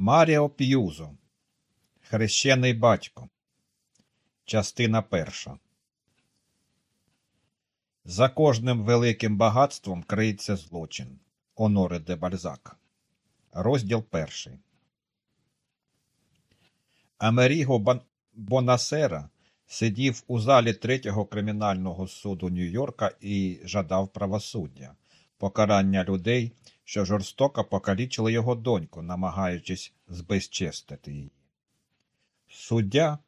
Маріо П'юзо. Хрещений батько. Частина перша. За кожним великим багатством криється злочин. Оноре де Бальзак. Розділ перший. Амеріго Бонасера сидів у залі третього кримінального суду Нью-Йорка і жадав правосуддя, покарання людей, що жорстоко покалічили його доньку, намагаючись збезчестити її. Суддя,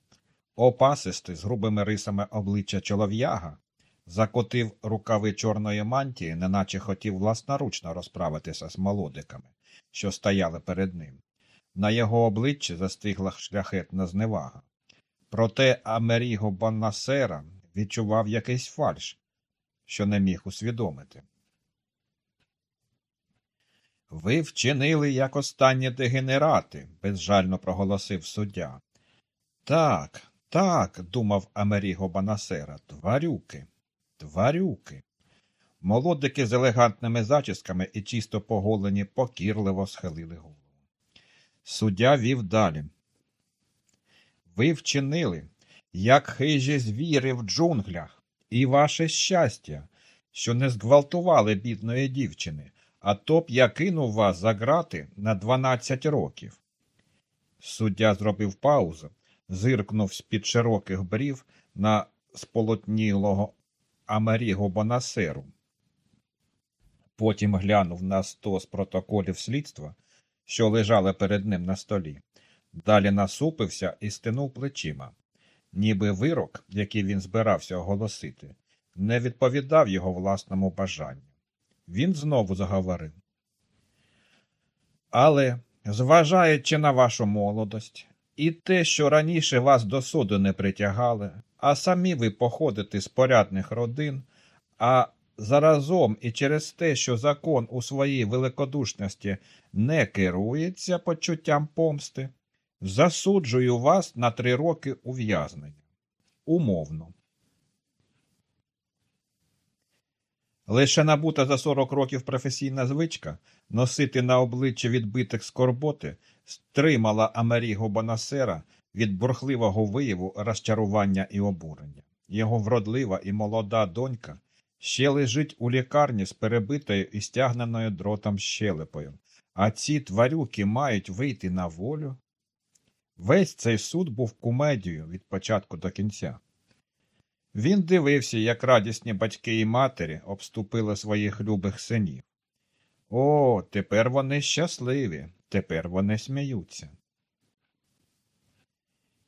опасистий з грубими рисами обличчя чолов'яга, закотив рукави чорної мантії, неначе хотів власноручно розправитися з молодиками, що стояли перед ним. На його обличчі застигла шляхетна зневага. Проте Амеріго Боннасера відчував якийсь фальш, що не міг усвідомити. Ви вчинили як останні дегенерати, безжально проголосив суддя. Так, так, думав Амеріго Банасера, тварюки, тварюки. Молодики з елегантними зачісками і чисто поголені покірливо схилили голову. Суддя вів далі. Ви вчинили, як хижі звіри в джунглях, і ваше щастя, що не зґвалтували бідної дівчини, а то б я кинув вас за грати на 12 років. Суддя зробив паузу, зиркнув з-під широких брів на сполотнілого Амеріго Бонасеру. Потім глянув на сто з протоколів слідства, що лежали перед ним на столі. Далі насупився і стинув плечима, ніби вирок, який він збирався оголосити, не відповідав його власному бажанню. Він знову заговорив. Але, зважаючи на вашу молодость і те, що раніше вас до суду не притягали, а самі ви походите з порядних родин, а заразом і через те, що закон у своїй великодушності не керується почуттям помсти, засуджую вас на три роки ув'язнення. Умовно. Лише набута за 40 років професійна звичка носити на обличчі відбиток скорботи стримала Амеріго Бонасера від бурхливого вияву розчарування і обурення. Його вродлива і молода донька ще лежить у лікарні з перебитою і стягненою дротом щелепою, а ці тварюки мають вийти на волю. Весь цей суд був кумедією від початку до кінця. Він дивився, як радісні батьки і матері обступили своїх любих синів. О, тепер вони щасливі, тепер вони сміються.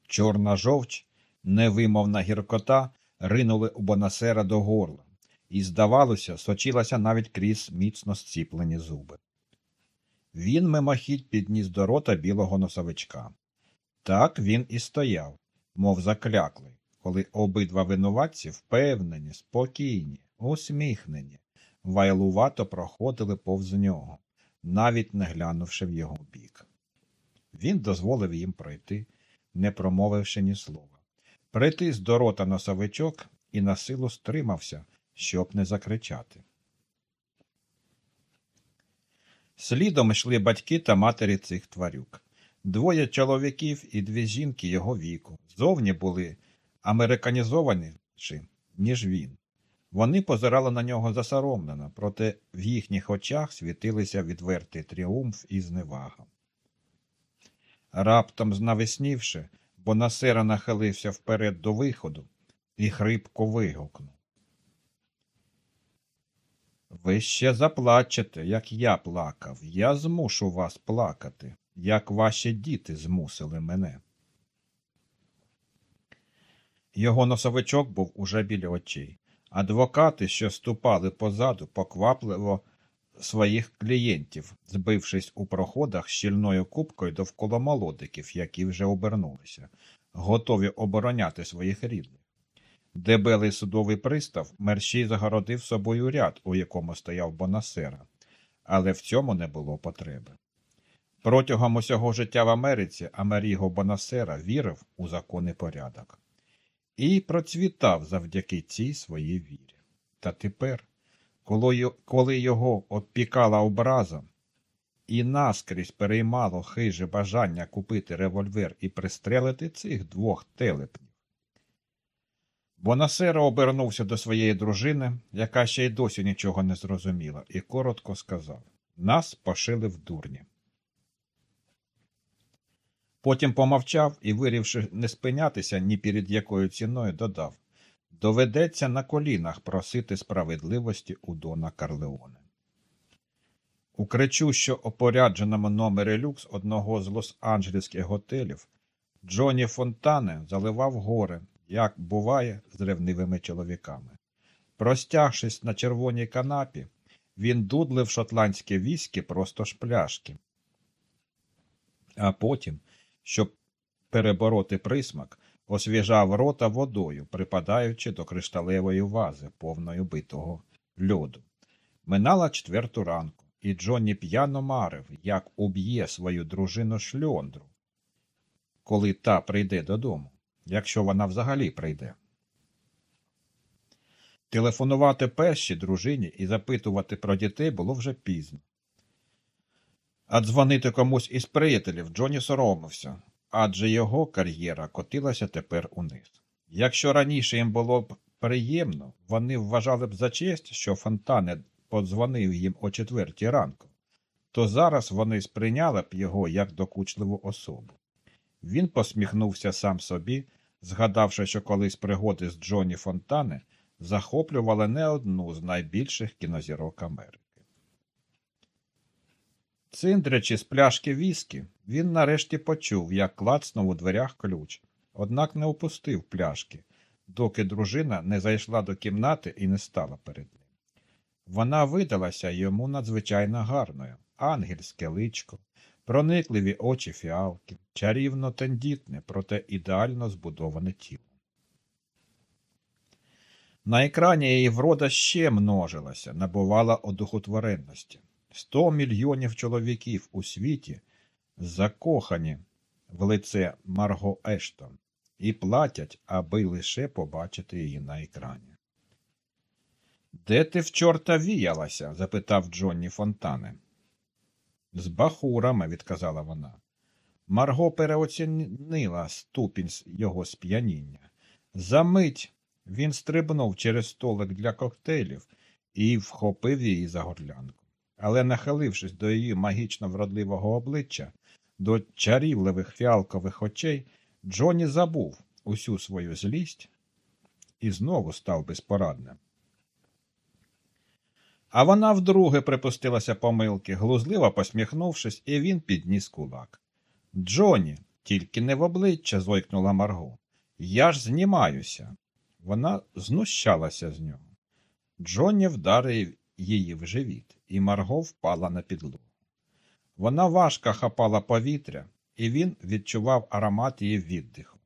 Чорна жовч, невимовна гіркота ринули у Бонасера до горла, і, здавалося, сочилася навіть крізь міцно зціплені зуби. Він мимохідь підніс до рота білого носовичка. Так він і стояв, мов закляклий коли обидва винуватці впевнені, спокійні, усміхнені, вайлувато проходили повз нього, навіть не глянувши в його бік. Він дозволив їм пройти, не промовивши ні слова. Притис до рота носовичок і на силу стримався, щоб не закричати. Слідом йшли батьки та матері цих тварюк. Двоє чоловіків і дві жінки його віку. Зовні були американізованіші, ніж він. Вони позирали на нього засоромлено, проте в їхніх очах світилися відвертий тріумф і зневага. Раптом знавеснівши, бо насера нахилився вперед до виходу і хрипко вигукнув. Ви ще заплачете, як я плакав. Я змушу вас плакати, як ваші діти змусили мене. Його носовичок був уже біля очей. Адвокати, що ступали позаду, поквапливо своїх клієнтів, збившись у проходах щільною кубкою довкола молодиків, які вже обернулися, готові обороняти своїх рідних. Дебелий судовий пристав мерщій загородив собою ряд, у якому стояв Бонасера, але в цьому не було потреби. Протягом усього життя в Америці Амеріго Бонасера вірив у законний порядок і процвітав завдяки цій своїй вірі. Та тепер, коли його обпікала образа, і наскрізь переймало хиже бажання купити револьвер і пристрелити цих двох телепнів. Бонасера обернувся до своєї дружини, яка ще й досі нічого не зрозуміла, і коротко сказав Нас пошили в дурні. Потім помовчав і, вирівши не спинятися ні перед якою ціною, додав Доведеться на колінах просити справедливості у Дона Карлеоне. У кричущо опорядженому номері люкс одного з лос-анджелесських готелів Джоні Фонтане заливав гори, як буває з ревнивими чоловіками. Простягшись на червоній канапі, він дудлив шотландське віскі просто ж пляшки. А потім, щоб перебороти присмак, освіжав рота водою, припадаючи до кришталевої вази, повної битого льоду. Минала четверту ранку, і Джонні п'яно марив, як уб'є свою дружину шльондру, коли та прийде додому, якщо вона взагалі прийде. Телефонувати першій дружині і запитувати про дітей було вже пізно. А дзвонити комусь із приятелів Джоні соромився, адже його кар'єра котилася тепер униз. Якщо раніше їм було б приємно, вони вважали б за честь, що Фонтане подзвонив їм о четвертій ранку, то зараз вони сприйняли б його як докучливу особу. Він посміхнувся сам собі, згадавши, що колись пригоди з Джоні Фонтане захоплювали не одну з найбільших кінозірок Америки. Циндрячи з пляшки віскі, він нарешті почув, як клацнув у дверях ключ, однак не опустив пляшки, доки дружина не зайшла до кімнати і не стала перед ним. Вона видалася йому надзвичайно гарною, ангельське личко, проникливі очі фіалки, чарівно тендітне, проте ідеально збудоване тіло. На екрані її врода ще множилася, набувала одухотворенності. Сто мільйонів чоловіків у світі закохані в лице Марго Ештон і платять, аби лише побачити її на екрані. Де ти в чорта віялася? запитав Джонні Фонтане. З бахурами, відказала вона. Марго переоцінила ступінь його сп'яніння. Замить він стрибнув через столик для коктейлів і вхопив її за горлянку. Але, нахилившись до її магічно вродливого обличчя, до чарівливих фіалкових очей, Джоні забув усю свою злість і знову став безпорадним. А вона вдруге припустилася помилки, глузливо посміхнувшись, і він підніс кулак. Джоні, тільки не в обличчя, зойкнула Марго. Я ж знімаюся. Вона знущалася з нього. Джонні вдарив її в живіт, і Марго впала на підлогу. Вона важко хапала повітря, і він відчував аромат її віддиху.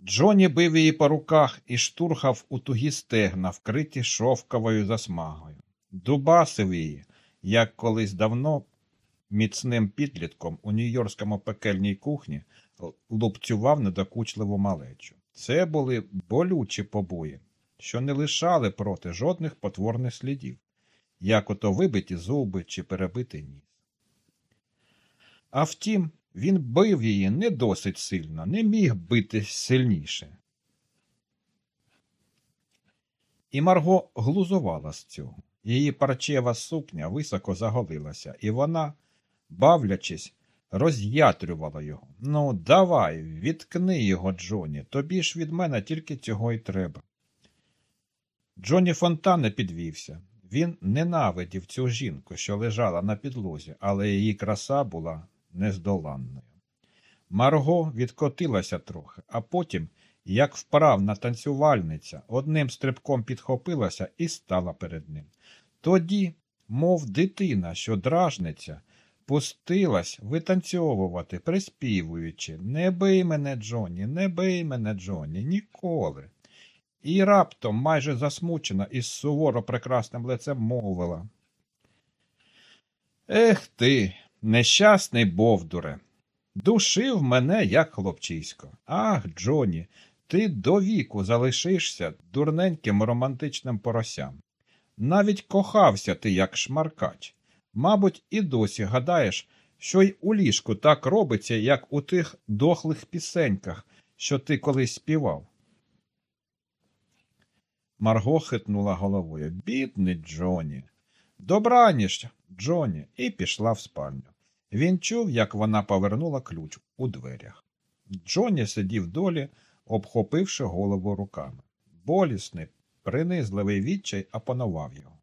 Джоні бив її по руках і штурхав у тугі стегна, вкриті шовковою засмагою. Дубасив її, як колись давно міцним підлітком у нью-йоркському пекельній кухні лупцював недокучливу малечу. Це були болючі побої, що не лишали проти жодних потворних слідів, як ото вибиті зуби чи перебитий ніс. А втім, він бив її не досить сильно, не міг бити сильніше. І Марго глузувала з цього. Її парчева сукня високо заголилася, і вона, бавлячись, роз'ятрювала його. Ну, давай, відкни його, Джоні, тобі ж від мене тільки цього й треба. Джоні Фонтане підвівся. Він ненавидів цю жінку, що лежала на підлозі, але її краса була нездоланною. Марго відкотилася трохи, а потім, як вправна танцювальниця, одним стрибком підхопилася і стала перед ним. Тоді, мов дитина, що дражниця, пустилась витанцьовувати, приспівуючи Не бий мене, Джонні, не бий мене, Джонні, ніколи. І раптом, майже засмучена і суворо прекрасним лицем мовила. Ех ти, нещасний Бовдуре, душив мене, як хлопчисько. Ах, Джоні, ти до віку залишишся дурненьким романтичним поросям. Навіть кохався ти, як шмаркач. Мабуть, і досі гадаєш, що й у ліжку так робиться, як у тих дохлих пісеньках, що ти колись співав. Марго хитнула головою. Бідний Джоні. Добраніч, Джоні, і пішла в спальню. Він чув, як вона повернула ключ у дверях. Джоні сидів долі, обхопивши голову руками. Болісний, принизливий відчай опанував його.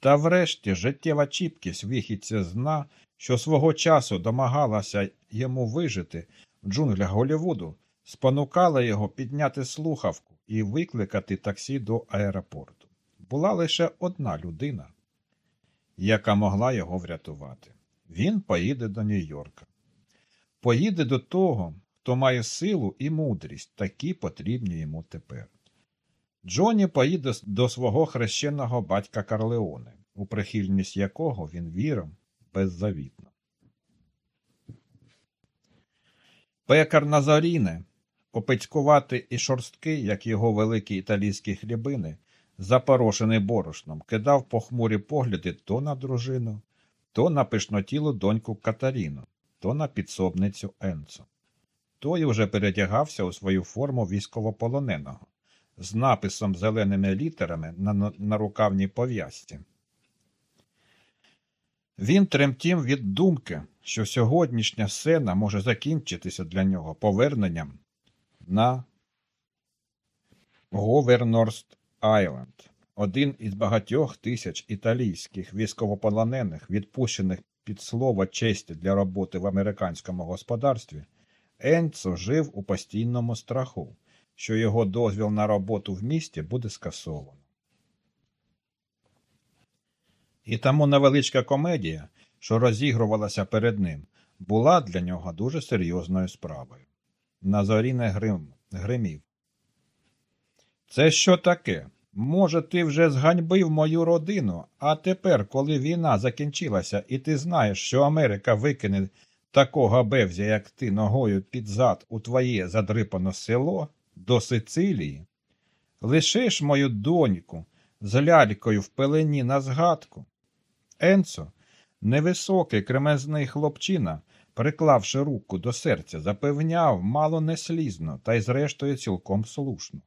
Та врешті життєва чіпкість вихідця зна, що свого часу домагалася йому вижити в джунглях Голівуду, спонукала його підняти слухавку і викликати таксі до аеропорту. Була лише одна людина, яка могла його врятувати. Він поїде до Нью-Йорка. Поїде до того, хто має силу і мудрість, такі потрібні йому тепер. Джоні поїде до свого хрещеного батька Карлеоне, у прихильність якого він вірив беззавітно. Пекар Назаріне, попецькуватий і шорсткий, як його великі італійські хлібини, запорошений борошном, кидав похмурі погляди то на дружину, то на пишнотілу доньку Катаріну, то на підсобницю Енцо. Той уже передягався у свою форму військовополоненого з написом зеленими літерами на нарукавній пов'язці. Він тремтів від думки, що сьогоднішня сцена може закінчитися для нього поверненням на Говернорст Айленд, один із багатьох тисяч італійських військовополонених, відпущених під слово честі для роботи в американському господарстві, Енцо жив у постійному страху, що його дозвіл на роботу в місті буде скасовано. І тому невеличка комедія, що розігрувалася перед ним, була для нього дуже серйозною справою. Назоріне грим, гримів. Це що таке? Може, ти вже зганьбив мою родину, а тепер, коли війна закінчилася, і ти знаєш, що Америка викине такого бевзя, як ти, ногою під зад у твоє задрипане село до Сицилії, лишиш мою доньку з лялькою в пелені на згадку. Енцо, невисокий кремезний хлопчина, приклавши руку до серця, запевняв мало не слізно, та й зрештою цілком слушно.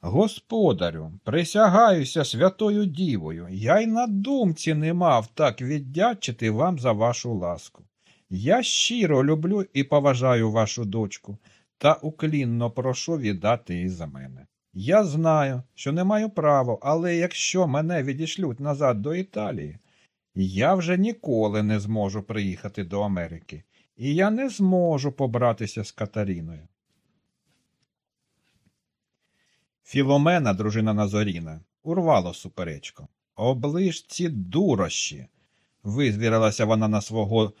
Господарю, присягаюся святою дівою, я й на думці не мав так віддячити вам за вашу ласку. Я щиро люблю і поважаю вашу дочку, та уклінно прошу віддати її за мене. Я знаю, що не маю права, але якщо мене відішлють назад до Італії, я вже ніколи не зможу приїхати до Америки, і я не зможу побратися з Катаріною. Філомена, дружина Назоріна, урвала суперечку. Оближ ці дурощі, визвірилася вона на свого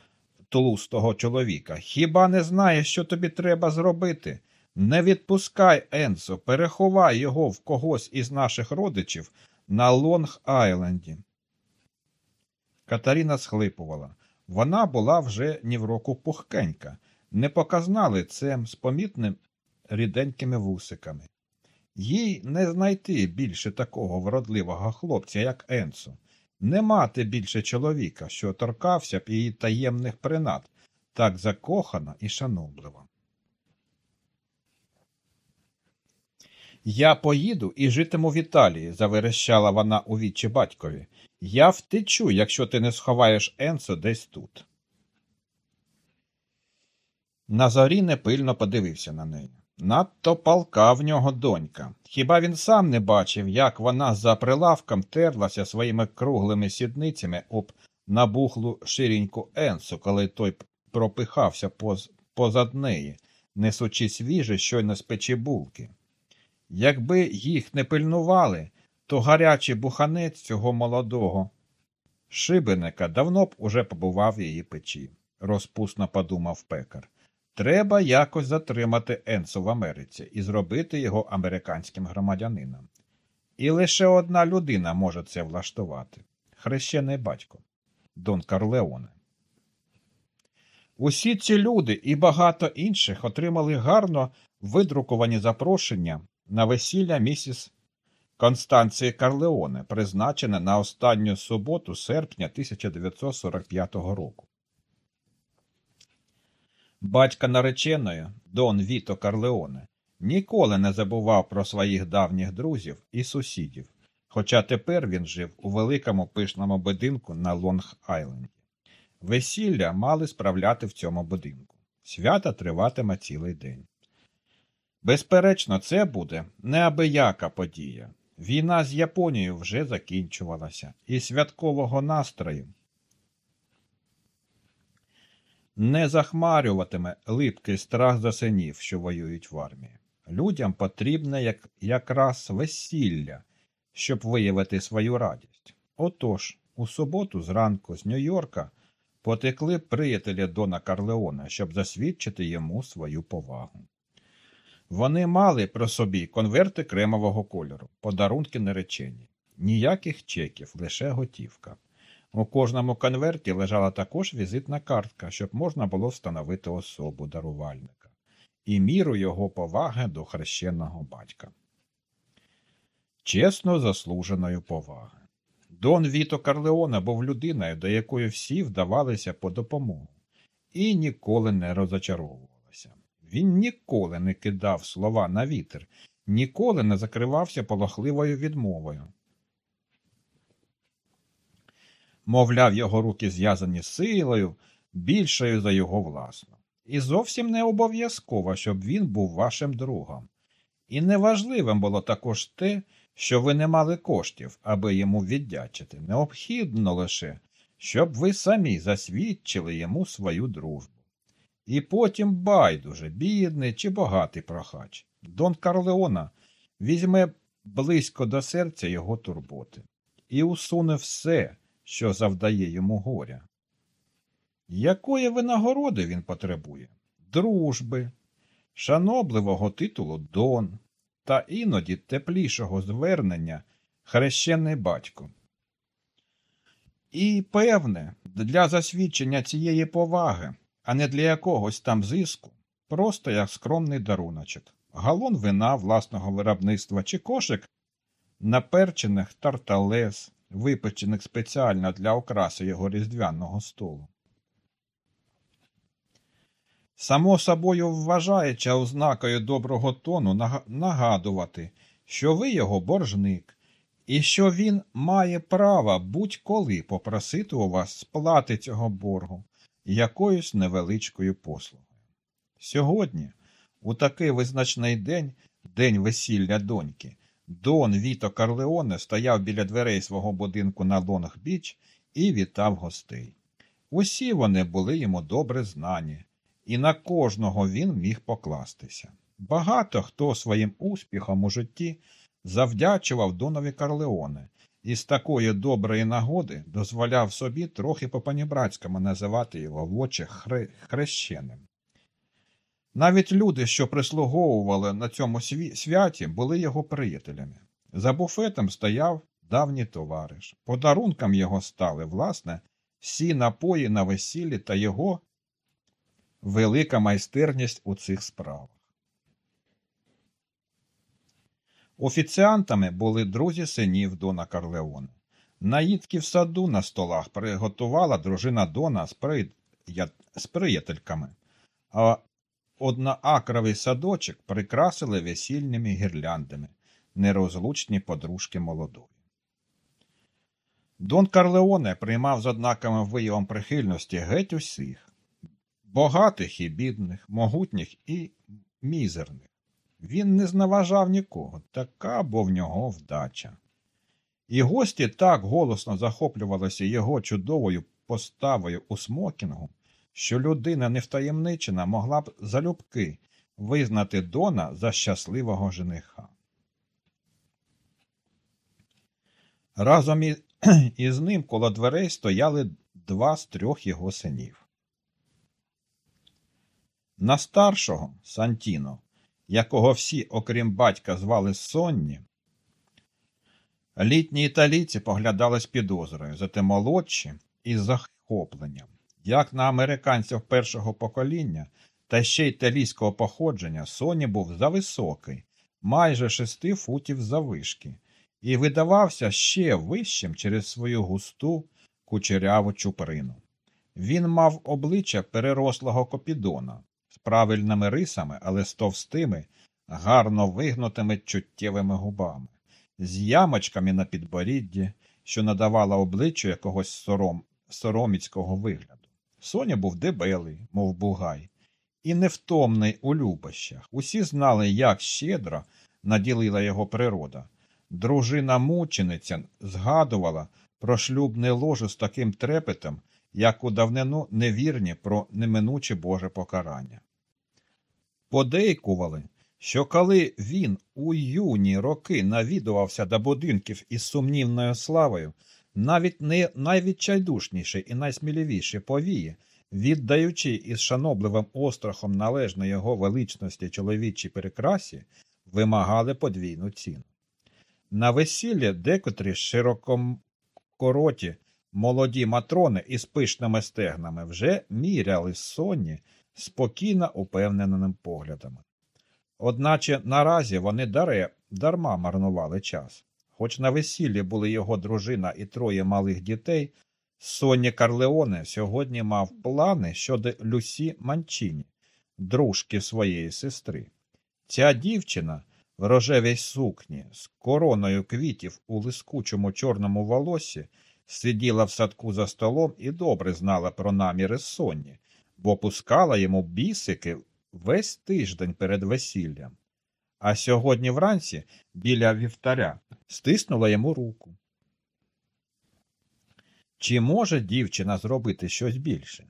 тлустого чоловіка. Хіба не знаєш, що тобі треба зробити? Не відпускай Енсо, переховай його в когось із наших родичів на Лонг Айленді. Катаріна схлипувала. Вона була вже ні в року пухкенька, не показна лицем з помітним ріденькими вусиками. Їй не знайти більше такого вродливого хлопця, як Енсо, не мати більше чоловіка, що торкався б її таємних принад, так закохана і шанобливо. Я поїду і житиму в Італії, заверещала вона у вічі батькові. Я втечу, якщо ти не сховаєш Енсо десь тут. Назарі непильно подивився на неї. Надто палка в нього донька. Хіба він сам не бачив, як вона за прилавком терлася своїми круглими сідницями об набухлу ширіньку Енсу, коли той пропихався поз... позад неї, несучи свіже щойно з печі булки. Якби їх не пильнували, то гарячий буханець цього молодого шибеника давно б уже побував в її печі, розпусно подумав пекар. Треба якось затримати Енсо в Америці і зробити його американським громадянином. І лише одна людина може це влаштувати хрещений батько Дон Карлеоне. Усі ці люди і багато інших отримали гарно видруковані запрошення на весілля місіс Констанції Карлеоне, призначене на останню суботу серпня 1945 року. Батька нареченої, Дон Віто Карлеоне, ніколи не забував про своїх давніх друзів і сусідів, хоча тепер він жив у великому пишному будинку на Лонг-Айленді. Весілля мали справляти в цьому будинку. Свята триватиме цілий день. Безперечно, це буде неабияка подія. Війна з Японією вже закінчувалася, і святкового настрою не захмарюватиме липкий страх за синів, що воюють в армії. Людям потрібне як, якраз весілля, щоб виявити свою радість. Отож, у суботу зранку з Нью-Йорка потекли приятелі Дона Карлеона, щоб засвідчити йому свою повагу. Вони мали при собі конверти кремового кольору, подарунки наречені, ніяких чеків, лише готівка. У кожному конверті лежала також візитна картка, щоб можна було встановити особу дарувальника і міру його поваги до хрещеного батька. Чесно заслуженої поваги. Дон Віто Карлеона був людиною, до якої всі вдавалися по допомогу, і ніколи не розочаровувалася. Він ніколи не кидав слова на вітер, ніколи не закривався полохливою відмовою. Мовляв, його руки зв'язані силою, більшою за його власну. І зовсім не обов'язково, щоб він був вашим другом. І неважливим було також те, що ви не мали коштів, аби йому віддячити. Необхідно лише, щоб ви самі засвідчили йому свою дружбу. І потім байдуже, бідний чи багатий прохач. Дон Карлеона візьме близько до серця його турботи і усуне все, що завдає йому горя. Якої винагороди він потребує? Дружби, шанобливого титулу Дон та іноді теплішого звернення хрещений батько. І, певне, для засвідчення цієї поваги, а не для якогось там зиску, просто як скромний даруночок, галон вина власного виробництва чи кошик наперчених тарталес, випечених спеціально для окраси його різдвяного столу. Само собою вважаючи ознакою доброго тону нагадувати, що ви його боржник, і що він має право будь-коли попросити у вас сплати цього боргу якоюсь невеличкою послугою. Сьогодні, у такий визначний день, день весілля доньки, Дон Віто Карлеоне стояв біля дверей свого будинку на Лонг Біч і вітав гостей. Усі вони були йому добре знані, і на кожного він міг покластися. Багато хто своїм успіхом у житті завдячував Донові Карлеоне і з такої доброї нагоди дозволяв собі трохи по панібратському називати його в очі хре... хрещеним. Навіть люди, що прислуговували на цьому святі, були його приятелями. За буфетом стояв давній товариш. Подарунком його стали, власне, всі напої на весіллі та його велика майстерність у цих справах. Офіціантами були друзі синів Дона Карлеоне. Наїдки в саду на столах приготувала дружина Дона з, при... з приятельками, а одноакровий садочок прикрасили весільними гірляндами, нерозлучні подружки молодої. Дон Карлеоне приймав з однаковим виявом прихильності геть усіх богатих і бідних, могутніх і мізерних. Він не зневажав нікого, така бо в нього вдача. І гості так голосно захоплювалися його чудовою поставою у смокінгу, що людина невтаємничена могла б залюбки визнати Дона за щасливого жениха. Разом із ним коло дверей стояли два з трьох його синів. На старшого Сантіно, якого всі, окрім батька, звали Сонні, літні італійці поглядали з підозрою, зате молодші із захопленням. Як на американців першого покоління та ще італійського походження, Соні був зависокий, майже шести футів завишки, і видавався ще вищим через свою густу кучеряву чуприну. Він мав обличчя перерослого копідона правильними рисами, але з товстими, гарно вигнутими чуттєвими губами, з ямочками на підборідді, що надавала обличчю якогось сором, сороміцького вигляду. Соня був дебелий, мов бугай, і невтомний у любощах. Усі знали, як щедро наділила його природа. Дружина мучениця згадувала про шлюбне ложе з таким трепетом, як у давнину невірні про неминуче Боже покарання. Подейкували, що коли він у юні роки навідувався до будинків із сумнівною славою, навіть не найвідчайдушніші і найсміливіші повії, віддаючи із шанобливим острахом належно його величності чоловічій перекрасі, вимагали подвійну ціну. На весіллі декотрі ширококороті молоді матрони із пишними стегнами вже міряли сонні спокійно упевненими поглядами. Одначе наразі вони даре, дарма марнували час. Хоч на весіллі були його дружина і троє малих дітей, Сонні Карлеоне сьогодні мав плани щодо Люсі Манчині, дружки своєї сестри. Ця дівчина в рожевій сукні з короною квітів у лискучому чорному волосі сиділа в садку за столом і добре знала про наміри Сонні, бо пускала йому бісики весь тиждень перед весіллям. А сьогодні вранці біля вівтаря стиснула йому руку. Чи може дівчина зробити щось більше?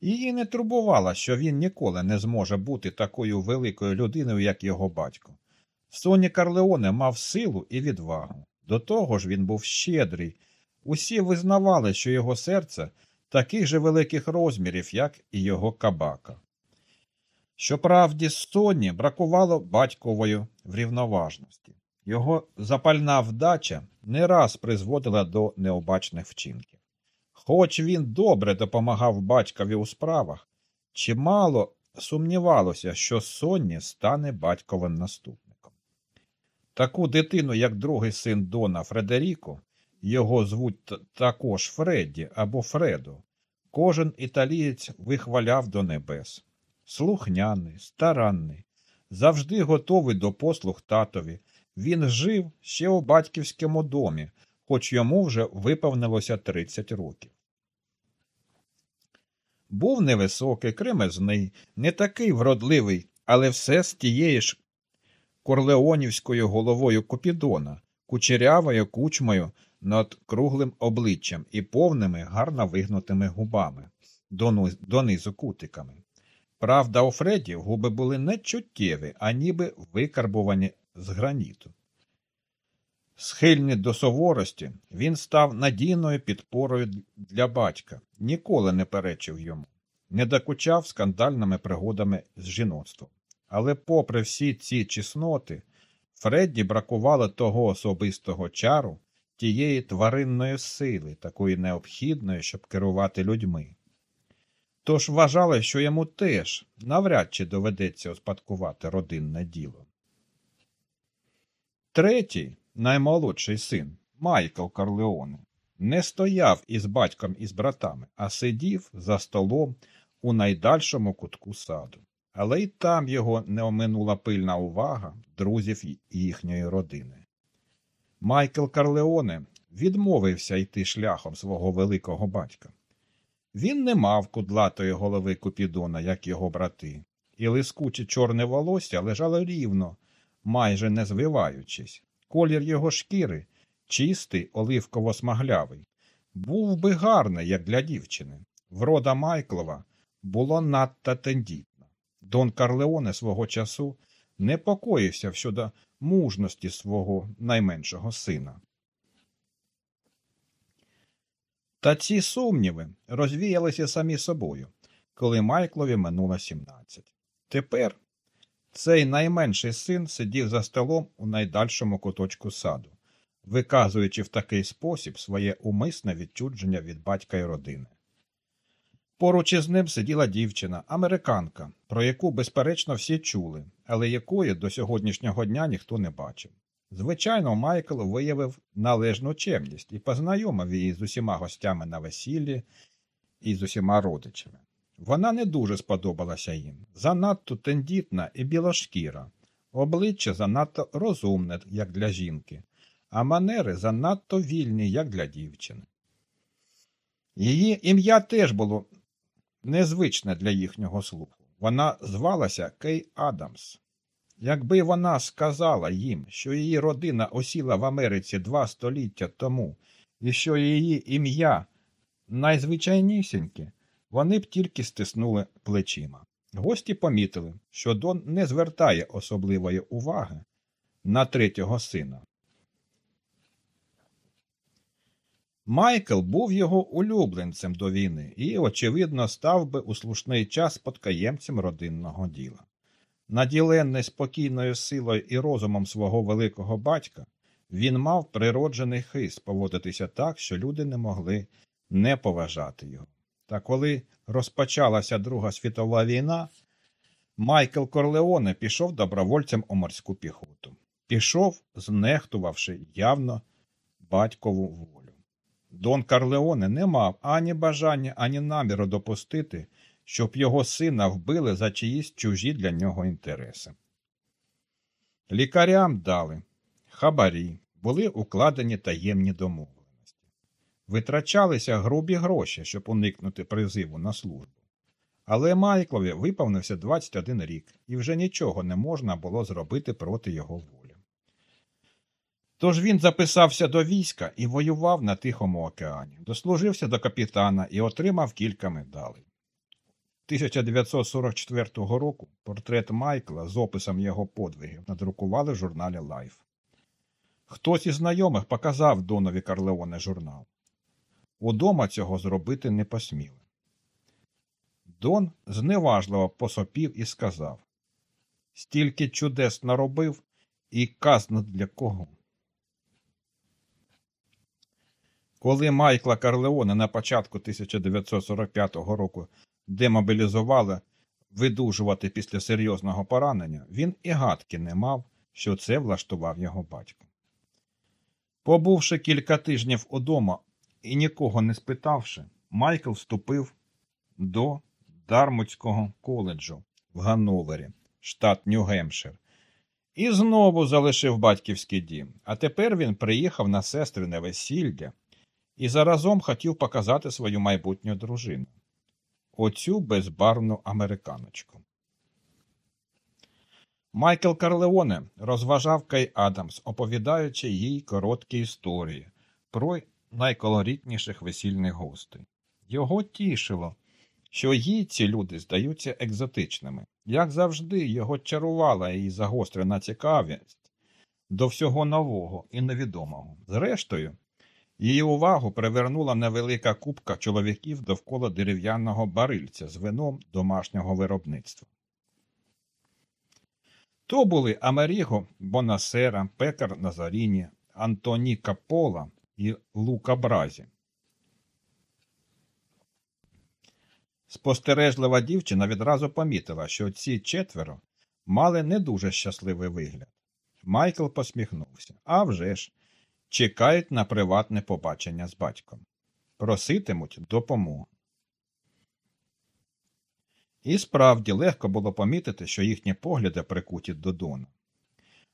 Її не турбувало, що він ніколи не зможе бути такою великою людиною, як його батько. Соні Карлеоне мав силу і відвагу. До того ж він був щедрий. Усі визнавали, що його серце таких же великих розмірів, як і його кабака. Щоправді, Соні бракувало батькової врівноважності. Його запальна вдача не раз призводила до необачних вчинків. Хоч він добре допомагав батькові у справах, чимало сумнівалося, що Сонні стане батьковим наступником. Таку дитину, як другий син Дона Фредеріко, його звуть також Фредді або Фредо, кожен італієць вихваляв до небес. Слухняний, старанний, завжди готовий до послуг татові. Він жив ще у батьківському домі, хоч йому вже виповнилося 30 років. Був невисокий, кремезний, не такий вродливий, але все з тієї ж корлеонівською головою Купідона, кучерявою кучмою над круглим обличчям і повними гарно вигнутими губами, донизу кутиками. Правда, у Фредді губи були не чуттєві, а ніби викарбувані з граніту. Схильний до суворості, він став надійною підпорою для батька, ніколи не перечив йому, не докучав скандальними пригодами з жіноцтвом. Але, попри всі ці чесноти, Фредді бракувало того особистого чару, тієї тваринної сили, такої необхідної, щоб керувати людьми. Тож вважали, що йому теж навряд чи доведеться успадкувати родинне діло. Третій, наймолодший син, Майкл Карлеоне, не стояв із батьком і з братами, а сидів за столом у найдальшому кутку саду. Але й там його не оминула пильна увага друзів їхньої родини. Майкл Карлеоне відмовився йти шляхом свого великого батька. Він не мав кудлатої голови Купідона, як його брати, і лискуче чорне волосся лежало рівно, майже не звиваючись. Колір його шкіри, чистий, оливково-смаглявий, був би гарний, як для дівчини. Врода Майклова було надто тендітно. Дон Карлеоне свого часу непокоївся щодо мужності свого найменшого сина. Та ці сумніви розвіялися самі собою, коли Майклові минуло 17. Тепер цей найменший син сидів за столом у найдальшому куточку саду, виказуючи в такий спосіб своє умисне відчудження від батька й родини. Поруч із ним сиділа дівчина, американка, про яку, безперечно, всі чули, але якої до сьогоднішнього дня ніхто не бачив. Звичайно, Майкл виявив належну чемність і познайомив її з усіма гостями на весіллі і з усіма родичами. Вона не дуже сподобалася їм, занадто тендітна і білошкіра, обличчя занадто розумне, як для жінки, а манери занадто вільні, як для дівчини. Її ім'я теж було незвичне для їхнього слуху. Вона звалася Кей Адамс. Якби вона сказала їм, що її родина осіла в Америці два століття тому, і що її ім'я найзвичайнісіньке, вони б тільки стиснули плечима. Гості помітили, що Дон не звертає особливої уваги на третього сина. Майкл був його улюбленцем до війни і, очевидно, став би у слушний час спадкоємцем родинного діла. Наділений спокійною силою і розумом свого великого батька, він мав природжений хист поводитися так, що люди не могли не поважати його. Та коли розпочалася Друга світова війна, Майкл Корлеоне пішов добровольцем у морську піхоту. Пішов, знехтувавши явно батькову волю. Дон Карлеоне не мав ані бажання, ані наміру допустити, щоб його сина вбили за чиїсь чужі для нього інтереси. Лікарям дали хабарі, були укладені таємні домовленості. Витрачалися грубі гроші, щоб уникнути призиву на службу. Але Майклові виповнився 21 рік, і вже нічого не можна було зробити проти його волі. Тож він записався до війська і воював на Тихому океані, дослужився до капітана і отримав кілька медалей. 1944 року портрет Майкла з описом його подвигів надрукували в журналі Life. Хтось із знайомих показав Донові Карлеоне журнал. Удома цього зробити не посміли. Дон зневажливо посопів і сказав Стільки чудес наробив і казна для кого. Коли Майкла Карлеоне на початку 1945 року демобілізували видужувати після серйозного поранення, він і гадки не мав, що це влаштував його батько. Побувши кілька тижнів удома і нікого не спитавши, Майкл вступив до Дармутського коледжу в Ганновері, штат Нью-Гемпшир, і знову залишив батьківський дім. А тепер він приїхав на сестрине весілля і заразом хотів показати свою майбутню дружину оцю безбарвну американочку. Майкл Карлеоне розважав Кей Адамс, оповідаючи їй короткі історії про найколорітніших весільних гостей. Його тішило, що їй ці люди здаються екзотичними. Як завжди, його чарувала її загострена цікавість до всього нового і невідомого. Зрештою, Її увагу привернула невелика купка чоловіків довкола дерев'яного барильця з вином домашнього виробництва. То були Амеріго Бонасера, Пекар Назаріні, Антоні Капола і Лука Бразі. Спостережлива дівчина відразу помітила, що ці четверо мали не дуже щасливий вигляд. Майкл посміхнувся. «А вже ж, чекають на приватне побачення з батьком, проситимуть допомоги. І справді легко було помітити, що їхні погляди прикуті до Дона.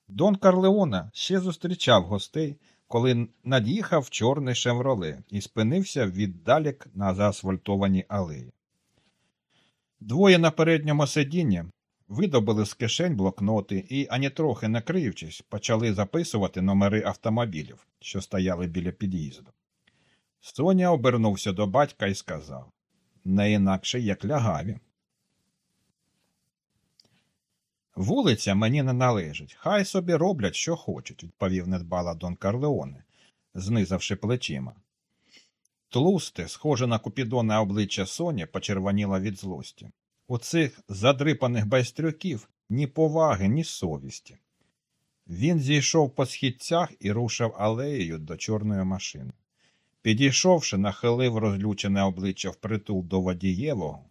Дон Карлеона ще зустрічав гостей, коли над'їхав чорний шевроле і спинився віддалік на заасфальтованій алеї. Двоє на передньому сидінні видобили з кишень блокноти і, ані трохи не криючись, почали записувати номери автомобілів, що стояли біля під'їзду. Соня обернувся до батька і сказав не інакше, як лягаві. Вулиця мені не належить. Хай собі роблять, що хочуть, відповів недбала Дон Карлеоне, знизавши плечима. Тлусте, схоже на купідоне обличчя Соні, почервоніло від злості. У цих задрипаних байстрюків ні поваги, ні совісті. Він зійшов по східцях і рушив алеєю до чорної машини. Підійшовши, нахилив розлючене обличчя впритул до водієвого,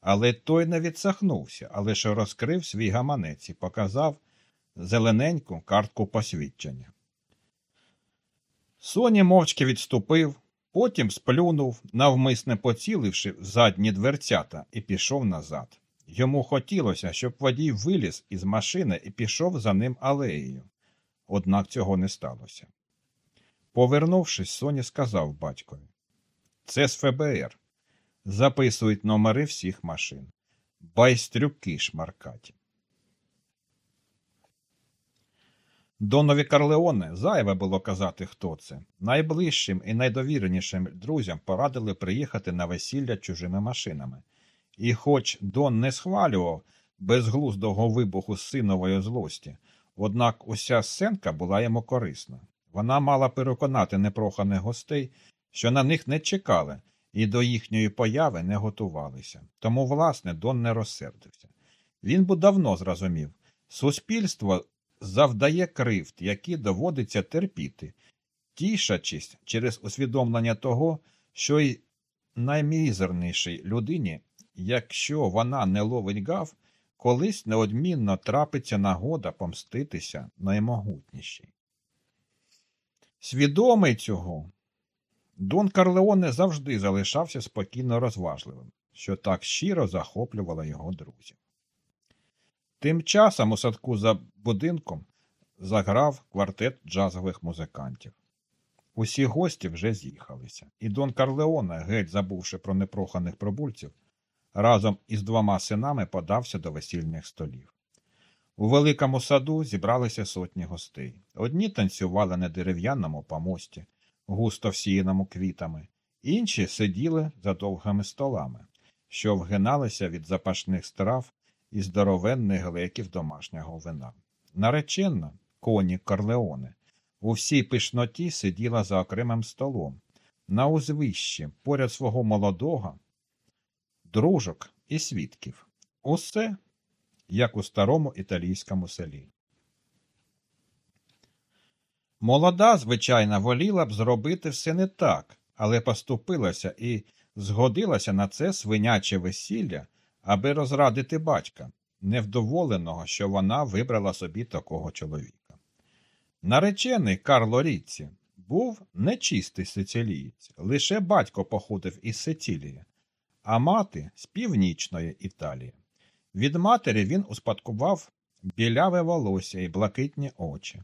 але той не відсахнувся, а лише розкрив свій гаманець і показав зелененьку картку посвідчення. Соні мовчки відступив, потім сплюнув, навмисне поціливши задні дверцята, і пішов назад. Йому хотілося, щоб водій виліз із машини і пішов за ним алеєю. Однак цього не сталося. Повернувшись, Соні сказав батькові Це з ФБР. Записують номери всіх машин. Байстрюки шмаркаті. Донові Карлеоне зайве було казати, хто це. Найближчим і найдовіренішим друзям порадили приїхати на весілля чужими машинами. І хоч Дон не схвалював безглуздого вибуху синової злості, однак уся сценка була йому корисна. Вона мала переконати непроханих гостей, що на них не чекали і до їхньої появи не готувалися. Тому, власне, Дон не розсердився. Він би давно зрозумів суспільство завдає кривд, які доводиться терпіти, тішачись через усвідомлення того, що й наймізернішій людині, якщо вона не ловить гав, колись неодмінно трапиться нагода помститися наймогутнішій. Свідомий цього, Дон Карлеоне завжди залишався спокійно розважливим, що так щиро захоплювало його друзів. Тим часом у садку за будинком заграв квартет джазових музикантів. Усі гості вже з'їхалися, і Дон Карлеоне, геть забувши про непроханих пробульців, разом із двома синами подався до весільних столів. У великому саду зібралися сотні гостей. Одні танцювали на дерев'яному помості, густо всіяному квітами, інші сиділи за довгими столами, що вгиналися від запашних страв і здоровенних глеків домашнього вина. Нареченна, коні Карлеоне, у всій пишноті сиділа за окремим столом, на узвищі, поряд свого молодого, дружок і свідків. Усе, як у старому італійському селі. Молода, звичайно, воліла б зробити все не так, але поступилася і згодилася на це свиняче весілля, аби розрадити батька, невдоволеного, що вона вибрала собі такого чоловіка. Наречений Карло Ріцці був нечистий сицилієць, лише батько походив із Сицилії, а мати з північної Італії. Від матері він успадкував біляве волосся і блакитні очі.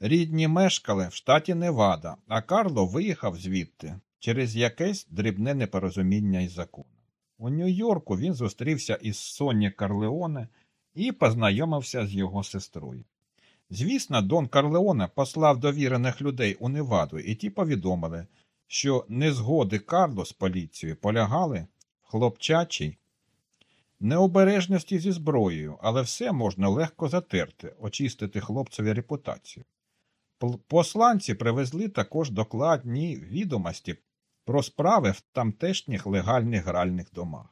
Рідні мешкали в штаті Невада, а Карло виїхав звідти через якесь дрібне непорозуміння із законом. У Нью-Йорку він зустрівся із Сонні Карлеоне і познайомився з його сестрою. Звісно, Дон Карлеоне послав довірених людей у Неваду, і ті повідомили, що незгоди Карло з поліцією полягали в хлопчачій необережності зі зброєю, але все можна легко затерти, очистити хлопцеві репутацію. Посланці привезли також докладні відомості про справи в тамтешніх легальних гральних домах.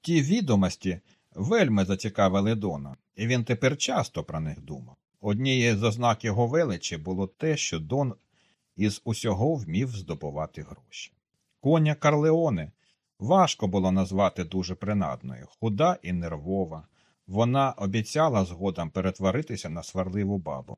Ті відомості вельми зацікавили Дона, і він тепер часто про них думав. Однією з ознак його величі було те, що Дон із усього вмів здобувати гроші. Коня Карлеоне важко було назвати дуже принадною, худа і нервова. Вона обіцяла згодом перетворитися на сварливу бабу.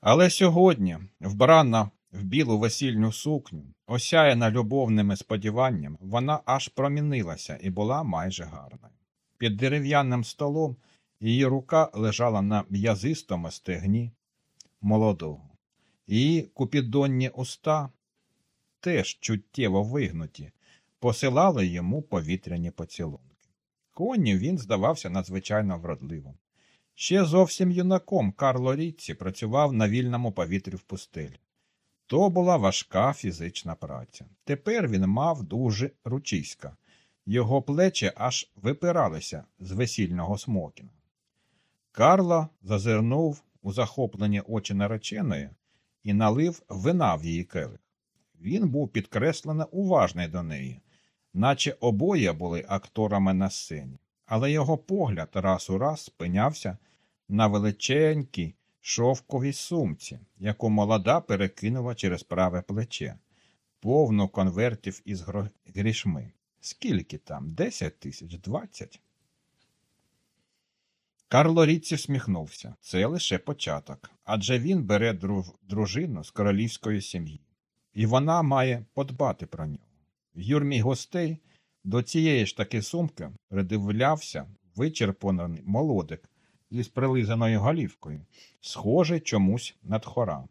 Але сьогодні, вбрана в білу весільну сукню, осяяна любовними сподіваннями, вона аж промінилася і була майже гарною. Під дерев'яним столом її рука лежала на м'язистому стегні молодого. Її купідонні уста, теж чуттєво вигнуті, посилали йому повітряні поцілунки. Коні він здавався надзвичайно вродливим. Ще зовсім юнаком Карло Ріцці працював на вільному повітрі в пустелі. То була важка фізична праця. Тепер він мав дуже ручиська. Його плечі аж випиралися з весільного смокіна. Карло зазирнув у захоплені очі нареченої і налив вина в її келих. Він був підкреслено уважний до неї, наче обоє були акторами на сцені, але його погляд раз у раз спинявся на величенькій шовковій сумці, яку молода перекинула через праве плече, повну конвертів із грішми. Скільки там? Десять тисяч, двадцять? Карло Ріцці всміхнувся. Це лише початок, адже він бере друж- дружину з королівської сім'ї, і вона має подбати про нього. В юрмі гостей до цієї ж таки сумки придивлявся вичерпаний молодик із прилизаною голівкою, схожий чомусь на тхора.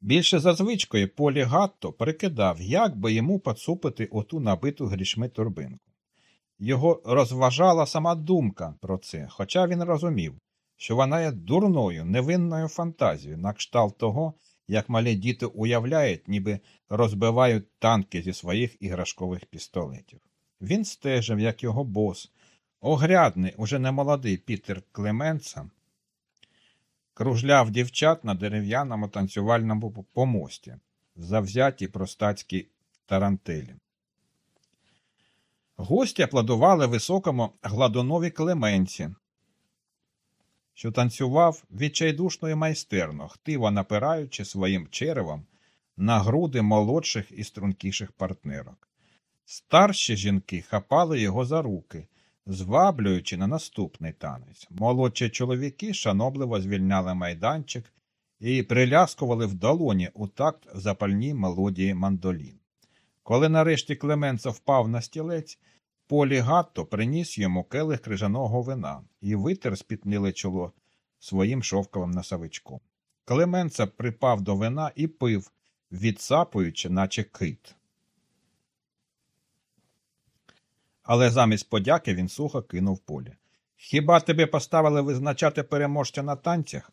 Більше за звичкою Полі Гатто прикидав, як би йому поцупити оту набиту грішми торбинку. Його розважала сама думка про це, хоча він розумів, що вона є дурною, невинною фантазією, на кшталт того, як малі діти уявляють, ніби розбивають танки зі своїх іграшкових пістолетів. Він стежив, як його бос, огрядний, уже немолодий Пітер Клеменца, кружляв дівчат на дерев'яному танцювальному помості, в завзятій простацькій тарантелі. Гості аплодували високому гладунові Клеменці, що танцював відчайдушно і майстерно, хтиво напираючи своїм черевом на груди молодших і стрункіших партнерок. Старші жінки хапали його за руки, зваблюючи на наступний танець. Молодші чоловіки шанобливо звільняли майданчик і приляскували в долоні у такт запальній мелодії мандолін. Коли нарешті Клеменцо впав на стілець, Полі Гатто приніс йому келих крижаного вина і витер спітніле чоло своїм шовковим носовичком. Клеменца припав до вина і пив, відсапуючи, наче кит. Але замість подяки він сухо кинув полі. Хіба тебе поставили визначати переможця на танцях?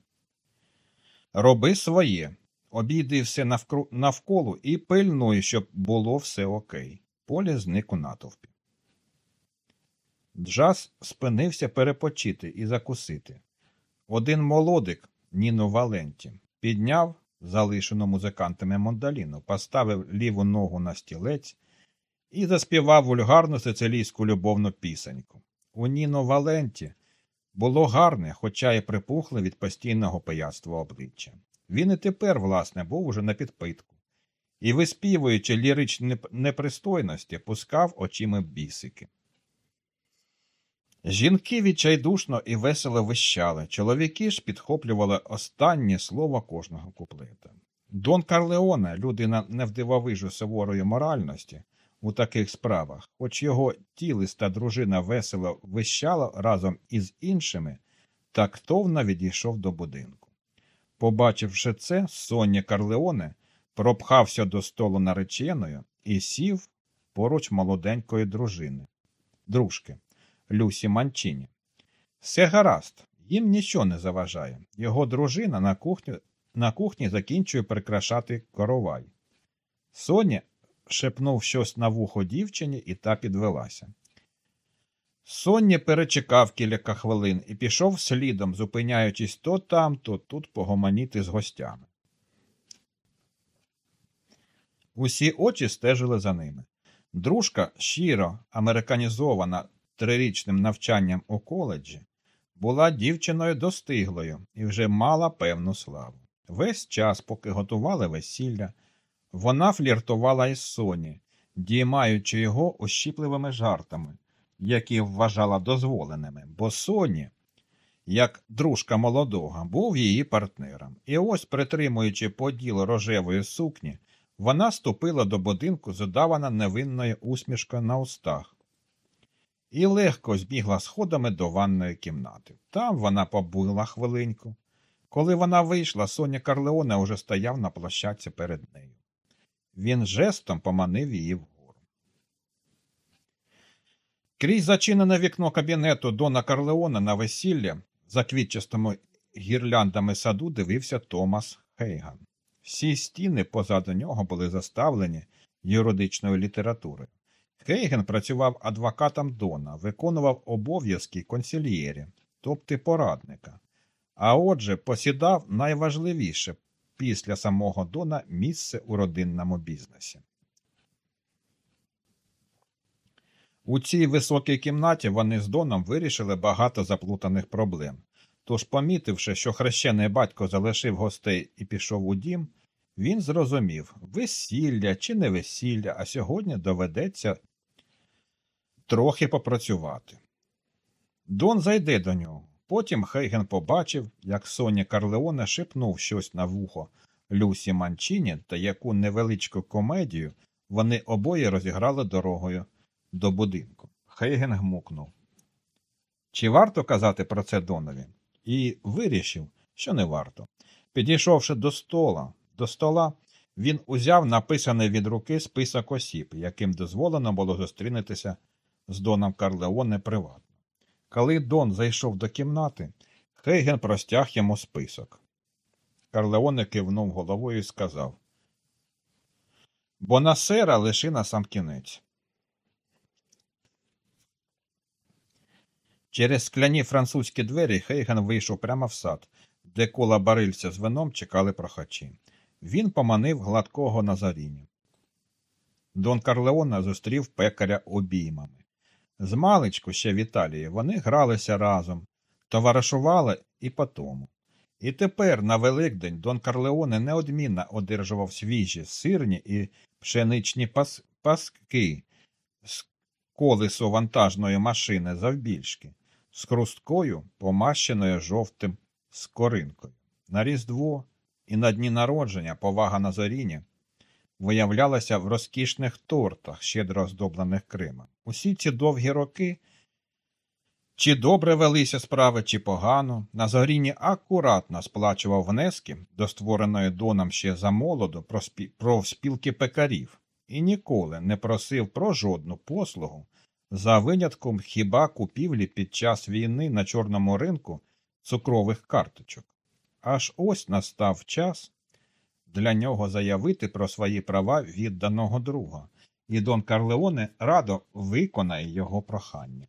Роби своє, обійди все навколо і пильнуй, щоб було все окей. Полі зник у натовпі. Джаз спинився перепочити і закусити. Один молодик, Ніно Валенті, підняв залишену музикантами мандоліну, поставив ліву ногу на стілець і заспівав вульгарну сицилійську любовну пісеньку. У Ніно Валенті було гарне, хоча й припухле від постійного пияцтва обличчя. Він і тепер, власне, був уже на підпитку. І, виспівуючи ліричні непристойності, пускав очима бісики. Жінки відчайдушно і весело вищали, чоловіки ж підхоплювали останнє слово кожного куплета. Дон Карлеоне, людина невдивовижу суворої моральності у таких справах, хоч його тілиста дружина весело вищала разом із іншими, тактовно відійшов до будинку. Побачивши це, Соння Карлеоне пропхався до столу нареченою і сів поруч молоденької дружини, дружки. Люсі Манчині. Все гаразд, їм нічого не заважає. Його дружина на кухні, на кухні закінчує прикрашати коровай. Соня шепнув щось на вухо дівчині, і та підвелася. Соння перечекав кілька хвилин і пішов слідом, зупиняючись то там, то тут погомоніти з гостями. Усі очі стежили за ними. Дружка, щиро американізована трирічним навчанням у коледжі, була дівчиною достиглою і вже мала певну славу. Весь час, поки готували весілля, вона фліртувала із Соні, діймаючи його ощіпливими жартами, які вважала дозволеними, бо Соні, як дружка молодого, був її партнером. І ось, притримуючи поділ рожевої сукні, вона ступила до будинку з удавана невинною усмішкою на устах і легко збігла сходами до ванної кімнати. Там вона побула хвилинку. Коли вона вийшла, Соня Карлеоне уже стояв на площадці перед нею. Він жестом поманив її вгору. Крізь зачинене вікно кабінету Дона Карлеона на весілля за квітчастими гірляндами саду дивився Томас Хейган. Всі стіни позаду нього були заставлені юридичною літературою. Хейген працював адвокатом Дона, виконував обов'язки консільєрі, тобто порадника, а отже, посідав найважливіше після самого Дона місце у родинному бізнесі. У цій високій кімнаті вони з Доном вирішили багато заплутаних проблем. Тож, помітивши, що хрещений батько залишив гостей і пішов у дім, він зрозумів весілля чи не весілля, а сьогодні доведеться трохи попрацювати. Дон зайде до нього. Потім Хейген побачив, як Соня Карлеоне шепнув щось на вухо Люсі Манчині та яку невеличку комедію вони обоє розіграли дорогою до будинку. Хейген гмукнув. Чи варто казати про це Донові? І вирішив, що не варто. Підійшовши до стола, до стола, він узяв написаний від руки список осіб, яким дозволено було зустрінутися з Доном Карлеоне приватно. Коли Дон зайшов до кімнати, Хейген простяг йому список. Карлеоне кивнув головою і сказав Бонасера лиши на сам кінець. Через скляні французькі двері Хейген вийшов прямо в сад, де кола барильця з вином чекали прохачі. Він поманив гладкого Назаріні. Дон Карлеона зустрів пекаря обіймами. З маличку ще в Італії вони гралися разом, товаришували і по тому. І тепер на Великдень Дон Карлеоне неодмінно одержував свіжі, сирні і пшеничні пас... паски з колесу вантажної машини завбільшки, з хрусткою, помащеною жовтим скоринкою. На Різдво і на дні народження повага на зоріні виявлялася в розкішних тортах, щедро оздоблених Кримом. Усі ці довгі роки, чи добре велися справи, чи погано, на зоріні акуратно сплачував внески до створеної доном ще за молоду про спілки пекарів і ніколи не просив про жодну послугу за винятком хіба купівлі під час війни на чорному ринку цукрових карточок. Аж ось настав час для нього заявити про свої права відданого друга, і Дон Карлеоне радо виконає його прохання.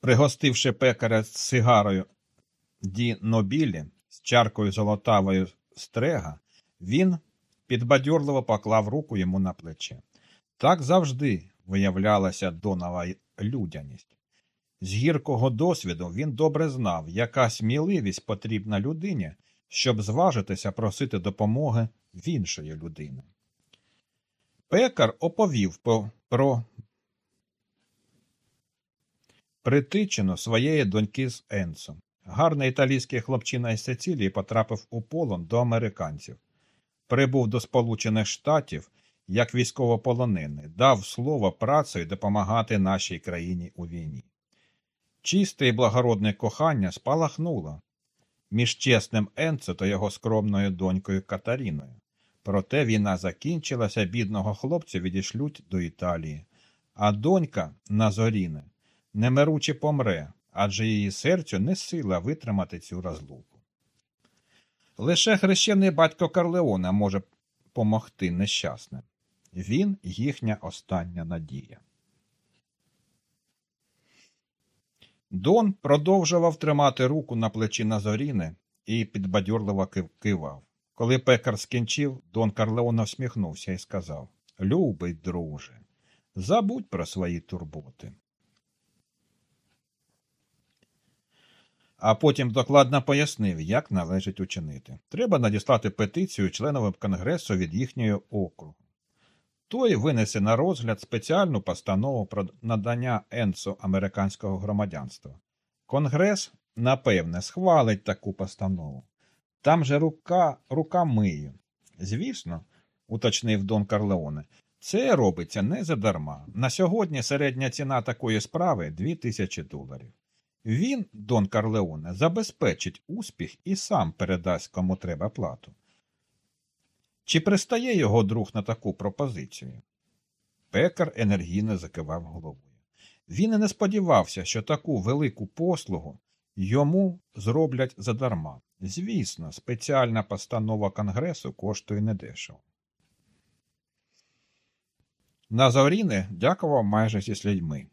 Пригостивши пекаря з сигарою Ді Нобілі з чаркою золотавою стрега, він підбадьорливо поклав руку йому на плече. Так завжди виявлялася Донова людяність. З гіркого досвіду він добре знав, яка сміливість потрібна людині, щоб зважитися просити допомоги в іншої людини. Пекар оповів про притичину своєї доньки з Енсо. Гарний італійський хлопчина із Сицилії потрапив у полон до американців, прибув до Сполучених Штатів як військовополонений, дав слово працею допомагати нашій країні у війні. Чисте і благородне кохання спалахнуло між чесним Енце та його скромною донькою Катаріною. Проте війна закінчилася, бідного хлопця відійшлють до Італії, а донька Назоріне немируче помре, адже її серцю не сила витримати цю розлуку. Лише хрещений батько Карлеона може помогти нещасним. Він їхня остання надія. Дон продовжував тримати руку на плечі Назоріни і підбадьорливо кивав. Коли пекар скінчив, Дон Карлеона всміхнувся і сказав Любий, друже, забудь про свої турботи. А потім докладно пояснив, як належить учинити. Треба надіслати петицію членовим конгресу від їхньої округу. Той винесе на розгляд спеціальну постанову про надання Енсо американського громадянства. Конгрес, напевне, схвалить таку постанову. Там же рука рука мию. Звісно, уточнив Дон Карлеоне, це робиться не задарма. На сьогодні середня ціна такої справи 2000 доларів. Він, Дон Карлеоне, забезпечить успіх і сам передасть кому треба плату. Чи пристає його друг на таку пропозицію? Пекар енергійно закивав головою. Він і не сподівався, що таку велику послугу йому зроблять задарма. Звісно, спеціальна постанова Конгресу коштує недешево. Назаріне дякував майже зі слідьми.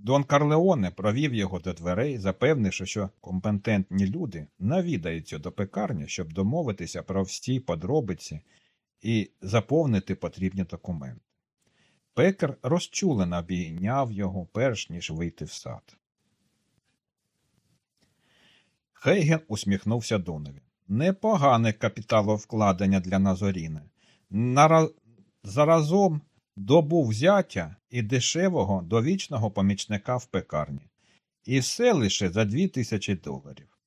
Дон Карлеоне провів його до дверей, запевнивши, що компетентні люди навідаються до пекарні, щоб домовитися про всі подробиці і заповнити потрібні документи. Пекар розчулено обійняв його, перш ніж вийти в сад. Хейген усміхнувся Донові. Непогане капіталовкладення для Назоріни. Нара... Добув взяття і дешевого довічного помічника в пекарні. І все лише за дві тисячі доларів.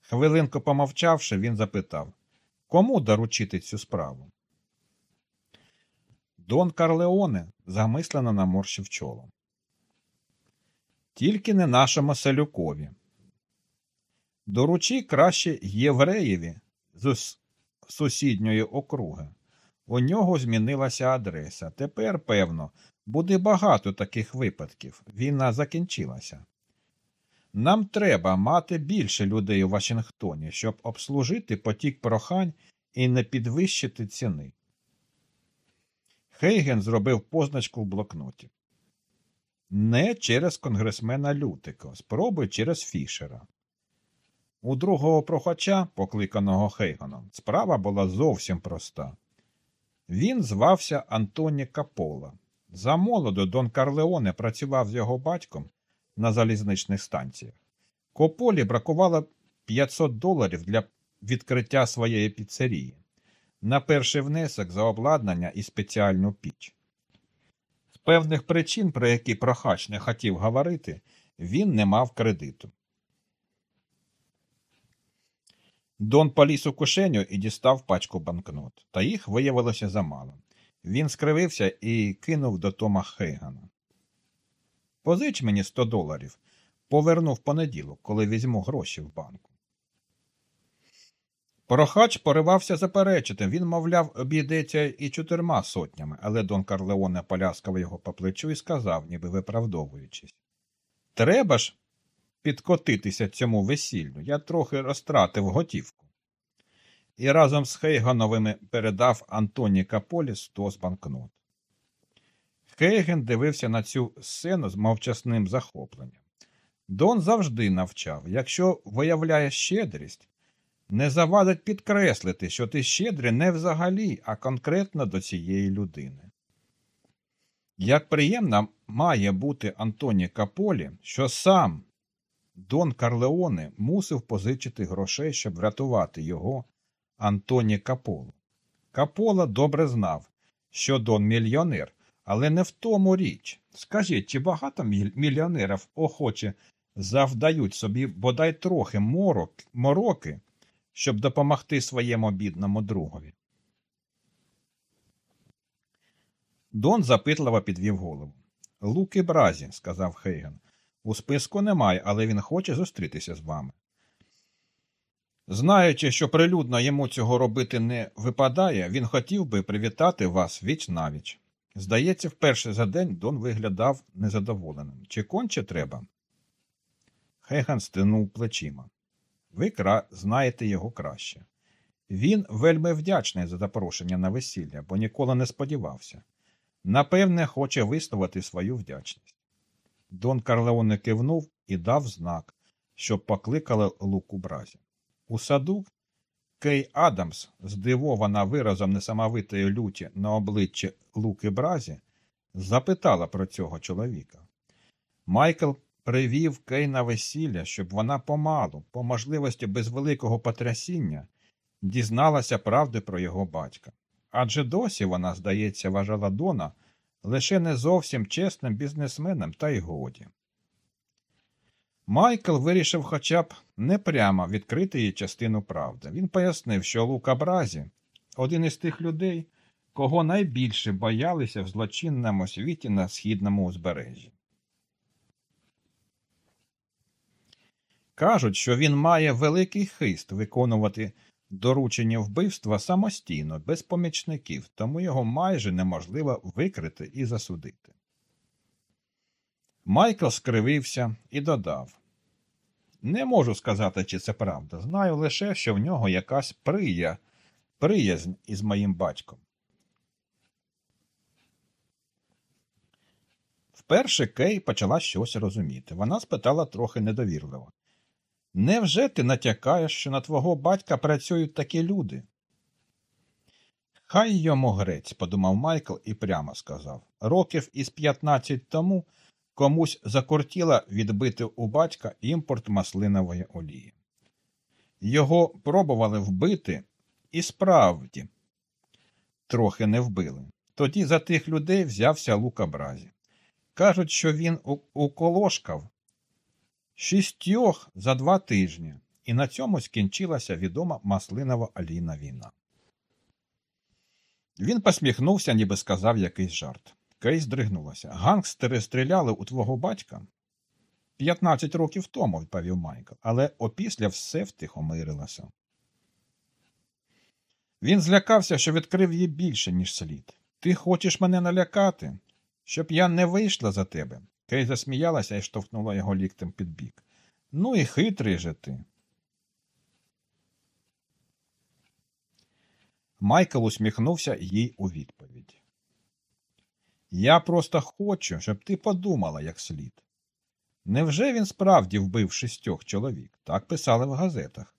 Хвилинку помовчавши, він запитав Кому доручити цю справу? Дон Карлеоне замислено наморщив чоло. Тільки не нашому селюкові. Доручи краще євреєві з сусідньої округи. У нього змінилася адреса. Тепер, певно, буде багато таких випадків. Війна закінчилася. Нам треба мати більше людей у Вашингтоні, щоб обслужити потік прохань і не підвищити ціни. Хейген зробив позначку в блокноті. Не через конгресмена Лютика, спробуй через Фішера. У другого прохача, покликаного Хейгоном, справа була зовсім проста. Він звався Антоні Капола. Замолоду Дон Карлеоне працював з його батьком на залізничних станціях. Кополі бракувало 500 доларів для відкриття своєї піцерії на перший внесок за обладнання і спеціальну піч. З певних причин, про які прохач не хотів говорити, він не мав кредиту. Дон поліз у кишеню і дістав пачку банкнот, та їх виявилося замало. Він скривився і кинув до Тома Хейгана. Позич мені 100 доларів. Поверну в понеділок, коли візьму гроші в банку. Порохач поривався заперечити. Він, мовляв, обійдеться і чотирма сотнями, але Дон Карлеоне поляскав його по плечу і сказав, ніби виправдовуючись. Треба ж підкотитися цьому весіллю. Я трохи розтратив готівку. І разом з Хейгановими передав Антоні Каполі сто з банкнот. Хейген дивився на цю сцену з мовчасним захопленням. Дон завжди навчав якщо виявляє щедрість, не завадить підкреслити, що ти щедрий не взагалі, а конкретно до цієї людини. Як приємно має бути Антоні Каполі, що сам Дон Карлеоне мусив позичити грошей, щоб врятувати його Антоні Каполу. Капола добре знав, що Дон мільйонер, але не в тому річ. Скажіть, чи багато мільйонерів охоче завдають собі бодай трохи морок, мороки, щоб допомогти своєму бідному другові? Дон запитливо підвів голову. Луки бразі, сказав Хейген. У списку немає, але він хоче зустрітися з вами. Знаючи, що прилюдно йому цього робити не випадає, він хотів би привітати вас віч навіч. Здається, вперше за день Дон виглядав незадоволеним. Чи конче треба? Хеган стинув плечима. Ви кра... знаєте його краще. Він вельми вдячний за запрошення на весілля, бо ніколи не сподівався. Напевне, хоче висловити свою вдячність. Дон Карлеоне кивнув і дав знак, щоб покликали луку бразі. У саду Кей Адамс, здивована виразом несамовитої люті на обличчі Луки Бразі, запитала про цього чоловіка. Майкл привів Кей на весілля, щоб вона помалу, по можливості без великого потрясіння, дізналася правди про його батька. Адже досі вона, здається, вважала Дона лише не зовсім чесним бізнесменом та й годі. Майкл вирішив хоча б не прямо відкрити їй частину правди. Він пояснив, що Лука Бразі один із тих людей, кого найбільше боялися в злочинному світі на східному узбережжі. Кажуть, що він має великий хист виконувати доручення вбивства самостійно, без помічників, тому його майже неможливо викрити і засудити. Майкл скривився і додав Не можу сказати, чи це правда. Знаю лише, що в нього якась прия... приязнь із моїм батьком. Вперше Кей почала щось розуміти. Вона спитала трохи недовірливо. Невже ти натякаєш, що на твого батька працюють такі люди? Хай йому грець, подумав Майкл і прямо сказав. Років із 15 тому комусь закортіло відбити у батька імпорт маслинової олії. Його пробували вбити і справді трохи не вбили. Тоді за тих людей взявся Лука Бразі. Кажуть, що він уколошкав шістьох за два тижні, і на цьому скінчилася відома маслинова олійна війна. Він посміхнувся, ніби сказав якийсь жарт. Кейс здригнулася. Гангстери стріляли у твого батька? П'ятнадцять років тому, відповів Майкл, але опісля все втихомирилося. Він злякався, що відкрив їй більше, ніж слід. Ти хочеш мене налякати, щоб я не вийшла за тебе. Кей засміялася і штовхнула його ліктем під бік. Ну і хитрий же ти. Майкл усміхнувся їй у відповідь. Я просто хочу, щоб ти подумала як слід. Невже він справді вбив шістьох чоловік? Так писали в газетах.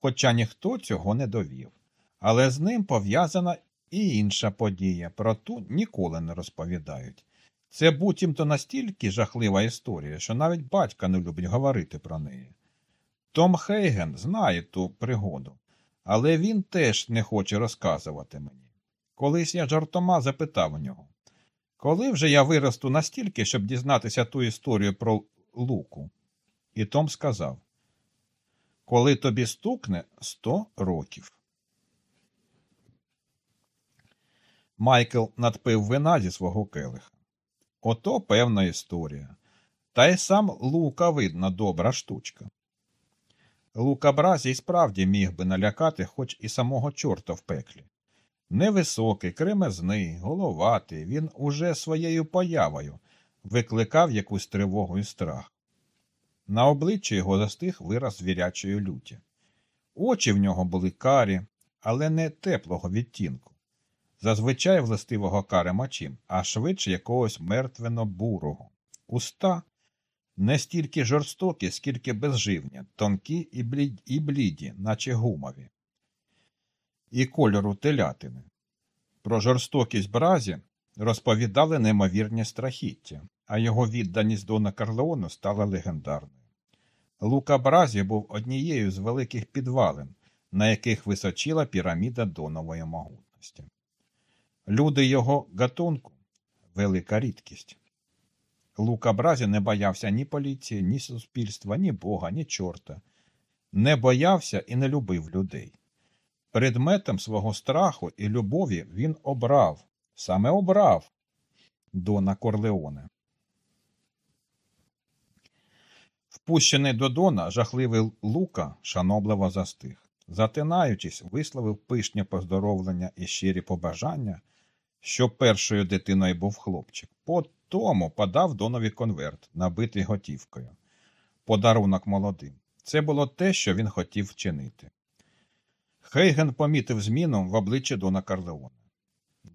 Хоча ніхто цього не довів. Але з ним пов'язана і інша подія, про ту ніколи не розповідають. Це буцімто настільки жахлива історія, що навіть батька не любить говорити про неї. Том Хейген знає ту пригоду, але він теж не хоче розказувати мені. Колись я жартома запитав у нього, коли вже я виросту настільки, щоб дізнатися ту історію про Луку? І Том сказав, коли тобі стукне сто років. Майкл надпив вина зі свого келиха. Ото певна історія. Та й сам Лука, видно, добра штучка. Лука Бразій справді міг би налякати хоч і самого чорта в пеклі. Невисокий, кремезний, головатий, він уже своєю появою викликав якусь тривогу і страх. На обличчі його застиг вираз звірячої люті. Очі в нього були карі, але не теплого відтінку. Зазвичай властивого кари мачим, а швидше якогось мертвено-бурого. Уста не стільки жорстокі, скільки безживні, тонкі і бліді, і бліді, наче гумові, і кольору телятини. Про жорстокість бразі розповідали неймовірні страхіття, а його відданість Дона Карлеону стала легендарною. Лука Бразі був однією з великих підвалин, на яких височила піраміда Донової могутності. Люди його гатунку велика рідкість. Лука Бразі не боявся ні поліції, ні суспільства, ні Бога, ні чорта. Не боявся і не любив людей. Предметом свого страху і любові він обрав, саме обрав Дона Корлеоне. Впущений до Дона, жахливий Лука шанобливо застиг. Затинаючись, висловив пишні поздоровлення і щирі побажання, що першою дитиною був хлопчик. По тому подав Донові конверт, набитий готівкою. Подарунок молодим. Це було те, що він хотів вчинити. Хейген помітив зміну в обличчі Дона Карлеона.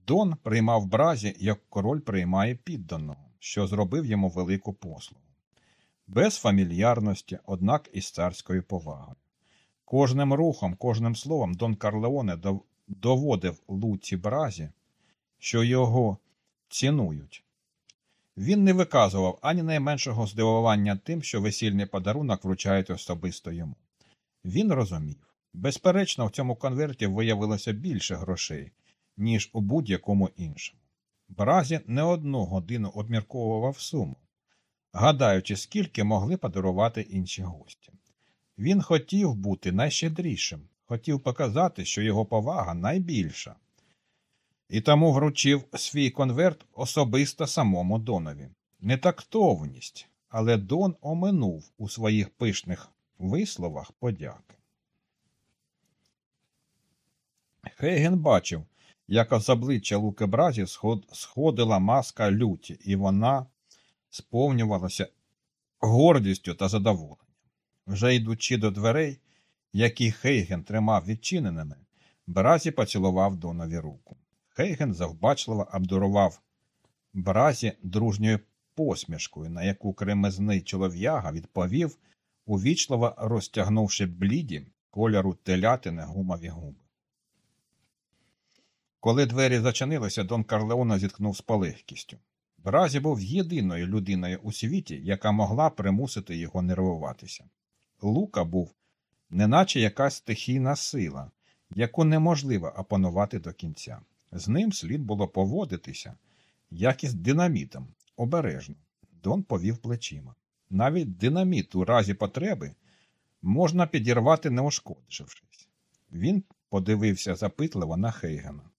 Дон приймав бразі, як король приймає підданого, що зробив йому велику послугу. Без фамільярності, однак із царською повагою. Кожним рухом, кожним словом Дон Карлеоне доводив Луці Бразі, що його цінують. Він не виказував ані найменшого здивування тим, що весільний подарунок вручають особисто йому. Він розумів. Безперечно, в цьому конверті виявилося більше грошей, ніж у будь-якому іншому. Бразі не одну годину обмірковував суму, гадаючи, скільки могли подарувати інші гості. Він хотів бути найщедрішим, хотів показати, що його повага найбільша. І тому вручив свій конверт особисто самому Донові. Не тактовність, але Дон оминув у своїх пишних висловах подяки. Хейген бачив, як з обличчя Луки Бразі сход... сходила маска люті, і вона сповнювалася гордістю та задоволенням. Вже йдучи до дверей, які Хейген тримав відчиненими, Бразі поцілував Донові руку. Хейген завбачливо обдарував Бразі дружньою посмішкою, на яку кремезний чолов'яга відповів, увічливо розтягнувши бліді кольору телятини гумові губи. Коли двері зачинилися, Дон Карлеона зіткнув з полегкістю. Бразі був єдиною людиною у світі, яка могла примусити його нервуватися. Лука був неначе якась стихійна сила, яку неможливо опанувати до кінця. З ним слід було поводитися, як із динамітом, обережно. Дон повів плечима. Навіть динаміт у разі потреби можна підірвати, не ушкодившись. Він подивився запитливо на Хейгена.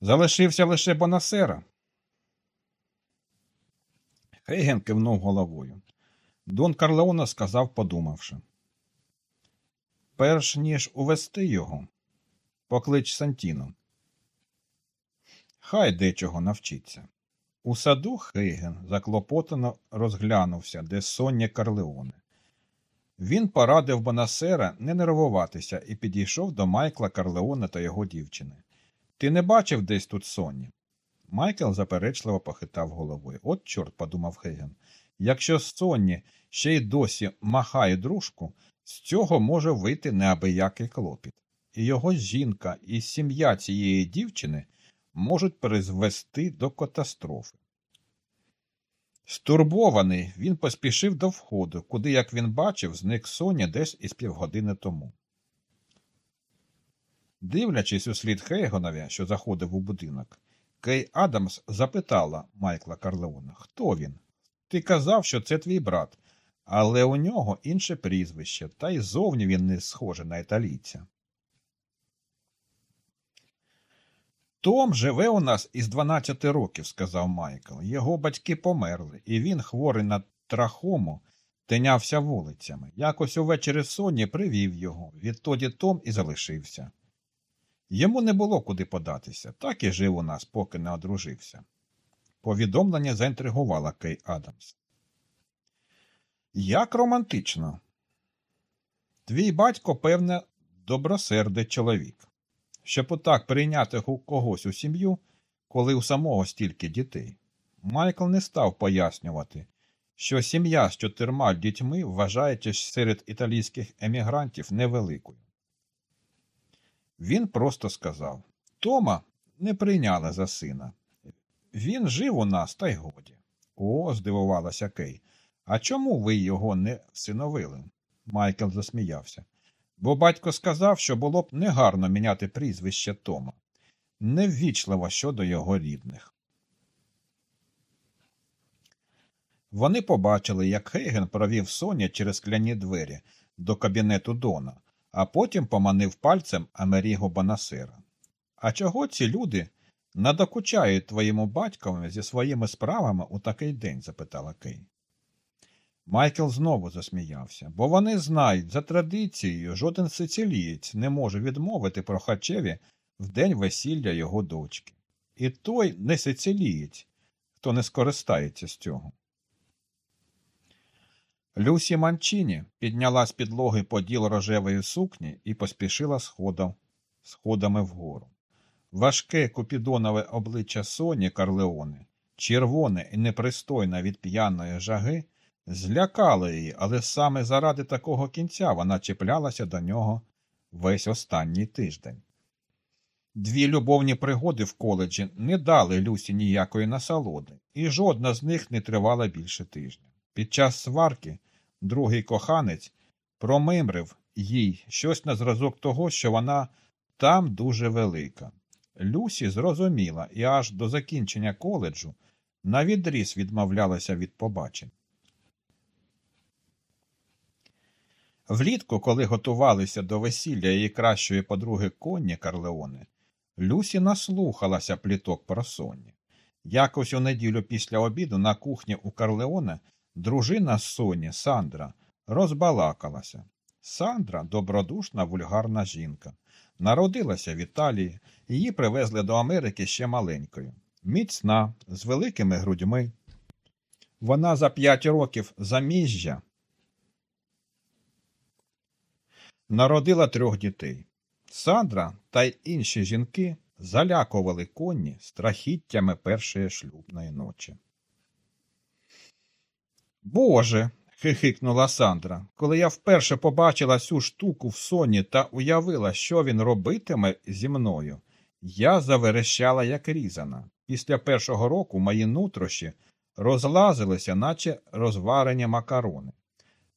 Залишився лише Бонасера. Хейген кивнув головою. Дон Корлеоне сказав, подумавши. Перш ніж увести його, поклич Сантіно. Хай дечого навчиться. У саду Хейген заклопотано розглянувся, де Сонні Корлеоне. Він порадив Бонасера не нервуватися і підійшов до Майкла Корлеоне та його дівчини. Ти не бачив десь тут Сонні? Майкл заперечливо похитав головою. От, чорт, подумав Хейген. Якщо Сонні ще й досі махає дружку, з цього може вийти неабиякий клопіт. Його жінка і сім'я цієї дівчини можуть призвести до катастрофи. Стурбований, він поспішив до входу, куди, як він бачив, зник Соня десь із півгодини тому. Дивлячись у слід Хейгонові, що заходив у будинок, Кей Адамс запитала Майкла Карлеона, хто він? Ти казав, що це твій брат, але у нього інше прізвище, та й зовні він не схожий на італійця. Том живе у нас із 12 років, сказав Майкл. Його батьки померли, і він, хворий на трахому, тинявся вулицями. Якось увечері Соні привів його. Відтоді Том і залишився. Йому не було куди податися, так і жив у нас, поки не одружився. Повідомлення заінтригувало Кей Адамс. Як романтично. Твій батько, певне, добросердий чоловік, щоб отак прийняти когось у сім'ю, коли у самого стільки дітей. Майкл не став пояснювати, що сім'я з чотирма дітьми вважається серед італійських емігрантів невеликою. Він просто сказав Тома не прийняли за сина. Він жив у нас, та й годі. О, здивувалася Кей. А чому ви його не всиновили? Майкл засміявся. Бо батько сказав, що було б негарно міняти прізвище Тома, неввічливо щодо його рідних. Вони побачили, як Хейген провів Соня через скляні двері до кабінету Дона, а потім поманив пальцем Амеріго Бонасера. А чого ці люди надокучають твоєму батькові зі своїми справами у такий день? запитала Кей. Майкл знову засміявся, бо вони знають, за традицією жоден сицилієць не може відмовити прохачеві в день весілля його дочки. І той не сицилієць, хто не скористається з цього. Люсі Манчині підняла з підлоги поділ рожевої сукні і поспішила сходом, сходами вгору. Важке купідонове обличчя Соні Карлеони, червоне і непристойне від п'яної жаги, злякало її, але саме заради такого кінця вона чіплялася до нього весь останній тиждень. Дві любовні пригоди в коледжі не дали Люсі ніякої насолоди, і жодна з них не тривала більше тижня. Під час сварки другий коханець промимрив їй щось на зразок того, що вона там дуже велика. Люсі зрозуміла і аж до закінчення коледжу навідріз відмовлялася від побачень. Влітку, коли готувалися до весілля її кращої подруги Конні Карлеони, Люсі наслухалася пліток про Сонні. Якось у неділю після обіду на кухні у Карлеоне дружина Соні, Сандра, розбалакалася. Сандра добродушна вульгарна жінка. Народилася в Італії, її привезли до Америки ще маленькою. Міцна, з великими грудьми. Вона за п'ять років заміжжя народила трьох дітей. Сандра та й інші жінки залякували конні страхіттями першої шлюбної ночі. Боже. хихикнула Сандра, коли я вперше побачила цю штуку в соні та уявила, що він робитиме зі мною, я заверещала, як різана. Після першого року мої нутрощі розлазилися, наче розварені макарони.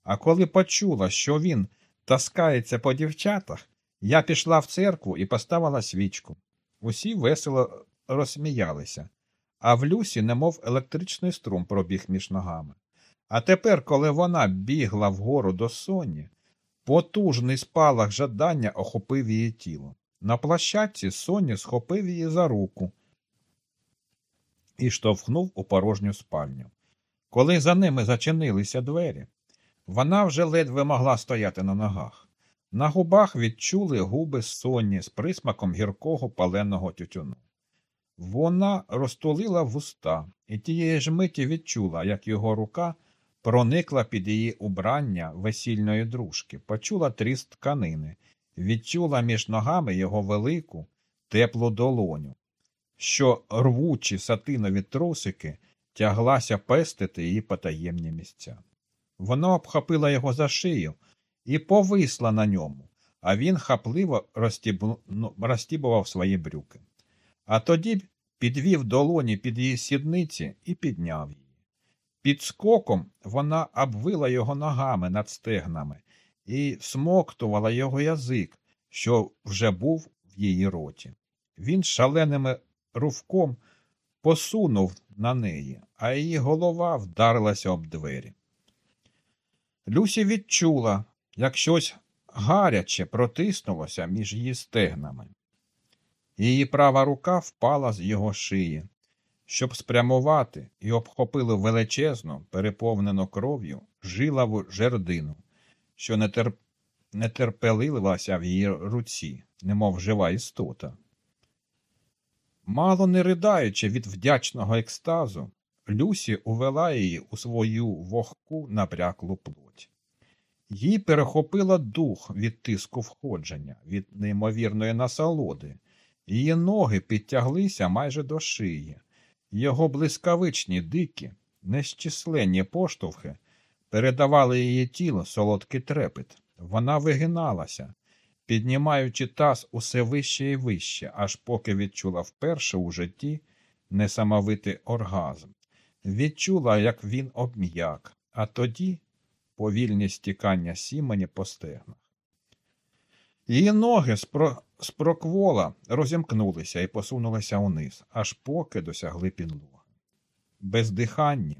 А коли почула, що він таскається по дівчатах, Я пішла в церкву і поставила свічку. Усі весело розсміялися, а в Люсі немов електричний струм пробіг між ногами. А тепер, коли вона бігла вгору до Соні, потужний спалах жадання охопив її тіло. На площадці Соня схопив її за руку і штовхнув у порожню спальню. Коли за ними зачинилися двері, вона вже ледве могла стояти на ногах. На губах відчули губи Соні з присмаком гіркого паленого тютюну. Вона розтулила вуста і тієї ж миті відчула, як його рука проникла під її убрання весільної дружки, почула тріст тканини, відчула між ногами його велику, теплу долоню, що рвучі сатинові трусики тяглася пестити її потаємні місця. Вона обхопила його за шию і повисла на ньому, а він хапливо розтібну... розтібував свої брюки. А тоді підвів долоні під її сідниці і підняв її. Під скоком вона обвила його ногами над стегнами і всмоктувала його язик, що вже був в її роті. Він шаленим рувком посунув на неї, а її голова вдарилася об двері. Люсі відчула, як щось гаряче протиснулося між її стегнами. Її права рука впала з його шиї, щоб спрямувати і обхопили величезну, переповнену кров'ю жилаву жердину, що нетерп... нетерпеливилася в її руці, немов жива істота. Мало не ридаючи від вдячного екстазу, Люсі увела її у свою вогку набряклу плоть. Їй перехопила дух від тиску входження, від неймовірної насолоди. Її ноги підтяглися майже до шиї. Його блискавичні дикі, нещисленні поштовхи передавали її тіло солодкий трепет. Вона вигиналася, піднімаючи таз усе вище і вище, аж поки відчула вперше у житті несамовитий оргазм. Відчула, як він обм'як, а тоді повільні стікання сімені по стегнах. Її ноги спро... спроквола розімкнулися і посунулися униз, аж поки досягли підлоги. Бездиханні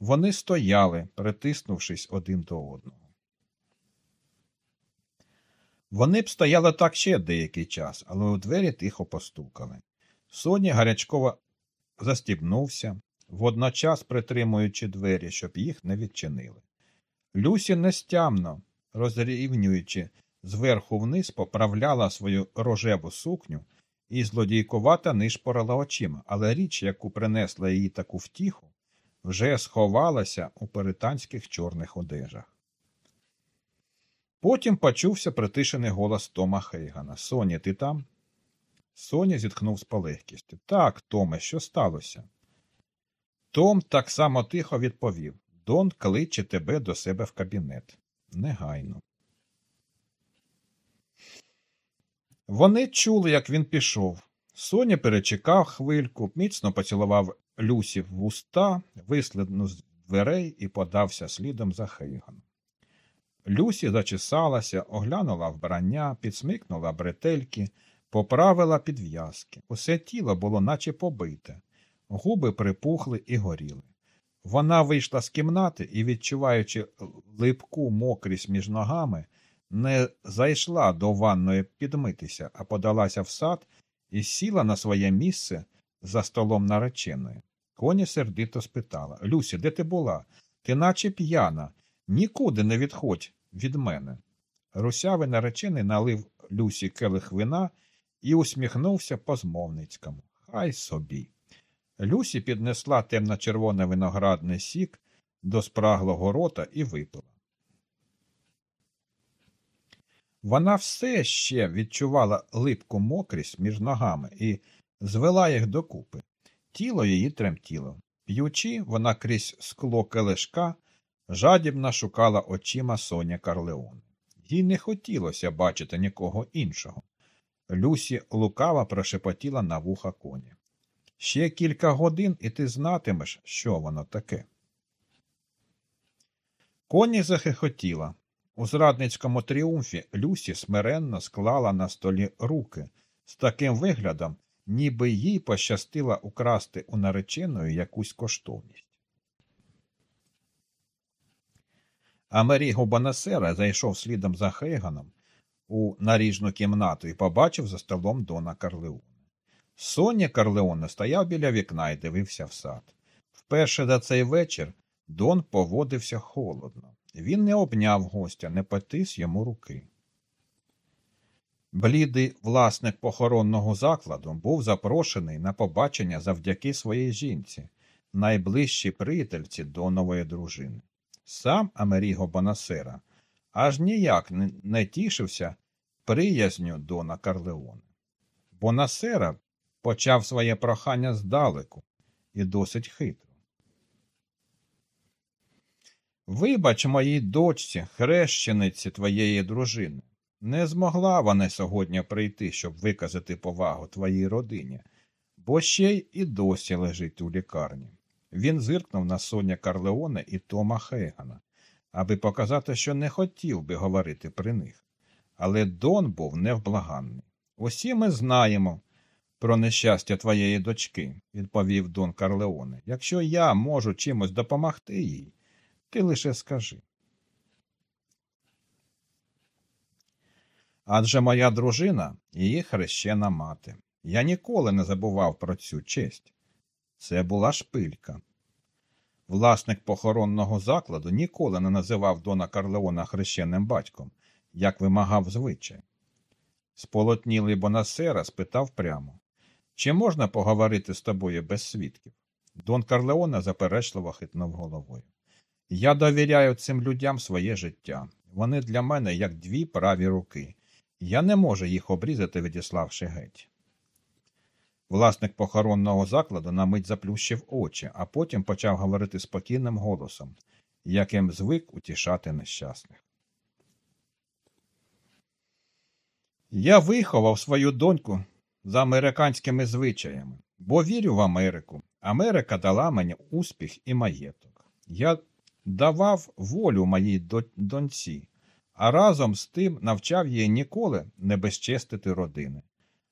вони стояли, притиснувшись один до одного. Вони б стояли так ще деякий час, але у двері тихо постукали. Соня гарячково застібнувся, водночас притримуючи двері, щоб їх не відчинили. Люсі нестямно, розрівнюючи зверху вниз, поправляла свою рожеву сукню і злодійкувата нишпорила очима, але річ, яку принесла їй таку втіху, вже сховалася у пеританських чорних одежах. Потім почувся притишений голос Тома Хейгана. Соня, ти там? Соня зітхнув з полегкістю. Так, Томе, що сталося? Том так само тихо відповів Дон кличе тебе до себе в кабінет. Негайно. Вони чули, як він пішов. Соня перечекав хвильку, міцно поцілував Люсі в вуста, висліднув з дверей і подався слідом за Хейганом. Люсі зачесалася, оглянула вбрання, підсмикнула бретельки, поправила підв'язки. Усе тіло було наче побите, губи припухли і горіли. Вона вийшла з кімнати і, відчуваючи липку мокрість між ногами, не зайшла до ванної підмитися, а подалася в сад і сіла на своє місце за столом нареченої. Коні сердито спитала Люсі, де ти була? Ти наче п'яна, нікуди не відходь від мене. Русявий наречений налив Люсі келих вина і усміхнувся по змовницькому. Хай собі. Люсі піднесла темно-червоний виноградний сік до спраглого рота і випила. Вона все ще відчувала липку мокрість між ногами і звела їх докупи. Тіло її тремтіло. П'ючи, вона крізь скло келешка жадібно шукала очима Соня Карлеоне. Їй не хотілося бачити нікого іншого. Люсі лукаво прошепотіла на вуха коні. Ще кілька годин, і ти знатимеш, що воно таке. Коні захихотіла. У зрадницькому тріумфі Люсі смиренно склала на столі руки з таким виглядом, ніби їй пощастило украсти у нареченої якусь коштовність. Амеріго Бонасера зайшов слідом за Хейганом у наріжну кімнату і побачив за столом Дона Карлеоне. Соня Карлеоне стояв біля вікна і дивився в сад. Вперше за цей вечір Дон поводився холодно. Він не обняв гостя, не потис йому руки. Блідий власник похоронного закладу був запрошений на побачення завдяки своїй жінці, найближчій приятельці Донової дружини. Сам Амеріго Бонасера аж ніяк не тішився приязню Дона Корлеоне. Бонасера почав своє прохання здалеку і досить хитро. Вибач моїй дочці, хрещениці твоєї дружини. Не змогла вона сьогодні прийти, щоб виказати повагу твоїй родині, бо ще й і досі лежить у лікарні. Він зиркнув на Соня Карлеоне і Тома Хейгана, аби показати, що не хотів би говорити при них. Але Дон був невблаганний. Усі ми знаємо про нещастя твоєї дочки, відповів Дон Карлеоне. Якщо я можу чимось допомогти їй, ти лише скажи. Адже моя дружина її хрещена мати. Я ніколи не забував про цю честь. Це була шпилька. Власник похоронного закладу ніколи не називав Дона Карлеона хрещеним батьком, як вимагав звичай. Сполотнілий Бонасера спитав прямо чи можна поговорити з тобою без свідків? Дон Карлеона заперечливо хитнув головою. Я довіряю цим людям своє життя. Вони для мене як дві праві руки. Я не можу їх обрізати, відіславши геть. Власник похоронного закладу на мить заплющив очі, а потім почав говорити спокійним голосом, яким звик утішати нещасних. Я виховав свою доньку за американськими звичаями, бо вірю в Америку. Америка дала мені успіх і маєток. Я давав волю моїй доньці, а разом з тим навчав її ніколи не безчестити родини.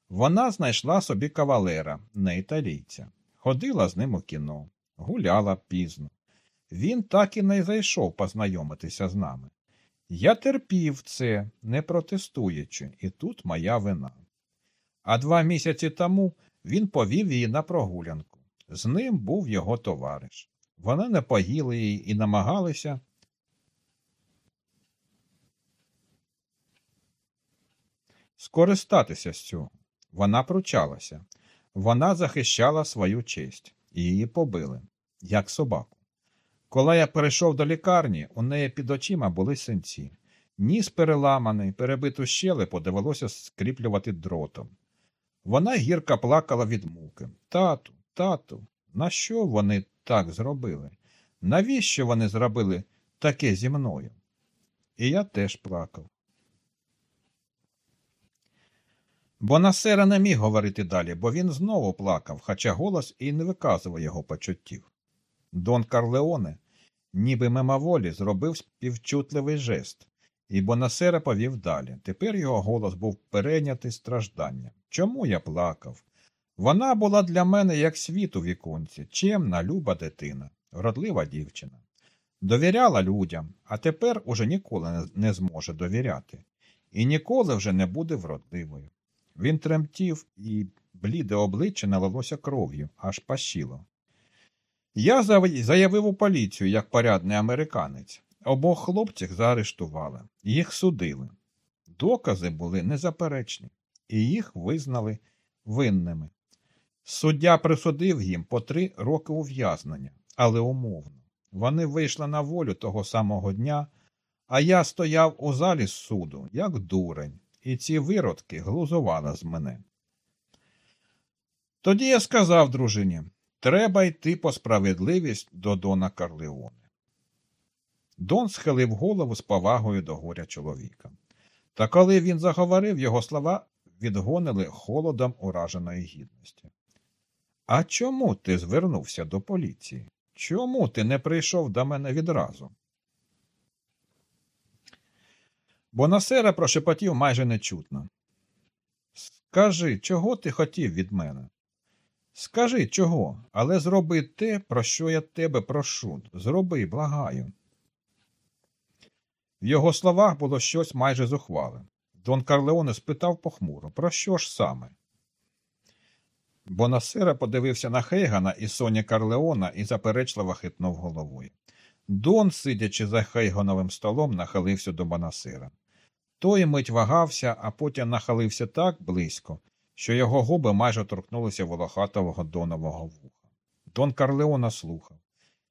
Вона знайшла собі кавалера, не італійця, ходила з ним у кіно, гуляла пізно. Він так і не зайшов познайомитися з нами. Я терпів це, не протестуючи, і тут моя вина. А два місяці тому він повів її на прогулянку. З ним був його товариш. Вони не поїли її і намагалися. Скористатися з цього. Вона пручалася. Вона захищала свою честь, її побили, як собаку. Коли я перейшов до лікарні, у неї під очима були синці. Ніс переламаний, перебиту щелепу довелося скріплювати дротом. Вона гірко плакала від муки. Тату, тату, на що вони так зробили? Навіщо вони зробили таке зі мною? І я теж плакав. Бонасера не міг говорити далі, бо він знову плакав, хоча голос і не виказував його почуттів. Дон Карлеоне, ніби мимоволі, зробив співчутливий жест, і Бонасера повів далі. Тепер його голос був перейнятий стражданням. Чому я плакав? Вона була для мене як світ у віконці, чемна, люба дитина, вродлива дівчина. Довіряла людям, а тепер уже ніколи не зможе довіряти, і ніколи вже не буде вродливою. Він тремтів, і бліде обличчя налилося кров'ю, аж пащило. Я заявив у поліцію як порядний американець. Обох хлопців заарештували, їх судили. Докази були незаперечні, і їх визнали винними. Суддя присудив їм по три роки ув'язнення, але умовно. Вони вийшли на волю того самого дня, а я стояв у залі суду, як дурень, і ці виродки глузували з мене. Тоді я сказав дружині треба йти по справедливість до Дона Карлеоне. Дон схилив голову з повагою до горя чоловіка. Та коли він заговорив, його слова відгонили холодом ураженої гідності. А чому ти звернувся до поліції? Чому ти не прийшов до мене відразу? Бонасера прошепотів майже нечутно. Скажи, чого ти хотів від мене? Скажи чого, але зроби те, про що я тебе прошу. Зроби, благаю. В його словах було щось майже зухвале. Дон Карлеоне спитав похмуро, про що ж саме? Бонасера подивився на Хейгана і Соні Карлеона і заперечливо хитнув головою. Дон, сидячи за Хейгановим столом, нахилився до Бонасера. Той мить вагався, а потім нахилився так близько, що його губи майже торкнулися волохатого донового вуха. Дон Карлеона слухав,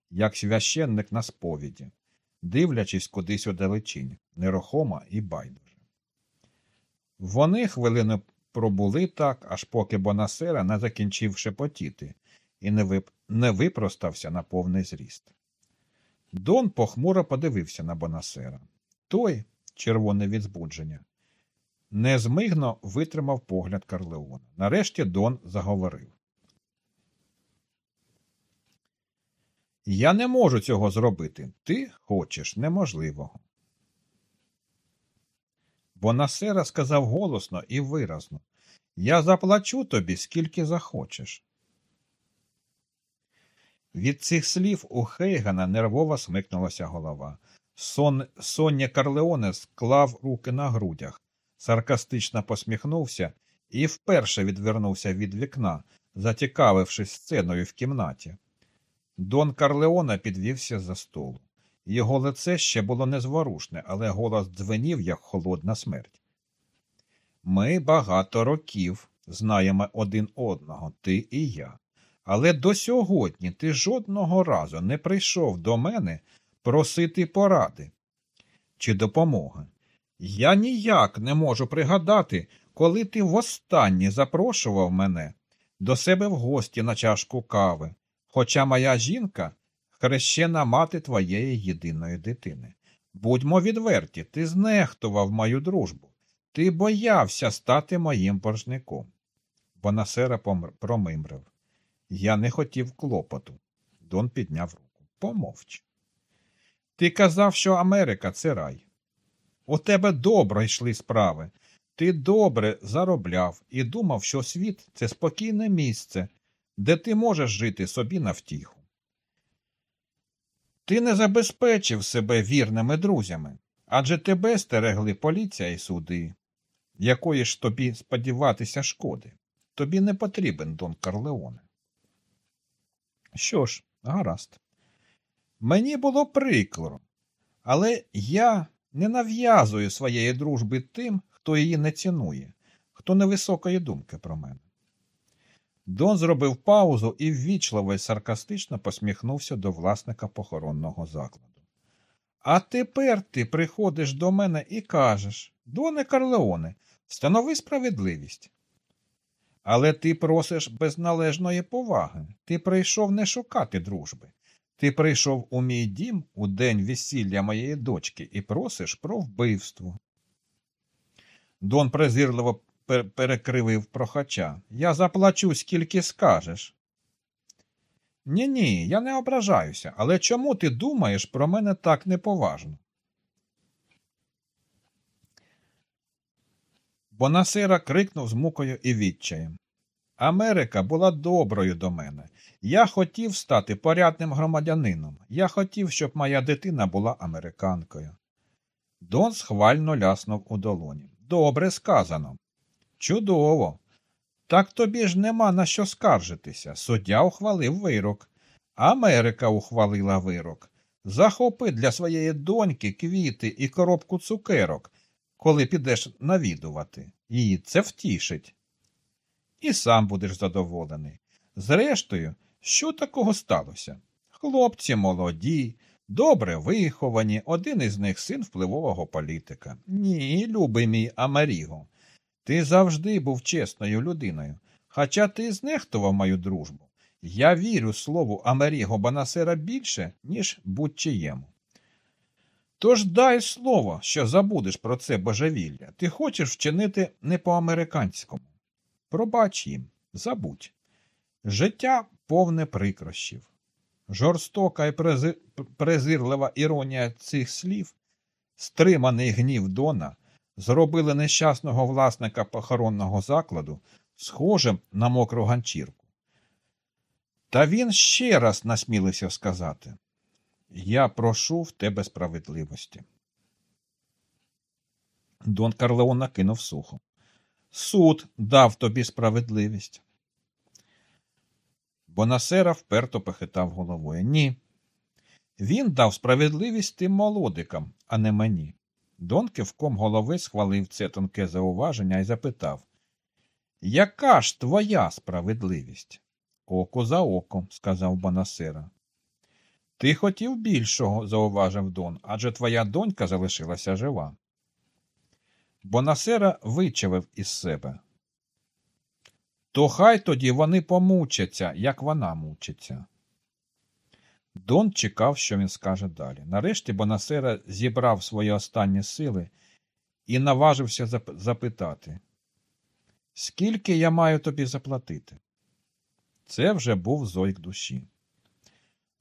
як священник на сповіді, дивлячись кудись у далечінь, нерухомо і байдуже. Вони хвилину пробули так, аж поки Бонасера не закінчив шепотіти і не, вип... не випростався на повний зріст. Дон похмуро подивився на Бонасера. Той, червоне від збудження, незмигно витримав погляд Карлеона. Нарешті Дон заговорив. Я не можу цього зробити. Ти хочеш неможливого. Бонасера сказав голосно і виразно Я заплачу тобі, скільки захочеш. Від цих слів у Хейгана нервово смикнулася голова. Сон... Соння Карлеоне склав руки на грудях, саркастично посміхнувся і вперше відвернувся від вікна, зацікавившись сценою в кімнаті. Дон Карлеона підвівся за столу. Його лице ще було незворушне, але голос дзвенів, як холодна смерть. Ми багато років знаємо один одного, ти і я. Але до сьогодні ти жодного разу не прийшов до мене просити поради чи допомоги. Я ніяк не можу пригадати, коли ти востаннє запрошував мене до себе в гості на чашку кави, хоча моя жінка хрещена мати твоєї єдиної дитини. Будьмо відверті, ти знехтував мою дружбу, ти боявся стати моїм боржником. Бонасера промимрив. Я не хотів клопоту. Дон підняв руку. Помовч. Ти казав, що Америка це рай. У тебе добре йшли справи. Ти добре заробляв і думав, що світ це спокійне місце, де ти можеш жити собі на втіху. Ти не забезпечив себе вірними друзями, адже тебе стерегли поліція і суди. Якої ж тобі сподіватися шкоди? Тобі не потрібен Дон Карлеоне. Що ж, гаразд. Мені було прикро, але я не нав'язую своєї дружби тим, хто її не цінує, хто невисокої думки про мене. Дон зробив паузу і ввічливо й саркастично посміхнувся до власника похоронного закладу. А тепер ти приходиш до мене і кажеш Доне Карлеоне, встанови справедливість. Але ти просиш без належної поваги. Ти прийшов не шукати дружби. Ти прийшов у мій дім у день весілля моєї дочки і просиш про вбивство. Дон презирливо перекривив прохача. Я заплачу, скільки скажеш. Ні, ні, я не ображаюся, але чому ти думаєш про мене так неповажно? Бонасира крикнув з мукою і відчаєм. Америка була доброю до мене. Я хотів стати порядним громадянином. Я хотів, щоб моя дитина була американкою. Дон схвально ляснув у долоні. Добре сказано. Чудово. Так тобі ж нема на що скаржитися. Суддя ухвалив вирок. Америка ухвалила вирок. Захопи для своєї доньки квіти і коробку цукерок, коли підеш навідувати. Її це втішить. І сам будеш задоволений. Зрештою, що такого сталося? Хлопці молоді, добре виховані, один із них син впливового політика. Ні, любий мій Амеріго. Ти завжди був чесною людиною, хоча ти знехтував мою дружбу. Я вірю слову Амеріго Банасера більше, ніж будь-чиєму. Тож дай слово, що забудеш про це божевілля. Ти хочеш вчинити не по-американському. Пробач їм, забудь. Життя повне прикрощів. Жорстока і презирлива іронія цих слів Стриманий гнів Дона зробили нещасного власника похоронного закладу схожим на мокру ганчірку. Та він ще раз насмілився сказати Я прошу в тебе справедливості. Дон Карлеон накинув сухо. Суд дав тобі справедливість. Бонасера вперто похитав головою. Ні. Він дав справедливість тим молодикам, а не мені. Дон кивком голови схвалив це тонке зауваження і запитав Яка ж твоя справедливість? Око за оком, сказав Бонасера. Ти хотів більшого, зауважив Дон, адже твоя донька залишилася жива. Бонасера вичавив із себе. То хай тоді вони помучаться, як вона мучиться. Дон чекав, що він скаже далі. Нарешті Бонасера зібрав свої останні сили і наважився запитати, скільки я маю тобі заплатити? Це вже був зойк душі.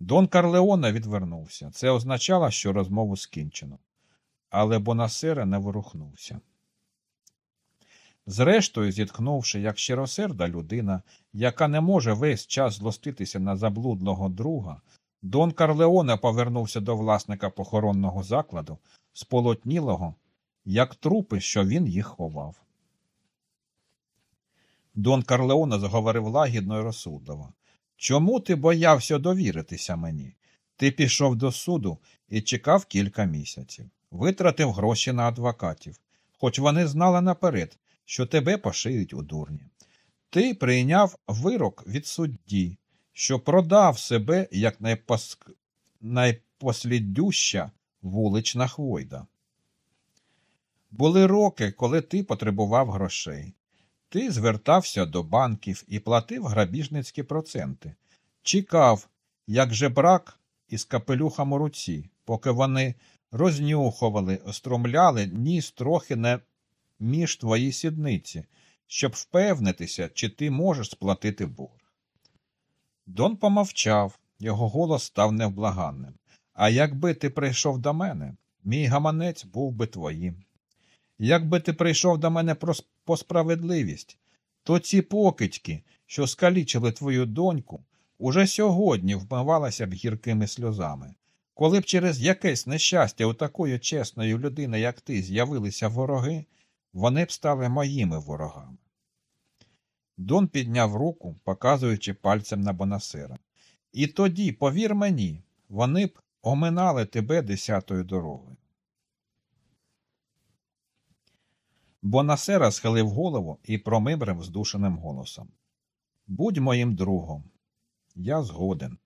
Дон Карлеона відвернувся. Це означало, що розмову скінчено. Але Бонасера не ворухнувся. Зрештою, зіткнувши, як щиросерда людина, яка не може весь час злоститися на заблудного друга, Дон Карлеоне повернувся до власника похоронного закладу, сполотнілого, як трупи, що він їх ховав. Дон Карлеоне заговорив лагідно і розсудливо. Чому ти боявся довіритися мені? Ти пішов до суду і чекав кілька місяців, витратив гроші на адвокатів, хоч вони знали наперед, що тебе пошиють у дурні. Ти прийняв вирок від судді, що продав себе як найпоск... найпослідюща вулична хвойда. Були роки, коли ти потребував грошей. Ти звертався до банків і платив грабіжницькі проценти, чекав, як же брак із капелюхом у руці, поки вони рознюхували, острумляли ніс трохи не між твої сідниці, щоб впевнитися, чи ти можеш сплатити борг. Дон помовчав, його голос став невблаганним. А якби ти прийшов до мене, мій гаманець був би твоїм. Якби ти прийшов до мене по справедливість, то ці покидьки, що скалічили твою доньку, уже сьогодні вмивалися б гіркими сльозами. Коли б через якесь нещастя у такої чесної людини, як ти, з'явилися вороги, вони б стали моїми ворогами. Дон підняв руку, показуючи пальцем на Бонасера. І тоді, повір мені, вони б оминали тебе десятою дорогою. Бонасера схилив голову і промимрив здушеним голосом. Будь моїм другом. Я згоден.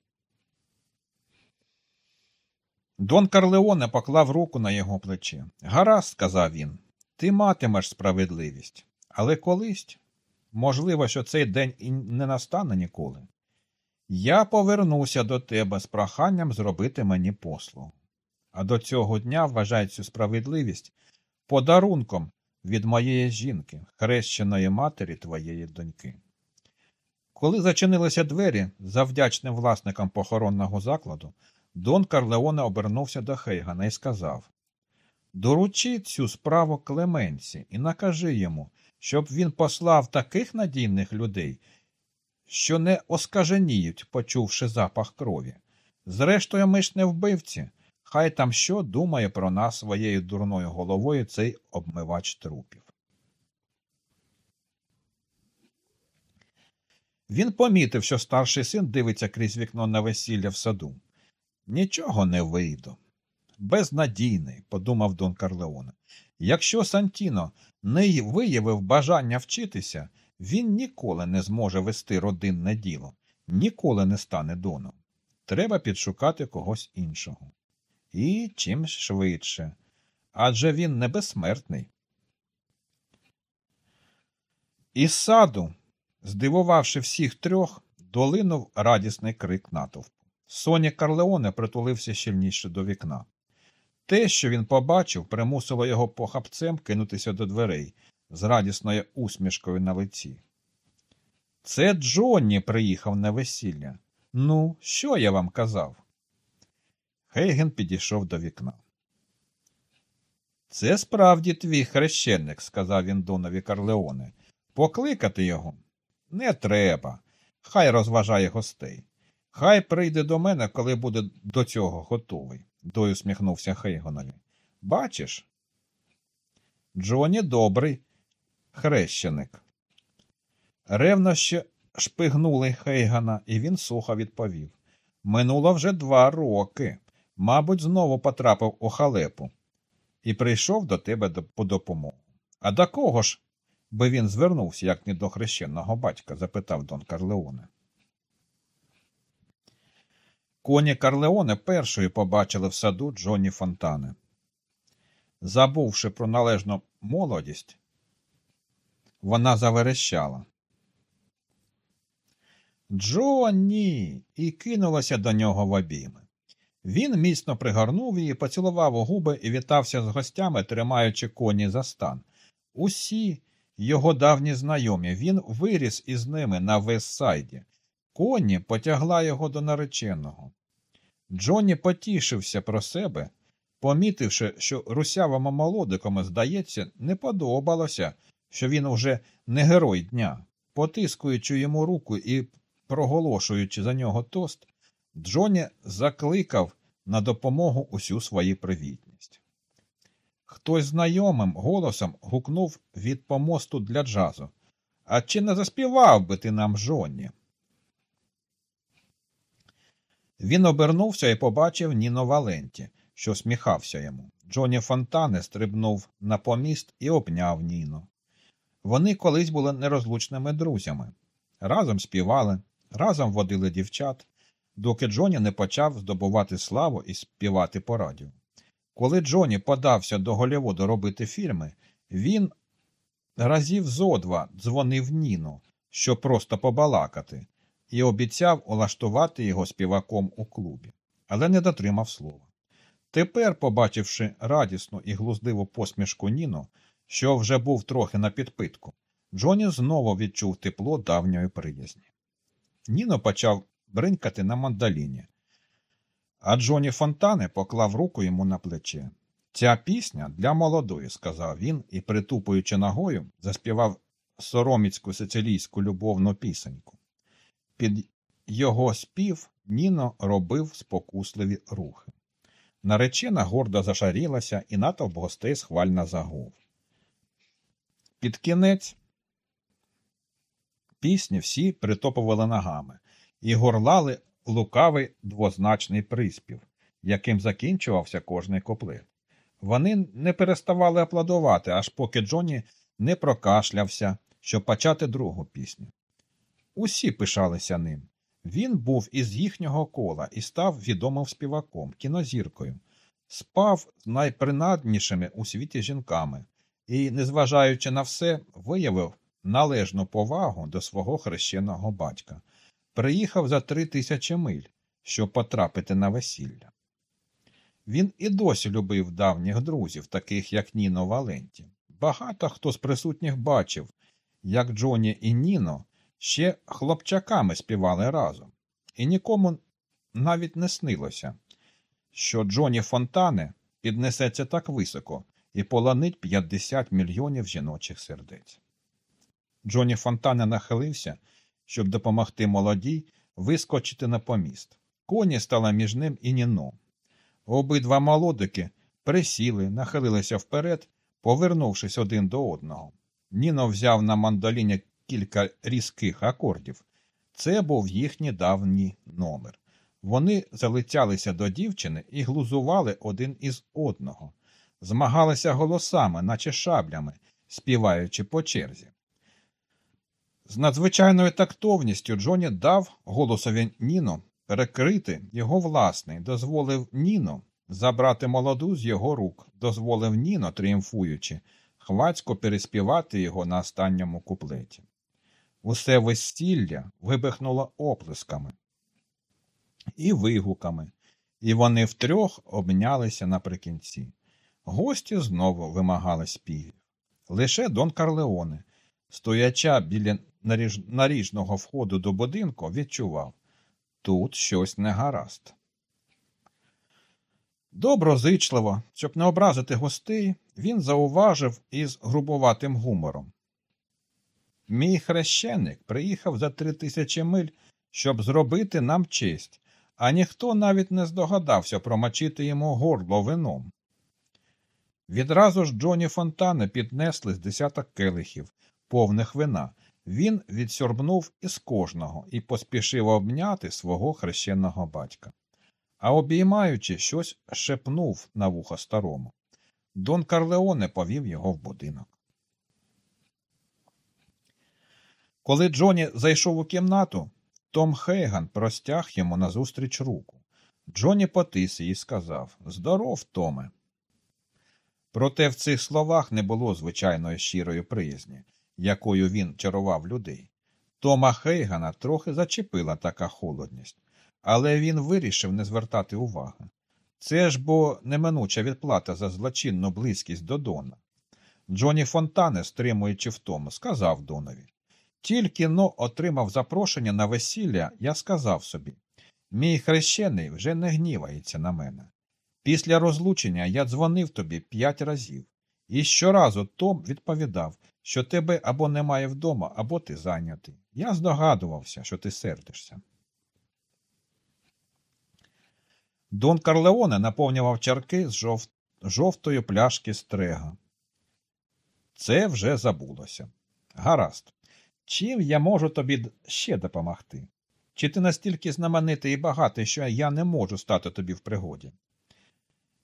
Дон Карлеоне поклав руку на його плече. Гаразд, сказав він, ти матимеш справедливість, але колись, можливо, що цей день і не настане ніколи. Я повернуся до тебе з проханням зробити мені послугу. А до цього дня вважай цю справедливість подарунком від моєї жінки, хрещеної матері твоєї доньки. Коли зачинилися двері за вдячним власником похоронного закладу, Дон Карлеоне обернувся до Хейгана і сказав Доручи цю справу Клеменці і накажи йому, щоб він послав таких надійних людей, що не оскаженіють, почувши запах крові. Зрештою, ми ж не вбивці. Хай там що думає про нас своєю дурною головою цей обмивач трупів. Він помітив, що старший син дивиться крізь вікно на весілля в саду. Нічого не вийду безнадійний, подумав Дон Карлеоне. Якщо Сантіно не виявив бажання вчитися, він ніколи не зможе вести родинне діло, ніколи не стане доном. Треба підшукати когось іншого. І чим швидше. Адже він не безсмертний. Із саду, здивувавши всіх трьох, долинув радісний крик натовпу. Соня Карлеоне притулився щільніше до вікна. Те, що він побачив, примусило його похапцем кинутися до дверей з радісною усмішкою на лиці. Це Джонні приїхав на весілля. Ну, що я вам казав? Хейген підійшов до вікна. Це справді твій хрещеник, сказав він Донові Карлеоне. Покликати його? Не треба. Хай розважає гостей. Хай прийде до мене, коли буде до цього готовий, Дой усміхнувся Хейгонові. Бачиш? Джоні добрий хрещеник. Ревнощі шпигнули Хейгана, і він сухо відповів. Минуло вже два роки. Мабуть, знову потрапив у халепу і прийшов до тебе по допомогу. А до кого ж би він звернувся, як не до хрещеного батька? запитав Дон Карлеоне. Коні Карлеоне першою побачили в саду Джонні Фонтане. Забувши про належну молодість, вона заверещала. Джонні! і кинулася до нього в обійми. Він міцно пригорнув її, поцілував у губи і вітався з гостями, тримаючи коні за стан. Усі його давні знайомі, він виріс із ними на Вестсайді. Коні потягла його до нареченого. Джонні потішився про себе, помітивши, що русявому молодикому, здається, не подобалося, що він уже не герой дня. Потискуючи йому руку і проголошуючи за нього тост, Джоні закликав на допомогу усю свою привітність. Хтось знайомим голосом гукнув від помосту для джазу. А чи не заспівав би ти нам Джонні? Він обернувся і побачив Ніно Валенті, що сміхався йому. Джоні Фонтане стрибнув на поміст і обняв Ніно. Вони колись були нерозлучними друзями. Разом співали, разом водили дівчат, доки Джоні не почав здобувати славу і співати по радіо. Коли Джоні подався до Голлівуду робити фільми, він разів зо два дзвонив Ніну, щоб просто побалакати, і обіцяв улаштувати його співаком у клубі, але не дотримав слова. Тепер, побачивши радісну і глузливу посмішку Ніно, що вже був трохи на підпитку, Джоні знову відчув тепло давньої приязні. Ніно почав бринькати на мандаліні, а Джоні Фонтане поклав руку йому на плече. Ця пісня для молодої, сказав він і, притупуючи ногою, заспівав сороміцьку сицилійську любовну пісеньку. Під його спів Ніно робив спокусливі рухи. Наречена гордо зашарілася, і натовп гостей схвально загув. Під кінець пісні всі притопували ногами і горлали лукавий двозначний приспів, яким закінчувався кожний куплет. Вони не переставали аплодувати, аж поки Джоні не прокашлявся, щоб почати другу пісню. Усі пишалися ним. Він був із їхнього кола і став відомим співаком, кінозіркою, спав з найпринаднішими у світі жінками і, незважаючи на все, виявив належну повагу до свого хрещеного батька. Приїхав за три тисячі миль, щоб потрапити на весілля. Він і досі любив давніх друзів, таких як Ніно Валенті. Багато хто з присутніх бачив, як Джоні і Ніно ще хлопчаками співали разом, і нікому навіть не снилося, що Джоні Фонтане піднесеться так високо і полонить 50 мільйонів жіночих сердець. Джоні Фонтане нахилився, щоб допомогти молодій вискочити на поміст. Коні стала між ним і Ніно. Обидва молодики присіли, нахилилися вперед, повернувшись один до одного. Ніно взяв на мандоліні кілька різких акордів. Це був їхній давній номер. Вони залицялися до дівчини і глузували один із одного, змагалися голосами, наче шаблями, співаючи по черзі. З надзвичайною тактовністю Джоні дав голосові Ніно перекрити його власний, дозволив Ніно забрати молоду з його рук, дозволив Ніно, тріумфуючи, хвацько переспівати його на останньому куплеті. Усе весілля вибихнуло оплесками і вигуками, і вони втрьох обнялися наприкінці. Гості знову вимагали співів. Лише Дон Карлеоне, стояча біля наріжного входу до будинку, відчував тут щось не гаразд. Доброзичливо, щоб не образити гостей, він зауважив із грубуватим гумором. Мій хрещеник приїхав за три тисячі миль, щоб зробити нам честь, а ніхто навіть не здогадався промочити йому горло вином. Відразу ж Джоні Фонтане піднесли з десяток келихів, повних вина. Він відсьорбнув із кожного і поспішив обняти свого хрещеного батька. А обіймаючи, щось шепнув на вухо старому. Дон Карлеоне повів його в будинок. Коли Джоні зайшов у кімнату, Том Хейган простяг йому назустріч руку. Джоні потис і сказав Здоров, Томе. Проте в цих словах не було звичайної щирої приязні, якою він чарував людей. Тома Хейгана трохи зачепила така холодність, але він вирішив не звертати уваги. Це ж бо неминуча відплата за злочинну близькість до Дона. Джоні Фонтане, стримуючи втому, сказав Донові тільки но отримав запрошення на весілля, я сказав собі мій хрещений вже не гнівається на мене. Після розлучення я дзвонив тобі п'ять разів, і щоразу Том відповідав, що тебе або немає вдома, або ти зайнятий. Я здогадувався, що ти сердишся. Дон Карлеоне наповнював чарки з жов... жовтої пляшки стрега. Це вже забулося. Гаразд. Чим я можу тобі ще допомогти? Чи ти настільки знаменитий і багатий, що я не можу стати тобі в пригоді?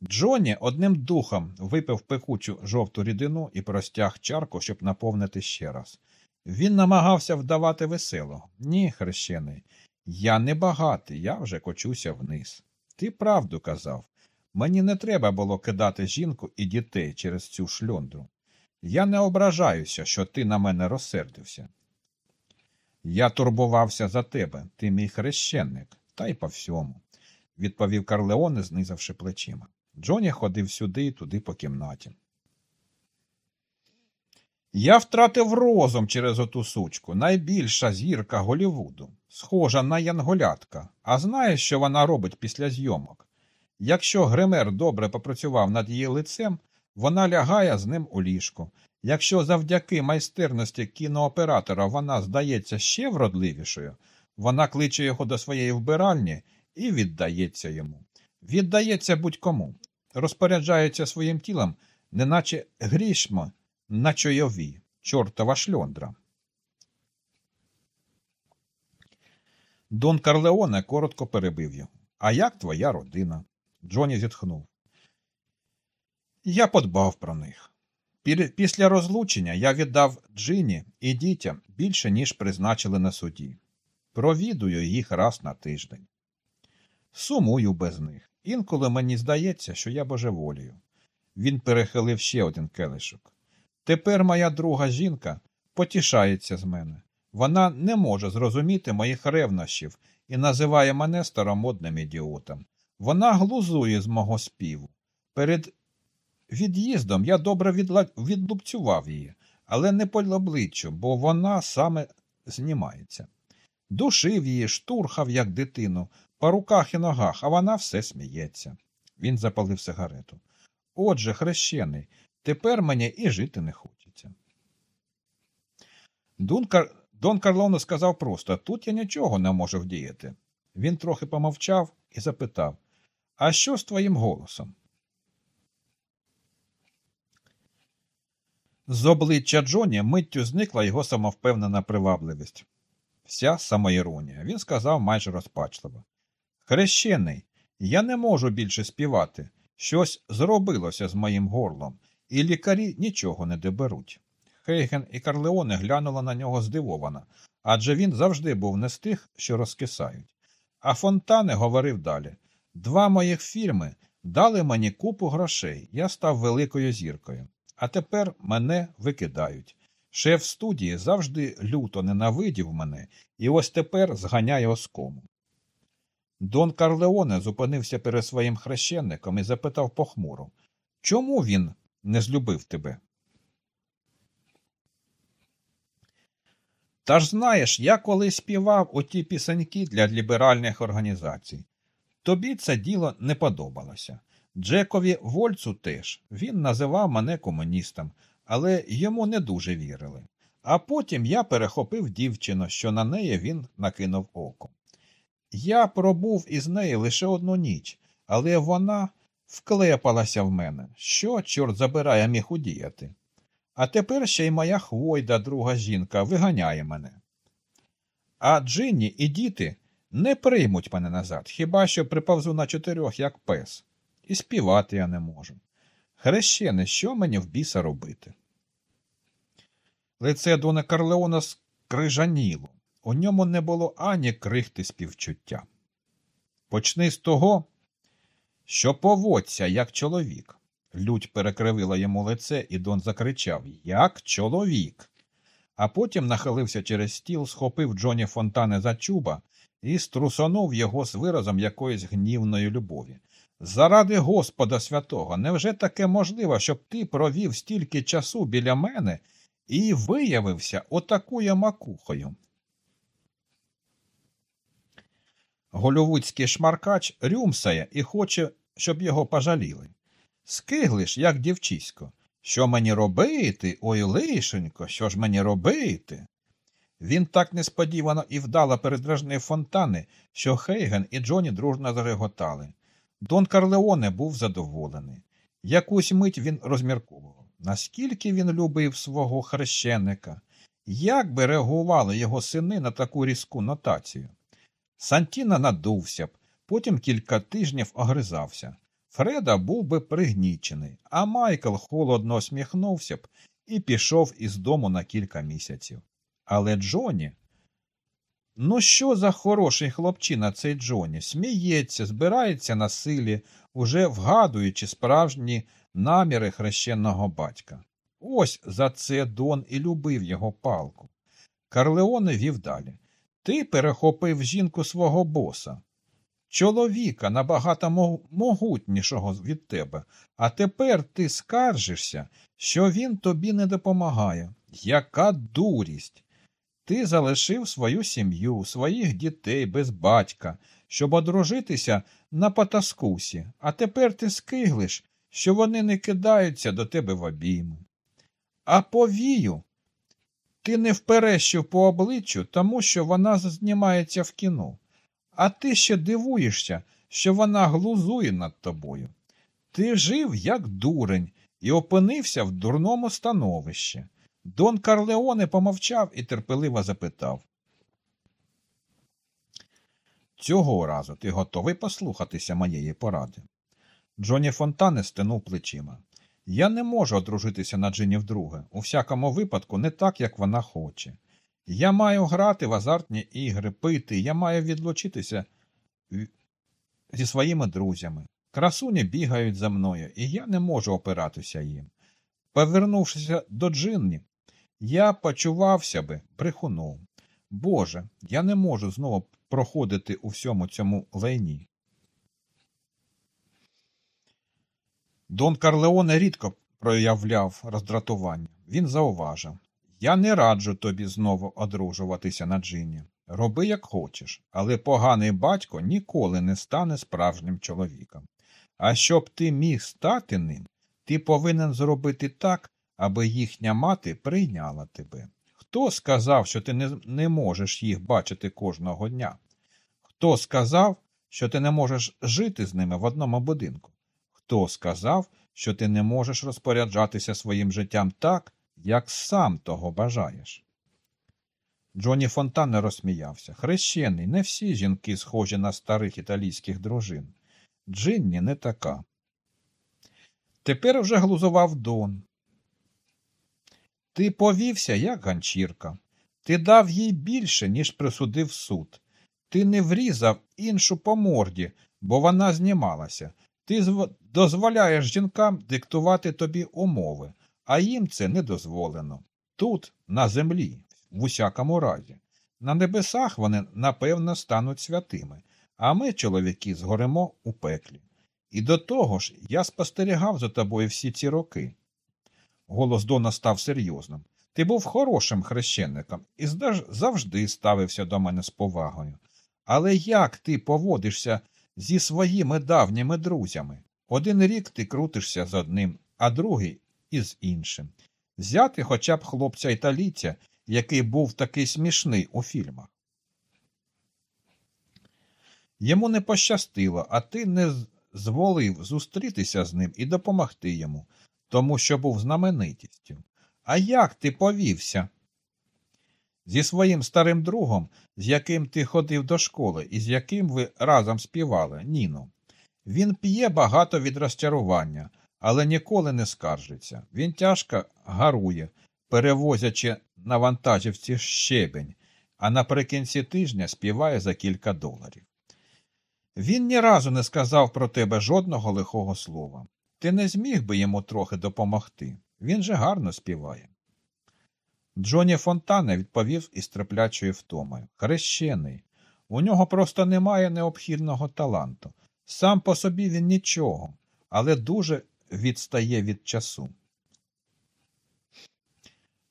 Джонні одним духом випив пекучу жовту рідину і простяг чарку, щоб наповнити ще раз. Він намагався вдавати весело. Ні, хрещений, я не багатий, я вже кочуся вниз. Ти правду казав. Мені не треба було кидати жінку і дітей через цю шльондру. Я не ображаюся, що ти на мене розсердився. Я турбувався за тебе, ти мій хрещенник, та й по всьому, відповів Карлеоне, знизавши плечима. Джоні ходив сюди і туди по кімнаті. Я втратив розум через оту сучку, найбільша зірка Голівуду, схожа на янголятка, а знаєш, що вона робить після зйомок? Якщо гример добре попрацював над її лицем, вона лягає з ним у ліжку. Якщо завдяки майстерності кінооператора вона здається ще вродливішою, вона кличе його до своєї вбиральні і віддається йому. Віддається будь-кому, розпоряджається своїм тілом, неначе грішмо на чойові, чортова шльондра. Дон Карлеоне коротко перебив його. А як твоя родина? Джоні зітхнув. Я подбав про них. Після розлучення я віддав Джині і дітям більше, ніж призначили на суді. Провідую їх раз на тиждень. Сумую без них. Інколи мені здається, що я божеволію. Він перехилив ще один келишок. Тепер моя друга жінка потішається з мене. Вона не може зрозуміти моїх ревнощів і називає мене старомодним ідіотом. Вона глузує з мого співу. Перед від'їздом я добре відла... відлупцював її, але не по обличчю, бо вона саме знімається. Душив її, штурхав, як дитину, по руках і ногах, а вона все сміється. Він запалив сигарету. Отже, хрещений, тепер мені і жити не хочеться. Дункар... Дон Карлоне сказав просто тут я нічого не можу вдіяти. Він трохи помовчав і запитав А що з твоїм голосом? З обличчя Джоні миттю зникла його самовпевнена привабливість. Вся самоіронія. Він сказав майже розпачливо. Хрещений, я не можу більше співати. Щось зробилося з моїм горлом, і лікарі нічого не доберуть. Хейген і Карлеоне глянули на нього здивовано, адже він завжди був не з тих, що розкисають. А Фонтане говорив далі два моїх фільми дали мені купу грошей, я став великою зіркою. А тепер мене викидають. Шеф студії завжди люто ненавидів мене і ось тепер зганяє оскому. Дон Карлеоне зупинився перед своїм хрещенником і запитав похмуро Чому він не злюбив тебе? Та ж знаєш, я коли співав оті пісеньки для ліберальних організацій. Тобі це діло не подобалося. Джекові Вольцу теж він називав мене комуністом, але йому не дуже вірили. А потім я перехопив дівчину, що на неї він накинув око. Я пробув із нею лише одну ніч, але вона вклепалася в мене. Що, чорт забирає, міг удіяти? А тепер ще й моя хвойда, друга жінка, виганяє мене. А Джинні і діти не приймуть мене назад, хіба що приповзу на чотирьох, як пес, і співати я не можу. Хрещене, що мені в біса робити? Лице Дона Карлеона скрижаніло, у ньому не було ані крихти співчуття. Почни з того, що поводься, як чоловік. Лють перекривила йому лице, і Дон закричав Як чоловік. А потім нахилився через стіл, схопив Джоні Фонтане за чуба і струсонув його з виразом якоїсь гнівної любові. Заради Господа святого, невже таке можливо, щоб ти провів стільки часу біля мене і виявився отакою макухою? Голівудський шмаркач рюмсає і хоче, щоб його пожаліли. Скиглиш, як дівчисько. Що мені робити, ой лишенько, що ж мені робити? Він так несподівано і вдало передражнив фонтани, що Хейген і Джоні дружно зареготали. Дон Карлеоне був задоволений. Якусь мить він розмірковував, наскільки він любив свого хрещеника, як би реагували його сини на таку різку нотацію. Сантіна надувся б, потім кілька тижнів огризався. Фреда був би пригнічений, а Майкл холодно усміхнувся б і пішов із дому на кілька місяців. Але Джоні. Ну, що за хороший хлопчина цей Джоні? Сміється, збирається на силі, уже вгадуючи справжні наміри хрещеного батька. Ось за це Дон і любив його палку. Карлеоне вів далі. Ти перехопив жінку свого боса, чоловіка набагато могутнішого від тебе, а тепер ти скаржишся, що він тобі не допомагає. Яка дурість! Ти залишив свою сім'ю, своїх дітей без батька, щоб одружитися на потаскусі, а тепер ти скиглиш, що вони не кидаються до тебе в обійму. А повію ти не вперещив по обличчю, тому що вона знімається в кіно, а ти ще дивуєшся, що вона глузує над тобою. Ти жив, як дурень, і опинився в дурному становищі. Дон Карлеоне помовчав і терпеливо запитав. Цього разу ти готовий послухатися моєї поради? Джоні Фонтане стенув плечима. Я не можу одружитися на Джині вдруге, у всякому випадку, не так, як вона хоче. Я маю грати в азартні ігри, пити, я маю відлучитися зі своїми друзями. Красуні бігають за мною, і я не можу опиратися їм. Повернувшися до Джинні, я почувався би брехуном. Боже, я не можу знову проходити у всьому цьому лайні. Дон Карлеоне рідко проявляв роздратування. Він зауважив Я не раджу тобі знову одружуватися на Джині. Роби, як хочеш, але поганий батько ніколи не стане справжнім чоловіком. А щоб ти міг стати ним, ти повинен зробити так, аби їхня мати прийняла тебе. Хто сказав, що ти не, не можеш їх бачити кожного дня? Хто сказав, що ти не можеш жити з ними в одному будинку? Хто сказав, що ти не можеш розпоряджатися своїм життям так, як сам того бажаєш? Джоні Фонтане розсміявся. Хрещений, не всі жінки схожі на старих італійських дружин. Джинні не така. Тепер вже глузував Дон. Ти повівся, як ганчірка. Ти дав їй більше, ніж присудив суд. Ти не врізав іншу по морді, бо вона знімалася. Ти дозволяєш жінкам диктувати тобі умови, а їм це не дозволено. Тут, на землі, в усякому разі. На небесах вони, напевно, стануть святими, а ми, чоловіки, згоремо у пеклі. І до того ж, я спостерігав за тобою всі ці роки. Голос Дона став серйозним. Ти був хорошим хрещенником і завжди ставився до мене з повагою. Але як ти поводишся зі своїми давніми друзями? Один рік ти крутишся з одним, а другий із іншим. Взяти хоча б хлопця італійця, який був такий смішний у фільмах. Йому не пощастило, а ти не зволив зустрітися з ним і допомогти йому, тому що був знаменитістю. А як ти повівся? Зі своїм старим другом, з яким ти ходив до школи і з яким ви разом співали, Ніно. Він п'є багато від розчарування, але ніколи не скаржиться. Він тяжко гарує, перевозячи на вантажівці щебень, а наприкінці тижня співає за кілька доларів. Він ні разу не сказав про тебе жодного лихого слова. Ти не зміг би йому трохи допомогти. Він же гарно співає. Джоні Фонтане відповів із терплячою втомою. Хрещений. У нього просто немає необхідного таланту. Сам по собі він нічого, але дуже відстає від часу.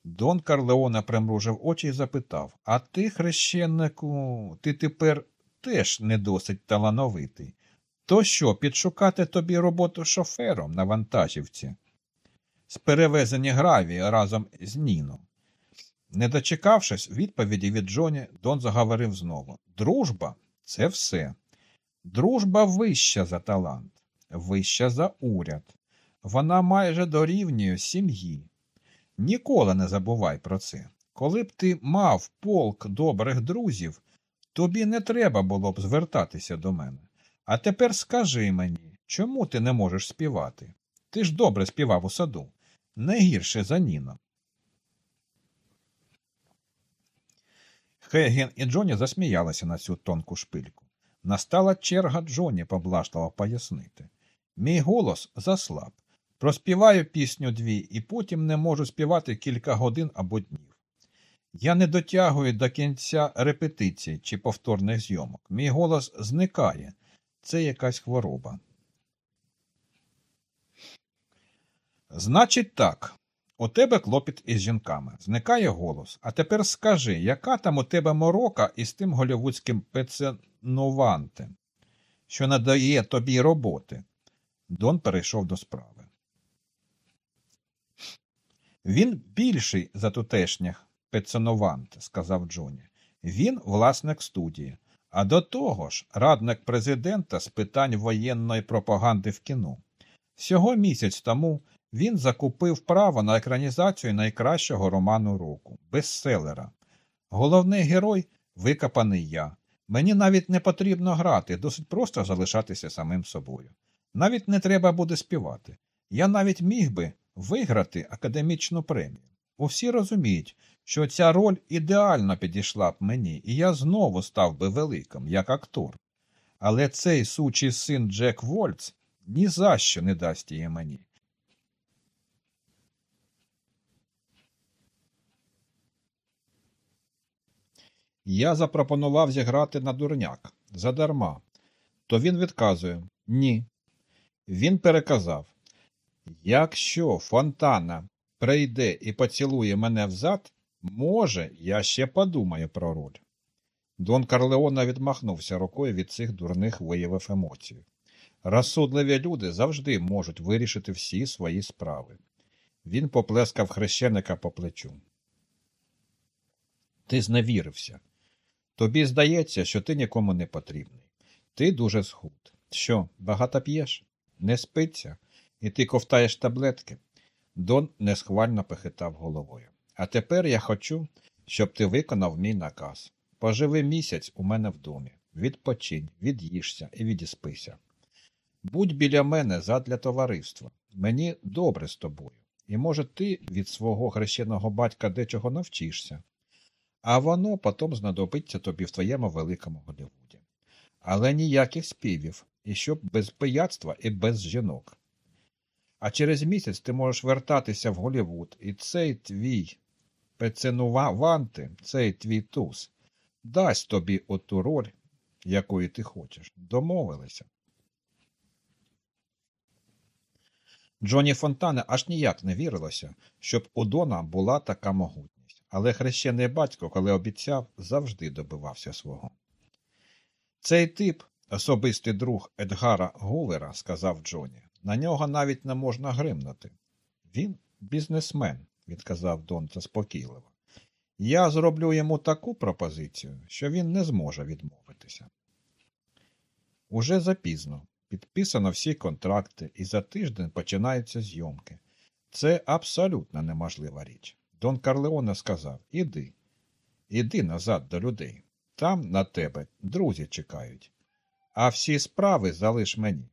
Дон Карлеоне примружив очі і запитав А ти, хрещеннику, ти тепер теж не досить талановитий. То що, підшукати тобі роботу шофером на вантажівці? З перевезення гравії разом з Ніном. Не дочекавшись відповіді від Джоні, Дон заговорив знову Дружба це все. Дружба вища за талант, вища за уряд. Вона майже дорівнює сім'ї. Ніколи не забувай про це. Коли б ти мав полк добрих друзів, тобі не треба було б звертатися до мене. А тепер скажи мені, чому ти не можеш співати? Ти ж добре співав у саду, не гірше за Ніно. Хейген і Джоні засміялися на цю тонку шпильку. Настала черга Джоні поблажливо пояснити. Мій голос заслаб. Проспіваю пісню дві і потім не можу співати кілька годин або днів. Я не дотягую до кінця репетицій чи повторних зйомок. Мій голос зникає. Це якась хвороба. Значить так, у тебе клопіт із жінками. Зникає голос. А тепер скажи, яка там у тебе морока із тим голівудським пеценувантем, що надає тобі роботи? Дон перейшов до справи. Він більший за тутешніх пеценувант, сказав Джоні. Він власник студії, а до того ж радник президента з питань воєнної пропаганди в кіно. Всього місяць тому він закупив право на екранізацію найкращого роману року бестселера. Головний герой викопаний я. Мені навіть не потрібно грати, досить просто залишатися самим собою. Навіть не треба буде співати. Я навіть міг би виграти академічну премію. Усі розуміють, що ця роль ідеально підійшла б мені, і я знову став би великим, як актор. Але цей сучий син Джек Вольц ні за що не дасть її мені. Я запропонував зіграти на дурняк задарма. То він відказує ні. Він переказав Якщо Фонтана прийде і поцілує мене взад, може, я ще подумаю про роль. Дон Карлеона відмахнувся рукою від цих дурних виявів емоцій. Розсудливі люди завжди можуть вирішити всі свої справи. Він поплескав хрещеника по плечу. Ти зневірився. Тобі здається, що ти нікому не потрібний. Ти дуже схуд. Що, багато п'єш? Не спиться, і ти ковтаєш таблетки. Дон несхвально похитав головою. А тепер я хочу, щоб ти виконав мій наказ. Поживи місяць у мене в домі. Відпочинь, від'їжся і відіспися. Будь біля мене задля товариства. Мені добре з тобою. І, може, ти від свого хрещеного батька дечого навчишся, а воно потім знадобиться тобі в твоєму великому Голлівуді. Але ніяких співів, і щоб без пияцтва і без жінок. А через місяць ти можеш вертатися в Голлівуд, і цей твій пеценуванти, цей твій туз, дасть тобі оту роль, якої ти хочеш. Домовилися. Джоні Фонтане аж ніяк не вірилося, щоб у Дона була така могутність, але хрещений батько, коли обіцяв, завжди добивався свого. Цей тип, особистий друг Едгара Гувера, сказав Джоні, На нього навіть не можна гримнути. Він бізнесмен, відказав Дон заспокійливо. Я зроблю йому таку пропозицію, що він не зможе відмовитися. Уже запізно. Підписано всі контракти, і за тиждень починаються зйомки. Це абсолютно неможлива річ. Дон Карлеоне сказав Іди, іди назад до людей. Там на тебе друзі чекають. А всі справи залиш мені.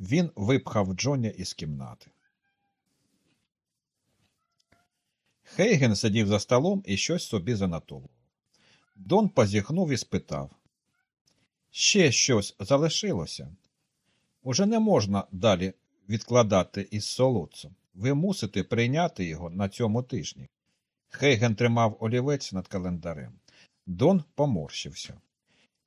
Він випхав Джоня із кімнати. Хейген сидів за столом і щось собі занотовував. Дон позіхнув і спитав Ще щось залишилося? Уже не можна далі відкладати із солодцем. Ви мусите прийняти його на цьому тижні. Хейген тримав олівець над календарем. Дон поморщився.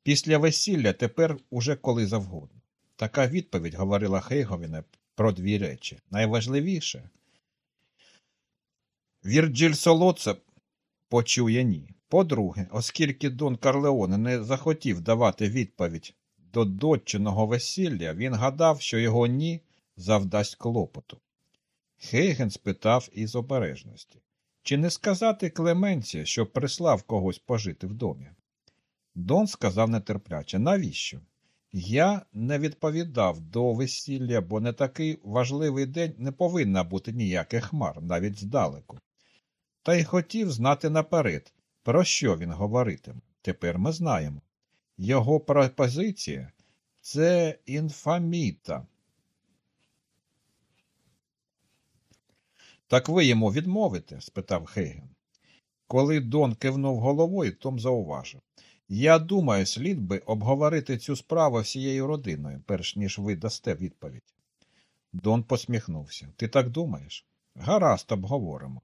Після весілля тепер уже коли завгодно. Така відповідь говорила Хейговіне про дві речі. Найважливіше Вірджиль Солоце почує ні. По-друге, оскільки Дон Карлеоне не захотів давати відповідь до дочиного весілля, він гадав, що його ні завдасть клопоту. Хейген спитав із обережності чи не сказати Клеменці, що прислав когось пожити в домі? Дон сказав нетерпляче навіщо? Я не відповідав до весілля, бо не такий важливий день не повинна бути ніяких хмар, навіть здалеку. Та й хотів знати наперед, про що він говоритиме. Тепер ми знаємо. Його пропозиція це інфаміта. Так ви йому відмовите? спитав Хейген. Коли Дон кивнув головою, Том зауважив. Я думаю, слід би обговорити цю справу всією родиною, перш ніж ви дасте відповідь. Дон посміхнувся. Ти так думаєш? Гаразд, обговоримо.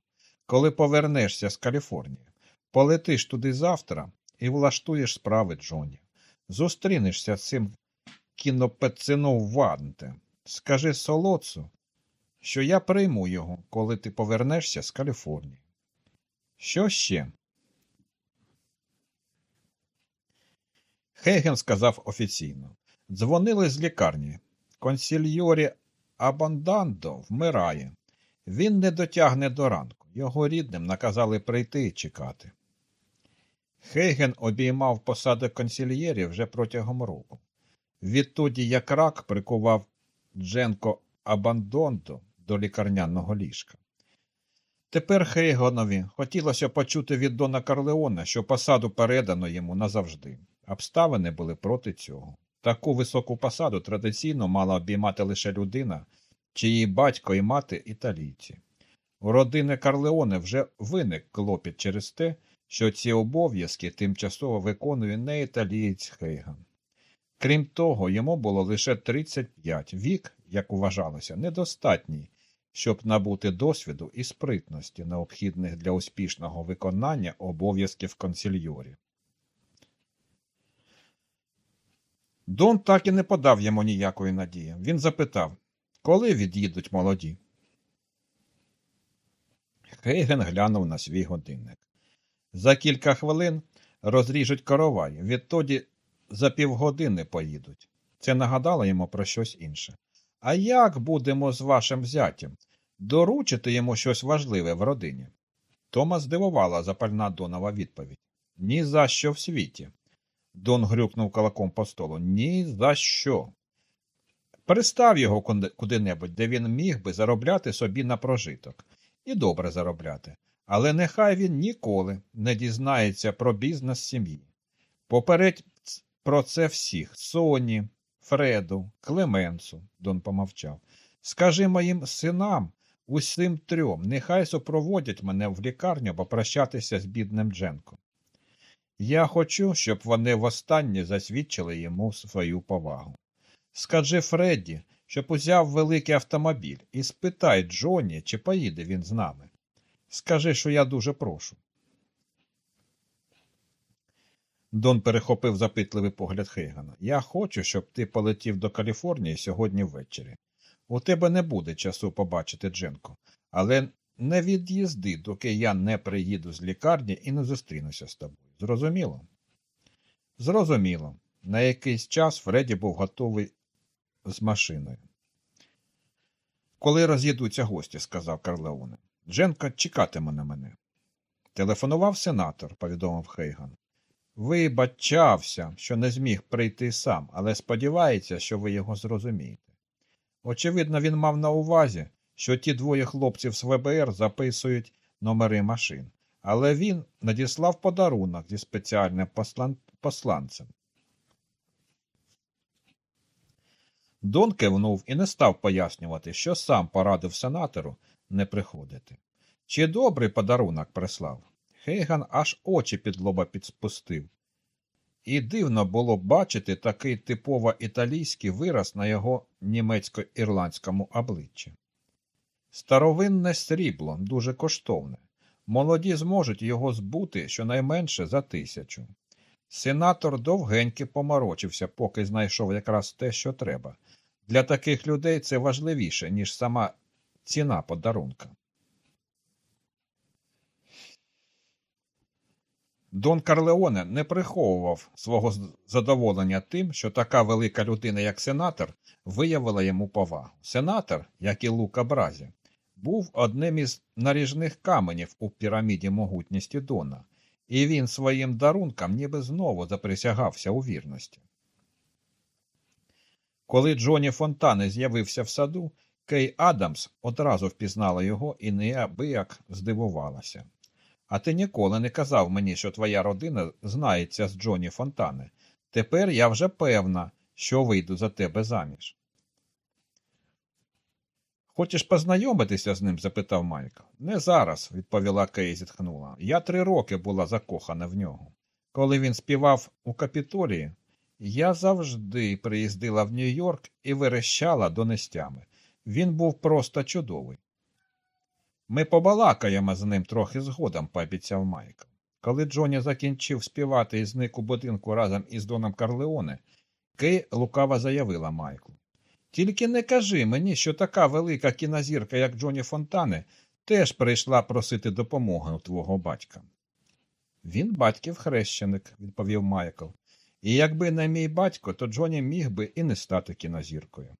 Коли повернешся з Каліфорнії, полетиш туди завтра і влаштуєш справи Джоні. Зустрінешся з цим кінопецину Ванте. Скажи солоцу, що я прийму його, коли ти повернешся з Каліфорнії. Що ще? Хейген сказав офіційно. Дзвонили з лікарні. Консільйорі Абандандо вмирає. Він не дотягне до ранку. Його рідним наказали прийти і чекати. Хейген обіймав посади консільєрів вже протягом року. Відтоді, як рак прикував Дженко Абандондо до лікарняного ліжка. Тепер Хейгонові хотілося почути від Дона Карлеона, що посаду передано йому назавжди. Обставини були проти цього. Таку високу посаду традиційно мала обіймати лише людина, чиї батько і мати італійці. У родини Карлеоне вже виник клопіт через те, що ці обов'язки тимчасово виконує не італієць Хейган. Крім того, йому було лише 35 вік, як вважалося, недостатній, щоб набути досвіду і спритності, необхідних для успішного виконання обов'язків консільйорів. Дон так і не подав йому ніякої надії. Він запитав, коли від'їдуть молоді. Хейген глянув на свій годинник. За кілька хвилин розріжуть коровай, відтоді за півгодини поїдуть. Це нагадало йому про щось інше. А як будемо з вашим зятям? Доручити йому щось важливе в родині? Тома здивувала запальна Донова відповідь. Ні за що в світі. Дон грюкнув кулаком по столу. Ні за що. Перестав його куди-небудь, де він міг би заробляти собі на прожиток. І добре заробляти. Але нехай він ніколи не дізнається про бізнес сім'ї. Попередь про це всіх Соні, Фреду, Клеменсу, Дон помовчав. Скажи моїм синам, усім трьом, нехай супроводять мене в лікарню попрощатися з бідним Дженком. Я хочу, щоб вони востаннє засвідчили йому свою повагу. Скажи Фредді, щоб узяв великий автомобіль і спитай Джоні, чи поїде він з нами. Скажи, що я дуже прошу. Дон перехопив запитливий погляд Хейгана. Я хочу, щоб ти полетів до Каліфорнії сьогодні ввечері. У тебе не буде часу побачити Дженко, але не від'їзди, доки я не приїду з лікарні і не зустрінуся з тобою. Зрозуміло? Зрозуміло. На якийсь час Фредді був готовий з машиною. Коли роз'їдуться гості, сказав Карлеоне. Дженко чекатиме на мене. Телефонував сенатор, повідомив Хейган. Вибачався, що не зміг прийти сам, але сподівається, що ви його зрозумієте. Очевидно, він мав на увазі, що ті двоє хлопців з ВБР записують номери машин, але він надіслав подарунок зі спеціальним послан... посланцем. Дон кивнув і не став пояснювати, що сам порадив сенатору не приходити. Чи добрий подарунок прислав? Хейган аж очі під лоба підспустив. І дивно було бачити такий типово італійський вираз на його німецько-ірландському обличчі. Старовинне срібло дуже коштовне. Молоді зможуть його збути щонайменше за тисячу. Сенатор довгеньки поморочився, поки знайшов якраз те, що треба. Для таких людей це важливіше, ніж сама ціна подарунка. Дон Карлеоне не приховував свого задоволення тим, що така велика людина, як сенатор, виявила йому повагу. Сенатор, як і Лука Бразі, був одним із наріжних каменів у піраміді могутності Дона, і він своїм дарункам ніби знову заприсягався у вірності. Коли Джоні Фонтане з'явився в саду, Кей Адамс одразу впізнала його і неабияк здивувалася. А ти ніколи не казав мені, що твоя родина знається з Джоні Фонтане. Тепер я вже певна, що вийду за тебе заміж. Хочеш познайомитися з ним? запитав Майкл. Не зараз, відповіла Кей зітхнула. Я три роки була закохана в нього. Коли він співав у капітолії, я завжди приїздила в Нью-Йорк і верещала донестями. Він був просто чудовий. Ми побалакаємо з ним трохи згодом, пообіцяв Майкл. Коли Джоні закінчив співати і зник у будинку разом із Доном Карлеоне, Кей лукаво заявила Майклу. Тільки не кажи мені, що така велика кінозірка, як Джоні Фонтане, теж прийшла просити допомоги у твого батька. Він батьків хрещеник, відповів Майкл. І якби не мій батько, то Джоні міг би і не стати кінозіркою.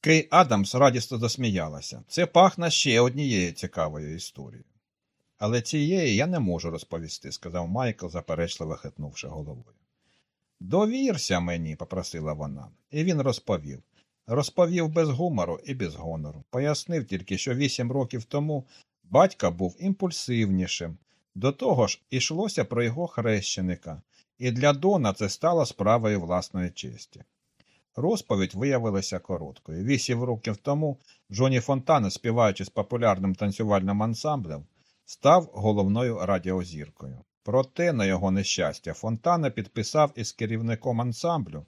Кей Адамс радісно засміялася. Це пахне ще однією цікавою історією. Але цієї я не можу розповісти, сказав Майкл, заперечливо хитнувши головою. Довірся мені, попросила вона, і він розповів. Розповів без гумору і без гонору. Пояснив тільки, що вісім років тому батька був імпульсивнішим. До того ж, ішлося про його хрещеника, і для Дона це стало справою власної честі. Розповідь виявилася короткою. Вісім років тому Джоні Фонтане, співаючи з популярним танцювальним ансамблем, став головною радіозіркою. Проте, на його нещастя, Фонтане підписав із керівником ансамблю,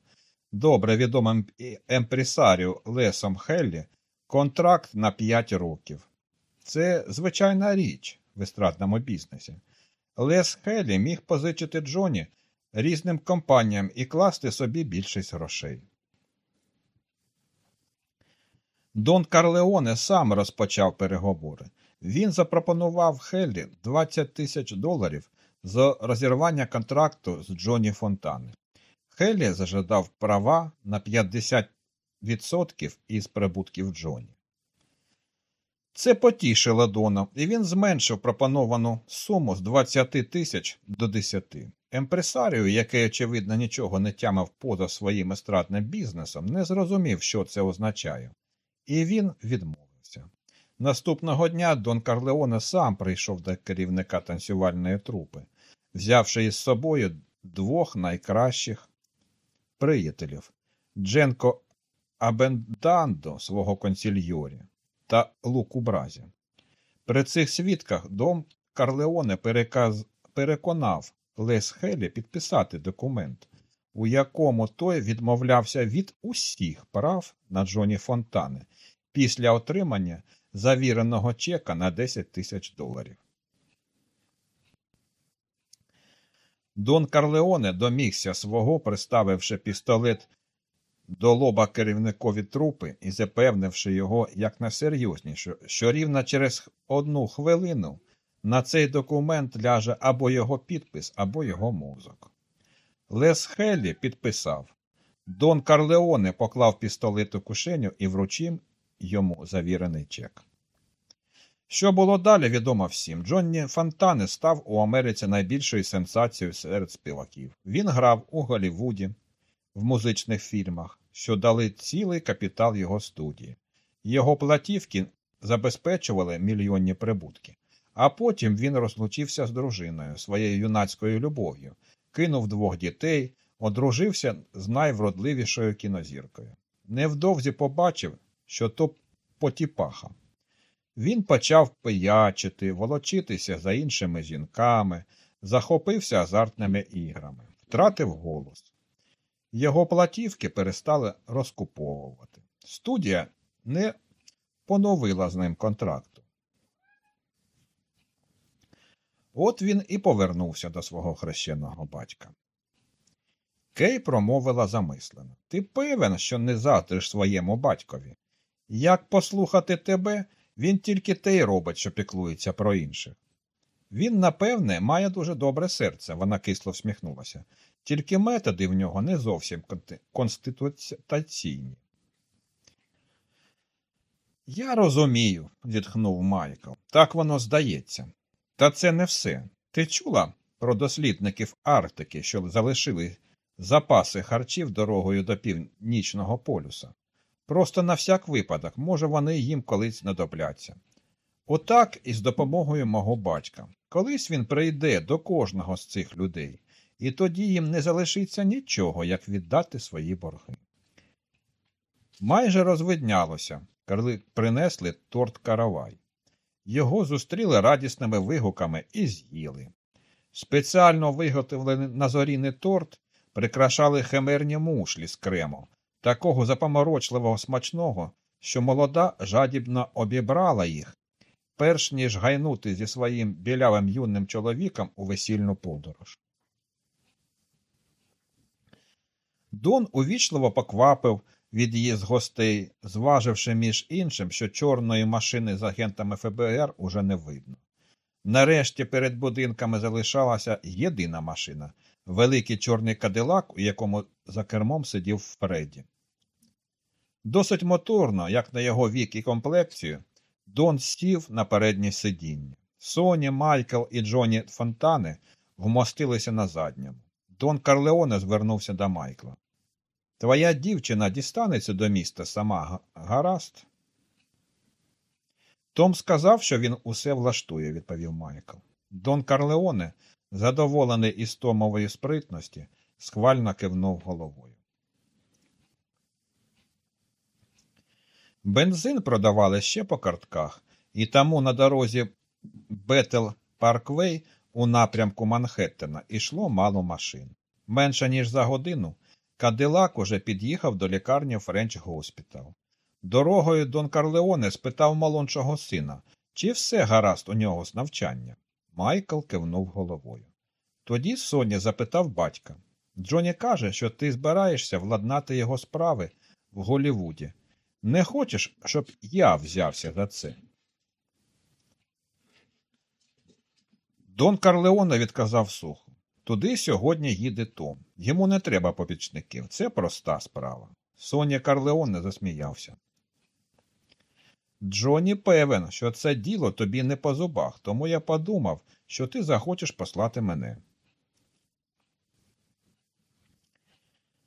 добре відомим емпресарію Лесом Хеллі, контракт на п'ять років. Це звичайна річ в естрадному бізнесі. Лес Хеллі міг позичити Джоні різним компаніям і класти собі більшість грошей. Дон Карлеоне сам розпочав переговори. Він запропонував Хеллі 20 тисяч доларів за розірвання контракту з Джоні Фонтане. Хеллі зажадав права на 50% із прибутків Джоні. Це потішило Дона, і він зменшив пропоновану суму з 20 тисяч до 10. Емпресарію, який, очевидно, нічого не тямив поза своїм естрадним бізнесом, не зрозумів, що це означає, і він відмовився. Наступного дня Дон Карлеоне сам прийшов до керівника танцювальної трупи, взявши із собою двох найкращих приятелів Дженко Абендандо, свого консільйорі, та Луку Бразі. При цих свідках Дон Карлеоне переказ... переконав Лес Хелі підписати документ, у якому той відмовлявся від усіх прав на Джоні Фонтане після отримання завіреного чека на 10 тисяч доларів. Дон Карлеоне домігся свого, приставивши пістолет до лоба керівникові трупи і запевнивши його якнайсерйозніше, що рівно через одну хвилину на цей документ ляже або його підпис, або його мозок. Лес Хеллі підписав. Дон Карлеоне поклав пістолет у кишеню і вручив йому завірений чек. Що було далі, відомо всім. Джонні Фонтане став у Америці найбільшою сенсацією серед співаків. Він грав у Голлівуді, в музичних фільмах, що дали цілий капітал його студії. Його платівки забезпечували мільйонні прибутки. А потім він розлучився з дружиною, своєю юнацькою любов'ю, кинув двох дітей, одружився з найвродливішою кінозіркою. Невдовзі побачив, що то потіпаха. Він почав пиячити, волочитися за іншими жінками, захопився азартними іграми, втратив голос. Його платівки перестали розкуповувати. Студія не поновила з ним контракту. От він і повернувся до свого хрещеного батька. Кей промовила замислено. Ти певен, що не заздриш своєму батькові? Як послухати тебе, він тільки те й робить, що піклується про інших. Він, напевне, має дуже добре серце, вона кисло всміхнулася, тільки методи в нього не зовсім конституційні. Я розумію, зітхнув Майкл. Так воно здається. Та це не все. Ти чула про дослідників Арктики, що залишили запаси харчів дорогою до північного полюса? Просто на всяк випадок, може, вони їм колись знадобляться. Отак і з допомогою мого батька. Колись він прийде до кожного з цих людей, і тоді їм не залишиться нічого, як віддати свої борги. Майже розвиднялося, коли принесли торт каравай. Його зустріли радісними вигуками і з'їли. Спеціально виготовлений на зоріний торт прикрашали химерні мушлі з крему, такого запоморочливого смачного, що молода жадібно обібрала їх, перш ніж гайнути зі своїм білявим юним чоловіком у весільну подорож. Дон увічливо поквапив від'їзд гостей, зваживши між іншим, що чорної машини з агентами ФБР уже не видно. Нарешті перед будинками залишалася єдина машина великий чорний кадилак, у якому за кермом сидів Фредді. Досить моторно, як на його вік і комплекцію, Дон сів на переднє сидіння. Соні, Майкл і Джоні Фонтани вмостилися на задньому. Дон Карлеоне звернувся до Майкла. Твоя дівчина дістанеться до міста сама гаразд? Том сказав, що він усе влаштує, відповів Майкл. Дон Карлеоне, задоволений із Томової спритності, схвально кивнув головою. Бензин продавали ще по картках, і тому на дорозі Бетел Парквей у напрямку Манхеттена йшло мало машин. Менше ніж за годину Кадилак уже під'їхав до лікарні Френч Госпітал. Дорогою Дон Карлеоне спитав молодшого сина, чи все гаразд у нього з навчання. Майкл кивнув головою. Тоді Соня запитав батька Джоні каже, що ти збираєшся владнати його справи в Голівуді. Не хочеш, щоб я взявся за це? Дон Карлеоне відказав сухо. Туди сьогодні їде Том. Йому не треба попічників. Це проста справа. Соня Карлеоне засміявся. Джоні певен, що це діло тобі не по зубах, тому я подумав, що ти захочеш послати мене.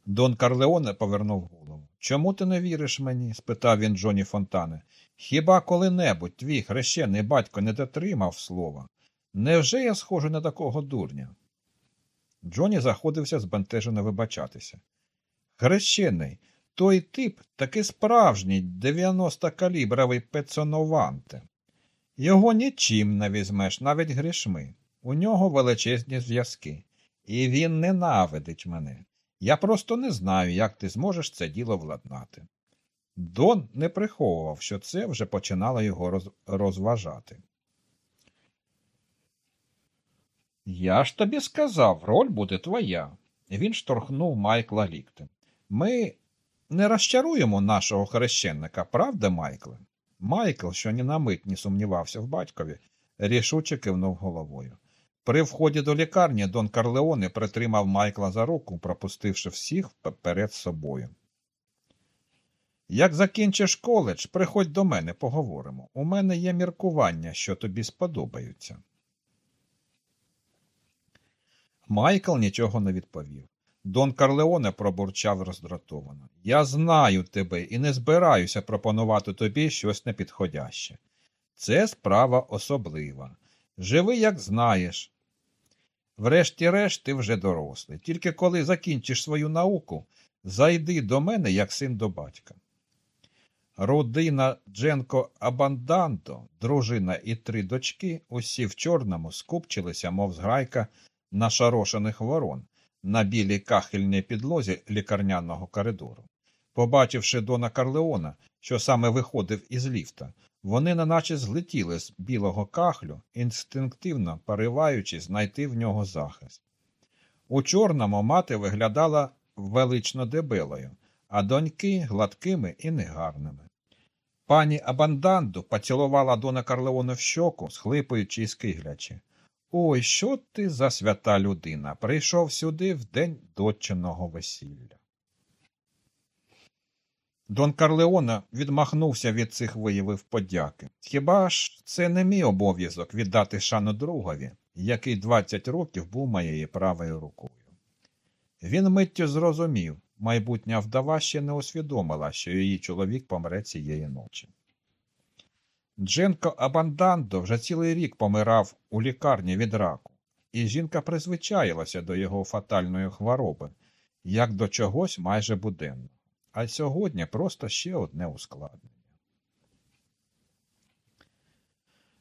Дон Карлеоне повернув голову. Чому ти не віриш мені? спитав він Джоні Фонтане. Хіба коли-небудь твій хрещений батько не дотримав слова? Невже я схожу на такого дурня? Джоні заходився збентежено вибачатися. Хрещений, той тип таки справжній 90 калібровий пецонованте. Його нічим не візьмеш, навіть грішми. У нього величезні зв'язки, і він ненавидить мене. Я просто не знаю, як ти зможеш це діло владнати. Дон не приховував, що це вже починало його роз... розважати. Я ж тобі сказав, роль буде твоя. Він шторхнув Майкла ліктем. Ми не розчаруємо нашого хрещенника, правда, Майкле? Майкл, що ні на мить не сумнівався в батькові, рішуче кивнув головою. При вході до лікарні Дон Карлеоне притримав Майкла за руку, пропустивши всіх перед собою. Як закінчиш коледж, приходь до мене, поговоримо. У мене є міркування, що тобі сподобаються. Майкл нічого не відповів. Дон Карлеоне пробурчав роздратовано. Я знаю тебе і не збираюся пропонувати тобі щось непідходяще. Це справа особлива. Живи, як знаєш. Врешті-решт, ти вже дорослий. Тільки коли закінчиш свою науку, зайди до мене, як син до батька. Родина Дженко Абандандо, дружина і три дочки, усі в чорному, скупчилися, мов зграйка нашарошених ворон на білій кахельній підлозі лікарняного коридору. Побачивши Дона Карлеона, що саме виходив із ліфта, вони неначе злетіли з білого кахлю, інстинктивно пориваючись знайти в нього захист. У чорному мати виглядала велично дебелою, а доньки гладкими і негарними. Пані Абанданду поцілувала Дона Карлеона в щоку, схлипуючи і скиглячи. Ой, що ти за свята людина? Прийшов сюди в день дочиного весілля. Дон Карлеона відмахнувся від цих виявів подяки. Хіба ж це не мій обов'язок віддати шану другові, який 20 років був моєю правою рукою? Він миттю зрозумів, майбутня вдова ще не усвідомила, що її чоловік помре цієї ночі. Дженко Абандандо вже цілий рік помирав у лікарні від раку, і жінка призвичаїлася до його фатальної хвороби, як до чогось майже буденного. А сьогодні просто ще одне ускладнення.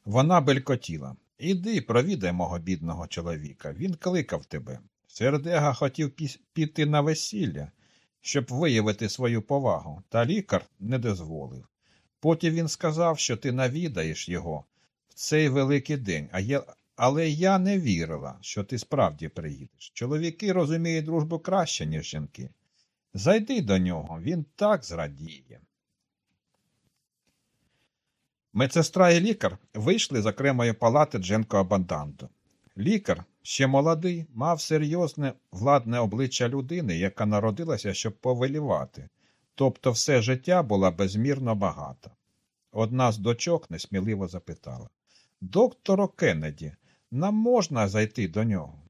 Вона белькотіла. Іди, провідай мого бідного чоловіка. Він кликав тебе. Сердега хотів піти на весілля, щоб виявити свою повагу, та лікар не дозволив. Потім він сказав, що ти навідаєш його в цей великий день, а я... але я не вірила, що ти справді приїдеш. Чоловіки розуміють дружбу краще, ніж жінки. Зайди до нього, він так зрадіє. Медсестра і лікар вийшли з окремої палати Дженко Абанданто. Лікар, ще молодий, мав серйозне владне обличчя людини, яка народилася, щоб повелівати, тобто все життя була безмірно багата. Одна з дочок несміливо запитала Докторо Кеннеді, нам можна зайти до нього?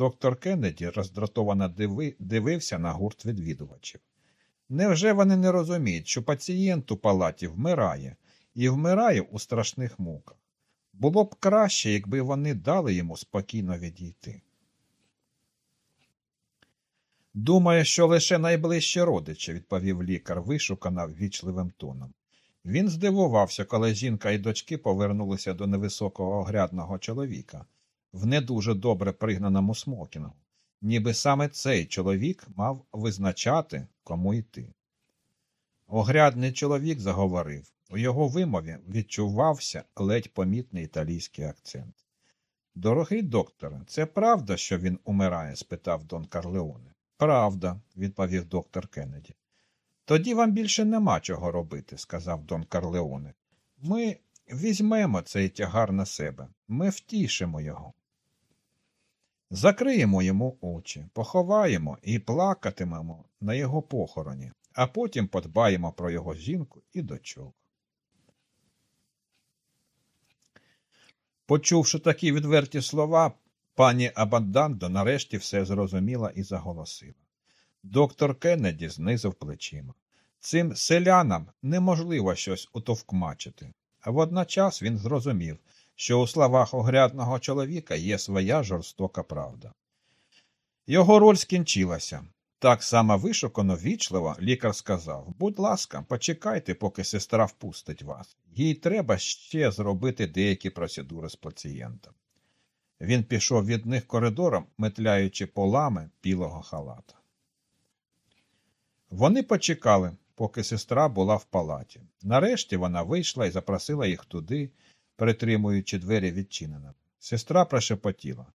Доктор Кеннеді роздратовано диви... дивився на гурт відвідувачів. Невже вони не розуміють, що пацієнт у палаті вмирає і вмирає у страшних муках? Було б краще, якби вони дали йому спокійно відійти. Думаю, що лише найближчі родичі, відповів лікар, вишукано ввічливим тоном. Він здивувався, коли жінка і дочки повернулися до невисокого огрядного чоловіка в не дуже добре пригнаному смокінгу, ніби саме цей чоловік мав визначати, кому йти. Огрядний чоловік заговорив, у його вимові відчувався ледь помітний італійський акцент. Дорогий докторе, це правда, що він умирає? спитав Дон Карлеоне. Правда, відповів доктор Кеннеді. Тоді вам більше нема чого робити, сказав Дон Карлеоне. Ми візьмемо цей тягар на себе, ми втішимо його. Закриємо йому очі, поховаємо і плакатимемо на його похороні, а потім подбаємо про його жінку і дочок. Почувши такі відверті слова, пані Абандандо нарешті все зрозуміла і заголосила. Доктор Кеннеді знизив плечима. Цим селянам неможливо щось утовкмачити, а водночас він зрозумів, що у словах огрядного чоловіка є своя жорстока правда. Його роль скінчилася. Так само вишукано вічливо лікар сказав Будь ласка, почекайте, поки сестра впустить вас. Їй треба ще зробити деякі процедури з пацієнтом. Він пішов від них коридором, метляючи полами білого халата. Вони почекали, поки сестра була в палаті. Нарешті вона вийшла і запросила їх туди, притримуючи двері відчиненими. Сестра прошепотіла.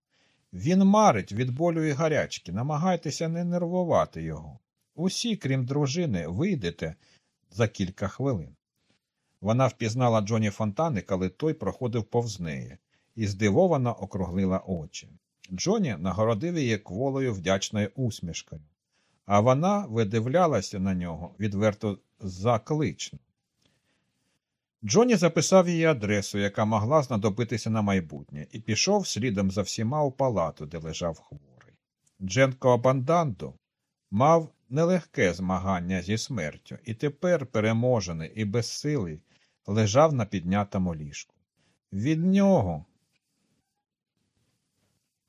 Він марить від болю і гарячки, намагайтеся не нервувати його. Усі, крім дружини, вийдете за кілька хвилин. Вона впізнала Джоні Фонтани, коли той проходив повз неї, і здивовано округлила очі. Джоні нагородив її кволою вдячною усмішкою, а вона видивлялася на нього відверто заклично. Джоні записав її адресу, яка могла знадобитися на майбутнє, і пішов слідом за всіма у палату, де лежав хворий. Дженко Абандандо мав нелегке змагання зі смертю, і тепер, переможений і безсилий, лежав на піднятому ліжку. Від нього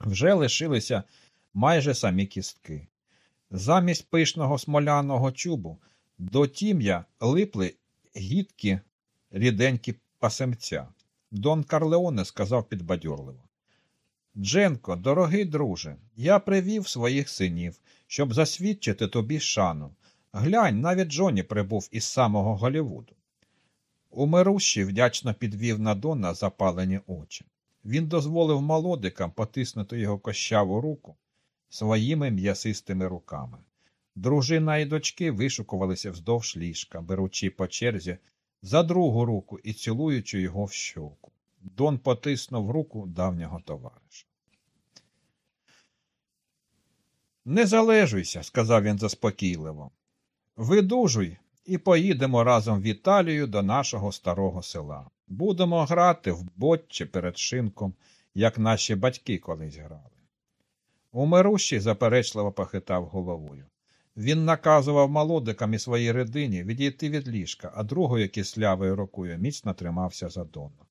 вже лишилися майже самі кістки. Замість пишного смоляного чубу до тім'я липли гідкі ріденькі пасемця. Дон Карлеоне сказав підбадьорливо. Дженко, дорогий друже, я привів своїх синів, щоб засвідчити тобі шану. Глянь, навіть Джоні прибув із самого Голівуду. Умирущий вдячно підвів на Дона запалені очі. Він дозволив молодикам потиснути його кощаву руку своїми м'ясистими руками. Дружина і дочки вишукувалися вздовж ліжка, беручи по черзі за другу руку і цілуючи його в щоку. Дон потиснув руку давнього товариша. Не залежуйся, сказав він заспокійливо. Видужуй і поїдемо разом в Італію до нашого старого села. Будемо грати в бочче перед шинком, як наші батьки колись грали. Умирущий заперечливо похитав головою. Він наказував молодикам і своїй родині відійти від ліжка, а другою кислявою рукою міцно тримався за Дона.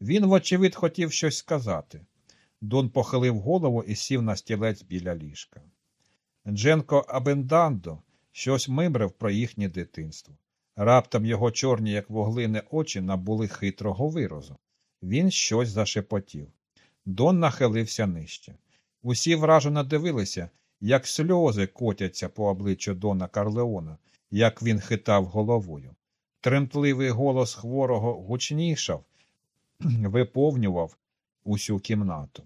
Він, вочевидь, хотів щось сказати. Дон похилив голову і сів на стілець біля ліжка. Дженко Абендандо щось мимрив про їхнє дитинство. Раптом його чорні, як вуглини, очі набули хитрого виразу. Він щось зашепотів. Дон нахилився нижче. Усі вражено дивилися, як сльози котяться по обличчю Дона Карлеона, як він хитав головою. Тремтливий голос хворого гучнішав, виповнював усю кімнату.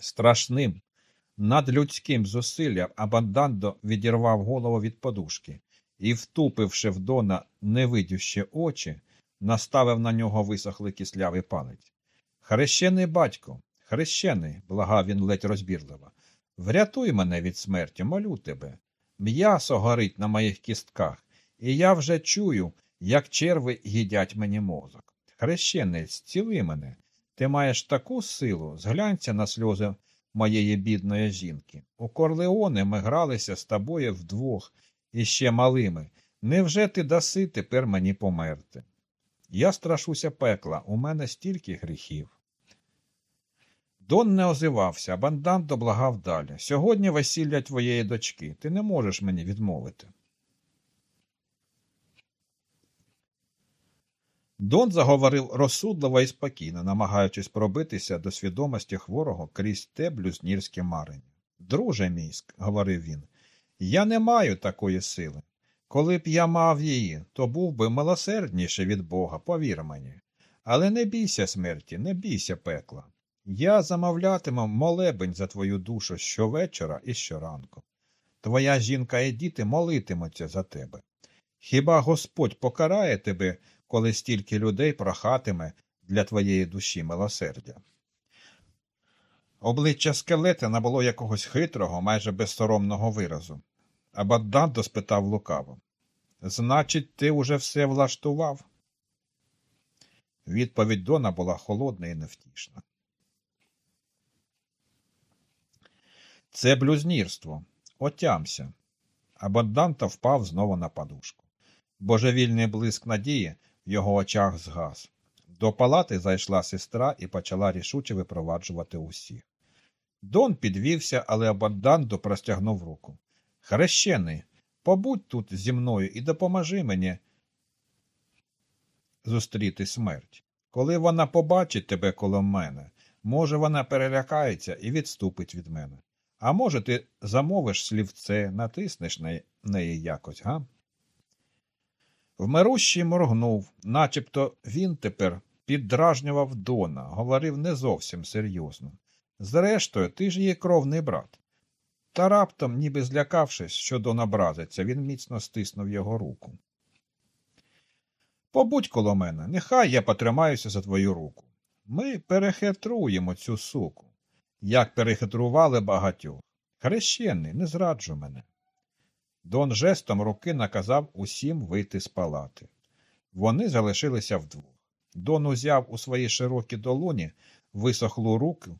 Страшним, надлюдським зусиллям Абандандо відірвав голову від подушки і, втупивши в Дона невидющі очі, наставив на нього висохлий кислявий палець. Хрещений батько, хрещений, благав він ледь розбірливо, врятуй мене від смерті, молю тебе. М'ясо горить на моїх кістках, і я вже чую, як черви їдять мені мозок. Хрещенець, зціли мене. Ти маєш таку силу, зглянься на сльози моєї бідної жінки. У Корлеоне ми гралися з тобою вдвох іще малими. Невже ти даси тепер мені померти? Я страшуся пекла, у мене стільки гріхів. Дон не озивався, а бандан доблагав далі. Сьогодні весілля твоєї дочки. Ти не можеш мені відмовити. Дон заговорив розсудливо і спокійно, намагаючись пробитися до свідомості хворого крізь те блюзнірське марення. Друже мій, говорив він, я не маю такої сили. Коли б я мав її, то був би милосердніший від Бога, повір мені. Але не бійся смерті, не бійся пекла. Я замовлятиму молебень за твою душу щовечора і щоранку. Твоя жінка і діти молитимуться за тебе. Хіба Господь покарає тебе, коли стільки людей прохатиме для твоєї душі милосердя? Обличчя скелета набуло якогось хитрого, майже безсоромного виразу. Абаддандо спитав лукаво. Значить, ти уже все влаштував? Відповідь Дона була холодна і невтішна. Це блюзнірство. Отямся. Абонданта впав знову на подушку. Божевільний блиск надії в його очах згас. До палати зайшла сестра і почала рішуче випроваджувати усіх. Дон підвівся, але Абандандо простягнув руку. Хрещений, побудь тут зі мною і допоможи мені зустріти смерть. Коли вона побачить тебе коло мене, може, вона перелякається і відступить від мене. А може, ти замовиш слівце, натиснеш на неї якось, га? Вмирущий моргнув, начебто він тепер піддражнював Дона, говорив не зовсім серйозно. Зрештою, ти ж її кровний брат. Та раптом, ніби злякавшись, що Дон образиться, він міцно стиснув його руку. Побудь коло мене, нехай я потримаюся за твою руку. Ми перехитруємо цю суку, як перехитрували багатьох. Хрещений, не зраджу мене. Дон жестом руки наказав усім вийти з палати. Вони залишилися вдвох. Дон узяв у свої широкі долоні висохлу руку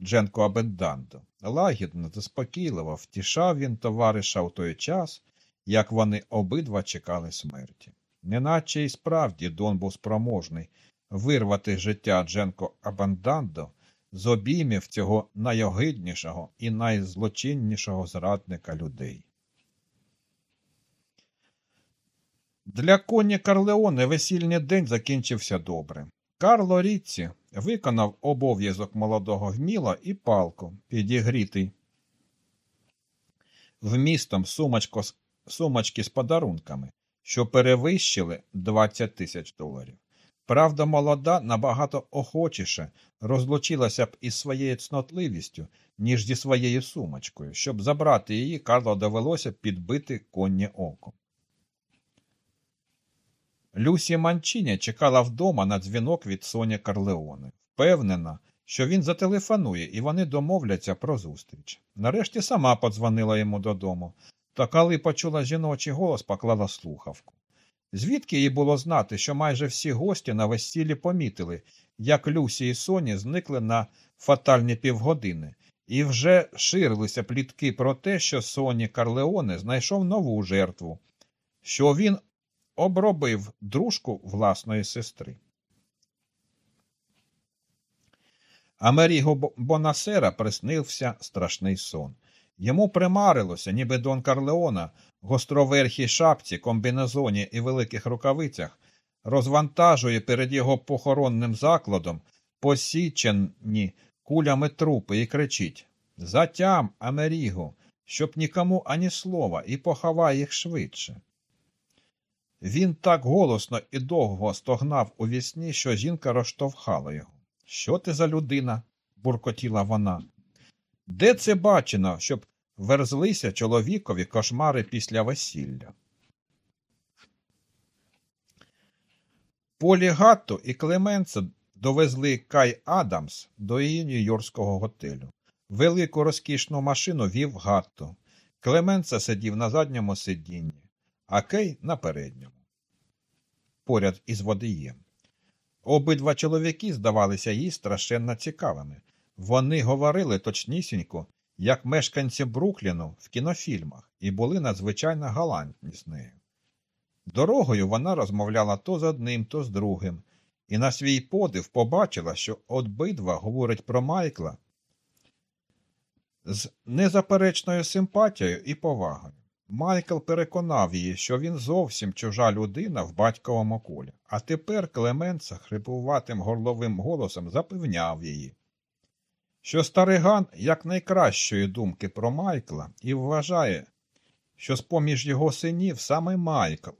Дженко Абендандо. Лагідно, заспокійливо втішав він товариша в той час, як вони обидва чекали смерті. Неначе й справді Дон був спроможний вирвати життя Дженко Абандандо з обіймів цього найогиднішого і найзлочиннішого зрадника людей. Для коні Карлеоне весільний день закінчився добре. Карло Ріцці виконав обов'язок молодого вміло і палко, підігрітий вмістом сумочко, сумочки з подарунками, що перевищили 20 тисяч доларів. Правда, молода набагато охочіше розлучилася б із своєю цнотливістю, ніж зі своєю сумочкою. Щоб забрати її, Карло довелося підбити коннє око. Люсі Манчині чекала вдома на дзвінок від Соні Карлеоне. Впевнена, що він зателефонує і вони домовляться про зустріч. Нарешті сама подзвонила йому додому, та коли почула жіночий голос, поклала слухавку. Звідки їй було знати, що майже всі гості на весіллі помітили, як Люсі і Соні зникли на фатальні півгодини, і вже ширилися плітки про те, що Соні Карлеоне знайшов нову жертву, що він обробив дружку власної сестри. Амеріго Бонасера приснився страшний сон. Йому примарилося, ніби Дон Карлеона, гостроверхій шапці, комбінезоні і великих рукавицях, розвантажує перед його похоронним закладом посічені кулями трупи і кричить Затям, Амеріго, щоб нікому ані слова, і поховай їх швидше. Він так голосно і довго стогнав у вісні, що жінка розштовхала його. Що ти за людина? буркотіла вона. Де це бачено, щоб верзлися чоловікові кошмари після весілля? Полі Гатто і Клеменце довезли Кай Адамс до її нью-йоркського готелю. Велику розкішну машину вів Гатто. Клеменце сидів на задньому сидінні, а Кей на передньому. Поряд із водієм. Обидва чоловіки здавалися їй страшенно цікавими. Вони говорили точнісінько, як мешканці Брукліну в кінофільмах, і були надзвичайно галантні з нею. Дорогою вона розмовляла то з одним, то з другим, і на свій подив побачила, що обидва говорять про Майкла з незаперечною симпатією і повагою. Майкл переконав її, що він зовсім чужа людина в батьковому колі, а тепер Клеменца хрипуватим горловим голосом запевняв її, що стариган якнайкращої думки про Майкла і вважає, що з поміж його синів саме Майкл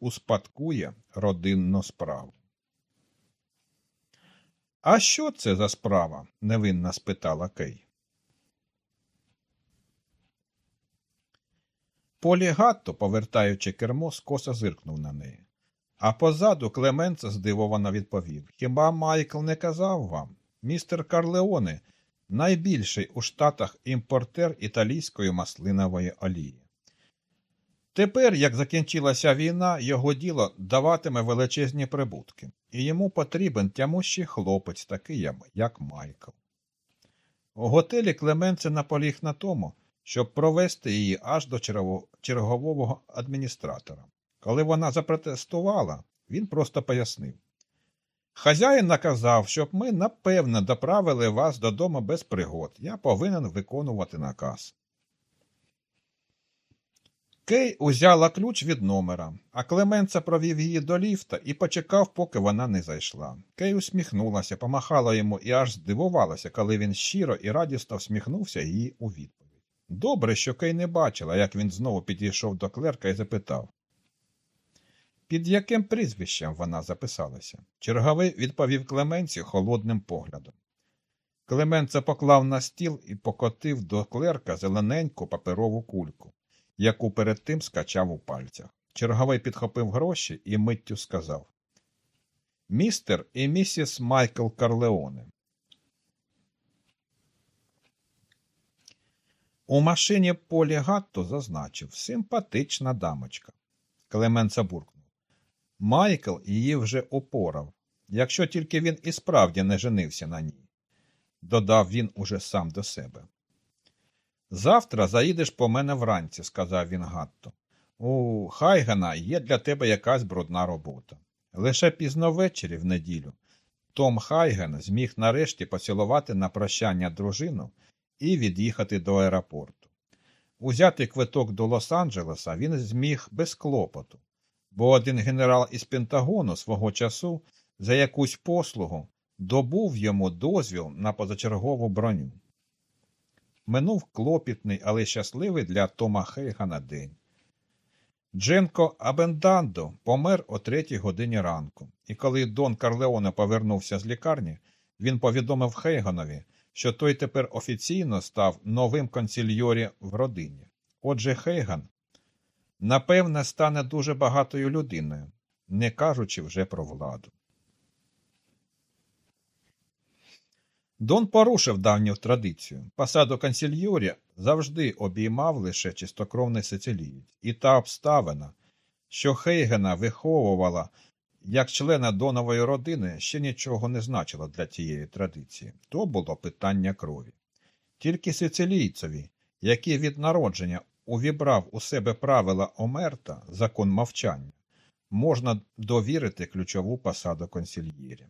успадкує родинну справу. А що це за справа? невинно спитала Кей. Полігатто, повертаючи кермо, скоса зиркнув на неї. А позаду Клеменце здивовано відповів Хіба Майкл не казав вам? Містер Карлеоне найбільший у Штатах імпортер італійської маслинової олії. Тепер, як закінчилася війна, його діло даватиме величезні прибутки, і йому потрібен тямущий хлопець, такий, як Майкл. У готелі Клеменце наполіг на тому, щоб провести її аж до чергового адміністратора. Коли вона запротестувала, він просто пояснив. Хазяїн наказав, щоб ми напевне доправили вас додому без пригод. Я повинен виконувати наказ. Кей узяла ключ від номера, а Клеменца провів її до ліфта і почекав, поки вона не зайшла. Кей усміхнулася, помахала йому і аж здивувалася, коли він щиро і радісно всміхнувся її у відповідь. Добре, що Кей не бачила, як він знову підійшов до клерка і запитав. Під яким прізвищем вона записалася? Черговий відповів Клеменці холодним поглядом. Клеменце поклав на стіл і покотив до клерка зелененьку паперову кульку, яку перед тим скачав у пальцях. Черговий підхопив гроші і миттю сказав Містер і місіс Майкл Карлеоне. У машині Полі Гатто зазначив симпатична дамочка. Клемент забуркнув. Майкл її вже опорав, якщо тільки він і справді не женився на ній, додав він уже сам до себе. Завтра заїдеш по мене вранці, сказав він Гатто. У Хайгена є для тебе якась брудна робота. Лише пізно ввечері в неділю Том Хайген зміг нарешті поцілувати на прощання дружину і від'їхати до аеропорту. Узяти квиток до Лос-Анджелеса він зміг без клопоту, бо один генерал із Пентагону свого часу за якусь послугу добув йому дозвіл на позачергову броню. Минув клопітний, але щасливий для Тома Хейгана день. Дженко Абендандо помер о третій годині ранку, і коли Дон Карлеоне повернувся з лікарні, він повідомив Хейганові, що той тепер офіційно став новим консільйорі в родині. Отже, Хейган, напевне, стане дуже багатою людиною, не кажучи вже про владу. Дон порушив давню традицію. Посаду консільйорі завжди обіймав лише чистокровний сицилієць. І та обставина, що Хейгена виховувала як члена донової родини, ще нічого не значила для цієї традиції. То було питання крові. Тільки сицилійцеві, який від народження увібрав у себе правила Омерта, закон мовчання, можна довірити ключову посаду консільєрі.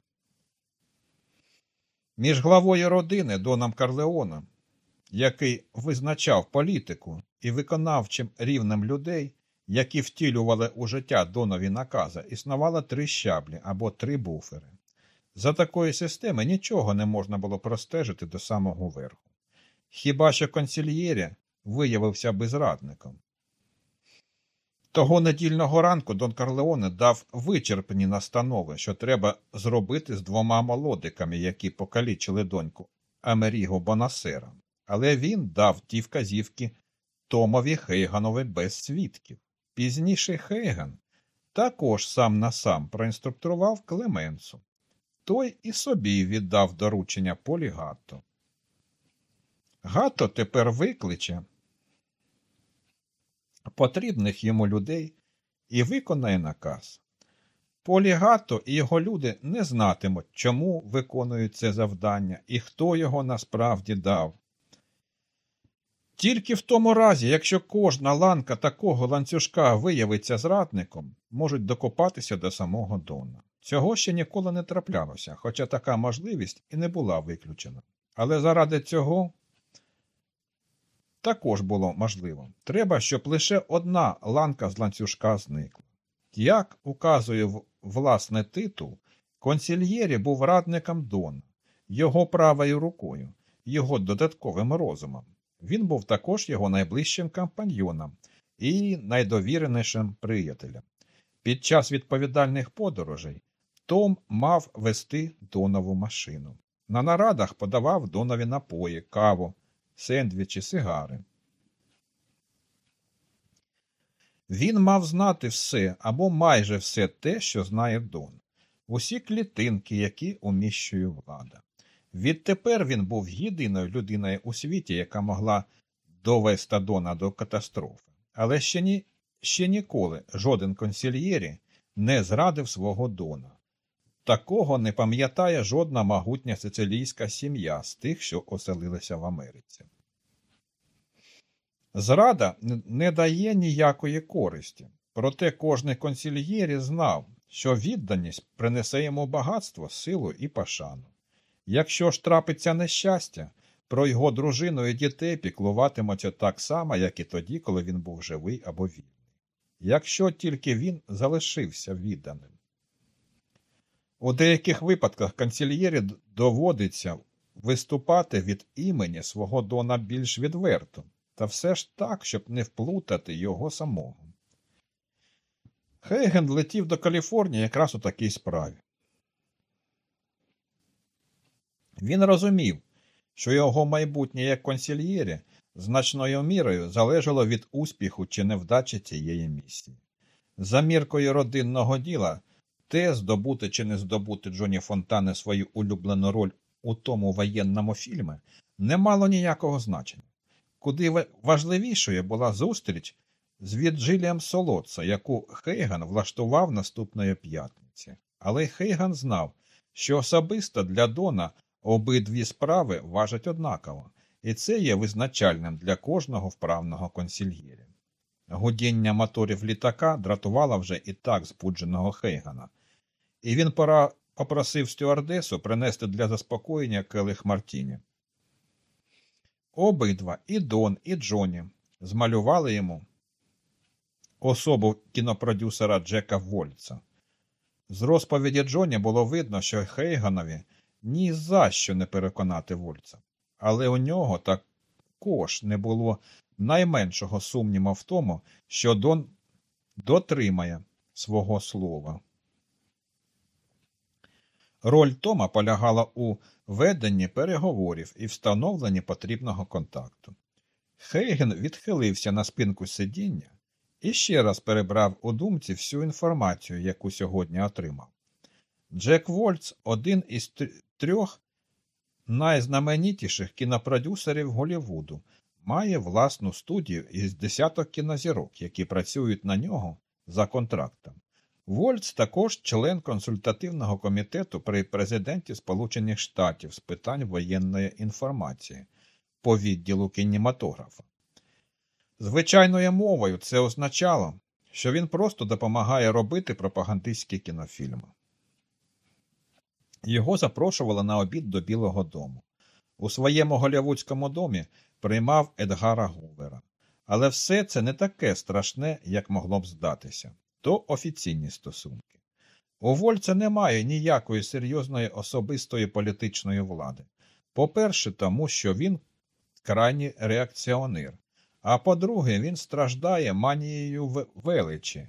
Між главою родини Доном Карлеоном, який визначав політику і виконавчим рівнем людей, які втілювали у життя донові накази, існувало три щаблі або три буфери. За такої системи нічого не можна було простежити до самого верху. Хіба що консільєрі виявився безрадником. Того недільного ранку Дон Карлеоне дав вичерпні настанови, що треба зробити з двома молодиками, які покалічили доньку Амеріго Бонасера. Але він дав ті вказівки Томові Хейганові без свідків. Пізніше Хейган також сам на сам проінструктував Клеменсу. Той і собі віддав доручення Полі Гатто. Гатто тепер викличе потрібних йому людей і виконає наказ. Полігато і його люди не знатимуть, чому виконують це завдання і хто його насправді дав. Тільки в тому разі, якщо кожна ланка такого ланцюжка виявиться зрадником, можуть докопатися до самого Дона. Цього ще ніколи не траплялося, хоча така можливість і не була виключена. Але заради цього також було можливо. Треба, щоб лише одна ланка з ланцюжка зникла. Як указує власне титул, консільєрі був радником Дона, його правою рукою, його додатковим розумом. Він був також його найближчим компаньйоном і найдовіренішим приятелем. Під час відповідальних подорожей Том мав вести Донову машину. На нарадах подавав Донові напої, каву, сендвічі, сигари. Він мав знати все або майже все те, що знає Дон, усі клітинки, які уміщує влада. Відтепер він був єдиною людиною у світі, яка могла довести Дона до катастрофи. Але ще ні, ще ніколи жоден консільєрі не зрадив свого Дона. Такого не пам'ятає жодна могутня сицилійська сім'я з тих, що оселилися в Америці. Зрада не дає ніякої користі, проте кожний консільєрі знав, що відданість принесе йому багатство, силу і пашану. Якщо ж трапиться нещастя, про його дружину і дітей піклуватимуться так само, як і тоді, коли він був живий або вільний. Якщо тільки він залишився відданим. У деяких випадках канцельєрі доводиться виступати від імені свого дона більш відверто, та все ж так, щоб не вплутати його самого. Хейген летів до Каліфорнії якраз у такій справі. Він розумів, що його майбутнє як консільєрі значною мірою залежало від успіху чи невдачі цієї місії. За міркою родинного діла Те, здобути чи не здобути Джоні Фонтане свою улюблену роль у тому воєнному фільмі, не мало ніякого значення. Куди важливішою була зустріч з Віджилієм Солоца, яку Хейган влаштував наступної п'ятниці. Але Хейган знав, що особисто для Дона обидві справи важать однаково, і це є визначальним для кожного вправного консільєрі. Гудіння моторів літака дратувало вже і так збудженого Хейгана, і він пора попросив стюардесу принести для заспокоєння келих Мартіні. Обидва і Дон, і Джоні змалювали йому особу кінопродюсера Джека Вольца. З розповіді Джоні було видно, що Хейганові ні за що не переконати Вольца, але у нього також не було найменшого сумніву в тому, що Дон дотримає свого слова. Роль Тома полягала у веденні переговорів і встановленні потрібного контакту. Хейген відхилився на спинку сидіння і ще раз перебрав у думці всю інформацію, яку сьогодні отримав. Джек Вольц один із трьох найзнаменітіших кінопродюсерів Голлівуду, має власну студію із десяток кінозірок, які працюють на нього за контрактом. Вольц також член консультативного комітету при президенті Сполучених Штатів з питань воєнної інформації по відділу кінематографа. Звичайною мовою це означало, що він просто допомагає робити пропагандистські кінофільми. Його запрошували на обід до Білого Дому. У своєму голівудському домі приймав Едгара Гувера. Але все це не таке страшне, як могло б здатися то офіційні стосунки. У Вольця немає ніякої серйозної особистої політичної влади. По-перше, тому що він крайній реакціонер, а по-друге, він страждає манією величі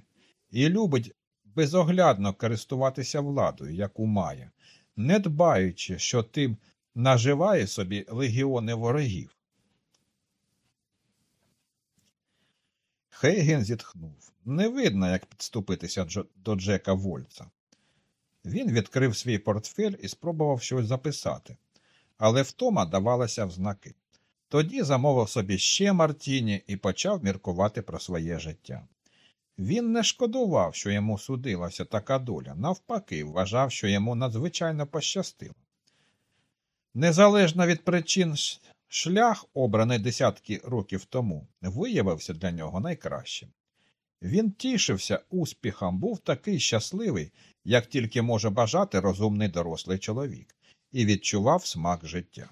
і любить безоглядно користуватися владою, яку має, не дбаючи, що тим наживає собі легіони ворогів. Хейген зітхнув. Не видно, як підступитися до Джека Вольца. Він відкрив свій портфель і спробував щось записати, але втома давалася в знаки. Тоді замовив собі ще Мартіні і почав міркувати про своє життя. Він не шкодував, що йому судилася така доля, навпаки, вважав, що йому надзвичайно пощастило. Незалежно від причин шлях, обраний десятки років тому, виявився для нього найкращим. Він тішився успіхом, був такий щасливий, як тільки може бажати розумний дорослий чоловік, і відчував смак життя.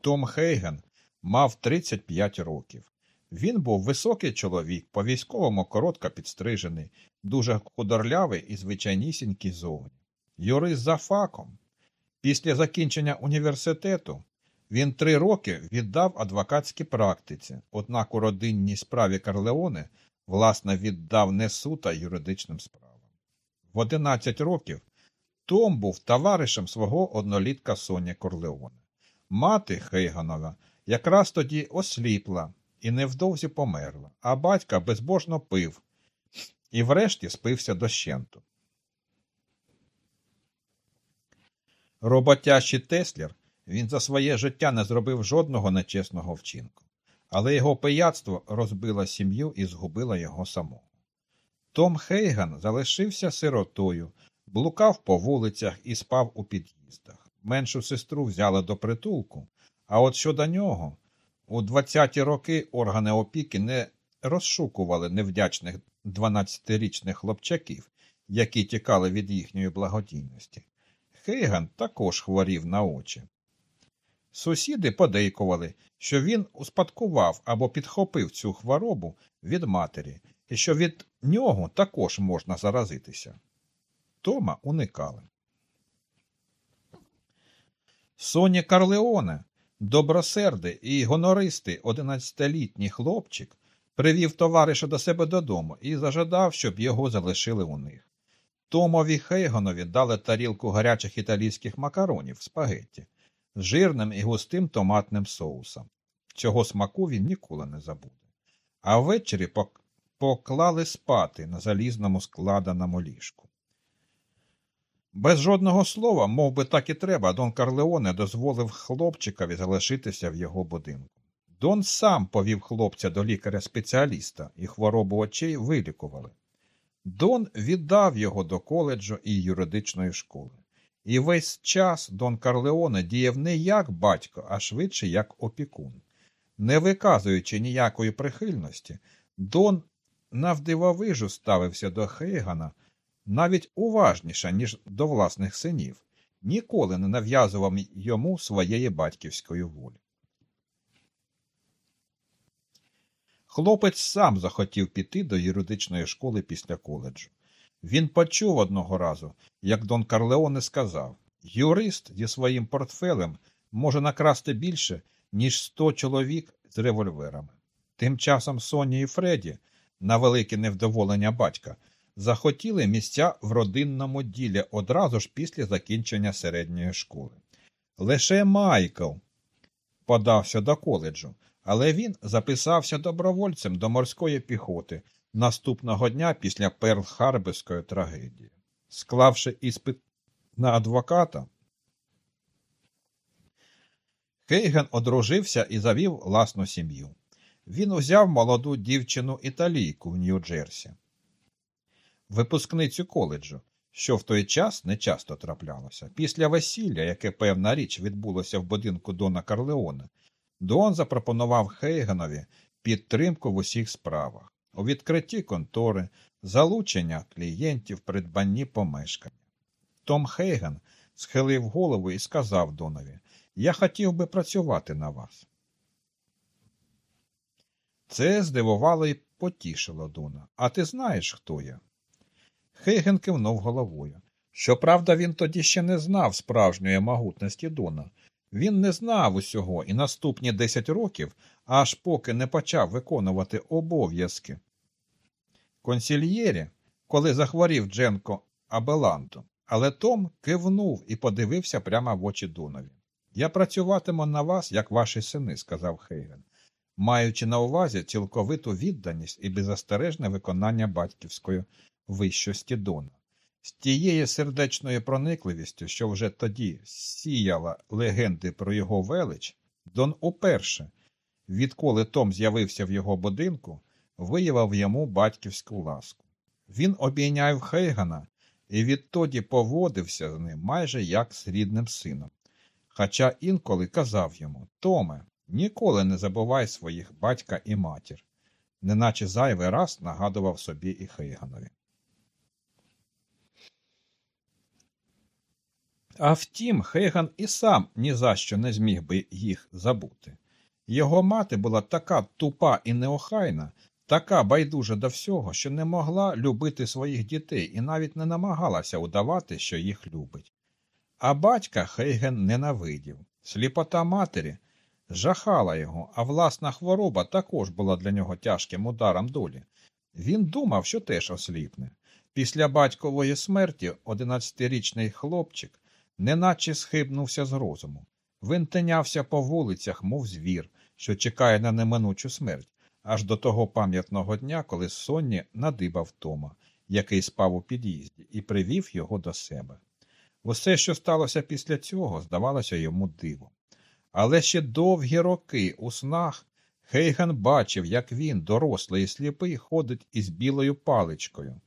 Том Хейген мав 35 років. Він був високий чоловік, по військовому коротко підстрижений, дуже худорлявий і звичайнісінький зовні. Юрист за факом. Після закінчення університету він три роки віддав адвокатській практиці, однак у родинній справі Карлеоне власне віддав не суд, а юридичним справам. В 11 років Том був товаришем свого однолітка Соні Корлеоне. Мати Хейганова якраз тоді осліпла і невдовзі померла, а батька безбожно пив і врешті спився дощенту. Роботящий Теслер він за своє життя не зробив жодного нечесного вчинку, але його пияцтво розбило сім'ю і згубило його самого. Том Хейган залишився сиротою, блукав по вулицях і спав у під'їздах. Меншу сестру взяли до притулку, а от щодо нього, у 20-ті роки органи опіки не розшукували невдячних 12-річних хлопчаків, які тікали від їхньої благодійності. Хейган також хворів на очі. Сусіди подейкували, що він успадкував або підхопив цю хворобу від матері, і що від нього також можна заразитися. Тома уникали. Соні Карлеоне, добросердий і гонористий одинадцятилітній хлопчик, привів товариша до себе додому і зажадав, щоб його залишили у них. Томові Хейгонові дали тарілку гарячих італійських макаронів спагетті з жирним і густим томатним соусом. Цього смаку він ніколи не забуде. А ввечері поклали спати на залізному складеному ліжку. Без жодного слова, мов би так і треба, Дон Карлеоне дозволив хлопчикові залишитися в його будинку. Дон сам повів хлопця до лікаря-спеціаліста, і хворобу очей вилікували. Дон віддав його до коледжу і юридичної школи. І весь час Дон Карлеоне діяв не як батько, а швидше як опікун. Не виказуючи ніякої прихильності, Дон навдивовижу ставився до Хейгана навіть уважніше, ніж до власних синів, ніколи не нав'язував йому своєї батьківської волі. Хлопець сам захотів піти до юридичної школи після коледжу. Він почув одного разу, як Дон Карлеоне сказав юрист зі своїм портфелем може накрасти більше, ніж сто чоловік з револьверами. Тим часом Соні і Фредді, на велике невдоволення батька, захотіли місця в родинному ділі одразу ж після закінчення середньої школи. Лише Майкл подався до коледжу, але він записався добровольцем до морської піхоти наступного дня після Перл-Харберської трагедії. Склавши іспит на адвоката, Хейген одружився і завів власну сім'ю. Він узяв молоду дівчину італійку в Нью-Джерсі, випускницю коледжу, що в той час не часто траплялося. Після весілля, яке певна річ відбулося в будинку Дона Карлеона, Дон запропонував Хейгенові підтримку в усіх справах, відкритті контори, залучення клієнтів, придбанні помешкання. Том Хейген схилив голову і сказав Донові Я хотів би працювати на вас. Це здивувало і потішило Дона. А ти знаєш, хто я? Хейген кивнув головою. Щоправда, він тоді ще не знав справжньої могутності Дона. Він не знав усього і наступні десять років, аж поки не почав виконувати обов'язки. Консільєрі, коли захворів Дженко Абеланто, але Том кивнув і подивився прямо в очі Донові. Я працюватиму на вас, як ваші сини, сказав Хейген, маючи на увазі цілковиту відданість і беззастережне виконання батьківської вищості Дона. З тією сердечною проникливістю, що вже тоді сіяла легенди про його велич, Дон уперше, відколи Том з'явився в його будинку, виявив йому батьківську ласку. Він обійняв Хейгана і відтоді поводився з ним майже як з рідним сином. Хоча інколи казав йому Томе, ніколи не забувай своїх батька і матір, неначе зайвий раз нагадував собі і Хейганові. А втім, Хейган і сам ні за що не зміг би їх забути. Його мати була така тупа і неохайна, така байдужа до всього, що не могла любити своїх дітей і навіть не намагалася удавати, що їх любить. А батька Хейген ненавидів. Сліпота матері жахала його, а власна хвороба також була для нього тяжким ударом долі. Він думав, що теж осліпне. Після батькової смерті одинадцятирічний хлопчик неначе схибнувся з розуму. Він тинявся по вулицях, мов звір, що чекає на неминучу смерть, аж до того пам'ятного дня, коли Сонні надибав Тома, який спав у під'їзді, і привів його до себе. Усе, що сталося після цього, здавалося йому дивом. Але ще довгі роки у снах Хейген бачив, як він, дорослий і сліпий, ходить із білою паличкою,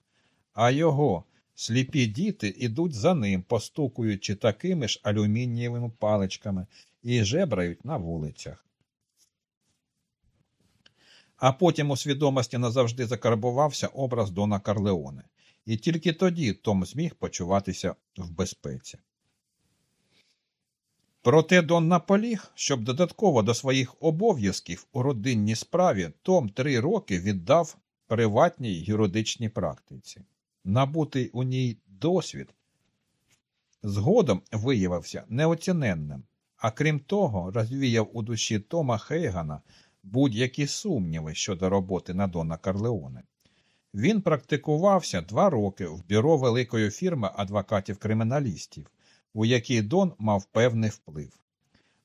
а його сліпі діти ідуть за ним, постукуючи такими ж алюмінієвими паличками і жебрають на вулицях. А потім у свідомості назавжди закарбувався образ Дона Карлеоне, і тільки тоді Том зміг почуватися в безпеці. Проте Дон наполіг, щоб додатково до своїх обов'язків у родинній справі Том три роки віддав приватній юридичній практиці. Набутий у ній досвід згодом виявився неоціненним, а крім того, розвіяв у душі Тома Хейгана будь-які сумніви щодо роботи на Дона Карлеоне. Він практикувався два роки в бюро великої фірми адвокатів-криміналістів, у якій Дон мав певний вплив.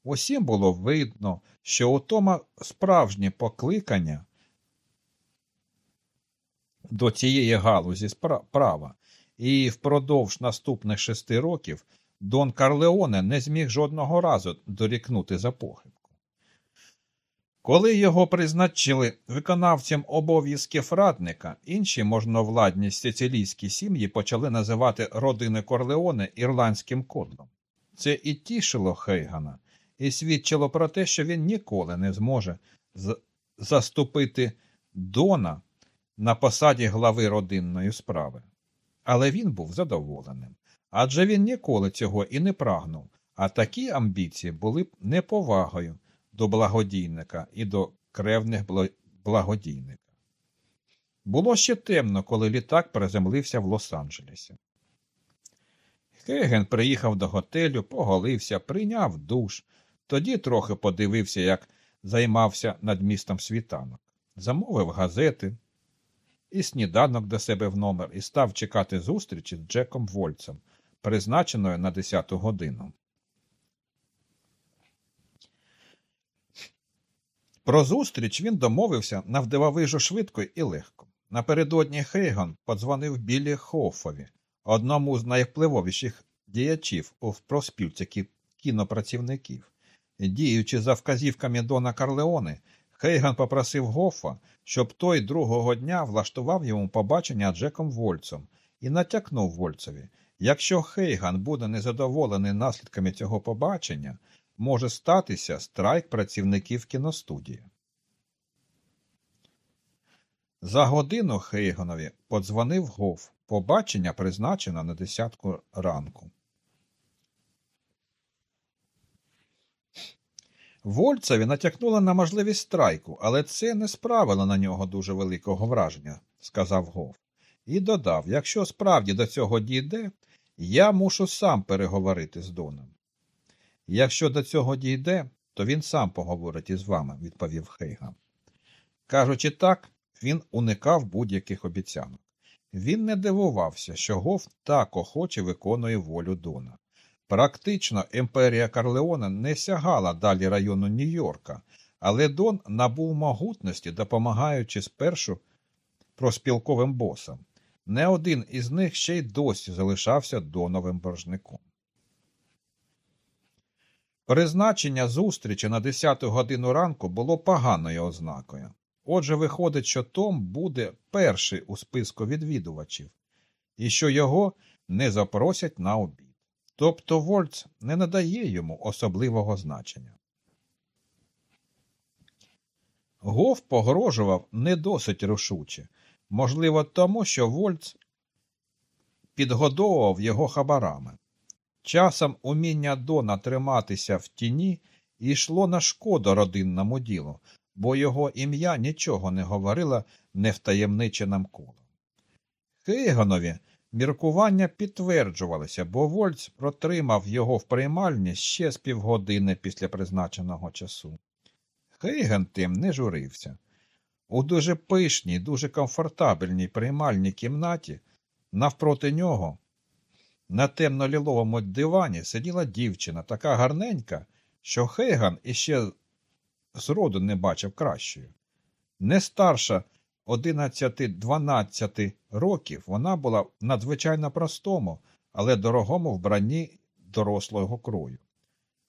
Усім було видно, що у Тома справжнє покликання до цієї галузі права, і впродовж наступних шести років Дон Карлеоне не зміг жодного разу дорікнути за похибку. Коли його призначили виконавцем обов'язків радника, інші можновладні сицилійські сім'ї почали називати родини Корлеоне ірландським кодлом. Це і тішило Хейгана, і свідчило про те, що він ніколи не зможе заступити Дона на посаді глави родинної справи. Але він був задоволеним, адже він ніколи цього і не прагнув, а такі амбіції були б неповагою до благодійника і до кревних благодійника. Було ще темно, коли літак приземлився в Лос-Анджелесі. Хеген приїхав до готелю, поголився, прийняв душ, тоді трохи подивився, як займався над містом світанок, замовив газети і сніданок до себе в номер і став чекати зустрічі з Джеком Вольцем, призначеною на 10 годину. Про зустріч він домовився навдивовижу швидко і легко. Напередодні Хейган подзвонив Білі Хофові, одному з найвпливовіших діячів у проспілці кінопрацівників. Діючи за вказівками Дона Карлеоне, Хейган попросив Гофа, щоб той другого дня влаштував йому побачення Джеком Вольцем і натякнув Вольцеві, якщо Хейган буде незадоволений наслідками цього побачення, може статися страйк працівників кіностудії. За годину Хейганові подзвонив Гоф. Побачення призначено на десятку ранку. Вольцеві натякнули на можливість страйку, але це не справило на нього дуже великого враження, сказав Гоф. І додав якщо справді до цього дійде, я мушу сам переговорити з Доном. Якщо до цього дійде, то він сам поговорить із вами, відповів Хейган. Кажучи так, він уникав будь-яких обіцянок. Він не дивувався, що Гоф так охоче виконує волю Дона. Практично імперія Карлеона не сягала далі району Нью-Йорка, але Дон набув могутності, допомагаючи спершу проспілковим босам. Не один із них ще й досі залишався доновим боржником. Призначення зустрічі на 10 годину ранку було поганою ознакою. Отже, виходить, що Том буде перший у списку відвідувачів, і що його не запросять на обід. Тобто Вольц не надає йому особливого значення. Гов погрожував не досить рушуче, можливо, тому, що Вольц підгодовував його хабарами. Часом уміння Дона триматися в тіні йшло на шкоду родинному ділу, бо його ім'я нічого не говорило невтаємниченим колом. Хейганові міркування підтверджувалися, бо Вольц протримав його в приймальні ще з півгодини після призначеного часу. Хейген тим не журився. У дуже пишній, дуже комфортабельній приймальній кімнаті навпроти нього на темно-ліловому дивані сиділа дівчина, така гарненька, що Хейган іще зроду не бачив кращою. Не старша 11-12 років вона була в надзвичайно простому, але дорогому вбранні дорослого крою.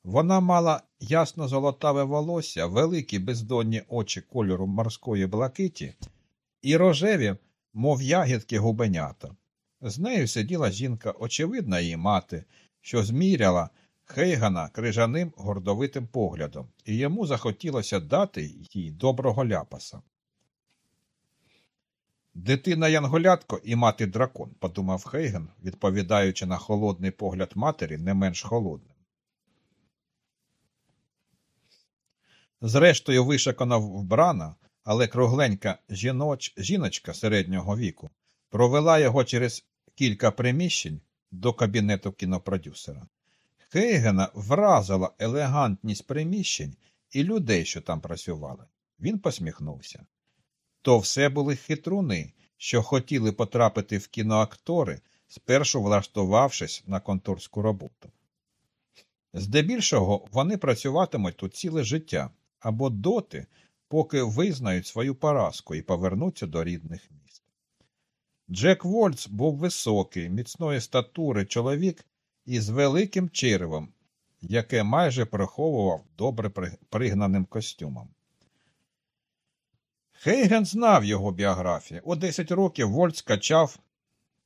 Вона мала ясно золотаве волосся, великі бездонні очі кольору морської блакиті і рожеві, мов ягідки губенята. З нею сиділа жінка, очевидна її мати, що зміряла Хейгана крижаним гордовитим поглядом, і йому захотілося дати їй доброго ляпаса. Дитина янголятко і мати дракон, подумав Хейген, відповідаючи на холодний погляд матері не менш холодним. Зрештою, вишикано вбрана, але кругленька жіноч... жіночка середнього віку провела його через кілька приміщень до кабінету кінопродюсера. Хейгена вразила елегантність приміщень і людей, що там працювали. Він посміхнувся. То все були хитруни, що хотіли потрапити в кіноактори, спершу влаштувавшись на конторську роботу. Здебільшого вони працюватимуть тут ціле життя або доти, поки визнають свою поразку і повернуться до рідних міст. Джек Вольц був високий, міцної статури чоловік із великим черевом, яке майже приховував добре пригнаним костюмом. Хейген знав його біографію. У 10 років Вольц качав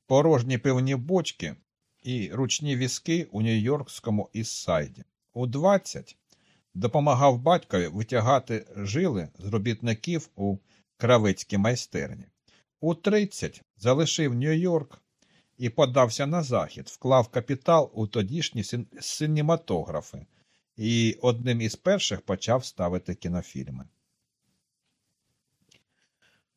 порожні пивні бочки і ручні візки у Нью-Йоркському Іссайді. У 20 допомагав батькові витягати жили з робітників у кравецькій майстерні. У 30 залишив Нью-Йорк і подався на захід, вклав капітал у тодішні синематографи і одним із перших почав ставити кінофільми.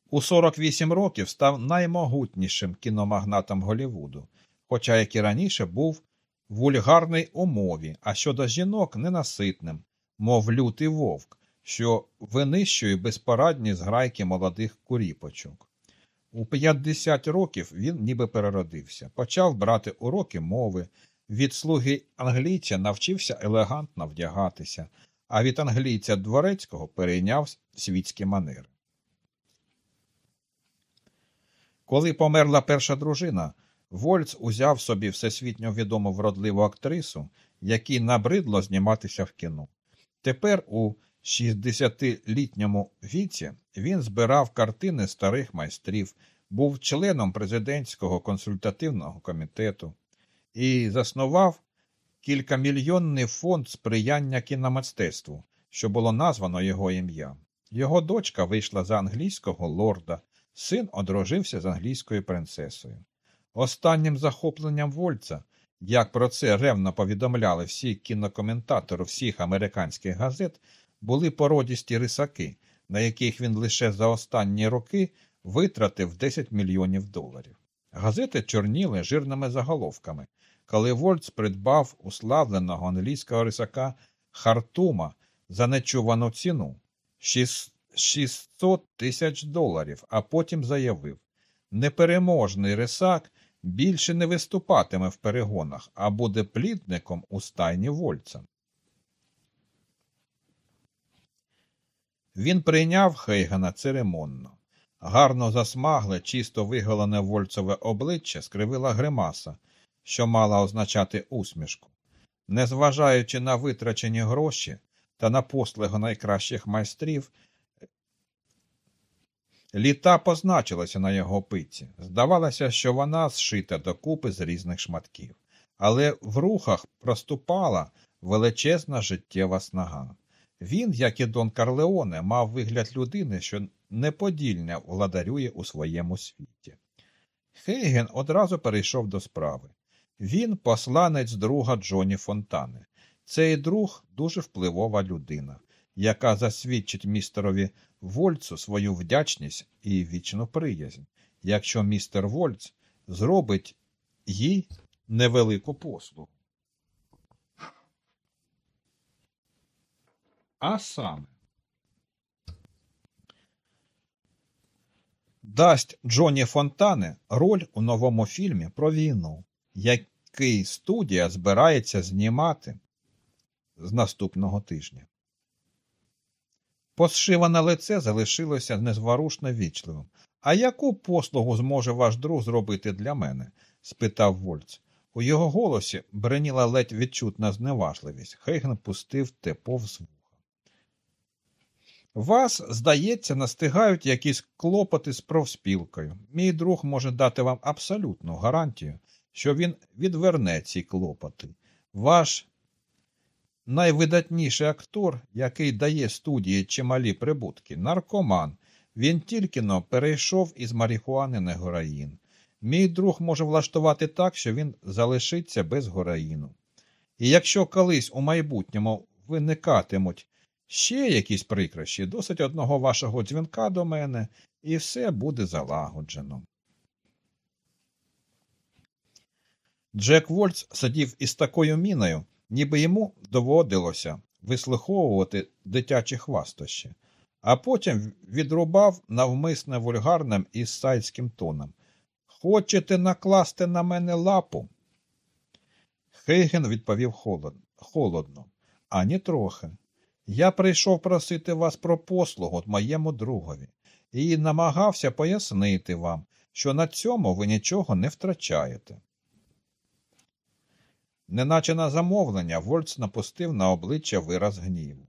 У 48 років став наймогутнішим кіномагнатом Голівуду, хоча, як і раніше, був вульгарний у мові, а щодо жінок ненаситним, мов лютий вовк, що винищує безпорадні зграйки молодих куріпочок. У 50 років він ніби переродився, почав брати уроки мови, від слуги англійця навчився елегантно вдягатися, а від англійця дворецького перейняв світські манери. Коли померла перша дружина, Вольц узяв собі всесвітньо відому вродливу актрису, якій набридло зніматися в кіно. Тепер у 60-літньому віці він збирав картини старих майстрів, був членом президентського консультативного комітету і заснував кількамільйонний фонд сприяння кіномистецтву, що було названо його ім'я. Його дочка вийшла за англійського лорда, син одружився з англійською принцесою. Останнім захопленням Вольца, як про це ревно повідомляли всі кінокоментатори всіх американських газет, були породісті рисаки, на яких він лише за останні роки витратив 10 мільйонів доларів. Газети чорніли жирними заголовками, коли Вольц придбав уславленого англійського рисака Хартума за нечувану ціну 600 тисяч доларів, а потім заявив непереможний рисак більше не виступатиме в перегонах, а буде плідником у стайні Вольца. Він прийняв Хейгана церемонно. Гарно засмагле, чисто виголене вольцове обличчя скривила гримаса, що мала означати усмішку. Незважаючи на витрачені гроші та на послугу найкращих майстрів, літа позначилася на його пиці. Здавалося, що вона зшита докупи з різних шматків, але в рухах проступала величезна життєва снага. Він, як і Дон Карлеоне, мав вигляд людини, що неподільно владарює у своєму світі. Хейген одразу перейшов до справи. Він посланець друга Джоні Фонтани. Цей друг дуже впливова людина, яка засвідчить містерові Вольцу свою вдячність і вічну приязнь, якщо містер Вольц зробить їй невелику послугу. А саме дасть Джоні Фонтане роль у новому фільмі про війну, який студія збирається знімати з наступного тижня. Посшиване лице залишилося незворушно вічливим. А яку послугу зможе ваш друг зробити для мене? спитав Вольц. У його голосі бреніла ледь відчутна зневажливість. Хейген пустив те повз. Вас, здається, настигають якісь клопоти з профспілкою. Мій друг може дати вам абсолютну гарантію, що він відверне ці клопоти. Ваш найвидатніший актор, який дає студії чималі прибутки, наркоман. Він тільки но перейшов із марихуани на героїн. Мій друг може влаштувати так, що він залишиться без героїну. І якщо колись у майбутньому виникатимуть ще якісь прикрощі, досить одного вашого дзвінка до мене, і все буде залагоджено. Джек Вольц сидів із такою міною, ніби йому доводилося вислуховувати дитячі хвастощі, а потім відрубав навмисне вульгарним і сайським тоном. Хочете накласти на мене лапу? Хейген відповів холодно, ані трохи. Я прийшов просити вас про послугу моєму другові і намагався пояснити вам, що на цьому ви нічого не втрачаєте. Неначе на замовлення, Вольц напустив на обличчя вираз гніву.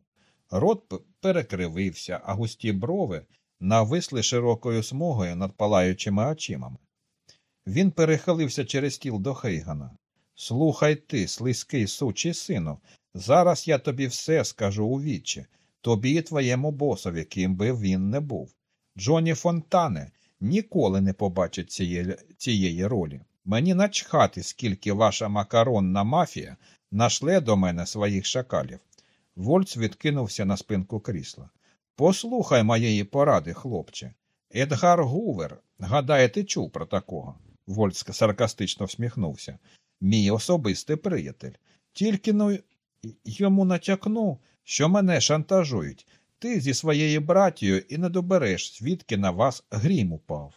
Рот перекривився, а густі брови нависли широкою смугою над палаючими очимами. Він перехилився через стіл до Хейгана. Слухай ти, слизький сучий сину, зараз я тобі все скажу у вічі, тобі і твоєму босові, ким би він не був. Джоні Фонтане ніколи не побачить цієї, цієї ролі. Мені начхати, скільки ваша макаронна мафія нашле до мене своїх шакалів. Вольц відкинувся на спинку крісла. Послухай моєї поради, хлопче. Едгар Гувер, гадає, ти чув про такого? Вольц саркастично всміхнувся. Мій особистий приятель. Тільки ну йому натякну, що мене шантажують. Ти зі своєю братією і не добереш, звідки на вас грім упав.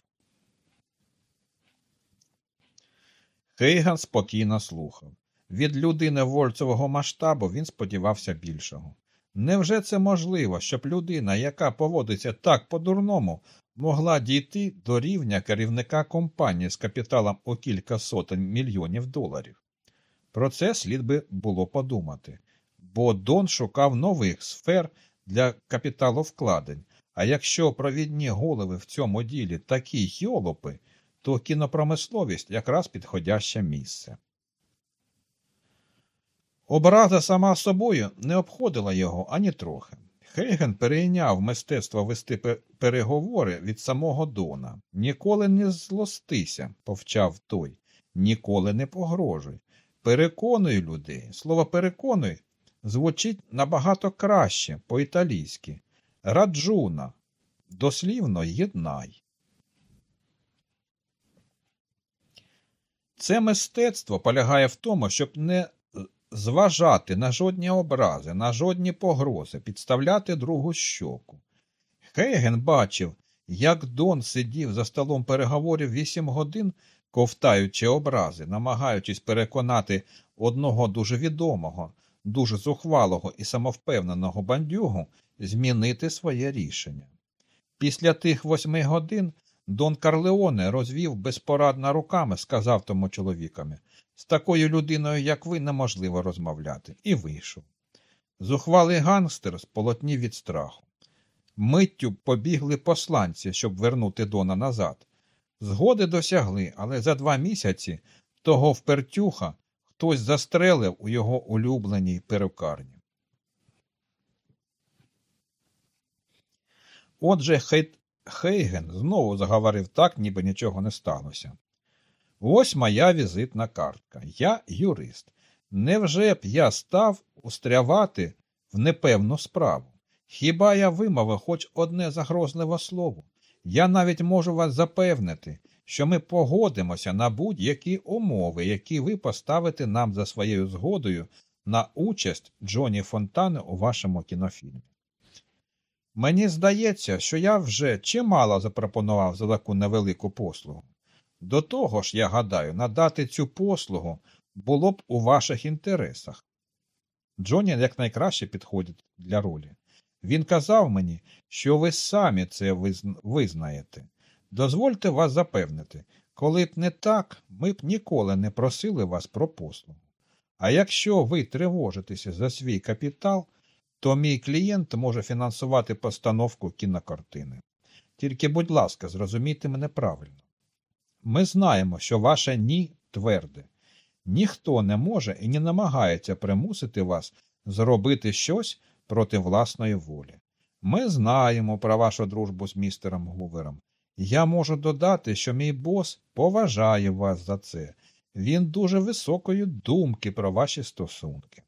Хейган спокійно слухав. Від людини вольцевого масштабу він сподівався більшого. Невже це можливо, щоб людина, яка поводиться так по-дурному, могла дійти до рівня керівника компанії з капіталом у кілька сотень мільйонів доларів? Про це слід би було подумати, бо Дон шукав нових сфер для капіталовкладень, а якщо провідні голови в цьому ділі такі йолопи, то кінопромисловість якраз підходяще місце. Образа сама собою не обходила його ані трохи. Хейген перейняв мистецтво вести переговори від самого Дона. Ніколи не злостися, повчав той, ніколи не погрожуй. Переконуй людей. Слово переконуй звучить набагато краще по-італійськи. Раджуна. Дослівно єднай. Це мистецтво полягає в тому, щоб не зважати на жодні образи, на жодні погрози, підставляти другу щоку. Хейген бачив, як Дон сидів за столом переговорів вісім годин, ковтаючи образи, намагаючись переконати одного дуже відомого, дуже зухвалого і самовпевненого бандюгу змінити своє рішення. Після тих восьми годин Дон Карлеоне розвів безпорадно руками, сказав тому чоловікові. З такою людиною, як ви, неможливо розмовляти, і вийшов. Зухвалий гангстер сполотнів від страху. Миттю побігли посланці, щоб вернути Дона назад. Згоди досягли, але за два місяці того впертюха хтось застрелив у його улюбленій перукарні. Отже, Хейт Хейген знову заговорив так, ніби нічого не сталося. Ось моя візитна картка. Я юрист. Невже б я став устрявати в непевну справу? Хіба я вимовив хоч одне загрозливе слово? Я навіть можу вас запевнити, що ми погодимося на будь-які умови, які ви поставите нам за своєю згодою на участь Джонні Фонтане у вашому кінофільмі. Мені здається, що я вже чимало запропонував за таку невелику послугу. До того ж, я гадаю, надати цю послугу було б у ваших інтересах. Джоні якнайкраще підходить для ролі. Він казав мені, що ви самі це визнаєте. Дозвольте вас запевнити, коли б не так, ми б ніколи не просили вас про послугу. А якщо ви тривожитеся за свій капітал, то мій клієнт може фінансувати постановку кінокартини. Тільки, будь ласка, зрозумійте мене правильно. Ми знаємо, що ваше ні тверде. Ніхто не може і не намагається примусити вас зробити щось проти власної волі. Ми знаємо про вашу дружбу з містером Гувером. Я можу додати, що мій бос поважає вас за це. Він дуже високої думки про ваші стосунки.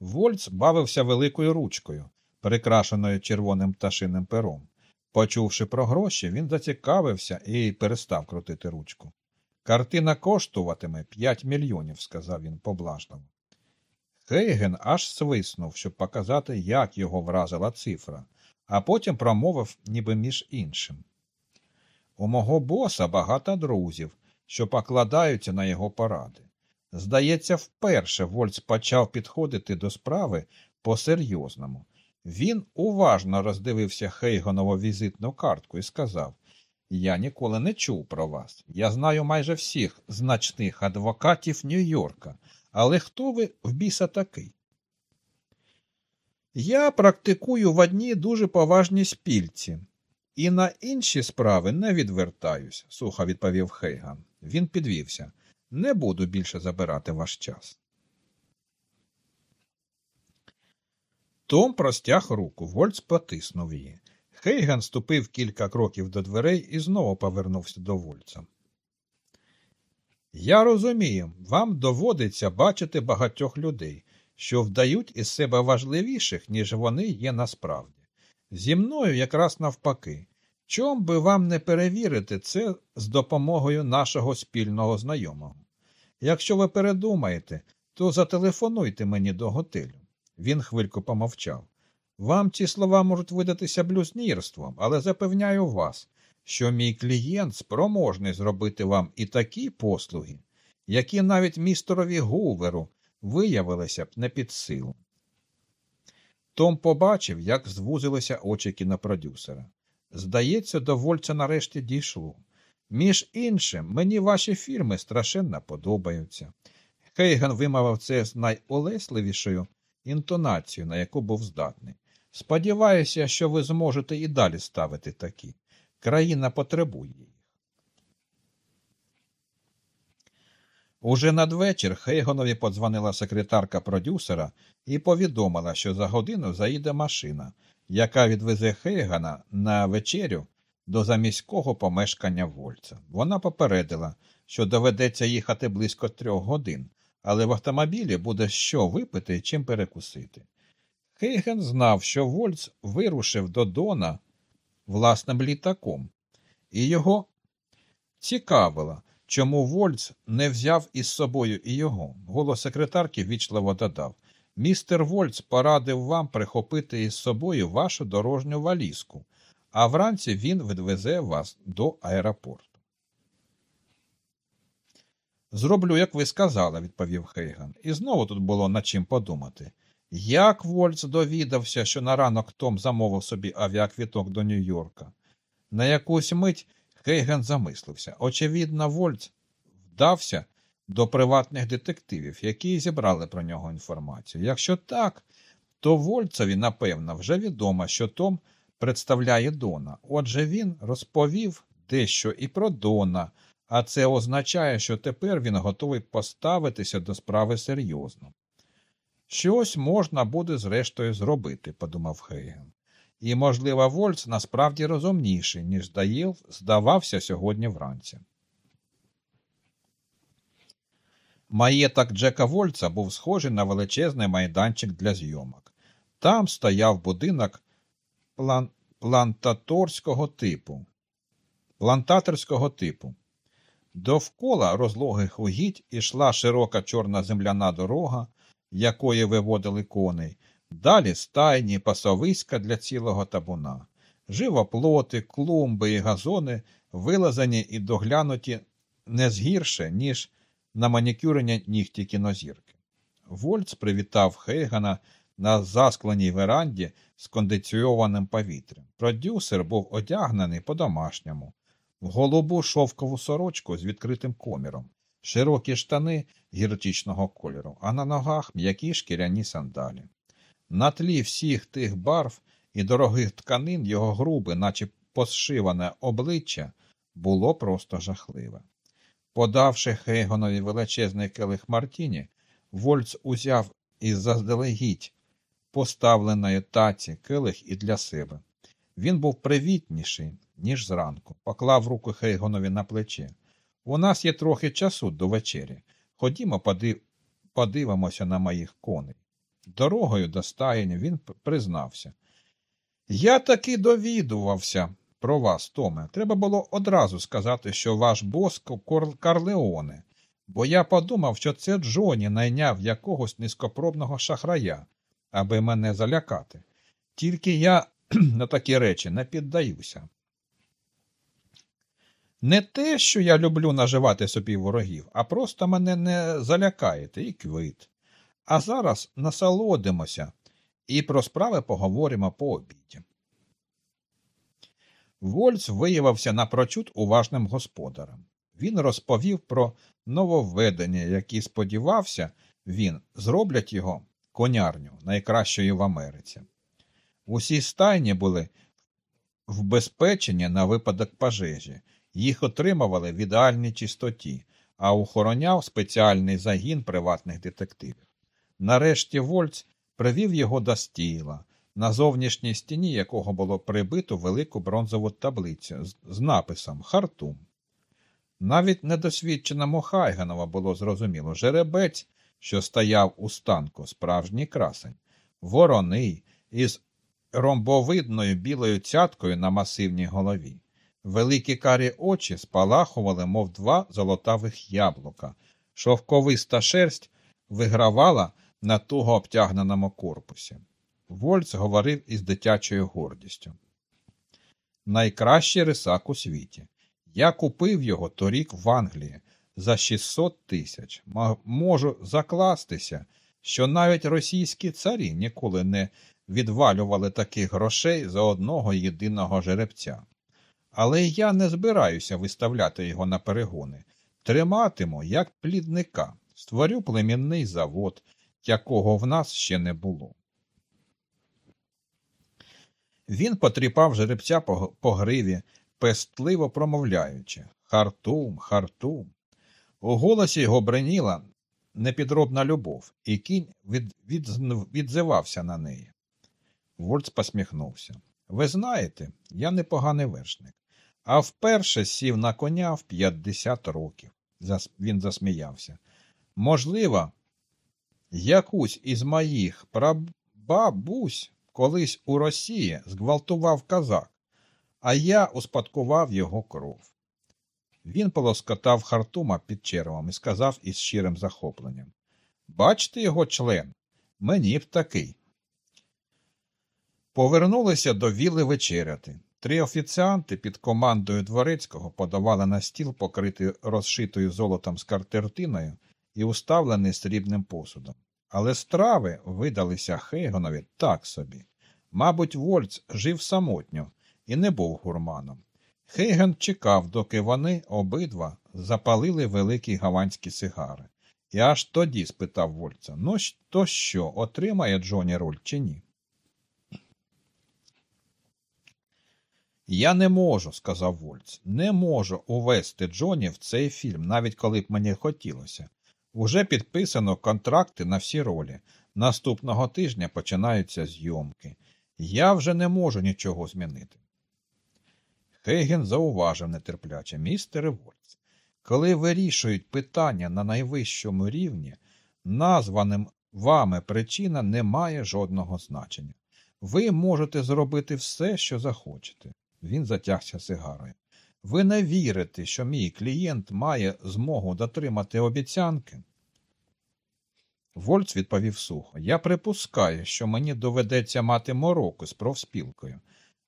Вольц бавився великою ручкою, прикрашеною червоним пташиним пером. Почувши про гроші, він зацікавився і перестав крутити ручку. Картина коштуватиме п'ять мільйонів, сказав він поблажливо. Хейген аж свиснув, щоб показати, як його вразила цифра, а потім промовив, ніби між іншим. У мого боса багато друзів, що покладаються на його поради. Здається, вперше Вольц почав підходити до справи по серйозному. Він уважно роздивився Хейгонову візитну картку і сказав Я ніколи не чув про вас. Я знаю майже всіх значних адвокатів Нью-Йорка. Але хто ви в біса такий? Я практикую в одній дуже поважній спільці, і на інші справи не відвертаюсь, сухо відповів Хейган. Він підвівся. Не буду більше забирати ваш час. Том простяг руку, Вольц потиснув її. Хейган ступив кілька кроків до дверей і знову повернувся до Вольца. Я розумію, вам доводиться бачити багатьох людей, що вдають із себе важливіших, ніж вони є насправді. Зі мною якраз навпаки. Чом би вам не перевірити це з допомогою нашого спільного знайомого? Якщо ви передумаєте, то зателефонуйте мені до готелю. Він хвильку помовчав. Вам ці слова можуть видатися блюзнірством, але запевняю вас, що мій клієнт спроможний зробити вам і такі послуги, які навіть містерові Гуверу виявилися б не під силу. Том побачив, як звузилися очі кінопродюсера. Здається, до Вольця нарешті дійшло. Між іншим, мені ваші фільми страшенно подобаються. Хейган вимовив це з найолесливішою інтонацією, на яку був здатний. Сподіваюся, що ви зможете і далі ставити такі. Країна потребує їх. Уже надвечір Хейгонові подзвонила секретарка продюсера і повідомила, що за годину заїде машина, яка відвезе Хейгана на вечерю до заміського помешкання Вольца. Вона попередила, що доведеться їхати близько трьох годин, але в автомобілі буде що випити і чим перекусити. Хейген знав, що Вольц вирушив до Дона власним літаком, і його цікавило, чому Вольц не взяв із собою і його. Голос секретарки вічливо додав Містер Вольц порадив вам прихопити із собою вашу дорожню валізку, а вранці він відвезе вас до аеропорту. Зроблю, як ви сказали, відповів Хейган, і знову тут було над чим подумати. Як Вольц довідався, що на ранок Том замовив собі авіаквіток до Нью-Йорка? На якусь мить Хейген замислився. Очевидно, Вольц вдався до приватних детективів, які зібрали про нього інформацію. Якщо так, то Вольцеві, напевно, вже відомо, що Том представляє Дона. Отже, він розповів дещо і про Дона, а це означає, що тепер він готовий поставитися до справи серйозно. Щось можна буде зрештою зробити, подумав Хейген. І, можливо, Вольц насправді розумніший, ніж Даїл здавався сьогодні вранці. Маєток Джека Вольца був схожий на величезний майданчик для зйомок. Там стояв будинок план... плантаторського типу. плантаторського типу. Довкола розлогих угідь ішла широка чорна земляна дорога, якої виводили коней, далі стайні пасовиська для цілого табуна, живоплоти, клумби і газони вилазані і доглянуті не згірше, ніж на манікюрення нігті кінозірки. Вольц привітав Хейгана на заскленій веранді з кондиціонованим повітрям. Продюсер був одягнений по-домашньому, в голубу шовкову сорочку з відкритим коміром, широкі штани гірчичного кольору, а на ногах м'які шкіряні сандалі. На тлі всіх тих барв і дорогих тканин його грубе, наче посшиване обличчя, було просто жахливе. Подавши Хейгонові величезний келих Мартіні, Вольц узяв із заздалегідь поставленої таці келих і для себе. Він був привітніший, ніж зранку, поклав руку Хейгонові на плече. У нас є трохи часу до вечері. Ходімо, подив... подивимося на моїх коней. Дорогою до стаєння він признався. Я таки довідувався про вас, Томе. Треба було одразу сказати, що ваш бос Карлеоне, бо я подумав, що це Джоні найняв якогось низькопробного шахрая, аби мене залякати. Тільки я на такі речі не піддаюся. Не те, що я люблю наживати собі ворогів, а просто мене не залякаєте і квит. А зараз насолодимося і про справи поговоримо по обіді. Вольц виявився напрочуд уважним господарем. Він розповів про нововведення, які сподівався, він зроблять його конярню найкращою в Америці. Усі стайні були вбезпечені на випадок пожежі, їх отримували в ідеальній чистоті, а охороняв спеціальний загін приватних детективів. Нарешті Вольц привів його до стіла, на зовнішній стіні якого було прибито велику бронзову таблицю з, написом Хартум. Навіть недосвідченому Хайганова було зрозуміло жеребець, що стояв у станку, справжній красень, вороний із ромбовидною білою цяткою на масивній голові. Великі карі очі спалахували, мов два золотавих яблука. Шовковиста шерсть вигравала на туго обтягненому корпусі. Вольц говорив із дитячою гордістю. Найкращий рисак у світі. Я купив його торік в Англії за 600 тисяч. Можу закластися, що навіть російські царі ніколи не відвалювали таких грошей за одного єдиного жеребця. Але я не збираюся виставляти його на перегони. Триматиму, як плідника, створю племінний завод, якого в нас ще не було. Він потріпав жеребця по, гриві, пестливо промовляючи Хартум, Хартум. У голосі його бреніла непідробна любов, і кінь від, від, відзивався на неї. Вольц посміхнувся. Ви знаєте, я непоганий вершник, а вперше сів на коня в 50 років. Він засміявся. Можливо, якусь із моїх прабабусь колись у Росії зґвалтував казак, а я успадкував його кров. Він полоскотав Хартума під червом і сказав із щирим захопленням Бачите його член? Мені б такий. Повернулися до віли вечеряти. Три офіціанти під командою дворецького подавали на стіл, покритий розшитою золотом скартертиною і уставлений срібним посудом. Але страви видалися Хейгонові так собі. Мабуть, Вольц жив самотньо і не був гурманом. Хейген чекав, доки вони обидва запалили великі гаванські сигари. І аж тоді спитав Вольца, ну то що, отримає Джоні роль чи ні? Я не можу, сказав Вольц, не можу увести Джоні в цей фільм, навіть коли б мені хотілося. Уже підписано контракти на всі ролі. Наступного тижня починаються зйомки. Я вже не можу нічого змінити. Хейген зауважив нетерпляче, містер Вольц, коли вирішують питання на найвищому рівні, названим вами причина не має жодного значення. Ви можете зробити все, що захочете. Він затягся сигарою. Ви не вірите, що мій клієнт має змогу дотримати обіцянки? Вольц відповів сухо. Я припускаю, що мені доведеться мати мороку з профспілкою.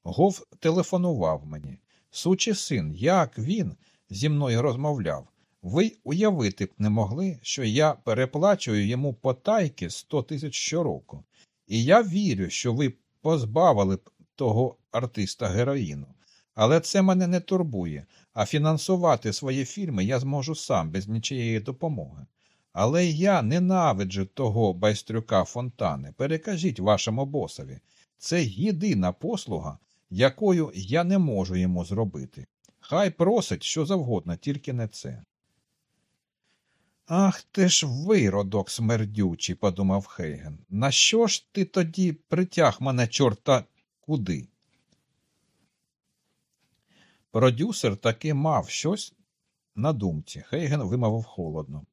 Гов телефонував мені. Сучий син, як він зі мною розмовляв. Ви уявити б не могли, що я переплачую йому потайки сто тисяч щороку. І я вірю, що ви позбавили б того артиста героїну. Але це мене не турбує, а фінансувати свої фільми я зможу сам без нічиєї допомоги. Але я ненавиджу того байстрюка фонтани. Перекажіть вашому босові. Це єдина послуга, якою я не можу йому зробити. Хай просить що завгодно, тільки не це. Ах ти ж виродок смердючий, подумав Хейген. На що ж ти тоді притяг мене чорта куди? Продюсер таки мав щось на думці. Хейген вимовив холодно.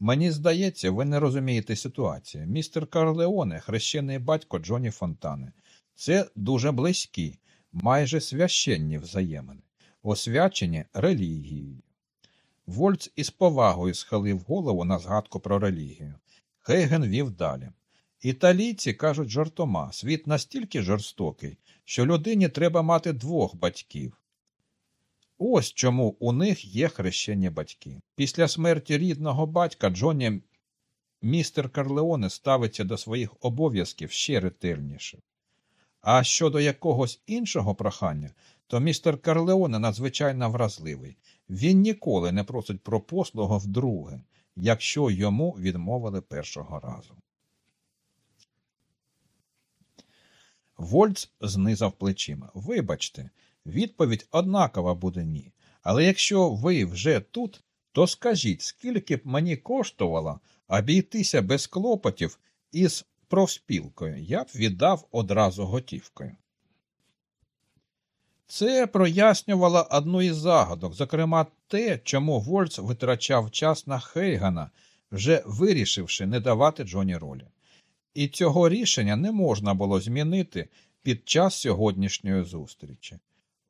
Мені здається, ви не розумієте ситуацію. Містер Карлеоне, хрещений батько Джоні Фонтани. Це дуже близькі, майже священні взаємини, освячені релігією. Вольц із повагою схилив голову на згадку про релігію. Хейген вів далі. Італійці кажуть жартома, світ настільки жорстокий, що людині треба мати двох батьків. Ось чому у них є хрещені батьки. Після смерті рідного батька Джоні містер Карлеоне ставиться до своїх обов'язків ще ретельніше. А щодо якогось іншого прохання, то містер Карлеоне надзвичайно вразливий. Він ніколи не просить про послугу вдруге, якщо йому відмовили першого разу. Вольц знизав плечима. Вибачте, відповідь однакова буде ні. Але якщо ви вже тут, то скажіть, скільки б мені коштувало обійтися без клопотів із профспілкою, я б віддав одразу готівкою. Це прояснювало одну із загадок, зокрема те, чому Вольц витрачав час на Хейгана, вже вирішивши не давати Джоні ролі. І цього рішення не можна було змінити під час сьогоднішньої зустрічі.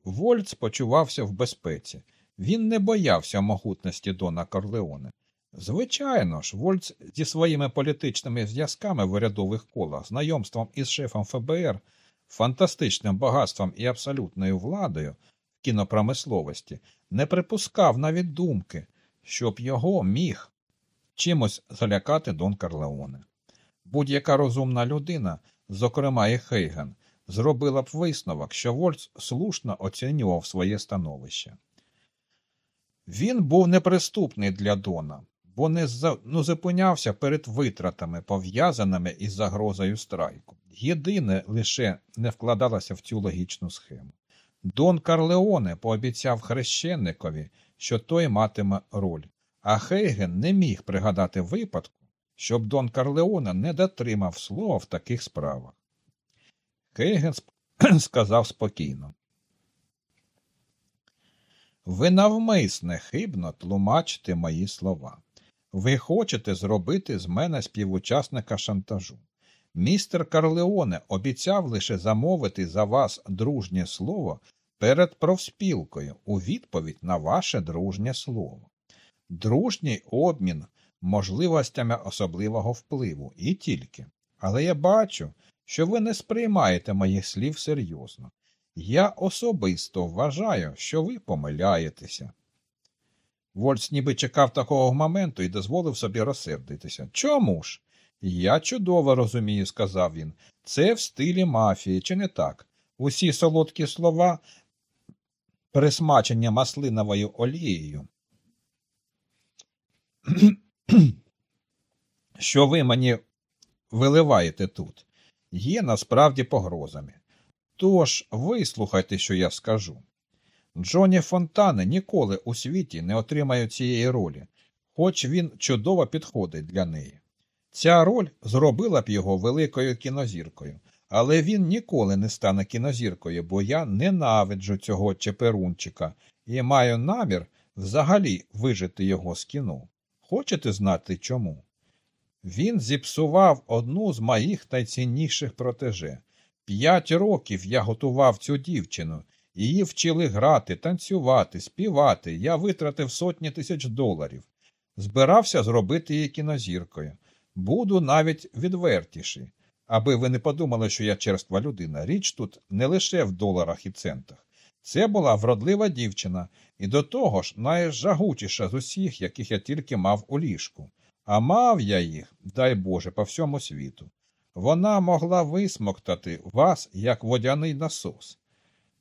Вольц почувався в безпеці. Він не боявся могутності Дона Корлеоне. Звичайно ж, Вольц зі своїми політичними зв'язками в урядових колах, знайомством із шефом ФБР, фантастичним багатством і абсолютною владою в кінопромисловості не припускав навіть думки, щоб його міг чимось залякати Дон Карлеоне. Будь-яка розумна людина, зокрема і Хейген, зробила б висновок, що Вольц слушно оцінював своє становище. Він був неприступний для Дона, бо не ну, зупинявся перед витратами, пов'язаними із загрозою страйку. Єдине лише не вкладалося в цю логічну схему. Дон Карлеоне пообіцяв хрещенникові, що той матиме роль, а Хейген не міг пригадати випадку, щоб Дон Карлеоне не дотримав слова в таких справах. Хейген сказав спокійно. Ви навмисне хибно тлумачите мої слова. Ви хочете зробити з мене співучасника шантажу. Містер Карлеоне обіцяв лише замовити за вас дружнє слово перед профспілкою у відповідь на ваше дружнє слово. Дружній обмін можливостями особливого впливу і тільки. Але я бачу, що ви не сприймаєте моїх слів серйозно. Я особисто вважаю, що ви помиляєтеся. Вольц ніби чекав такого моменту і дозволив собі розсердитися. Чому ж? Я чудово розумію, сказав він. Це в стилі мафії, чи не так? Усі солодкі слова, присмачення маслиновою олією. Що ви мені виливаєте тут, є насправді погрозами. Тож вислухайте, що я скажу. Джоні Фонтане ніколи у світі не отримає цієї ролі, хоч він чудово підходить для неї. Ця роль зробила б його великою кінозіркою, але він ніколи не стане кінозіркою, бо я ненавиджу цього чеперунчика і маю намір взагалі вижити його з кіно. Хочете знати чому? Він зіпсував одну з моїх найцінніших протеже. П'ять років я готував цю дівчину, її вчили грати, танцювати, співати. Я витратив сотні тисяч доларів. Збирався зробити її кінозіркою. Буду навіть відвертіший, аби ви не подумали, що я черства людина. Річ тут не лише в доларах і центах. Це була вродлива дівчина, і до того ж найжагучіша з усіх, яких я тільки мав у ліжку. А мав я їх, дай Боже, по всьому світу. Вона могла висмоктати вас, як водяний насос.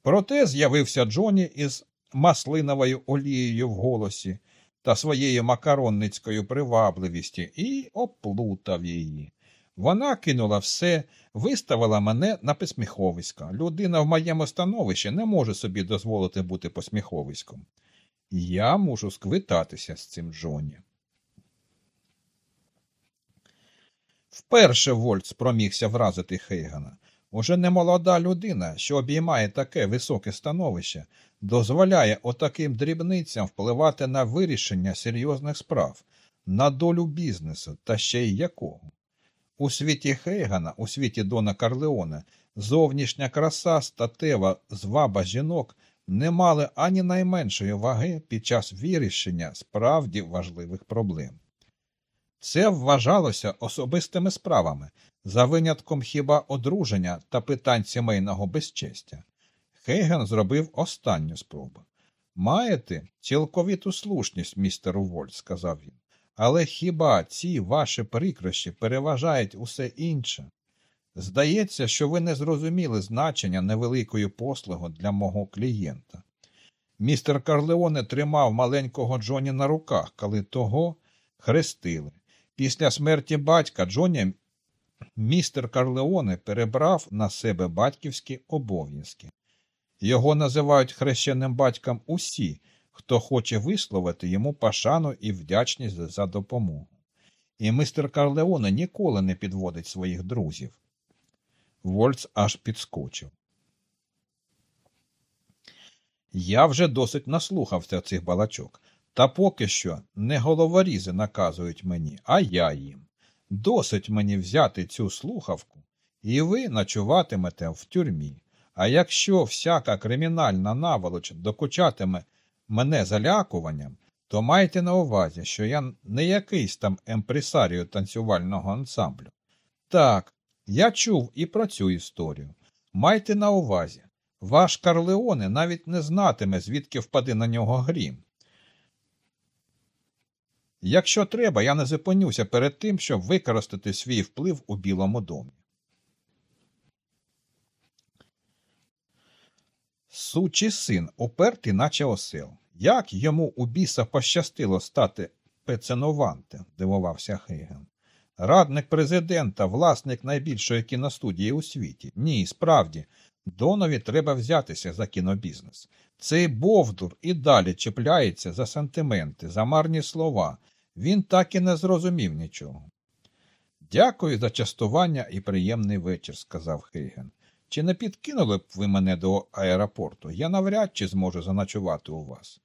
Проте з'явився Джоні із маслиновою олією в голосі та своєю макаронницькою привабливістю і оплутав її. Вона кинула все, виставила мене на посміховисько. Людина в моєму становищі не може собі дозволити бути посміховиськом. Я мушу сквитатися з цим Джоні. Вперше Вольт спромігся вразити Хейгана. Уже немолода людина, що обіймає таке високе становище, дозволяє отаким дрібницям впливати на вирішення серйозних справ, на долю бізнесу та ще й якого. У світі Хейгана, у світі Дона Карлеона, зовнішня краса статева зваба жінок не мали ані найменшої ваги під час вирішення справді важливих проблем. Це вважалося особистими справами, за винятком хіба одруження та питань сімейного безчестя. Хейген зробив останню спробу. Маєте цілковіту слушність, містеру Вольт, сказав він, Але хіба ці ваші прикрощі переважають усе інше? Здається, що ви не зрозуміли значення невеликої послуги для мого клієнта. Містер Карлеоне тримав маленького Джоні на руках, коли того хрестили. Після смерті батька Джоні містер Карлеоне перебрав на себе батьківські обов'язки. Його називають хрещеним батьком усі, хто хоче висловити йому пашану і вдячність за допомогу. І мистер Карлеоне ніколи не підводить своїх друзів. Вольц аж підскочив. Я вже досить наслухався цих балачок, та поки що не головорізи наказують мені, а я їм. Досить мені взяти цю слухавку, і ви ночуватимете в тюрмі. А якщо всяка кримінальна наволоч докучатиме мене залякуванням, то майте на увазі, що я не якийсь там емпресарію танцювального ансамблю. Так, я чув і про цю історію. Майте на увазі, ваш Карлеоне навіть не знатиме, звідки впаде на нього грім. Якщо треба, я не зупинюся перед тим, щоб використати свій вплив у Білому домі. Сучий син упертий, наче осел. Як йому у біса пощастило стати пеценованте, дивувався Хейген. Радник президента, власник найбільшої кіностудії у світі. Ні, справді, Донові треба взятися за кінобізнес. Цей Бовдур і далі чіпляється за сантименти, за марні слова. Він так і не зрозумів нічого. Дякую за частування і приємний вечір, сказав Хейген. Чи не підкинули б ви мене до аеропорту? Я навряд чи зможу заночувати у вас.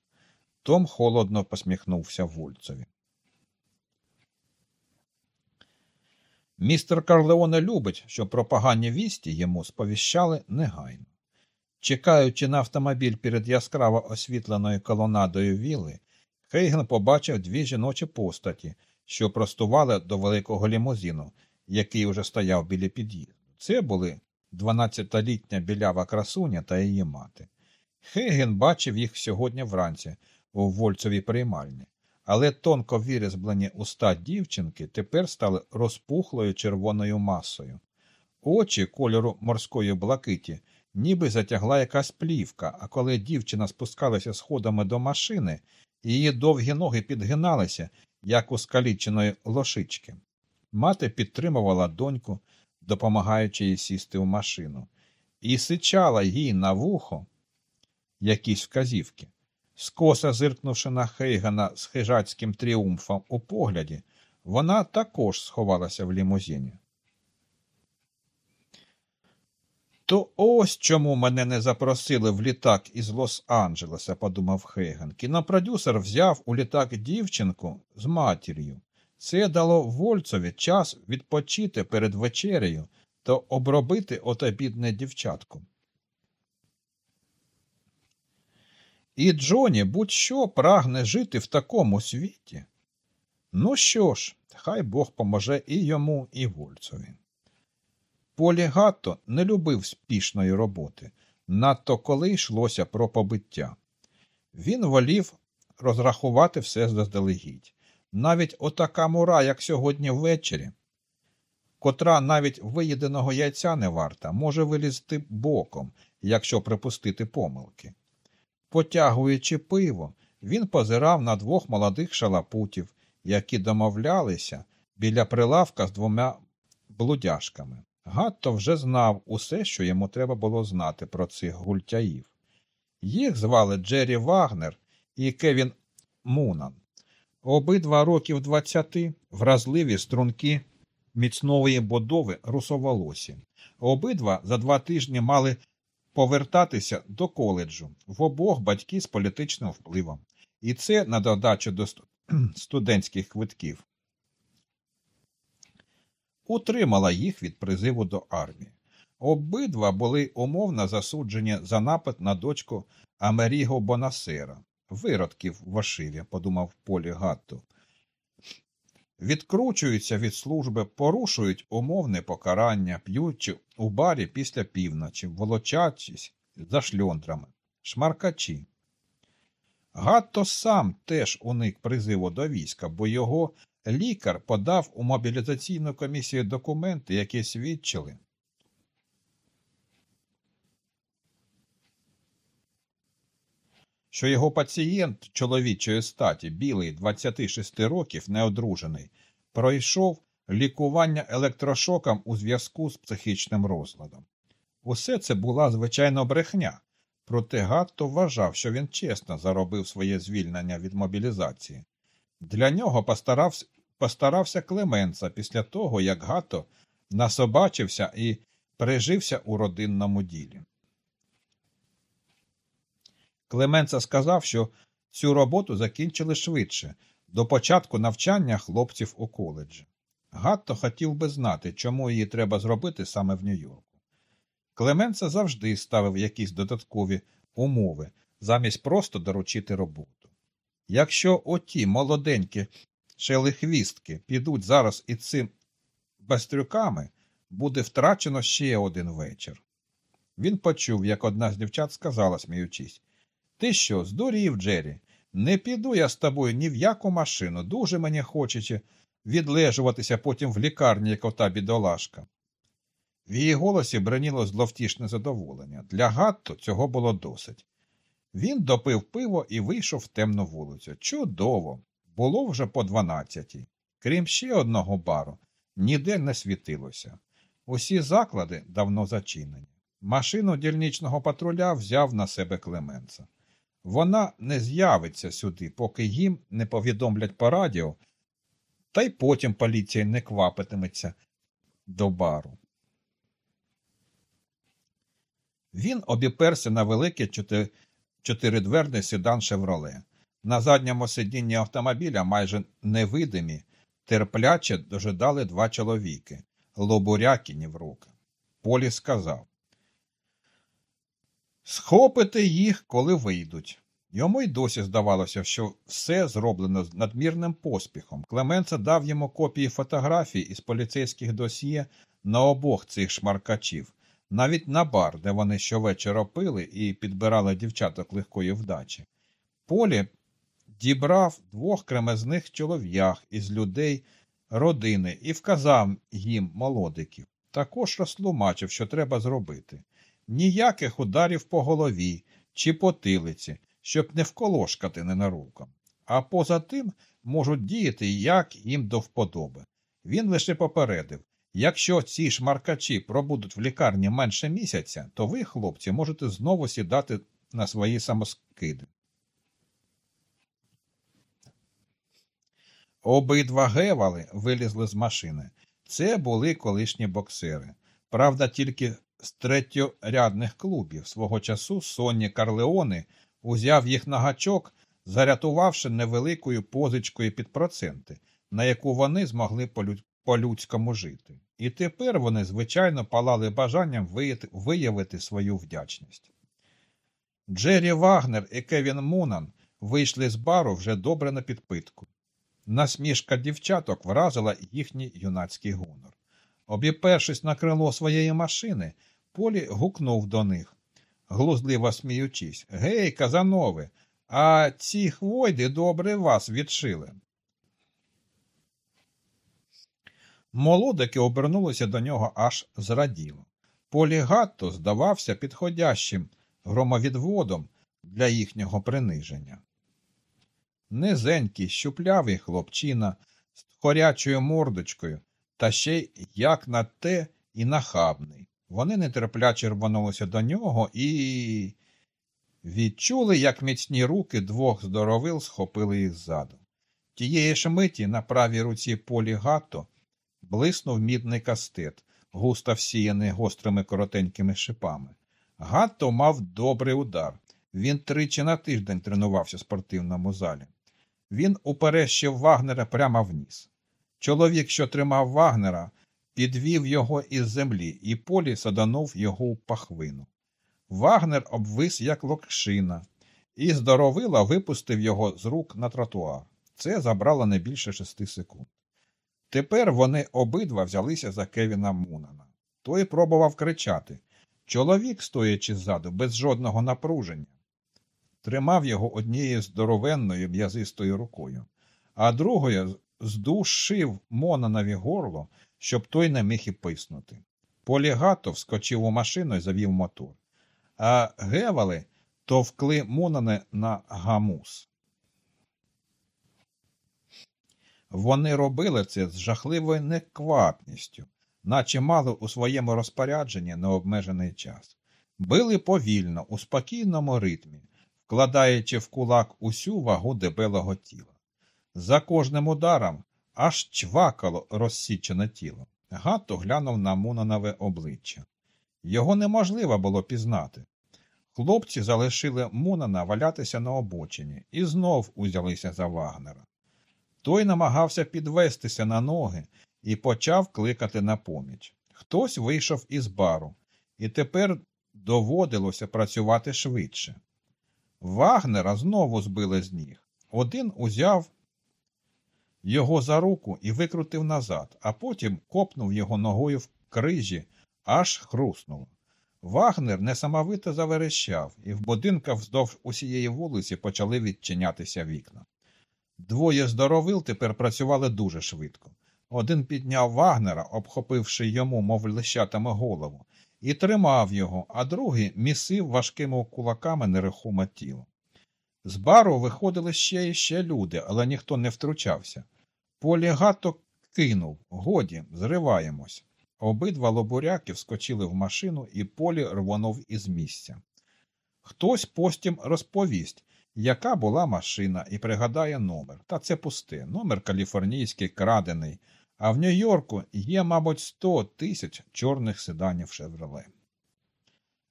Том холодно посміхнувся Вульцеві. Містер Карлеоне любить, щоб про погані вісті йому сповіщали негайно. Чекаючи на автомобіль перед яскраво освітленою колонадою віли, Хейген побачив дві жіночі постаті, що простували до великого лімузину, який уже стояв біля під'їзду. Це були 12-літня білява красуня та її мати. Хейген бачив їх сьогодні вранці у Вольцевій приймальні, але тонко вирізблені уста дівчинки тепер стали розпухлою червоною масою. Очі кольору морської блакиті ніби затягла якась плівка, а коли дівчина спускалася сходами до машини, її довгі ноги підгиналися, як у скаліченої лошички. Мати підтримувала доньку, допомагаючи їй сісти в машину, і сичала їй на вухо якісь вказівки. Скоса зиркнувши на Хейгана з хижацьким тріумфом у погляді, вона також сховалася в лімузині. То ось чому мене не запросили в літак із Лос-Анджелеса, подумав Хейган. Кінопродюсер взяв у літак дівчинку з матір'ю. Це дало Вольцові час відпочити перед вечерею та обробити оте бідне дівчатку. І Джоні будь-що прагне жити в такому світі. Ну що ж, хай Бог поможе і йому, і Вольцові. Полі Гатто не любив спішної роботи, надто коли йшлося про побиття. Він волів розрахувати все заздалегідь. Навіть отака мура, як сьогодні ввечері, котра навіть виїденого яйця не варта, може вилізти боком, якщо припустити помилки. Потягуючи пиво, він позирав на двох молодих шалапутів, які домовлялися біля прилавка з двома блудяшками. Гатто вже знав усе, що йому треба було знати про цих гультяїв. Їх звали Джері Вагнер і Кевін Мунан. Обидва років двадцяти вразливі струнки міцної будови русоволосі. Обидва за два тижні мали повертатися до коледжу в обох батьки з політичним впливом. І це на додачу до студентських квитків. Утримала їх від призиву до армії. Обидва були умовно засуджені за напад на дочку Амеріго Бонасера, виродків в Вашиві, подумав Полі Гатто. Відкручуються від служби, порушують умовне покарання, п'ючи у барі після півночі, волочачись за шльондрами, шмаркачі. Гатто сам теж уник призиву до війська, бо його лікар подав у мобілізаційну комісію документи, які свідчили. Що його пацієнт чоловічої статі, білий 26 років, неодружений, пройшов лікування електрошоком у зв'язку з психічним розладом. Усе це була звичайно брехня, проте Гатто вважав, що він чесно заробив своє звільнення від мобілізації. Для нього постарався, постарався Клеменца після того, як Гатто насобачився і пережився у родинному ділі. Клеменца сказав, що цю роботу закінчили швидше, до початку навчання хлопців у коледжі. Гатто хотів би знати, чому її треба зробити саме в Нью-Йорку. Клеменца завжди ставив якісь додаткові умови, замість просто доручити роботу. Якщо оті молоденькі шелихвістки підуть зараз і цим бастрюками, буде втрачено ще один вечір. Він почув, як одна з дівчат сказала, сміючись Ти що, здурів, Джері? Не піду я з тобою ні в яку машину, дуже мені хочеться відлежуватися потім в лікарні, як ота бідолашка. В її голосі броніло зловтішне задоволення. Для Гатто цього було досить. Він допив пиво і вийшов в темну вулицю. Чудово! Було вже по дванадцятій. Крім ще одного бару, ніде не світилося. Усі заклади давно зачинені. Машину дільничного патруля взяв на себе Клеменца. Вона не з'явиться сюди, поки їм не повідомлять по радіо, та й потім поліція не квапитиметься до бару. Він обіперся на великий чотиридверний седан Шевроле. На задньому сидінні автомобіля майже невидимі, терпляче дожидали два чоловіки, лобурякіні в руки. Полі сказав Схопите їх, коли вийдуть. Йому й досі здавалося, що все зроблено з надмірним поспіхом. Клеменце дав йому копії фотографій із поліцейських досьє на обох цих шмаркачів, навіть на бар, де вони щовечора пили і підбирали дівчаток легкої вдачі. Полі дібрав двох кремезних чолов'ях із людей родини і вказав їм молодиків. Також розтлумачив, що треба зробити. Ніяких ударів по голові чи потилиці, щоб не вколошкати ненароком. А поза тим можуть діяти, як їм до вподоби. Він лише попередив якщо ці шмаркачі пробудуть в лікарні менше місяця, то ви, хлопці, можете знову сідати на свої самоскиди. Обидва гевали вилізли з машини. Це були колишні боксери. Правда, тільки з третьорядних клубів свого часу Сонні Карлеони узяв їх на гачок, зарятувавши невеликою позичкою під проценти, на яку вони змогли по-людському жити. І тепер вони, звичайно, палали бажанням виявити свою вдячність. Джері Вагнер і Кевін Мунан вийшли з бару вже добре на підпитку. Насмішка дівчаток вразила їхній юнацький гонор. Обіпершись на крило своєї машини, Полі гукнув до них, глузливо сміючись. Гей, Казанове, а ці хвойди добре вас відшили. Молодики обернулися до нього аж зраділо. Полігатто здавався підходящим громовідводом для їхнього приниження. Низенький, щуплявий хлопчина з хорячою мордочкою, та ще й як на те і нахабний. Вони нетерпляче рванулися до нього і відчули, як міцні руки двох здоровил схопили їх ззаду. Тієї ж миті на правій руці полі гато блиснув мідний кастет, густо всіяний гострими коротенькими шипами. Гатто мав добрий удар. Він тричі на тиждень тренувався в спортивному залі. Він уперещив Вагнера прямо вниз. Чоловік, що тримав Вагнера, підвів його із землі, і полі саданув його у пахвину. Вагнер обвис, як локшина, і здоровила випустив його з рук на тротуар. Це забрало не більше шести секунд. Тепер вони обидва взялися за Кевіна Мунана. Той пробував кричати. Чоловік, стоячи ззаду, без жодного напруження, тримав його однією здоровенною м'язистою рукою, а другою здушив Мононові горло, щоб той не міг і писнути. Полігато вскочив у машину і завів мотор, а гевали товкли Мононе на гамус. Вони робили це з жахливою неквапністю, наче мали у своєму розпорядженні необмежений час. Били повільно, у спокійному ритмі, вкладаючи в кулак усю вагу дебелого тіла. За кожним ударом аж чвакало розсічене тіло. Гато глянув на Мунонове обличчя. Його неможливо було пізнати. Хлопці залишили Мунана валятися на обочині і знов узялися за Вагнера. Той намагався підвестися на ноги і почав кликати на поміч. Хтось вийшов із бару, і тепер доводилося працювати швидше. Вагнера знову збили з ніг. Один узяв його за руку і викрутив назад, а потім копнув його ногою в крижі, аж хруснуло. Вагнер несамовито заверещав, і в будинках вздовж усієї вулиці почали відчинятися вікна. Двоє здоровил тепер працювали дуже швидко. Один підняв Вагнера, обхопивши йому, мов лещатами голову, і тримав його, а другий місив важкими кулаками нерухоме тіло. З бару виходили ще і ще люди, але ніхто не втручався. Полігато кинув годі, зриваємось. Обидва лобуряки вскочили в машину, і полі рвонув із місця. Хтось постім розповість, яка була машина, і пригадає номер. Та це пусте. Номер каліфорнійський крадений, а в Нью-Йорку є, мабуть, сто тисяч чорних седанів Шевроле.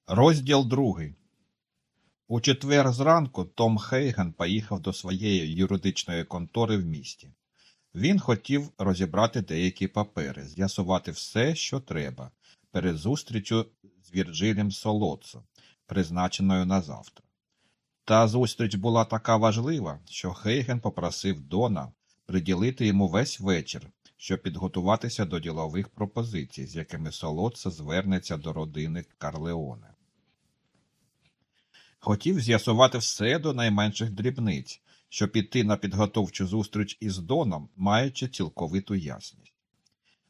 Розділ другий. У четвер зранку Том Хейген поїхав до своєї юридичної контори в місті. Він хотів розібрати деякі папери, з'ясувати все, що треба, перед зустрічю з Вірджилем Солоцо, призначеною на завтра. Та зустріч була така важлива, що Хейген попросив Дона приділити йому весь вечір, щоб підготуватися до ділових пропозицій, з якими Солоцо звернеться до родини Карлеоне. Хотів з'ясувати все до найменших дрібниць, щоб іти на підготовчу зустріч із Доном, маючи цілковиту ясність.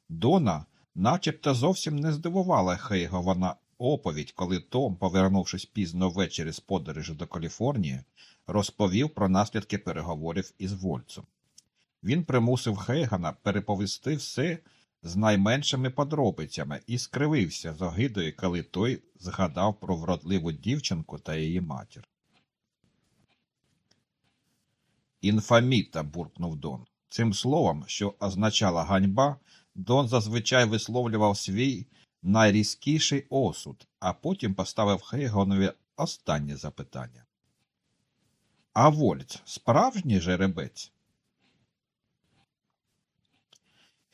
Дона начебто зовсім не здивувала Хейгована оповідь, коли Том, повернувшись пізно ввечері з подорожі до Каліфорнії, розповів про наслідки переговорів із Вольцем. Він примусив Хейгана переповісти все з найменшими подробицями і скривився з огидою, коли той згадав про вродливу дівчинку та її матір. Інфаміта, буркнув Дон. Цим словом, що означала ганьба, Дон зазвичай висловлював свій найрізкіший осуд, а потім поставив Хейгонові останнє запитання. А Вольц справжній жеребець?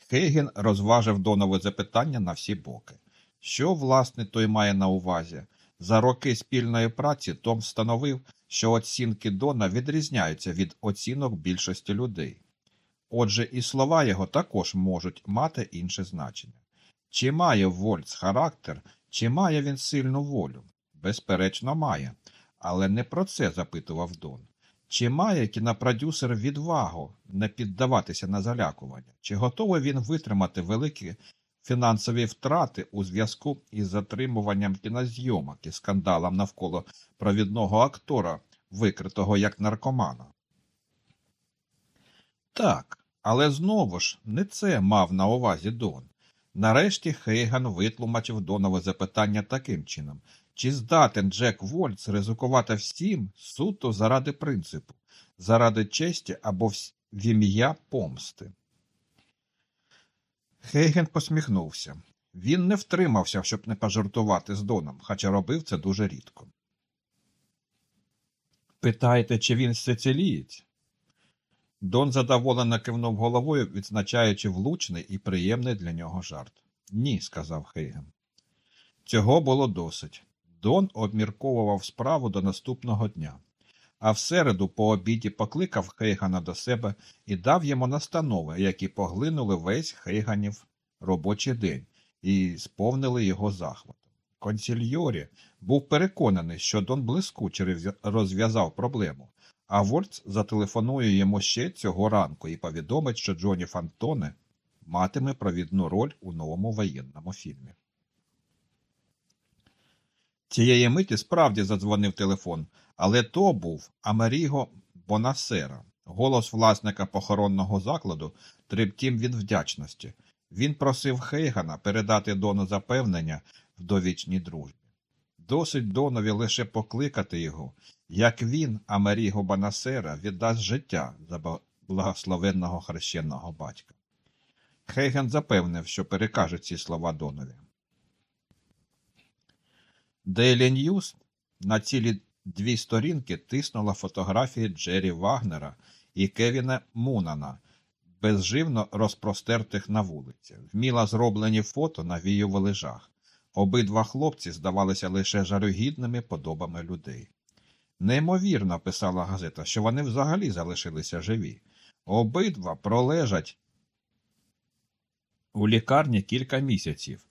Хейген розважив Донове запитання на всі боки. Що, власне, той має на увазі? За роки спільної праці Том встановив, що оцінки Дона відрізняються від оцінок більшості людей. Отже, і слова його також можуть мати інше значення. Чи має Вольц характер, чи має він сильну волю? Безперечно, має, але не про це запитував Дон. Чи має кінопродюсер відвагу не піддаватися на залякування? Чи готовий він витримати великі фінансові втрати у зв'язку із затримуванням кінозйомок і скандалом навколо провідного актора, викритого як наркомана? Так, але знову ж не це мав на увазі Дон. Нарешті Хейган витлумачив Донове запитання таким чином чи здатен Джек Вольц ризикувати всім суто заради принципу, заради честі або в ім'я помсти? Хейген посміхнувся. Він не втримався, щоб не пожартувати з Доном, хоча робив це дуже рідко. Питаєте, чи він сицилієць? Дон задоволено кивнув головою, відзначаючи влучний і приємний для нього жарт. Ні, сказав Хейген. Цього було досить. Дон обмірковував справу до наступного дня, а в середу по обіді покликав Хейгана до себе і дав йому настанови, які поглинули весь Хейганів робочий день і сповнили його захватом. консільйорі був переконаний, що Дон блискуче розв'язав проблему, а Вольц зателефонує йому ще цього ранку і повідомить, що Джоні Фантоне матиме провідну роль у новому воєнному фільмі. Цієї миті справді задзвонив телефон, але то був Амеріго Бонасера, голос власника похоронного закладу, трептім від вдячності. Він просив Хейгана передати Дону запевнення в довічній дружбі. Досить Донові лише покликати його, як він, Амеріго Бонасера, віддасть життя за благословенного хрещеного батька. Хейген запевнив, що перекаже ці слова Донові. Daily News на цілі дві сторінки тиснула фотографії Джері Вагнера і Кевіна Мунана, безживно розпростертих на вулиці. Вміло зроблені фото навіювали жах. Обидва хлопці здавалися лише жарогідними подобами людей. Неймовірно, писала газета, що вони взагалі залишилися живі. Обидва пролежать у лікарні кілька місяців,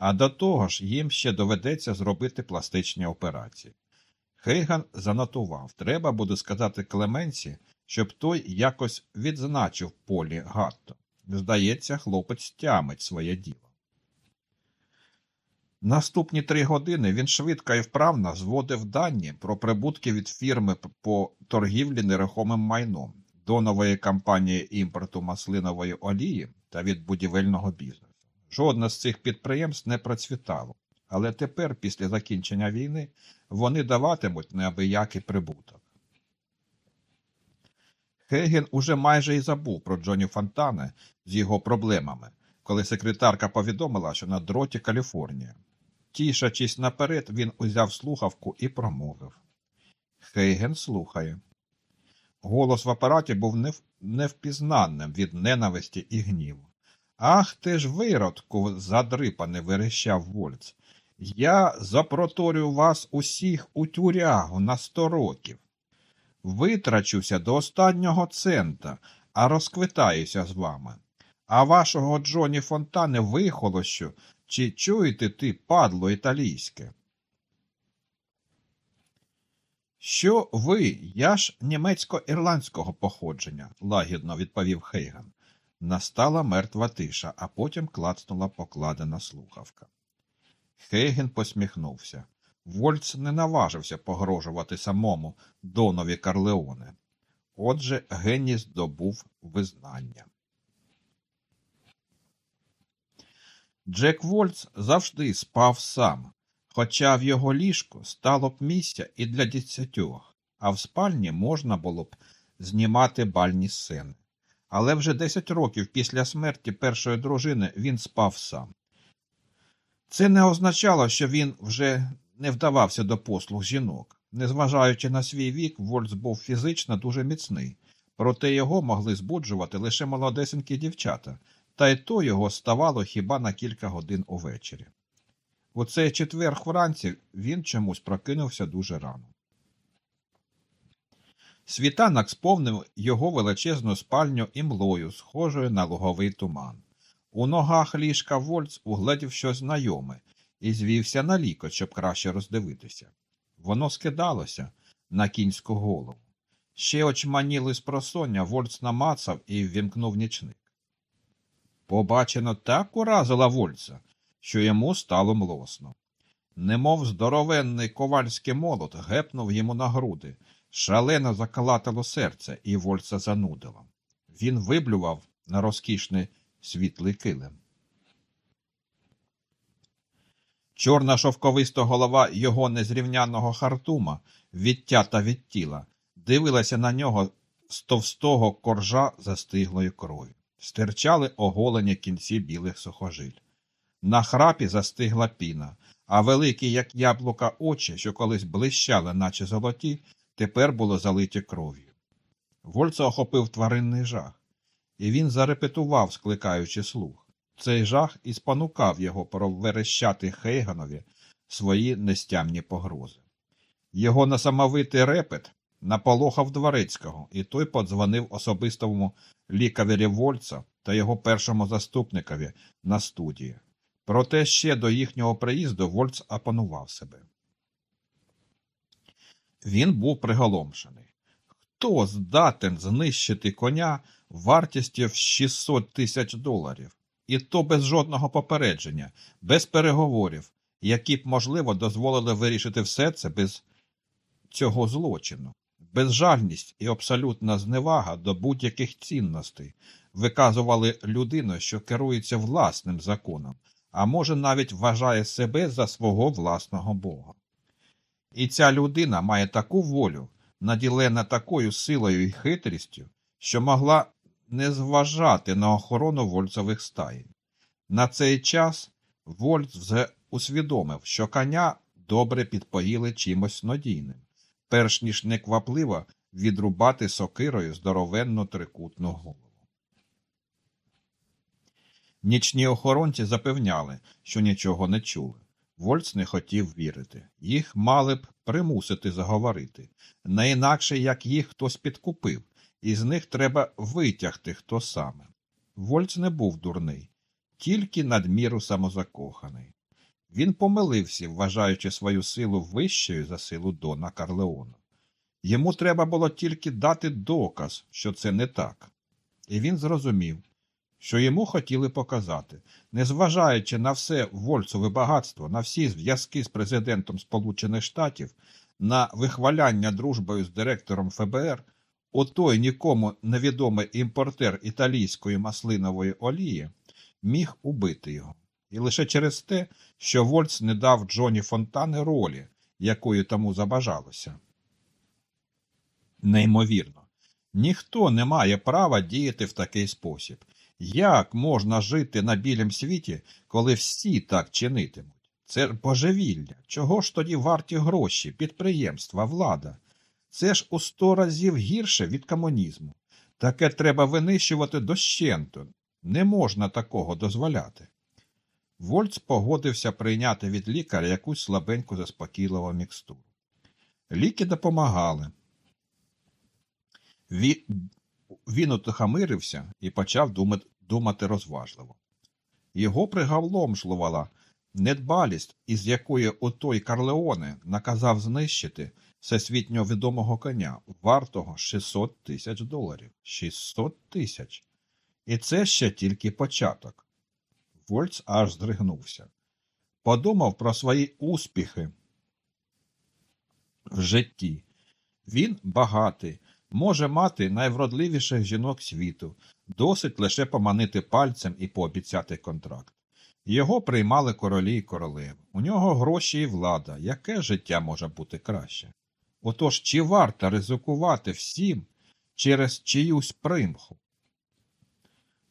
а до того ж їм ще доведеться зробити пластичні операції. Хейген занотував треба буде сказати Клеменці, щоб той якось відзначив Полі Гатто. Здається, хлопець тямить своє діло. Наступні три години він швидко і вправно зводив дані про прибутки від фірми по торгівлі нерухомим майном, до нової компанії імпорту маслинової олії та від будівельного бізнесу. Жодне з цих підприємств не процвітало, але тепер, після закінчення війни, вони даватимуть неабиякий прибуток. Хейген уже майже і забув про Джоні Фонтане з його проблемами, коли секретарка повідомила, що на дроті Каліфорнія. Тішачись наперед, він узяв слухавку і промовив. Хейген слухає. Голос в апараті був нев... невпізнанним від ненависті і гніву. Ах ти ж виродку, задрипане, верещав Вольц. Я запроторю вас усіх у тюрягу на сто років. Витрачуся до останнього цента, а розквитаюся з вами. А вашого Джоні Фонтане вихолощу, чи чуєте ти, падло італійське? Що ви, я ж німецько-ірландського походження, лагідно відповів Хейган. Настала мертва тиша, а потім клацнула покладена слухавка. Хейген посміхнувся. Вольц не наважився погрожувати самому Донові Карлеоне. Отже, геній здобув визнання. Джек Вольц завжди спав сам, хоча в його ліжку стало б місця і для десятьох, а в спальні можна було б знімати бальні сцени. Але вже 10 років після смерті першої дружини він спав сам. Це не означало, що він вже не вдавався до послуг жінок. Незважаючи на свій вік, Вольц був фізично дуже міцний, проте його могли збуджувати лише молодесенькі дівчата, та й то його ставало хіба на кілька годин увечері. У цей четвер вранці він чомусь прокинувся дуже рано. Світанок сповнив його величезну спальню імлою, схожою на луговий туман. У ногах ліжка Вольц угледів щось знайоме і звівся на лікоть, щоб краще роздивитися. Воно скидалося на кінську голову. Ще очманіли з просоння, Вольц намацав і ввімкнув нічник. Побачено так уразила Вольца, що йому стало млосно. Немов здоровенний ковальський молот гепнув йому на груди, шалено закалатило серце, і Вольца занудило. Він виблював на розкішний світлий килим. Чорна шовковиста голова його незрівняного хартума, відтята від тіла, дивилася на нього з товстого коржа застиглої крові. Стирчали оголені кінці білих сухожиль. На храпі застигла піна, а великі, як яблука, очі, що колись блищали, наче золоті, тепер були залиті кров'ю. Вольца охопив тваринний жах, і він зарепетував, скликаючи слух. Цей жах і спонукав його проверещати Хейганові свої нестямні погрози. Його несамовитий репет наполохав дворецького, і той подзвонив особистому лікареві Вольца та його першому заступникові на студії. Проте ще до їхнього приїзду Вольц опанував себе. Він був приголомшений. Хто здатен знищити коня вартістю в 600 тисяч доларів? І то без жодного попередження, без переговорів, які б, можливо, дозволили вирішити все це без цього злочину. Безжальність і абсолютна зневага до будь-яких цінностей виказували людину, що керується власним законом, а може навіть вважає себе за свого власного Бога. І ця людина має таку волю, наділена такою силою і хитрістю, що могла не зважати на охорону вольцевих стаїн. На цей час Вольц вже усвідомив, що коня добре підпоїли чимось надійним, перш ніж неквапливо відрубати сокирою здоровенну трикутну голову. Нічні охоронці запевняли, що нічого не чули. Вольц не хотів вірити. Їх мали б примусити заговорити, не інакше як їх хтось підкупив, і з них треба витягти хто саме. Вольц не був дурний, тільки надміру самозакоханий. Він помилився, вважаючи свою силу вищою за силу Дона Карлеона. Йому треба було тільки дати доказ, що це не так. І він зрозумів, що йому хотіли показати, незважаючи на все вольцове багатство, на всі зв'язки з президентом Сполучених Штатів, на вихваляння дружбою з директором ФБР, отой нікому невідомий імпортер італійської маслинової олії міг убити його. І лише через те, що Вольц не дав Джоні Фонтане ролі, якою тому забажалося. Неймовірно, ніхто не має права діяти в такий спосіб. Як можна жити на білім світі, коли всі так чинитимуть? Це божевілля. Чого ж тоді варті гроші, підприємства, влада? Це ж у сто разів гірше від комунізму. Таке треба винищувати дощенту. Не можна такого дозволяти. Вольц погодився прийняти від лікаря якусь слабеньку заспокійливу мікстуру. Ліки допомагали. Він утихомирився і почав думати, думати розважливо. Його приголомшлювала недбалість, із якої отой Карлеоне наказав знищити всесвітньо відомого коня, вартого 600 тисяч доларів. 600 тисяч. І це ще тільки початок. Вольц аж здригнувся. Подумав про свої успіхи в житті. Він багатий, може мати найвродливіших жінок світу, досить лише поманити пальцем і пообіцяти контракт. Його приймали королі й королеви. У нього гроші і влада. Яке життя може бути краще? Отож, чи варто ризикувати всім через чиюсь примху?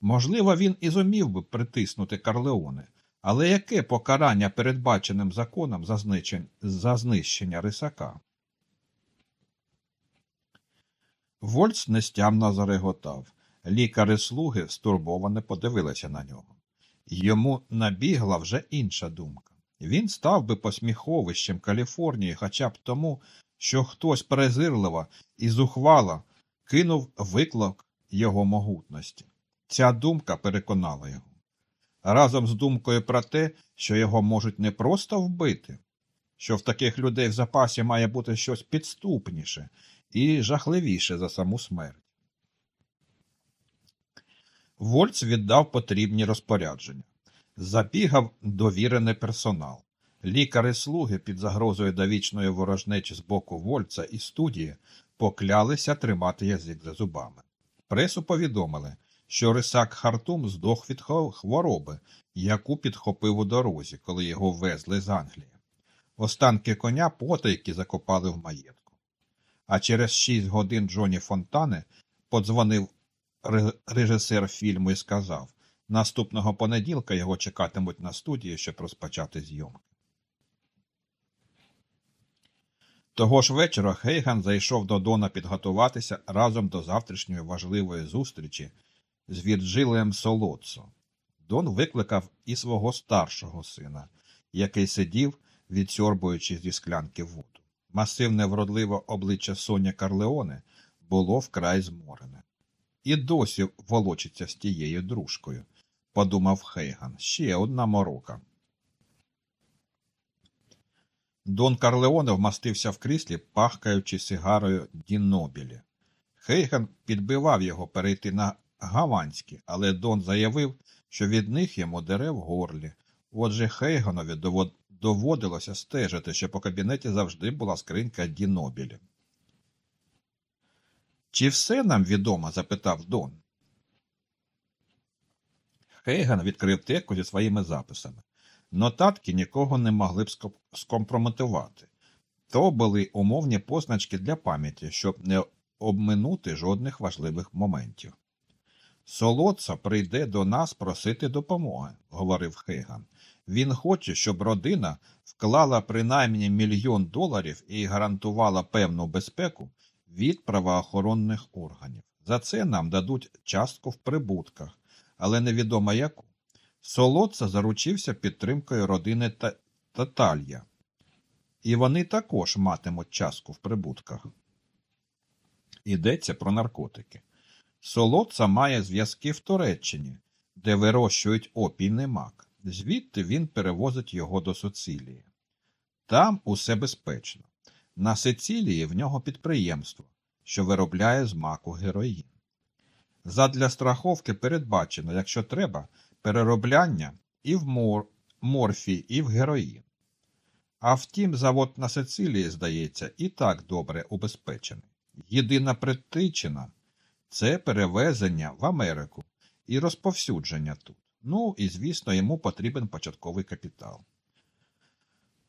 Можливо, він і зумів би притиснути Карлеоне, але яке покарання передбаченим законом за знищення рисака? Вольц нестямно зареготав. Лікари слуги стурбовано подивилися на нього. Йому набігла вже інша думка. Він став би посміховищем Каліфорнії хоча б тому, що хтось презирливо і зухвало кинув виклик його могутності. Ця думка переконала його. Разом з думкою про те, що його можуть не просто вбити, що в таких людей в запасі має бути щось підступніше і жахливіше за саму смерть. Вольц віддав потрібні розпорядження. Забігав довірений персонал. Лікари слуги під загрозою довічної ворожнечі з боку Вольца і студії поклялися тримати язик за зубами. Пресу повідомили, що рисак Хартум здох від хвороби, яку підхопив у дорозі, коли його везли з Англії. Останки коня потайки закопали в маєтку. А через шість годин Джоні Фонтане подзвонив режисер фільму і сказав наступного понеділка його чекатимуть на студії, щоб розпочати зйомки. Того ж вечора Хейган зайшов до Дона підготуватися разом до завтрашньої важливої зустрічі з Вірджилем Солоццо. Дон викликав і свого старшого сина, який сидів, відсьорбуючи зі склянки воду. Масивне вродливе обличчя Соня Карлеоне було вкрай зморене. І досі волочиться з тією дружкою, подумав Хейган, ще одна морока. Дон Карлеоне вмастився в кріслі, пахкаючи сигарою Дінобілі. Хейган підбивав його перейти на гаванські, але Дон заявив, що від них йому дере в горлі. Отже, Хейганові доводилося стежити, що по кабінеті завжди була скринька Дінобілі. Чи все нам відомо? запитав Дон. Хейган відкрив теку зі своїми записами. Нотатки нікого не могли б скомпрометувати. То були умовні позначки для пам'яті, щоб не обминути жодних важливих моментів. Солодца прийде до нас просити допомоги, говорив Хейган. Він хоче, щоб родина вклала принаймні мільйон доларів і гарантувала певну безпеку від правоохоронних органів. За це нам дадуть частку в прибутках, але невідомо яку. Солодца заручився підтримкою родини Таталья, і вони також матимуть частку в прибутках. Йдеться про наркотики. Солодца має зв'язки в Туреччині, де вирощують опійний мак. Звідти він перевозить його до Социлії. Там усе безпечно. На Сицилії в нього підприємство, що виробляє з маку героїн. Задля страховки передбачено, якщо треба, переробляння і в мор... морфі, і в героїн. А втім, завод на Сицилії, здається, і так добре убезпечений. Єдина притичина це перевезення в Америку і розповсюдження тут. Ну і, звісно, йому потрібен початковий капітал.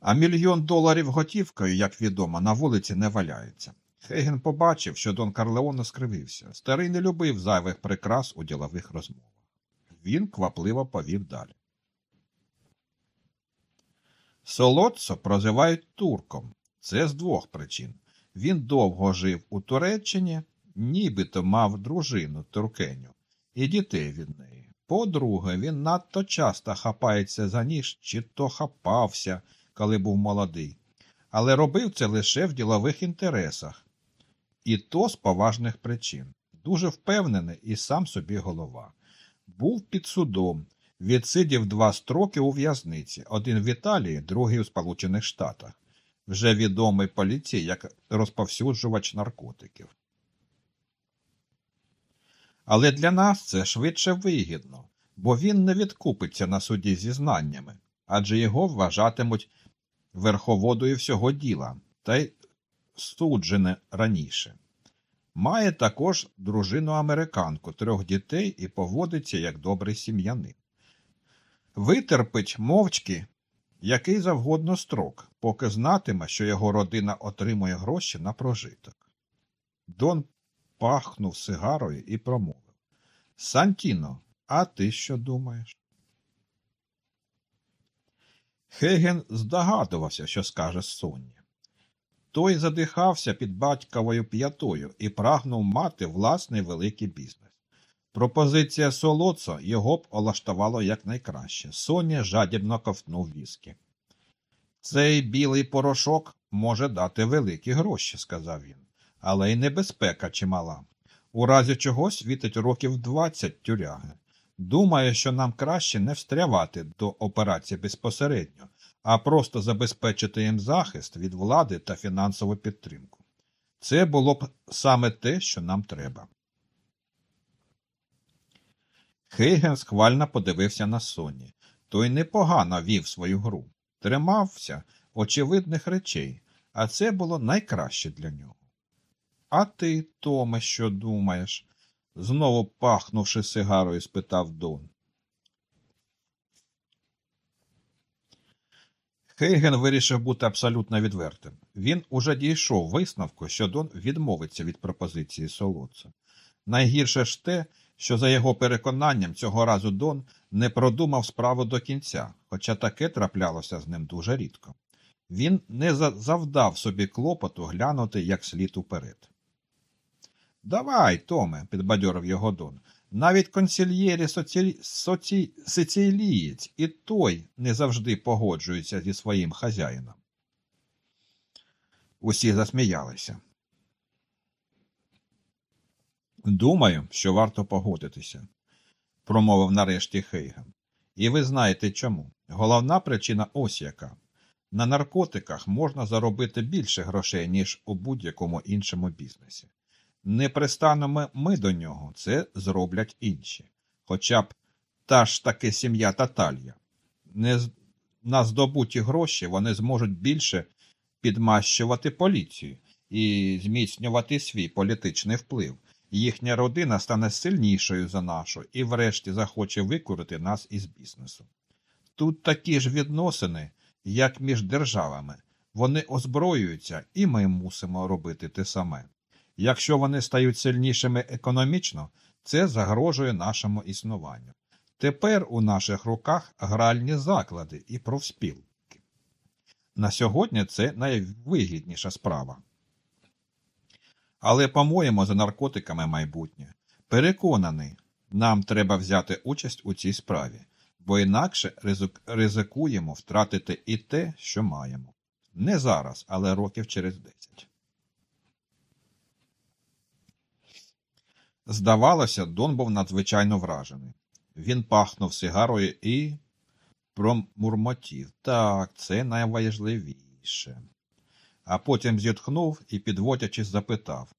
А мільйон доларів готівкою, як відомо, на вулиці не валяється. Хейген побачив, що Дон Карлеоне скривився. Старий не любив зайвих прикрас у ділових розмовах. Він квапливо повів далі. Солодцо прозивають турком. Це з двох причин. Він довго жив у Туреччині, нібито мав дружину туркеню і дітей від неї. По-друге, він надто часто хапається за ніж, чи то хапався, коли був молодий, але робив це лише в ділових інтересах, і то з поважних причин. Дуже впевнений і сам собі голова. Був під судом, відсидів два строки у в'язниці, один в Італії, другий у Сполучених Штатах, вже відомий поліції як розповсюджувач наркотиків. Але для нас це швидше вигідно, бо він не відкупиться на суді зі знаннями, адже його вважатимуть верховодою всього діла, та й суджене раніше. Має також дружину американку, трьох дітей і поводиться як добрий сім'янин. Витерпить мовчки який завгодно строк, поки знатиме, що його родина отримує гроші на прожиток. Дон пахнув сигарою і промовив Сантіно, а ти що думаєш? Хеген здогадувався, що скаже Сонні. Той задихався під батьковою п'ятою і прагнув мати власний великий бізнес. Пропозиція солоца його б олаштувало якнайкраще. Соня жадібно ковтнув віскі. Цей білий порошок може дати великі гроші, сказав він, але й небезпека чимала. У разі чого світить років двадцять тюряги. Думаю, що нам краще не встрявати до операції безпосередньо, а просто забезпечити їм захист від влади та фінансову підтримку. Це було б саме те, що нам треба. Хейген схвально подивився на Соні. Той непогано вів свою гру, тримався очевидних речей, а це було найкраще для нього. А ти, Томе, що думаєш? Знову пахнувши сигарою, спитав Дон. Хейген вирішив бути абсолютно відвертим. Він уже дійшов висновку, що Дон відмовиться від пропозиції солодца. Найгірше ж те, що, за його переконанням, цього разу Дон не продумав справу до кінця, хоча таке траплялося з ним дуже рідко. Він не завдав собі клопоту глянути як слід уперед. Давай, Томе, підбадьорив його Дон. Навіть консільєрі соці... соці... і той не завжди погоджується зі своїм хазяїном. Усі засміялися. Думаю, що варто погодитися. промовив нарешті Хейген. І ви знаєте чому. Головна причина ось яка. На наркотиках можна заробити більше грошей, ніж у будь-якому іншому бізнесі. Не пристанемо ми до нього, це зроблять інші. Хоча б та ж таки сім'я Таталья. Не на здобуті гроші вони зможуть більше підмащувати поліцію і зміцнювати свій політичний вплив. Їхня родина стане сильнішою за нашу і врешті захоче викурити нас із бізнесу. Тут такі ж відносини, як між державами. Вони озброюються, і ми мусимо робити те саме. Якщо вони стають сильнішими економічно, це загрожує нашому існуванню. Тепер у наших руках гральні заклади і профспілки. На сьогодні це найвигідніша справа. Але, по-моєму, за наркотиками майбутнє. Переконаний, нам треба взяти участь у цій справі, бо інакше ризик- ризикуємо втратити і те, що маємо. Не зараз, але років через десять. Здавалося, Дон був надзвичайно вражений. Він пахнув сигарою і промурмотів. Так, це найважливіше. А потім зітхнув і, підводячись, запитав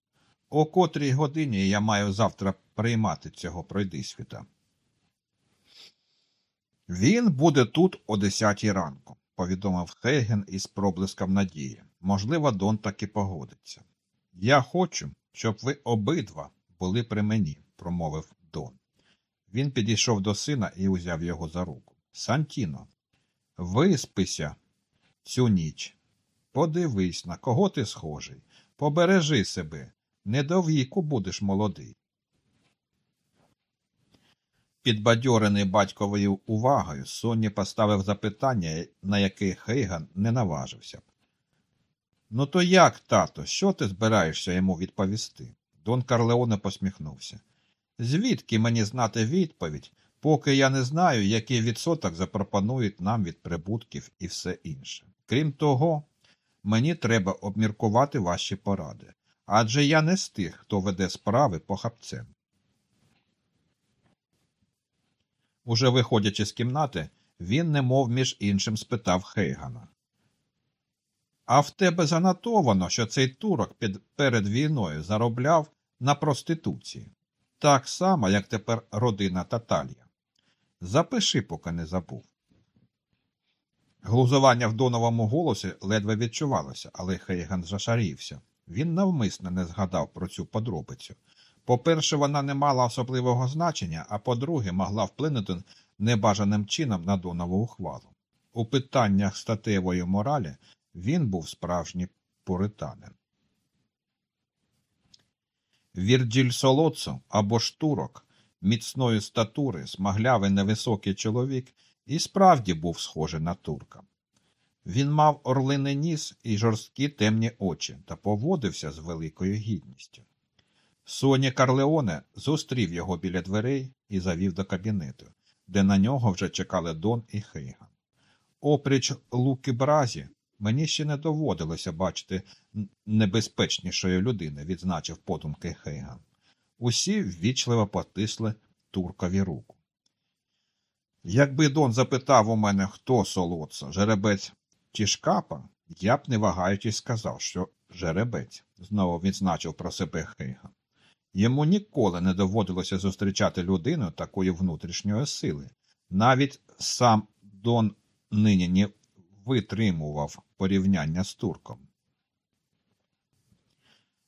О котрій годині я маю завтра приймати цього пройдисвіта? Він буде тут о десятій ранку, повідомив Хейген із проблиском надії. Можливо, Дон таки погодиться. Я хочу, щоб ви обидва були при мені, промовив Дон. Він підійшов до сина і узяв його за руку. Сантіно, виспися цю ніч. Подивись, на кого ти схожий. Побережи себе. Не до будеш молодий. Підбадьорений батьковою увагою, Сонні поставив запитання, на яке Хейган не наважився. Ну то як, тато, що ти збираєшся йому відповісти? Дон Карлеоне посміхнувся. Звідки мені знати відповідь, поки я не знаю, який відсоток запропонують нам від прибутків і все інше. Крім того, мені треба обміркувати ваші поради, адже я не з тих, хто веде справи похапцем. Уже виходячи з кімнати, він немов між іншим спитав Хейгана. А в тебе занотовано, що цей турок під, перед війною заробляв на проституції, так само, як тепер родина Таталія. Запиши, поки не забув. Глузування в доновому голосі ледве відчувалося, але Хейган зашарівся. Він навмисне не згадав про цю подробицю. По-перше, вона не мала особливого значення, а по-друге, могла вплинути небажаним чином на донову ухвалу. У питаннях статевої моралі він був справжній пуританин. Вірджиль Солоцо або ж турок, міцної статури, смаглявий невисокий чоловік, і справді був схожий на турка. Він мав орлиний ніс і жорсткі темні очі та поводився з великою гідністю. Соні Карлеоне зустрів його біля дверей і завів до кабінету, де на нього вже чекали Дон і Хейган. Опріч Луки Бразі, мені ще не доводилося бачити небезпечнішої людини, відзначив подумки Хейган. Усі ввічливо потисли туркові руку. Якби Дон запитав у мене, хто солодца, жеребець чи шкапа, я б не вагаючись сказав, що жеребець, знову відзначив про себе Хейган. Йому ніколи не доводилося зустрічати людину такої внутрішньої сили. Навіть сам Дон нині не витримував порівняння з турком.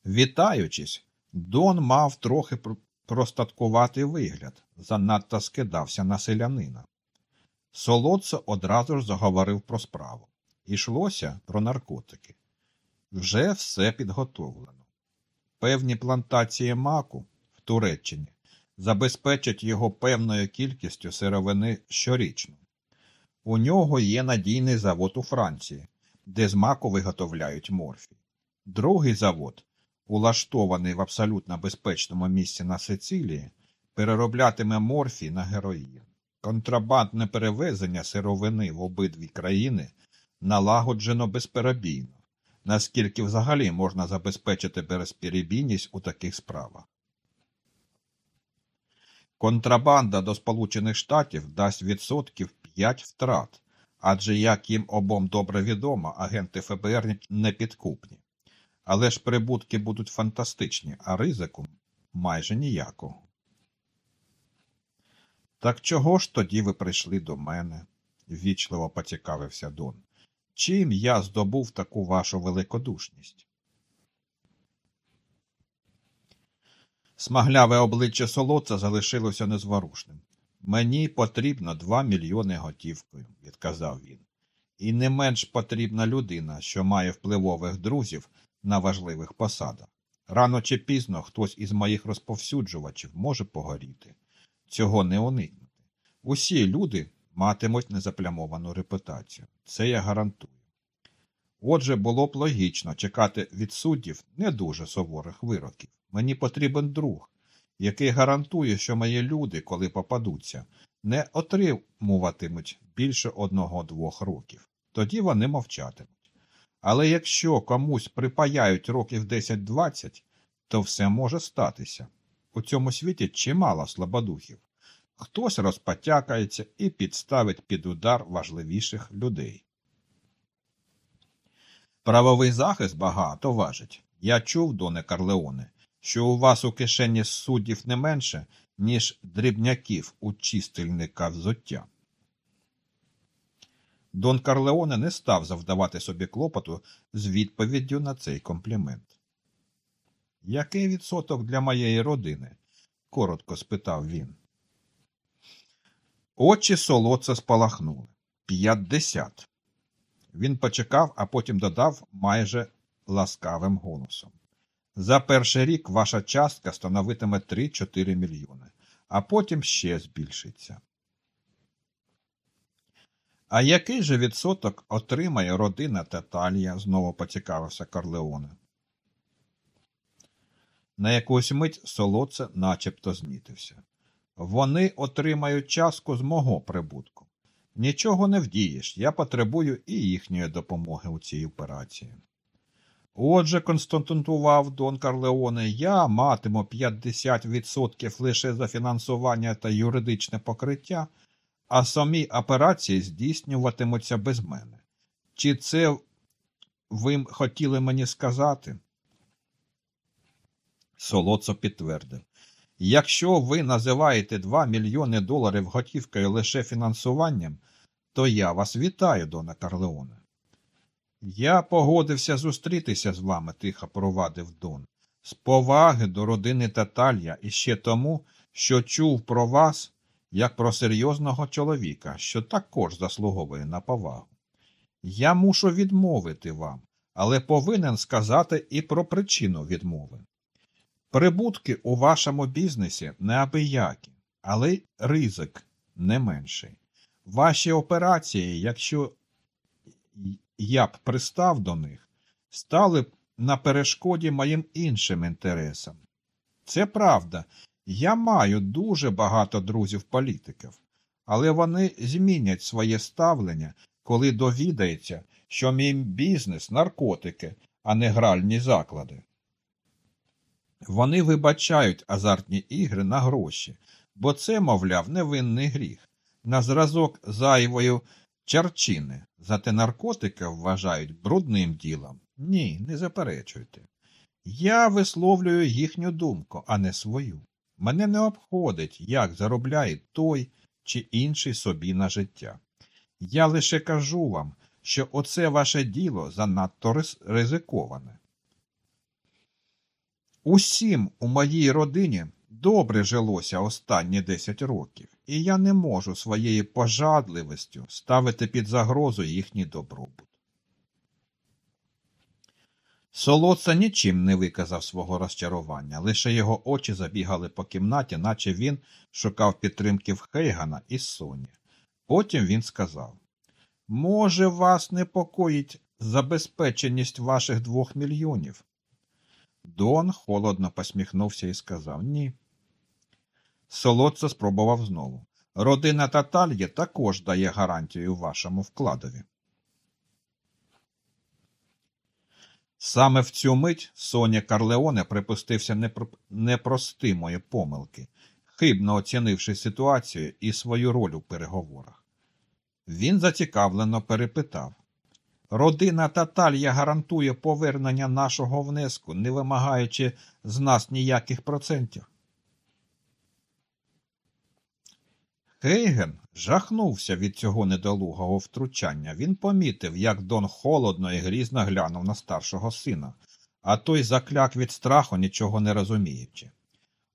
Вітаючись, Дон мав трохи пр- простаткуватий вигляд, занадто скидався на селянина. Солодце одразу ж заговорив про справу. Ішлося про наркотики. Вже все підготовлено. Певні плантації маку в Туреччині забезпечать його певною кількістю сировини щорічно. У нього є надійний завод у Франції, де з маку виготовляють морфій. Другий завод, улаштований в абсолютно безпечному місці на Сицилії, перероблятиме морфій на героїн. Контрабандне перевезення сировини в обидві країни налагоджено безперебійно, наскільки взагалі можна забезпечити безперебійність у таких справах. Контрабанда до Сполучених Штатів дасть відсотків 5 втрат, адже, як їм обом добре відомо, агенти ФБР не підкупні. Але ж прибутки будуть фантастичні, а ризику майже ніякого. Так чого ж тоді ви прийшли до мене? ввічливо поцікавився Дон. Чим я здобув таку вашу великодушність? Смагляве обличчя солодца залишилося незворушним. Мені потрібно два мільйони готівкою, відказав він. І не менш потрібна людина, що має впливових друзів на важливих посадах. Рано чи пізно хтось із моїх розповсюджувачів може погоріти. Цього не уникнути. Усі люди матимуть незаплямовану репутацію. Це я гарантую. Отже, було б логічно чекати від суддів не дуже суворих вироків. Мені потрібен друг, який гарантує, що мої люди, коли попадуться, не отримуватимуть більше одного-двох років. Тоді вони мовчатимуть. Але якщо комусь припаяють років 10-20, то все може статися. У цьому світі чимало слабодухів. Хтось розпотякається і підставить під удар важливіших людей. Правовий захист багато важить. Я чув, доне Карлеоне, що у вас у кишені суддів не менше, ніж дрібняків у чистильника взуття. Дон Карлеоне не став завдавати собі клопоту з відповіддю на цей комплімент. Який відсоток для моєї родини? коротко спитав він. Очі солодце спалахнули. П'ятдесят. Він почекав, а потім додав майже ласкавим голосом. За перший рік ваша частка становитиме 3-4 мільйони, а потім ще збільшиться. А який же відсоток отримає родина Таталія? знову поцікавився Карлеоне. На якусь мить солодце начебто знітився. Вони отримають частку з мого прибутку. Нічого не вдієш, я потребую і їхньої допомоги у цій операції. Отже, констатував Дон Карлеоне, я матиму 50% лише за фінансування та юридичне покриття, а самі операції здійснюватимуться без мене. Чи це ви хотіли мені сказати? Солоцо підтвердив. Якщо ви називаєте 2 мільйони доларів готівкою лише фінансуванням, то я вас вітаю, Дона Карлеоне. Я погодився зустрітися з вами, тихо провадив Дон, з поваги до родини Таталья і ще тому, що чув про вас як про серйозного чоловіка, що також заслуговує на повагу. Я мушу відмовити вам, але повинен сказати і про причину відмови. Прибутки у вашому бізнесі неабиякі, але ризик не менший. Ваші операції, якщо я б пристав до них, стали б на перешкоді моїм іншим інтересам. Це правда, я маю дуже багато друзів-політиків, але вони змінять своє ставлення, коли довідаються, що мій бізнес наркотики, а не гральні заклади. Вони вибачають азартні ігри на гроші, бо це, мовляв, невинний гріх. На зразок зайвою чарчини, зате наркотики вважають брудним ділом. Ні, не заперечуйте. Я висловлюю їхню думку, а не свою. Мене не обходить, як заробляє той чи інший собі на життя. Я лише кажу вам, що оце ваше діло занадто ризиковане. Усім у моїй родині добре жилося останні 10 років, і я не можу своєю пожадливістю ставити під загрозу їхній добробут. Солоца нічим не виказав свого розчарування, лише його очі забігали по кімнаті, наче він шукав підтримки в Хейгана і Соні. Потім він сказав Може, вас непокоїть забезпеченість ваших двох мільйонів? Дон холодно посміхнувся і сказав Ні. Солодце спробував знову. Родина Татальє також дає гарантію вашому вкладові. Саме в цю мить Соня Карлеоне припустився непростимої помилки. хибно оцінивши ситуацію і свою роль у переговорах. Він зацікавлено перепитав Родина Таталья гарантує повернення нашого внеску, не вимагаючи з нас ніяких процентів. Хейген жахнувся від цього недолугого втручання. Він помітив, як Дон холодно і грізно глянув на старшого сина, а той закляк від страху, нічого не розуміючи.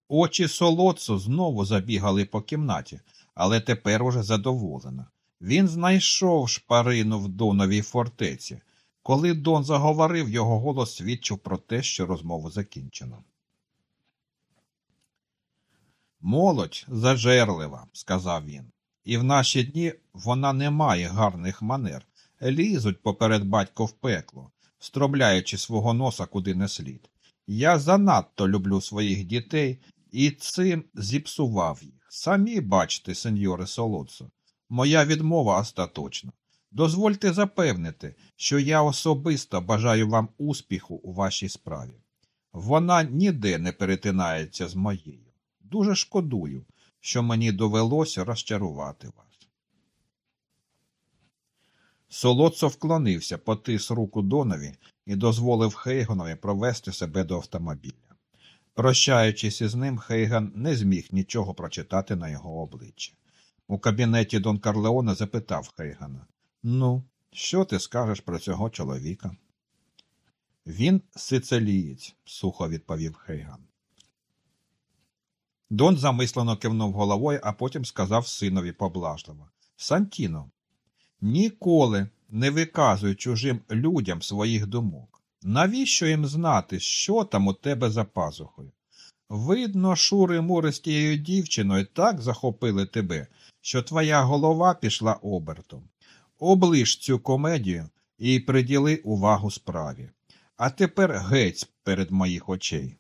Очі солодцу знову забігали по кімнаті, але тепер уже задоволено. Він знайшов шпарину в Доновій фортеці. Коли Дон заговорив, його голос свідчив про те, що розмову закінчено. Молодь зажерлива, сказав він, і в наші дні вона не має гарних манер, лізуть поперед батько в пекло, стробляючи свого носа куди не слід. Я занадто люблю своїх дітей і цим зіпсував їх. Самі бачите, сеньоре Солоцо, моя відмова остаточна. Дозвольте запевнити, що я особисто бажаю вам успіху у вашій справі. Вона ніде не перетинається з моєю. Дуже шкодую, що мені довелося розчарувати вас. Солоцо вклонився, потис руку Донові і дозволив Хейгонові провести себе до автомобіля. Прощаючись із ним, Хейган не зміг нічого прочитати на його обличчі. У кабінеті Дон Карлеона запитав Хейгана Ну, що ти скажеш про цього чоловіка? Він сицилієць, сухо відповів Хейган. Дон замислено кивнув головою, а потім сказав синові поблажливо Сантіно, ніколи не виказуй чужим людям своїх думок. Навіщо їм знати, що там у тебе за пазухою? Видно, шури мури з тією дівчиною так захопили тебе, що твоя голова пішла обертом. Оближ цю комедію і приділи увагу справі. А тепер геть перед моїх очей.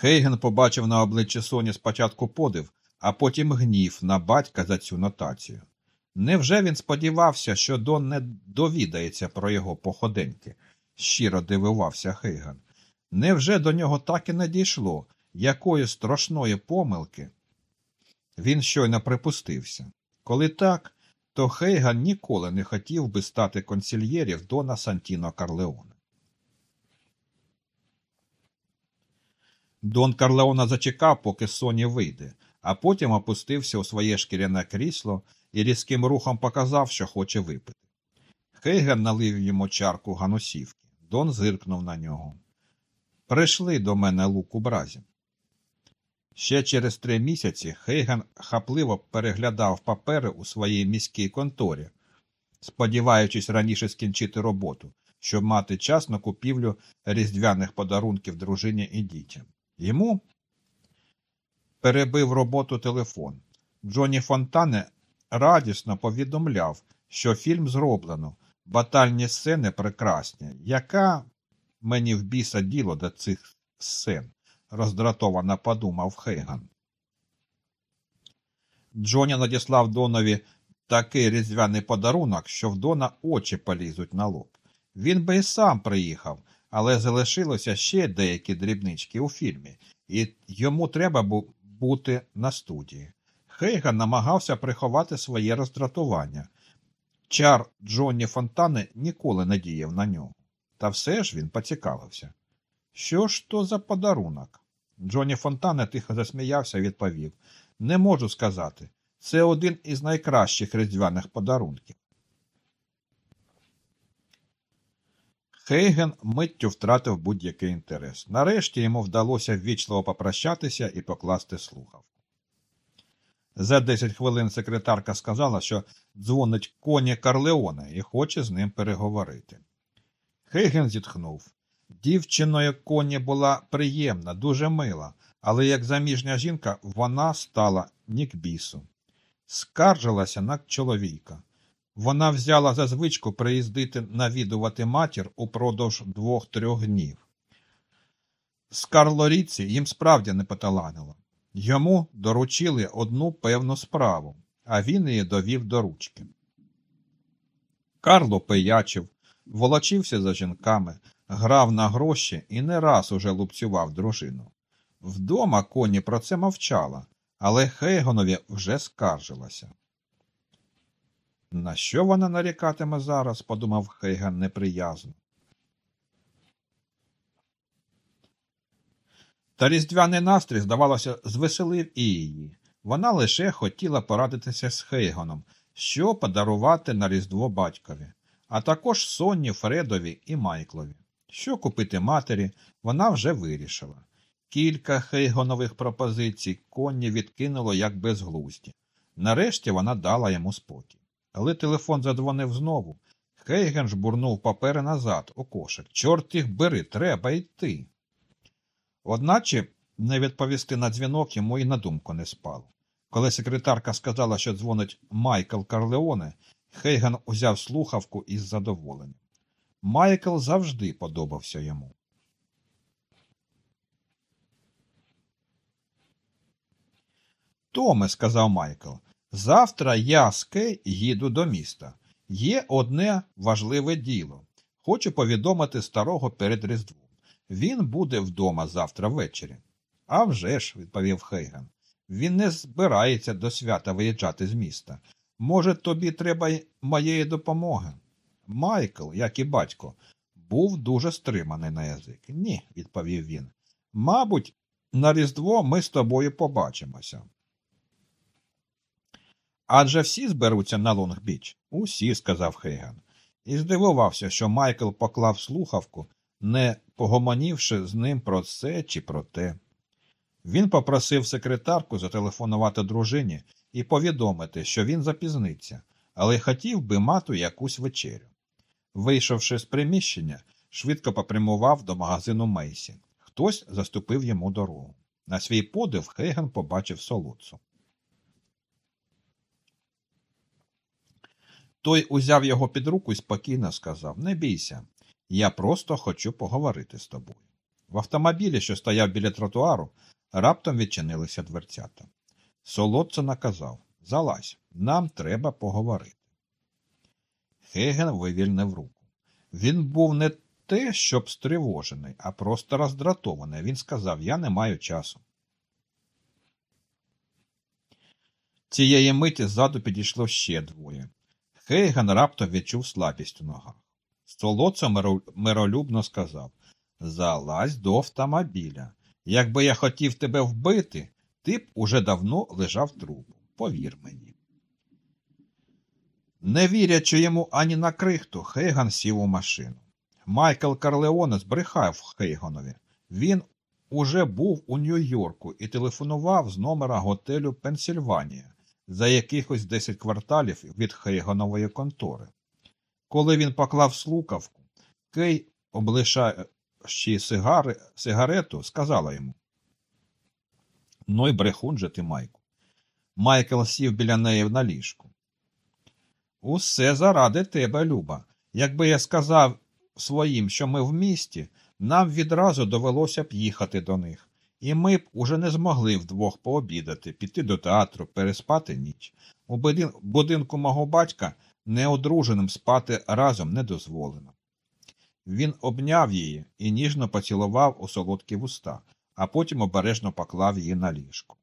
Хейген побачив на обличчі Соні спочатку подив, а потім гнів на батька за цю нотацію. Невже він сподівався, що Дон не довідається про його походеньки? щиро дивувався Хейган. Невже до нього так і не дійшло, якої страшної помилки? Він щойно припустився. Коли так, то Хейган ніколи не хотів би стати консільєрів Дона Сантіно Карлеоне. Дон Карлеона зачекав, поки Соні вийде, а потім опустився у своє шкіряне крісло і різким рухом показав, що хоче випити. Хейген налив йому чарку ганусівки. Дон зиркнув на нього. Прийшли до мене лук у бразі. Ще через три місяці Хейген хапливо переглядав папери у своїй міській конторі, сподіваючись раніше скінчити роботу, щоб мати час на купівлю різдвяних подарунків дружині і дітям. Йому перебив роботу телефон. Джоні Фонтане радісно повідомляв, що фільм зроблено, батальні сцени прекрасні. Яка мені в біса діло до цих сцен? роздратовано подумав Хейган. Джоні надіслав Донові такий різдвяний подарунок, що в Дона очі полізуть на лоб. Він би і сам приїхав, але залишилося ще деякі дрібнички у фільмі, і йому треба бути на студії. Хейган намагався приховати своє роздратування. Чар Джонні Фонтани ніколи не діяв на нього. Та все ж він поцікавився. Що ж то за подарунок? Джонні Фонтане тихо засміявся і відповів Не можу сказати. Це один із найкращих різдвяних подарунків. Хейген миттю втратив будь-який інтерес. Нарешті йому вдалося ввічливо попрощатися і покласти слухавку. За 10 хвилин секретарка сказала, що дзвонить коні Карлеоне і хоче з ним переговорити. Хейген зітхнув. Дівчиною коні була приємна, дуже мила, але як заміжня жінка вона стала нікбісу. Скаржилася на чоловіка. Вона взяла за звичку приїздити навідувати матір упродовж двох-трьох днів. З Карлоріці їм справді не поталанило. Йому доручили одну певну справу, а він її довів до ручки. Карло пиячив, волочився за жінками, грав на гроші і не раз уже лупцював дружину. Вдома коні про це мовчала, але Хейгонові вже скаржилася. На що вона нарікатиме зараз? подумав Хейган неприязно. Та різдвяний настрій, здавалося, звеселив і її. Вона лише хотіла порадитися з Хейгоном, що подарувати на Різдво батькові, а також Сонні, Фредові і Майклові. Що купити матері, вона вже вирішила. Кілька Хейгонових пропозицій Конні відкинуло як безглузді. Нарешті вона дала йому спокій. Але телефон задзвонив знову. Хейген жбурнув папери назад у кошик. Чорт їх бери, треба йти. Одначе не відповісти на дзвінок йому і на думку не спало. Коли секретарка сказала, що дзвонить Майкл Карлеоне, Хейген узяв слухавку із задоволенням. Майкл завжди подобався йому. Томе, сказав Майкл, завтра я з Кей їду до міста. Є одне важливе діло. Хочу повідомити старого перед Різдвом. Він буде вдома завтра ввечері. «А вже ж», – відповів Хейген. Він не збирається до свята виїжджати з міста. Може, тобі треба моєї допомоги? Майкл, як і батько, був дуже стриманий на язик. Ні, відповів він. Мабуть, на Різдво ми з тобою побачимося. Адже всі зберуться на Лонгбіч? Усі, сказав Хейган, і здивувався, що Майкл поклав слухавку, не погомонівши з ним про це чи про те. Він попросив секретарку зателефонувати дружині і повідомити, що він запізниться, але хотів би мати якусь вечерю. Вийшовши з приміщення, швидко попрямував до магазину Мейсі. Хтось заступив йому дорогу. На свій подив Хейген побачив солодцу. Той узяв його під руку і спокійно сказав Не бійся, я просто хочу поговорити з тобою. В автомобілі, що стояв біля тротуару, раптом відчинилися дверцята. Солодце наказав Залазь, нам треба поговорити. Хеген вивільнив руку. Він був не те, щоб стривожений, а просто роздратований. Він сказав Я не маю часу. Цієї миті ззаду підійшло ще двоє. Хейген раптом відчув слабість у ногах. Столоцо миролюбно сказав Залазь до автомобіля. Якби я хотів тебе вбити, ти б уже давно лежав трупом. Повір мені. Не вірячи йому ані на крихту, Хейган сів у машину. Майкл Карлеоне збрехав Хейганові. Він уже був у Нью-Йорку і телефонував з номера готелю Пенсільванія за якихось 10 кварталів від Хейганової контори. Коли він поклав слукавку, Кей, облишаючи сигари, сигарету, сказала йому Ну й брехун же ти, Майку. Майкл сів біля неї на ліжку. Усе заради тебе, Люба. Якби я сказав своїм, що ми в місті, нам відразу довелося б їхати до них, і ми б уже не змогли вдвох пообідати, піти до театру, переспати ніч. У будинку мого батька неодруженим спати разом не дозволено. Він обняв її і ніжно поцілував у солодкі вуста, а потім обережно поклав її на ліжко.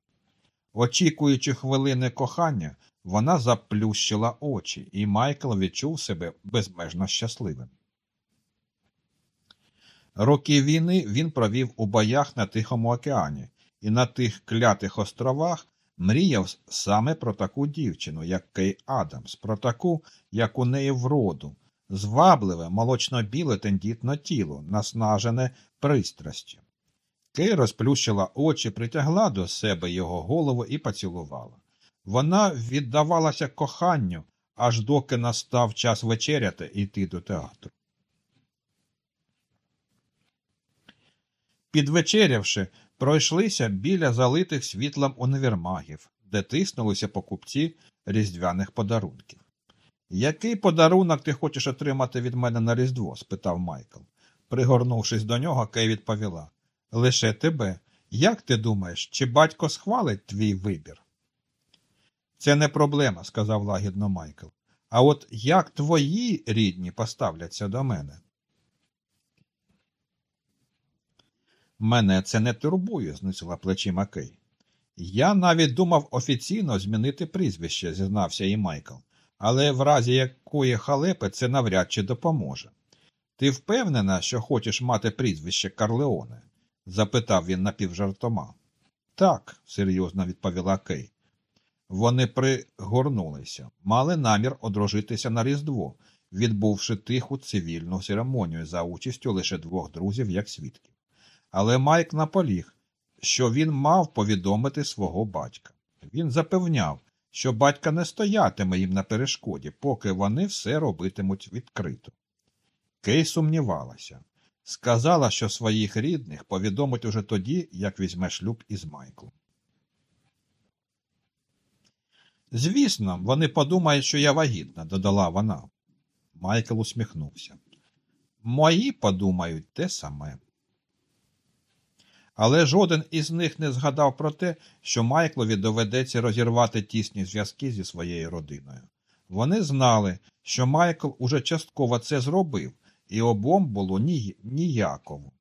Очікуючи хвилини кохання, вона заплющила очі, і Майкл відчув себе безмежно щасливим. Роки війни він провів у боях на Тихому океані і на тих клятих островах мріяв саме про таку дівчину, як Кей Адамс, про таку, як у неї вроду, звабливе, молочно-біле тендітне тіло, наснажене пристрастю. Кей розплющила очі, притягла до себе його голову і поцілувала. Вона віддавалася коханню, аж доки настав час вечеряти і йти до театру. Підвечерявши, пройшлися біля залитих світлом універмагів, де тиснулися покупці різдвяних подарунків. Який подарунок ти хочеш отримати від мене на Різдво? спитав Майкл. Пригорнувшись до нього, Кей відповіла Лише тебе. Як ти думаєш, чи батько схвалить твій вибір? Це не проблема, сказав лагідно Майкл. А от як твої рідні поставляться до мене? Мене це не турбує, знисила плечима Кей. Я навіть думав офіційно змінити прізвище, зізнався і Майкл, але в разі якої халепи це навряд чи допоможе. Ти впевнена, що хочеш мати прізвище Карлеоне? запитав він напівжартома. Так, серйозно відповіла Кей. Вони пригорнулися, мали намір одружитися на Різдво, відбувши тиху цивільну церемонію за участю лише двох друзів як свідків. Але Майк наполіг, що він мав повідомити свого батька. Він запевняв, що батька не стоятиме їм на перешкоді, поки вони все робитимуть відкрито. Кей сумнівалася. Сказала, що своїх рідних повідомить уже тоді, як візьме шлюб із Майклом. Звісно, вони подумають, що я вагітна, додала вона. Майкл усміхнувся. Мої подумають те саме. Але жоден із них не згадав про те, що Майклові доведеться розірвати тісні зв'язки зі своєю родиною. Вони знали, що Майкл уже частково це зробив, і обом було ні... ніяково.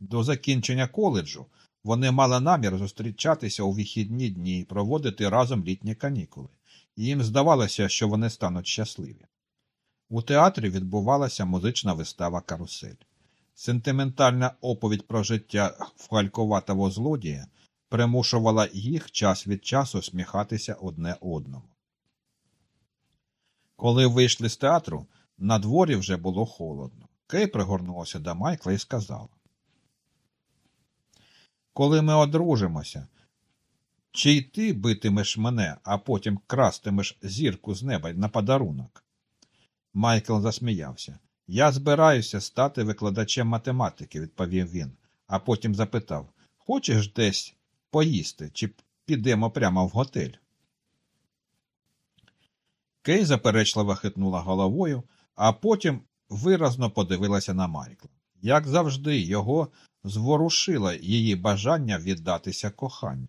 До закінчення коледжу вони мали намір зустрічатися у вихідні дні і проводити разом літні канікули, і їм здавалося, що вони стануть щасливі. У театрі відбувалася музична вистава Карусель. Сентиментальна оповідь про життя вхалькуватого злодія примушувала їх час від часу сміхатися одне одному. Коли вийшли з театру, на дворі вже було холодно. Кей пригорнулася до Майкла і сказала. Коли ми одружимося, чи й ти битимеш мене, а потім крастимеш зірку з неба на подарунок? Майкл засміявся. Я збираюся стати викладачем математики, відповів він, а потім запитав Хочеш десь поїсти, чи підемо прямо в готель? Кей заперечливо хитнула головою, а потім виразно подивилася на Майкла. Як завжди, його зворушило її бажання віддатися коханню.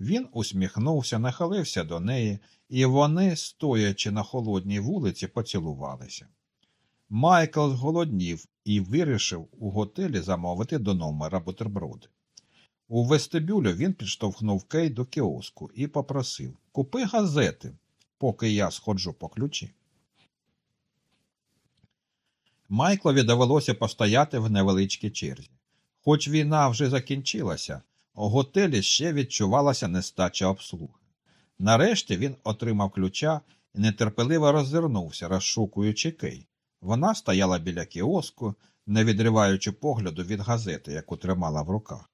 Він усміхнувся, нахилився до неї, і вони, стоячи на холодній вулиці, поцілувалися. Майкл зголоднів і вирішив у готелі замовити до номера бутерброди. У вестибюлю він підштовхнув Кей до кіоску і попросив Купи газети, поки я сходжу по ключі. Майклові довелося постояти в невеличкій черзі. Хоч війна вже закінчилася, у готелі ще відчувалася нестача обслуги. Нарешті він отримав ключа і нетерпеливо роззирнувся, розшукуючи Кей. Вона стояла біля кіоску, не відриваючи погляду від газети, яку тримала в руках.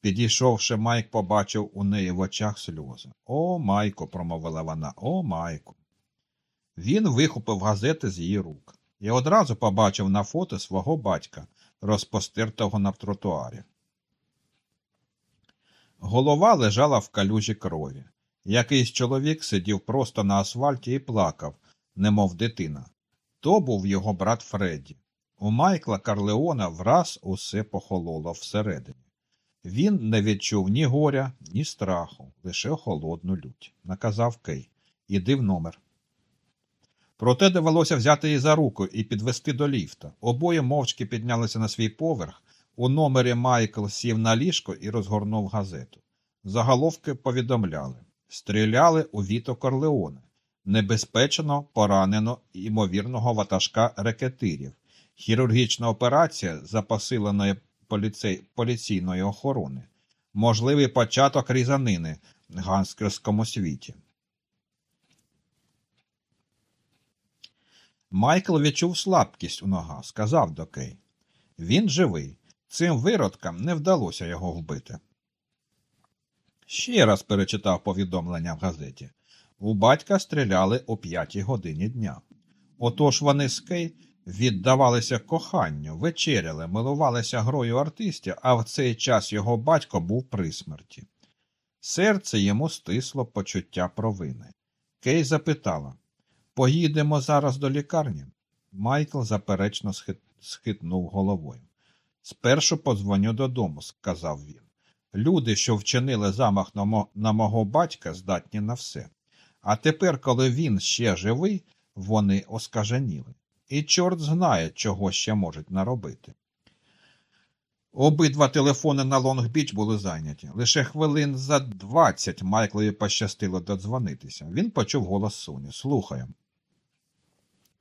Підійшовши, Майк побачив у неї в очах сльози. О, Майко, промовила вона, о, Майко. Він вихопив газети з її рук і одразу побачив на фото свого батька, розпостертого на тротуарі. Голова лежала в калюжі крові. Якийсь чоловік сидів просто на асфальті і плакав, немов дитина. То був його брат Фредді. У Майкла Карлеона враз усе похололо всередині. Він не відчув ні горя, ні страху, лише холодну лють. Наказав Кей. Іди в номер. Проте довелося взяти її за руку і підвести до ліфта. Обоє мовчки піднялися на свій поверх. У номері Майкл сів на ліжко і розгорнув газету. Заголовки повідомляли стріляли у Віто Корлеоне. Небезпечно поранено ймовірного ватажка рекетирів. Хірургічна операція за посиленої поліцей... поліційної охорони. Можливий початок різанини в ганскерському світі. Майкл відчув слабкість у ногах, сказав до Кей. Він живий. Цим виродкам не вдалося його вбити. Ще раз перечитав повідомлення в газеті. У батька стріляли о п'ятій годині дня. Отож вони з Кей віддавалися коханню, вечеряли, милувалися грою артистів, а в цей час його батько був при смерті. Серце йому стисло почуття провини. Кей запитала Поїдемо зараз до лікарні. Майкл заперечно схитнув головою. Спершу подзвоню додому, сказав він. Люди, що вчинили замах на мого батька, здатні на все. А тепер, коли він ще живий, вони оскаженіли. І чорт знає, чого ще можуть наробити. Обидва телефони на Лонг-Біч були зайняті. Лише хвилин за двадцять Майклові пощастило додзвонитися. Він почув голос Соні. Слухаю.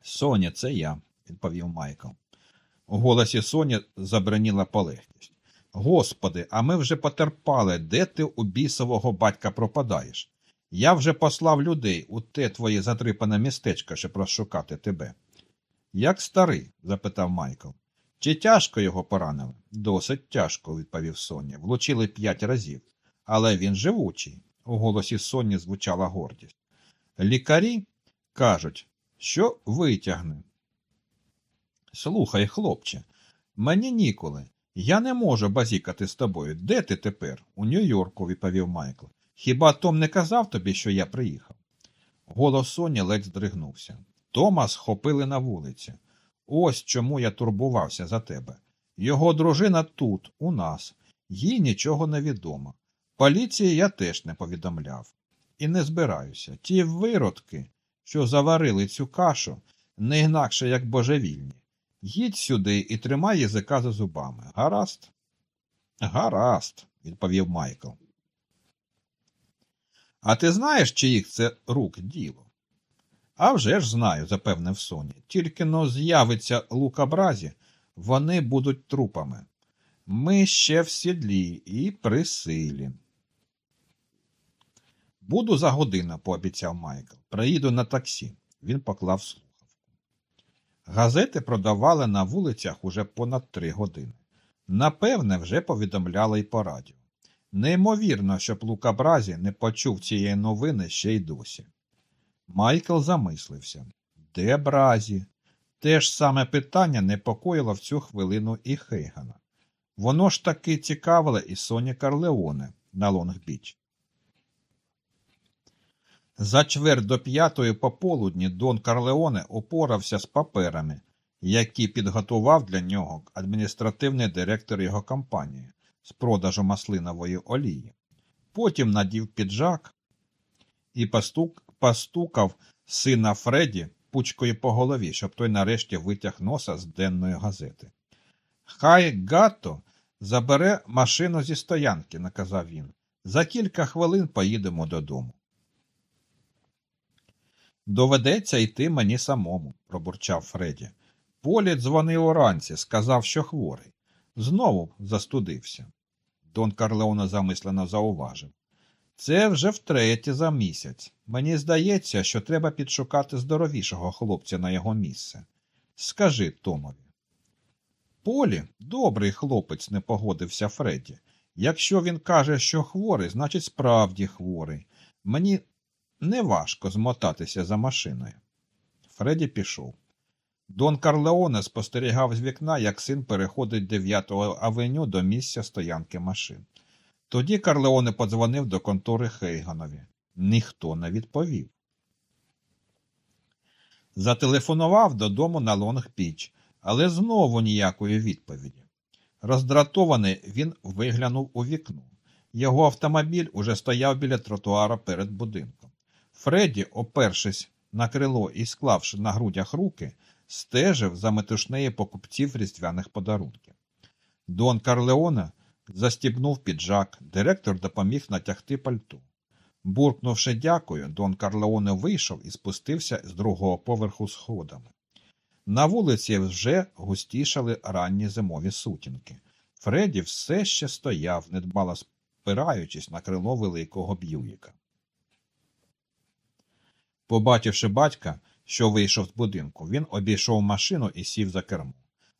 Соня, це я, відповів Майкл. У голосі Соні забраніла полегкість. Господи, а ми вже потерпали, де ти у бісового батька пропадаєш? Я вже послав людей у те твоє затрипане містечко, щоб розшукати тебе. Як старий? запитав Майкл. Чи тяжко його поранили? Досить тяжко, відповів Соня. Влучили п'ять разів. Але він живучий. У голосі Соні звучала гордість. Лікарі кажуть, що витягне. Слухай, хлопче, мені ніколи. Я не можу базікати з тобою. Де ти тепер? У Нью-Йорку, відповів Майкл. Хіба Том не казав тобі, що я приїхав? Голос Соні ледь здригнувся. Тома схопили на вулиці. Ось чому я турбувався за тебе. Його дружина тут, у нас, їй нічого не відомо. Поліції я теж не повідомляв. І не збираюся. Ті виродки, що заварили цю кашу, не інакше, як божевільні. Їдь сюди і тримай язика за зубами. Гаразд? Гаразд, відповів Майкл. А ти знаєш, чиїх це рук діло? А вже ж знаю, запевнив Соні. Тільки но з'явиться лукабразі, вони будуть трупами. Ми ще в сідлі і при силі. Буду за годину, пообіцяв Майкл. Приїду на таксі. Він поклав слухавку. Газети продавали на вулицях уже понад три години. Напевне, вже повідомляли й по радіо. Неймовірно, щоб Лукабразі не почув цієї новини ще й досі. Майкл замислився. Де Бразі? Те ж саме питання непокоїло в цю хвилину і Хейгана. Воно ж таки цікавило і Соні Карлеоне на Лонг-Біч. За чверть до п'ятої пополудні Дон Карлеоне упорався з паперами, які підготував для нього адміністративний директор його компанії з продажу маслинової олії. Потім надів піджак і постук, постукав сина Фредді пучкою по голові, щоб той нарешті витяг носа з денної газети. Хай Гатто забере машину зі стоянки, наказав він. За кілька хвилин поїдемо додому. Доведеться йти мені самому, пробурчав Фредді. Полі дзвонив уранці, сказав, що хворий. Знову застудився. Дон Карлеоне замислено зауважив. Це вже втретє за місяць. Мені здається, що треба підшукати здоровішого хлопця на його місце. Скажи Томові. Полі добрий хлопець, не погодився Фредді. Якщо він каже, що хворий, значить справді хворий. Мені неважко змотатися за машиною. Фредді пішов. Дон Карлеоне спостерігав з вікна, як син переходить 9-го авеню до місця стоянки машин. Тоді Карлеоне подзвонив до контори Хейганові. Ніхто не відповів. Зателефонував додому на Лонг-Піч, але знову ніякої відповіді. Роздратований він виглянув у вікно. Його автомобіль уже стояв біля тротуара перед будинком. Фредді, опершись на крило і склавши на грудях руки, стежив за метушнею покупців різдвяних подарунків. Дон Карлеоне застібнув піджак, директор допоміг натягти пальто. Буркнувши дякую, Дон Карлеоне вийшов і спустився з другого поверху сходами. На вулиці вже густішали ранні зимові сутінки. Фредді все ще стояв, недбало спираючись на крило великого б'юїка. Побачивши батька, що вийшов з будинку, він обійшов машину і сів за кермо.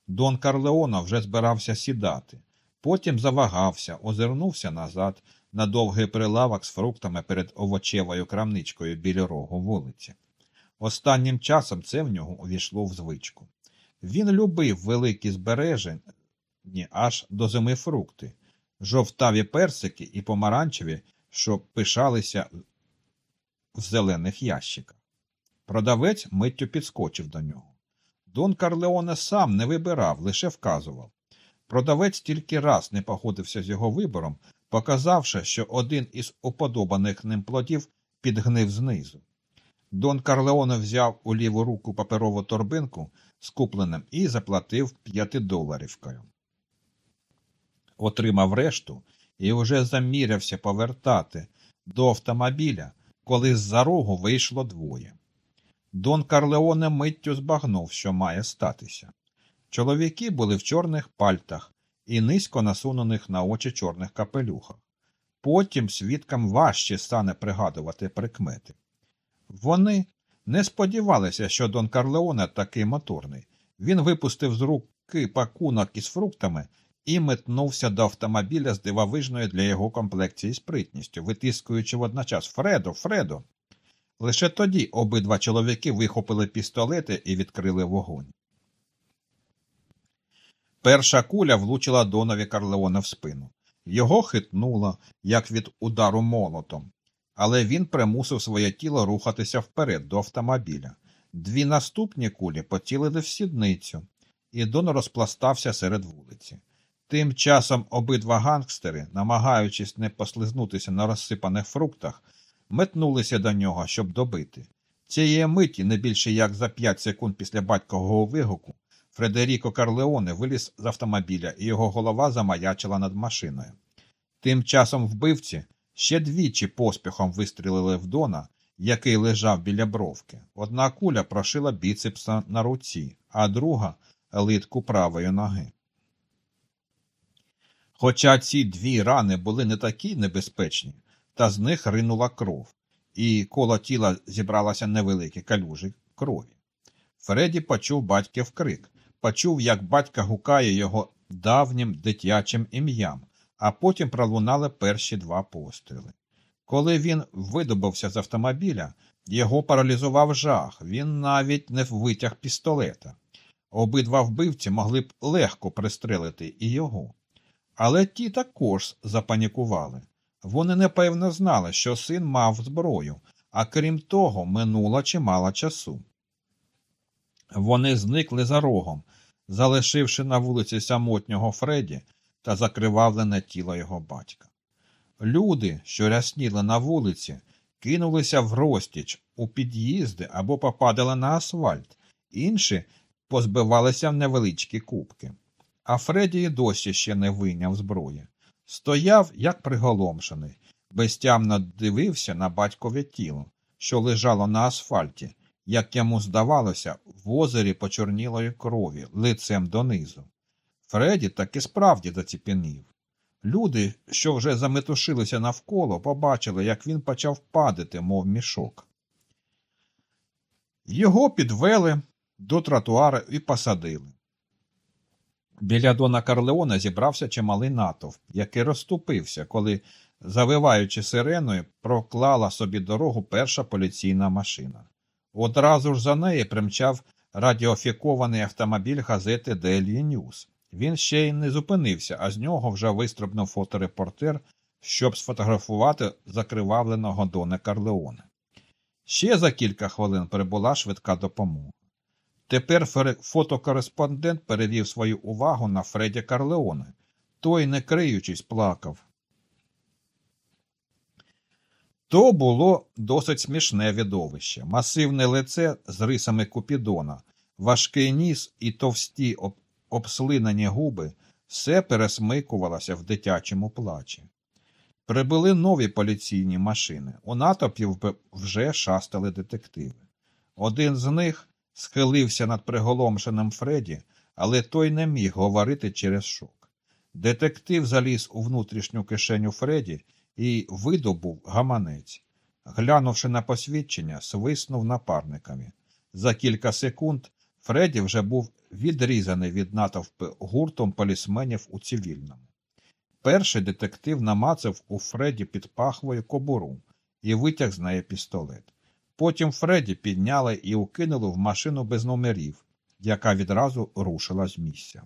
Дон Карлеона вже збирався сідати. Потім завагався, озирнувся назад на довгий прилавок з фруктами перед овочевою крамничкою біля рогу вулиці. Останнім часом це в нього увійшло в звичку. Він любив великі збережені аж до зими фрукти, жовтаві персики і помаранчеві, що пишалися в зелених ящиках. Продавець миттю підскочив до нього. Дон Карлеоне сам не вибирав, лише вказував. Продавець тільки раз не погодився з його вибором, показавши, що один із уподобаних ним плодів підгнив знизу. Дон Карлеоне взяв у ліву руку паперову торбинку з купленим і заплатив п'ятидоларівкою. отримав решту і вже замірявся повертати до автомобіля, коли з-за рогу вийшло двоє. Дон Карлеоне миттю збагнув, що має статися. Чоловіки були в чорних пальтах і низько насунених на очі чорних капелюхах. Потім свідкам важче стане пригадувати прикмети. Вони не сподівалися, що Дон Карлеоне такий моторний. Він випустив з руки пакунок із фруктами і метнувся до автомобіля з дивовижною для його комплекції спритністю, витискуючи водночас Фредо, Фредо. Лише тоді обидва чоловіки вихопили пістолети і відкрили вогонь. Перша куля влучила Донові Карлеона в спину. Його хитнуло, як від удару молотом, але він примусив своє тіло рухатися вперед до автомобіля. Дві наступні кулі поцілили в сідницю, і Дон розпластався серед вулиці. Тим часом обидва гангстери, намагаючись не послизнутися на розсипаних фруктах, метнулися до нього, щоб добити. Цієї миті, не більше як за п'ять секунд після батькового вигуку, Фредеріко Карлеоне виліз з автомобіля, і його голова замаячила над машиною. Тим часом вбивці ще двічі поспіхом вистрілили в Дона, який лежав біля бровки. Одна куля прошила біцепса на руці, а друга литку правої ноги. Хоча ці дві рани були не такі небезпечні, та з них ринула кров, і коло тіла зібралася невеликі калюжі крові. Фредді почув батьків крик, почув, як батька гукає його давнім дитячим ім'ям, а потім пролунали перші два постріли. Коли він видобувся з автомобіля, його паралізував жах, він навіть не витяг пістолета. Обидва вбивці могли б легко пристрелити і його. Але ті також запанікували. Вони непевно знали, що син мав зброю, а крім того, минуло чимало часу. Вони зникли за рогом, залишивши на вулиці самотнього Фредді та закривавлене тіло його батька. Люди, що рясніли на вулиці, кинулися в розтіч у під'їзди або попадали на асфальт, інші позбивалися в невеличкі кубки. А Фредді досі ще не вийняв зброї. Стояв, як приголомшений, безтямно дивився на батькове тіло, що лежало на асфальті, як йому здавалося, в озері почорнілої крові, лицем донизу. Фредді таки справді заціпенів. Люди, що вже заметушилися навколо, побачили, як він почав падати, мов мішок. Його підвели до тротуару і посадили. Біля Дона Карлеона зібрався чималий натовп, який розступився, коли, завиваючи сиреною, проклала собі дорогу перша поліційна машина. Одразу ж за нею примчав радіофікований автомобіль газети Daily News. Він ще й не зупинився, а з нього вже вистрибнув фоторепортер, щоб сфотографувати закривавленого Дона Карлеона. Ще за кілька хвилин прибула швидка допомога. Тепер фотокореспондент перевів свою увагу на Фредді Карлеоне. Той, не криючись, плакав. То було досить смішне відовище, масивне лице з рисами Купідона, важкий ніс і товсті об... обслинені губи все пересмикувалося в дитячому плачі. Прибули нові поліційні машини. У натовпі вже шастали детективи. Один з них схилився над приголомшеним Фредді, але той не міг говорити через шок. Детектив заліз у внутрішню кишеню Фредді і видобув гаманець. Глянувши на посвідчення, свиснув напарниками. За кілька секунд Фредді вже був відрізаний від натовпи гуртом полісменів у цивільному. Перший детектив намацав у Фредді під пахвою кобуру і витяг з неї пістолет. Потім Фредді підняли і укинули в машину без номерів, яка відразу рушила з місця.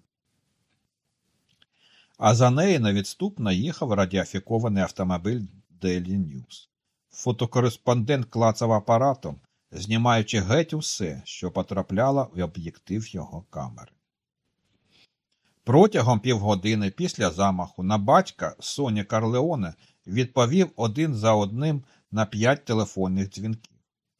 А за нею невідступно їхав радіофікований автомобіль Daily News. Фотокореспондент клацав апаратом, знімаючи геть усе, що потрапляло в об'єктив його камери. Протягом півгодини після замаху на батька Соні Карлеоне відповів один за одним на п'ять телефонних дзвінків.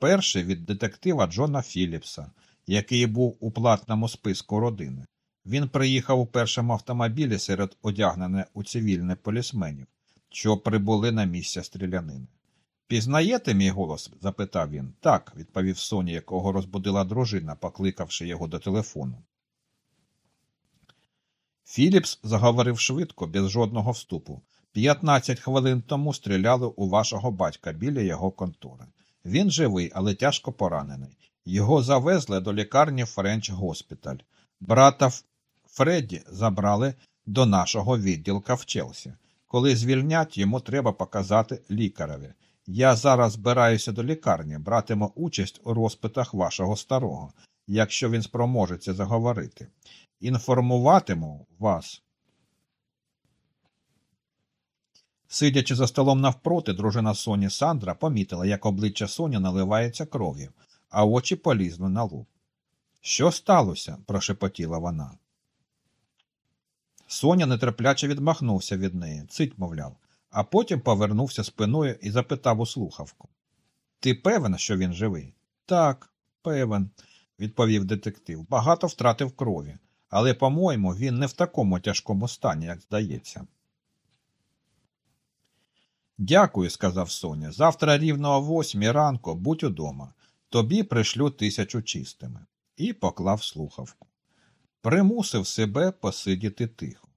Перший від детектива Джона Філіпса, який був у платному списку родини. Він приїхав у першому автомобілі серед одягнених у цивільне полісменів, що прибули на місце стрілянини. Пізнаєте мій голос? запитав він. Так, відповів Соні, якого розбудила дружина, покликавши його до телефону. Філіпс заговорив швидко, без жодного вступу. П'ятнадцять хвилин тому стріляли у вашого батька біля його контори. Він живий, але тяжко поранений. Його завезли до лікарні Френч Госпіталь. Брата Фредді забрали до нашого відділка в Челсі. Коли звільнять, йому треба показати лікареві. Я зараз збираюся до лікарні, братиму участь у розпитах вашого старого, якщо він спроможеться заговорити. Інформуватиму вас. Сидячи за столом навпроти, дружина Соні Сандра помітила, як обличчя Соні наливається кров'ю, а очі полізли на лоб. Що сталося? прошепотіла вона. Соня нетерпляче відмахнувся від неї, цить, мовляв, а потім повернувся спиною і запитав у слухавку. Ти певен, що він живий? Так, певен, відповів детектив. Багато втратив крові, але, по-моєму, він не в такому тяжкому стані, як здається. Дякую, сказав Соня. Завтра рівно о восьмій ранку будь удома. Тобі пришлю тисячу чистими. І поклав слухавку. Примусив себе посидіти тихо.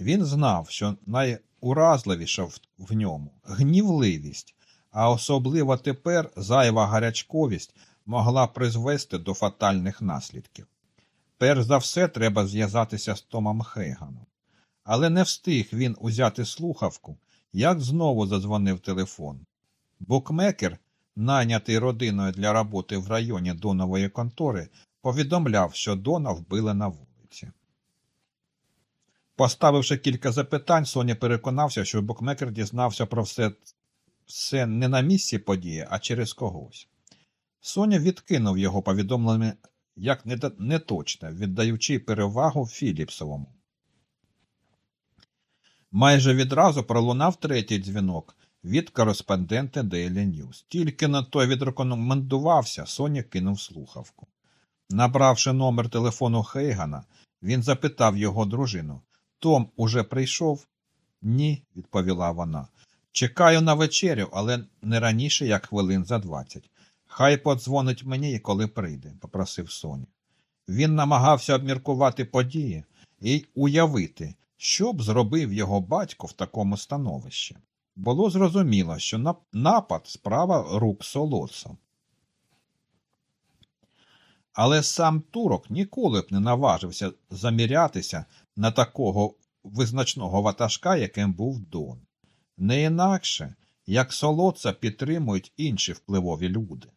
Він знав, що найуразливіше в ньому гнівливість, а особливо тепер зайва гарячковість могла призвести до фатальних наслідків. Перш за все, треба зв'язатися з Томом Хейганом. Але не встиг він узяти слухавку, як знову задзвонив телефон. Букмекер, найнятий родиною для роботи в районі Донової контори, повідомляв, що Дона вбили на вулиці. Поставивши кілька запитань, Соня переконався, що букмекер дізнався про все все не на місці події, а через когось. Соня відкинув його повідомлення як неточне, віддаючи перевагу Філіпсовому. Майже відразу пролунав третій дзвінок від кореспондента Daily News. Тільки на той відрекомендувався, Соня кинув слухавку. Набравши номер телефону Хейгана, він запитав його дружину Том уже прийшов? Ні, відповіла вона. Чекаю на вечерю, але не раніше, як хвилин за двадцять. Хай подзвонить мені, коли прийде, попросив Соня. Він намагався обміркувати події і уявити, що б зробив його батько в такому становищі. Було зрозуміло, що напад справа рук солодца. Але сам турок ніколи б не наважився замірятися на такого визначного ватажка, яким був Дон. Не інакше, як солодца підтримують інші впливові люди.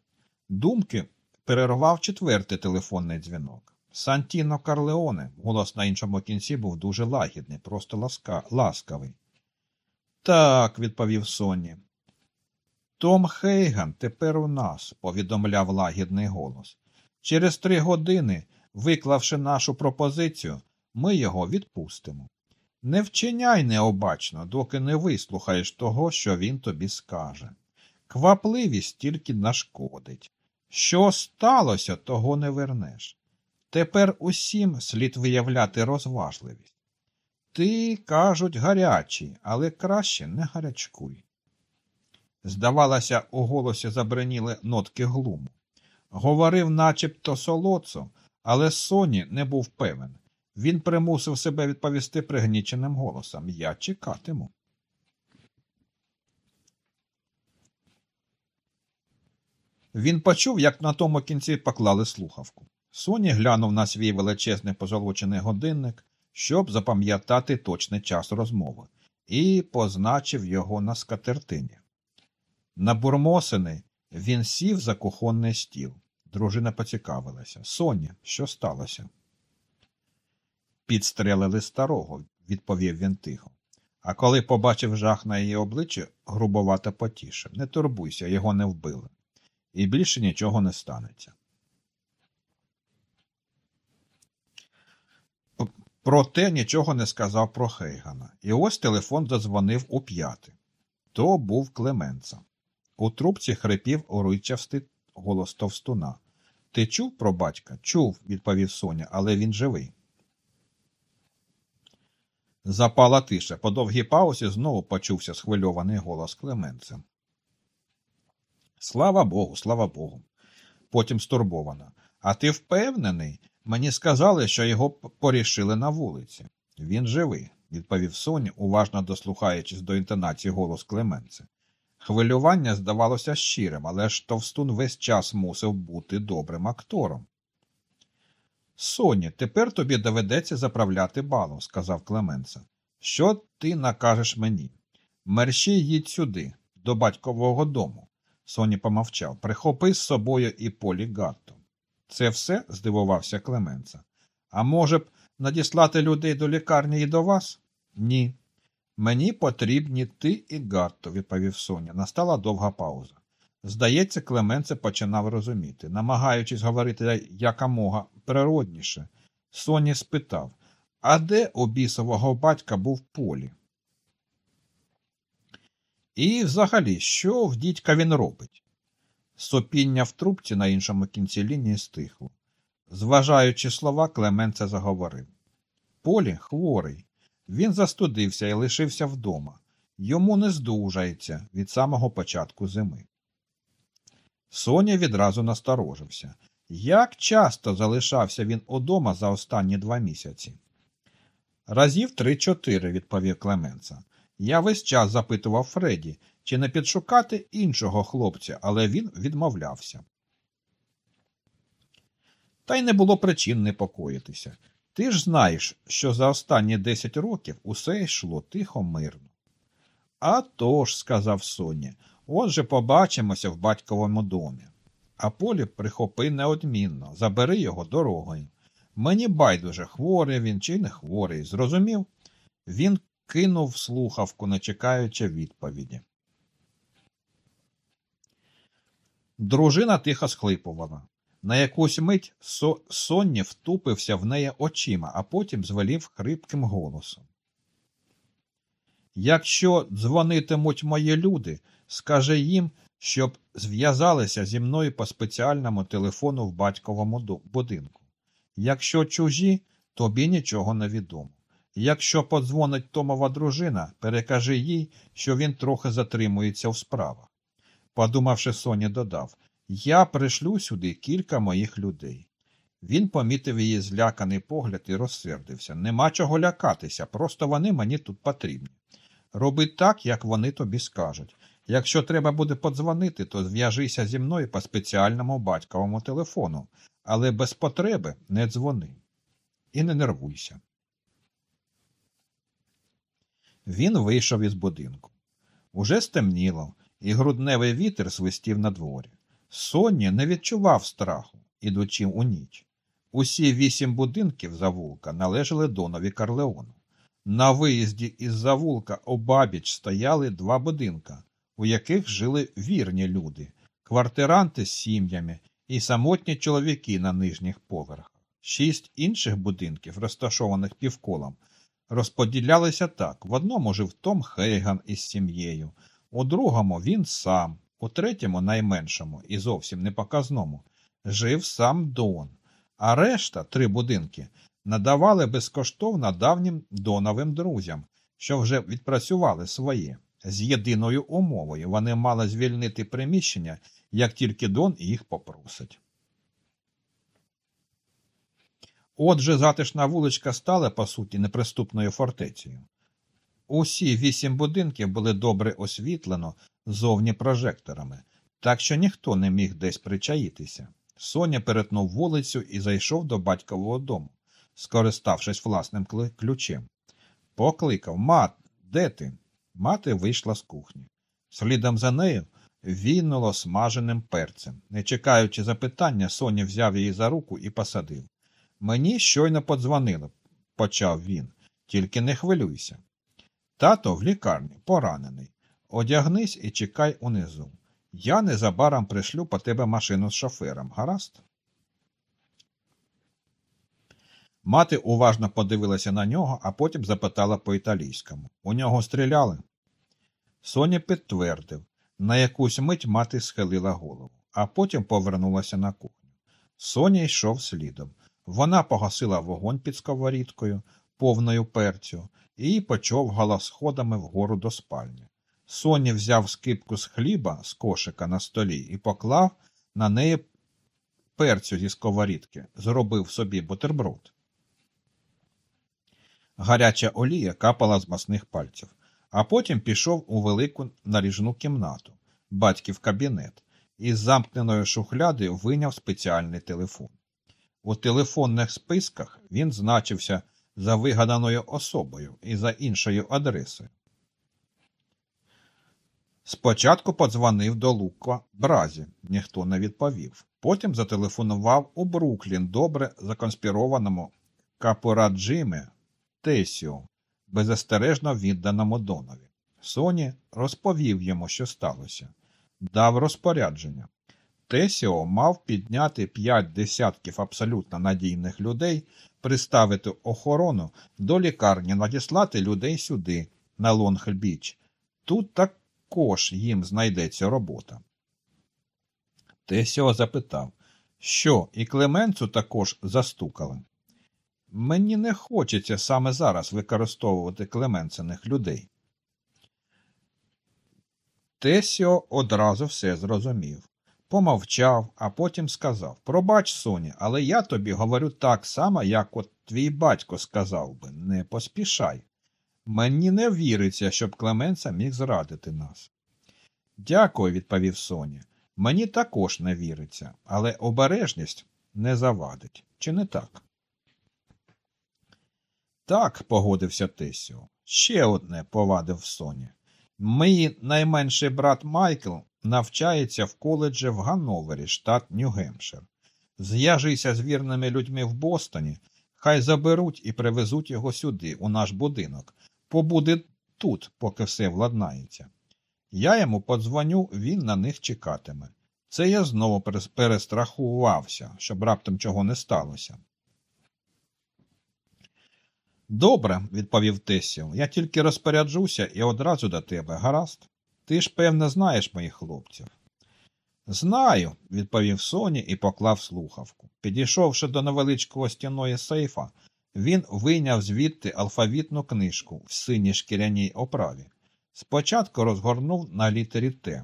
Думки перервав четвертий телефонний дзвінок. Сантіно Карлеоне, голос на іншому кінці був дуже лагідний, просто ласка... ласкавий. Так, відповів Соні. Том Хейган тепер у нас, повідомляв лагідний голос. Через три години, виклавши нашу пропозицію, ми його відпустимо. Не вчиняй необачно, доки не вислухаєш того, що він тобі скаже. Квапливість тільки нашкодить. Що сталося, того не вернеш. Тепер усім слід виявляти розважливість. Ти, кажуть, гарячий, але краще не гарячкуй. Здавалося, у голосі забриніли нотки глуму. Говорив начебто солоцо, але Соні не був певен. Він примусив себе відповісти пригніченим голосом Я чекатиму. Він почув, як на тому кінці поклали слухавку. Соні глянув на свій величезний позолочений годинник, щоб запам'ятати точний час розмови, і позначив його на скатертині. Набурмосений він сів за кухонний стіл. Дружина поцікавилася. Соня, що сталося? Підстрелили старого, відповів він тихо. А коли побачив жах на її обличчі, грубовато потішив. Не турбуйся, його не вбили. І більше нічого не станеться. Проте нічого не сказав про Хейгана. І ось телефон задзвонив у п'яти. То був Клеменца. У трубці хрипів уруйчавстий голос товстуна. Ти чув про батька? Чув, відповів Соня, але він живий. Запала тиша. По довгій паузі знову почувся схвильований голос Клеменце. Слава Богу, слава Богу. Потім стурбована. А ти впевнений? Мені сказали, що його порішили на вулиці. Він живий, відповів Соня, уважно дослухаючись до інтонації голос Клеменце. Хвилювання здавалося щирим, але ж товстун весь час мусив бути добрим актором. Соні, тепер тобі доведеться заправляти балом, сказав Клеменце. Що ти накажеш мені? Мерщій їдь сюди, до батькового дому. Соні помовчав. Прихопи з собою і полі Гатто. Це все? здивувався Клеменца. А може б надіслати людей до лікарні і до вас? Ні. Мені потрібні ти і Гатто, відповів Соня. Настала довга пауза. Здається, Клеменце починав розуміти, намагаючись говорити якомога природніше. Соні спитав, а де у бісового батька був полі? І взагалі, що в дідька він робить? Сопіння в трубці на іншому кінці лінії стихло. Зважаючи слова, Клеменце заговорив. Полі хворий. Він застудився і лишився вдома. Йому не здужається від самого початку зими. Соня відразу насторожився. Як часто залишався він удома за останні два місяці? Разів три-чотири, відповів Клеменца. Я весь час запитував Фредді, чи не підшукати іншого хлопця, але він відмовлявся. Та й не було причин непокоїтися. Ти ж знаєш, що за останні десять років усе йшло тихо мирно. «А тож», – сказав Соня, отже побачимося в батьковому домі. А полі прихопи неодмінно, забери його дорогою. Мені байдуже, хворий він чи не хворий. Зрозумів? Він кинув слухавку, не чекаючи відповіді. Дружина тихо схлипувала. На якусь мить со... Сонні втупився в неї очима, а потім звелів хрипким голосом. Якщо дзвонитимуть мої люди, скажи їм, щоб зв'язалися зі мною по спеціальному телефону в батьковому будинку. Якщо чужі, тобі нічого не відомо. Якщо подзвонить Томова дружина, перекажи їй, що він трохи затримується в справах. Подумавши, Соня додав Я пришлю сюди кілька моїх людей. Він помітив її зляканий погляд і розсердився. Нема чого лякатися, просто вони мені тут потрібні. Роби так, як вони тобі скажуть. Якщо треба буде подзвонити, то зв'яжися зі мною по спеціальному батьковому телефону, але без потреби не дзвони. І не нервуйся. Він вийшов із будинку. Уже стемніло, і грудневий вітер свистів на дворі. Сонні не відчував страху, ідучи у ніч. Усі вісім будинків завулка належали донові Карлеону. На виїзді із завулка обабіч стояли два будинка, у яких жили вірні люди, квартиранти з сім'ями і самотні чоловіки на нижніх поверхах. Шість інших будинків, розташованих півколом, розподілялися так: в одному жив Том Хейган із сім'єю, у другому він сам, у третьому, найменшому і зовсім непоказному, жив сам Дон, а решта три будинки надавали безкоштовно давнім доновим друзям, що вже відпрацювали своє. З єдиною умовою вони мали звільнити приміщення, як тільки Дон їх попросить. Отже, затишна вуличка стала, по суті, неприступною фортецею. Усі вісім будинків були добре освітлено зовні прожекторами, так що ніхто не міг десь причаїтися. Соня перетнув вулицю і зайшов до батькового дому, скориставшись власним ключем. Покликав Мат, де ти? Мати вийшла з кухні. Слідом за нею війнуло смаженим перцем. Не чекаючи запитання, Соня взяв її за руку і посадив. Мені щойно подзвонили, почав він. Тільки не хвилюйся. Тато в лікарні, поранений. Одягнись і чекай унизу. Я незабаром пришлю по тебе машину з шофером, гаразд? Мати уважно подивилася на нього, а потім запитала по-італійському. У нього стріляли? Соня підтвердив. На якусь мить мати схилила голову, а потім повернулася на кухню. Соня йшов слідом. Вона погасила вогонь під сковорідкою, повною перцю і почовгала сходами вгору до спальні. Соні взяв скипку з хліба з кошика на столі і поклав на неї перцю зі сковорідки, зробив собі бутерброд. Гаряча олія капала з масних пальців, а потім пішов у велику наріжну кімнату, батьків кабінет, і з замкненої шухляди виняв спеціальний телефон. У телефонних списках він значився за вигаданою особою і за іншою адресою. Спочатку подзвонив до Лука Бразі, ніхто не відповів. Потім зателефонував у Бруклін добре законспірованому капораджиме Тесіо, беззастережно відданому Донові. Соні розповів йому, що сталося, дав розпорядження. Тесіо мав підняти п'ять десятків абсолютно надійних людей, приставити охорону до лікарні, надіслати людей сюди, на Лонгбіч. Тут також їм знайдеться робота. Тесіо запитав, що і Клеменцу також застукали. Мені не хочеться саме зараз використовувати Клеменцених людей. Тесіо одразу все зрозумів. Помовчав, а потім сказав Пробач, Соні, але я тобі говорю так само, як от твій батько сказав би не поспішай. Мені не віриться, щоб Клеменца міг зрадити нас. Дякую, відповів Соні. Мені також не віриться, але обережність не завадить. Чи не так? Так, погодився Тесіо. Ще одне повадив Соні. Мій найменший брат Майкл навчається в коледжі в Ганновері, штат Нью-Гемпшир. Зв'яжися з вірними людьми в Бостоні, хай заберуть і привезуть його сюди, у наш будинок. Побуде тут, поки все владнається. Я йому подзвоню, він на них чекатиме. Це я знову перестрахувався, щоб раптом чого не сталося. Добре, відповів Тесіо, я тільки розпоряджуся і одразу до тебе, гаразд? Ти ж, певне, знаєш моїх хлопців. Знаю, відповів Соні і поклав слухавку. Підійшовши до невеличкого стіної сейфа, він вийняв звідти алфавітну книжку в синій шкіряній оправі. Спочатку розгорнув на літері Т,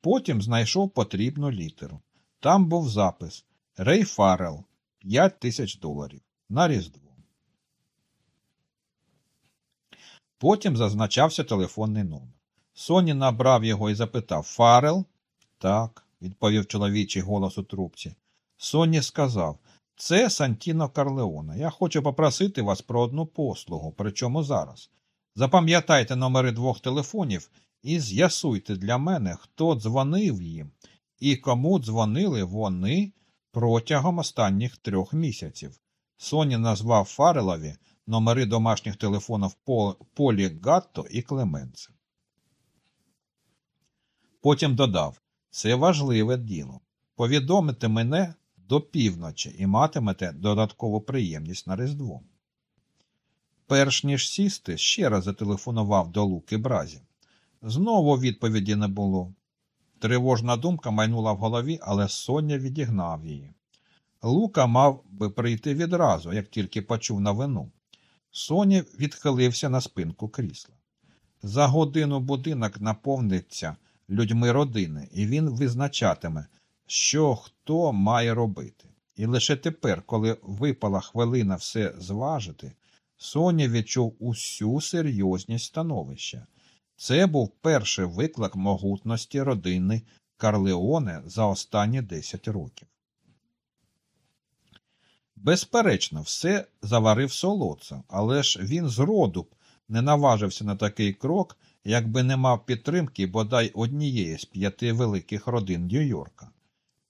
потім знайшов потрібну літеру. Там був запис Рей Фаррел, 5 тисяч доларів на Різдво. Потім зазначався телефонний номер. Соні набрав його і запитав Фарел? Так, відповів чоловічий голос у трубці. Соні сказав Це Сантіно Карлеона. Я хочу попросити вас про одну послугу, причому зараз. Запам'ятайте номери двох телефонів і з'ясуйте для мене, хто дзвонив їм і кому дзвонили вони протягом останніх трьох місяців. Соні назвав Фарелові номери домашніх телефонів Полі Гатто і Клеменце. Потім додав це важливе діло. Повідомите мене до півночі і матимете додаткову приємність на Різдво. Перш ніж сісти, ще раз зателефонував до Луки Бразі. Знову відповіді не було. Тривожна думка майнула в голові, але Соня відігнав її. Лука мав би прийти відразу, як тільки почув новину. Соня відхилився на спинку крісла. За годину будинок наповниться людьми родини, і він визначатиме, що хто має робити. І лише тепер, коли випала хвилина все зважити, Соня відчув усю серйозність становища. Це був перший виклик могутності родини Карлеоне за останні 10 років. Безперечно, все заварив солодца, але ж він зроду б не наважився на такий крок, якби не мав підтримки бодай однієї з п'яти великих родин Нью-Йорка.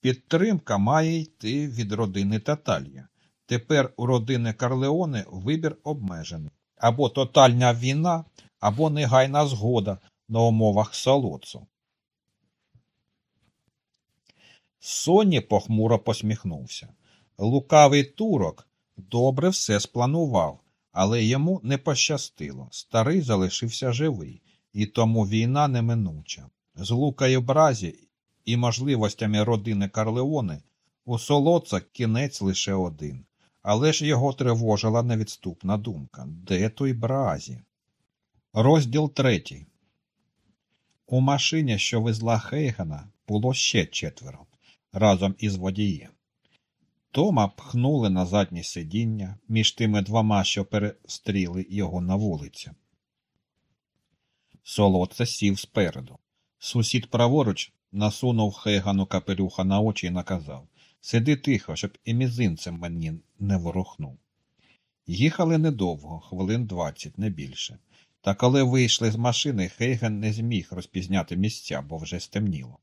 Підтримка має йти від родини Таталья. Тепер у родини Карлеоне вибір обмежений або тотальна війна, або негайна згода на умовах солодцу. Соні похмуро посміхнувся. Лукавий турок добре все спланував, але йому не пощастило. Старий залишився живий, і тому війна неминуча. З лукою бразі і можливостями родини Карлеони у солодца кінець лише один але ж його тривожила невідступна думка де той бразі? Розділ третій. У машині, що везла Хейгана, було ще четверо разом із водієм. Тома пхнули на заднє сидіння між тими двома, що перестріли його на вулиці. Солодце сів спереду. Сусід праворуч насунув Хейгану капелюха на очі і наказав Сиди тихо, щоб і мізинцем мені не ворухнув. Їхали недовго, хвилин двадцять, не більше. Та коли вийшли з машини, Хейген не зміг розпізняти місця, бо вже стемніло.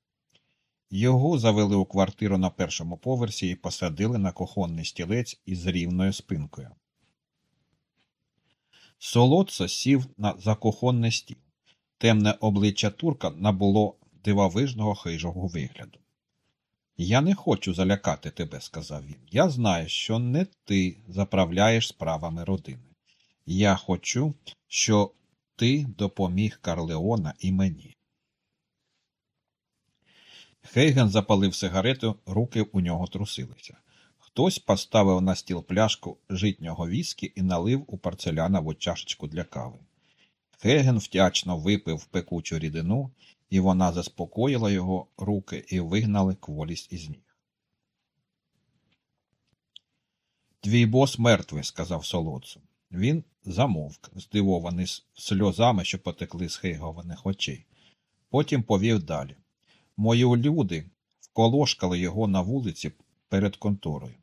Його завели у квартиру на першому поверсі і посадили на кухонний стілець із рівною спинкою. Солодце сів на закухонний стіл. Темне обличчя турка набуло дивовижного хижого вигляду. Я не хочу залякати тебе, сказав він. Я знаю, що не ти заправляєш справами родини. Я хочу, що ти допоміг Карлеона і мені. Хейген запалив сигарету, руки у нього трусилися. Хтось поставив на стіл пляшку житнього віскі і налив у порцелянову чашечку для кави. Хейген втячно випив пекучу рідину, і вона заспокоїла його руки і вигнали кволість із ніг. Твій бос мертвий, сказав солодцу. Він замовк, здивований сльозами, що потекли з хейгованих очей. Потім повів далі. Мої люди вколошкали його на вулиці перед конторою.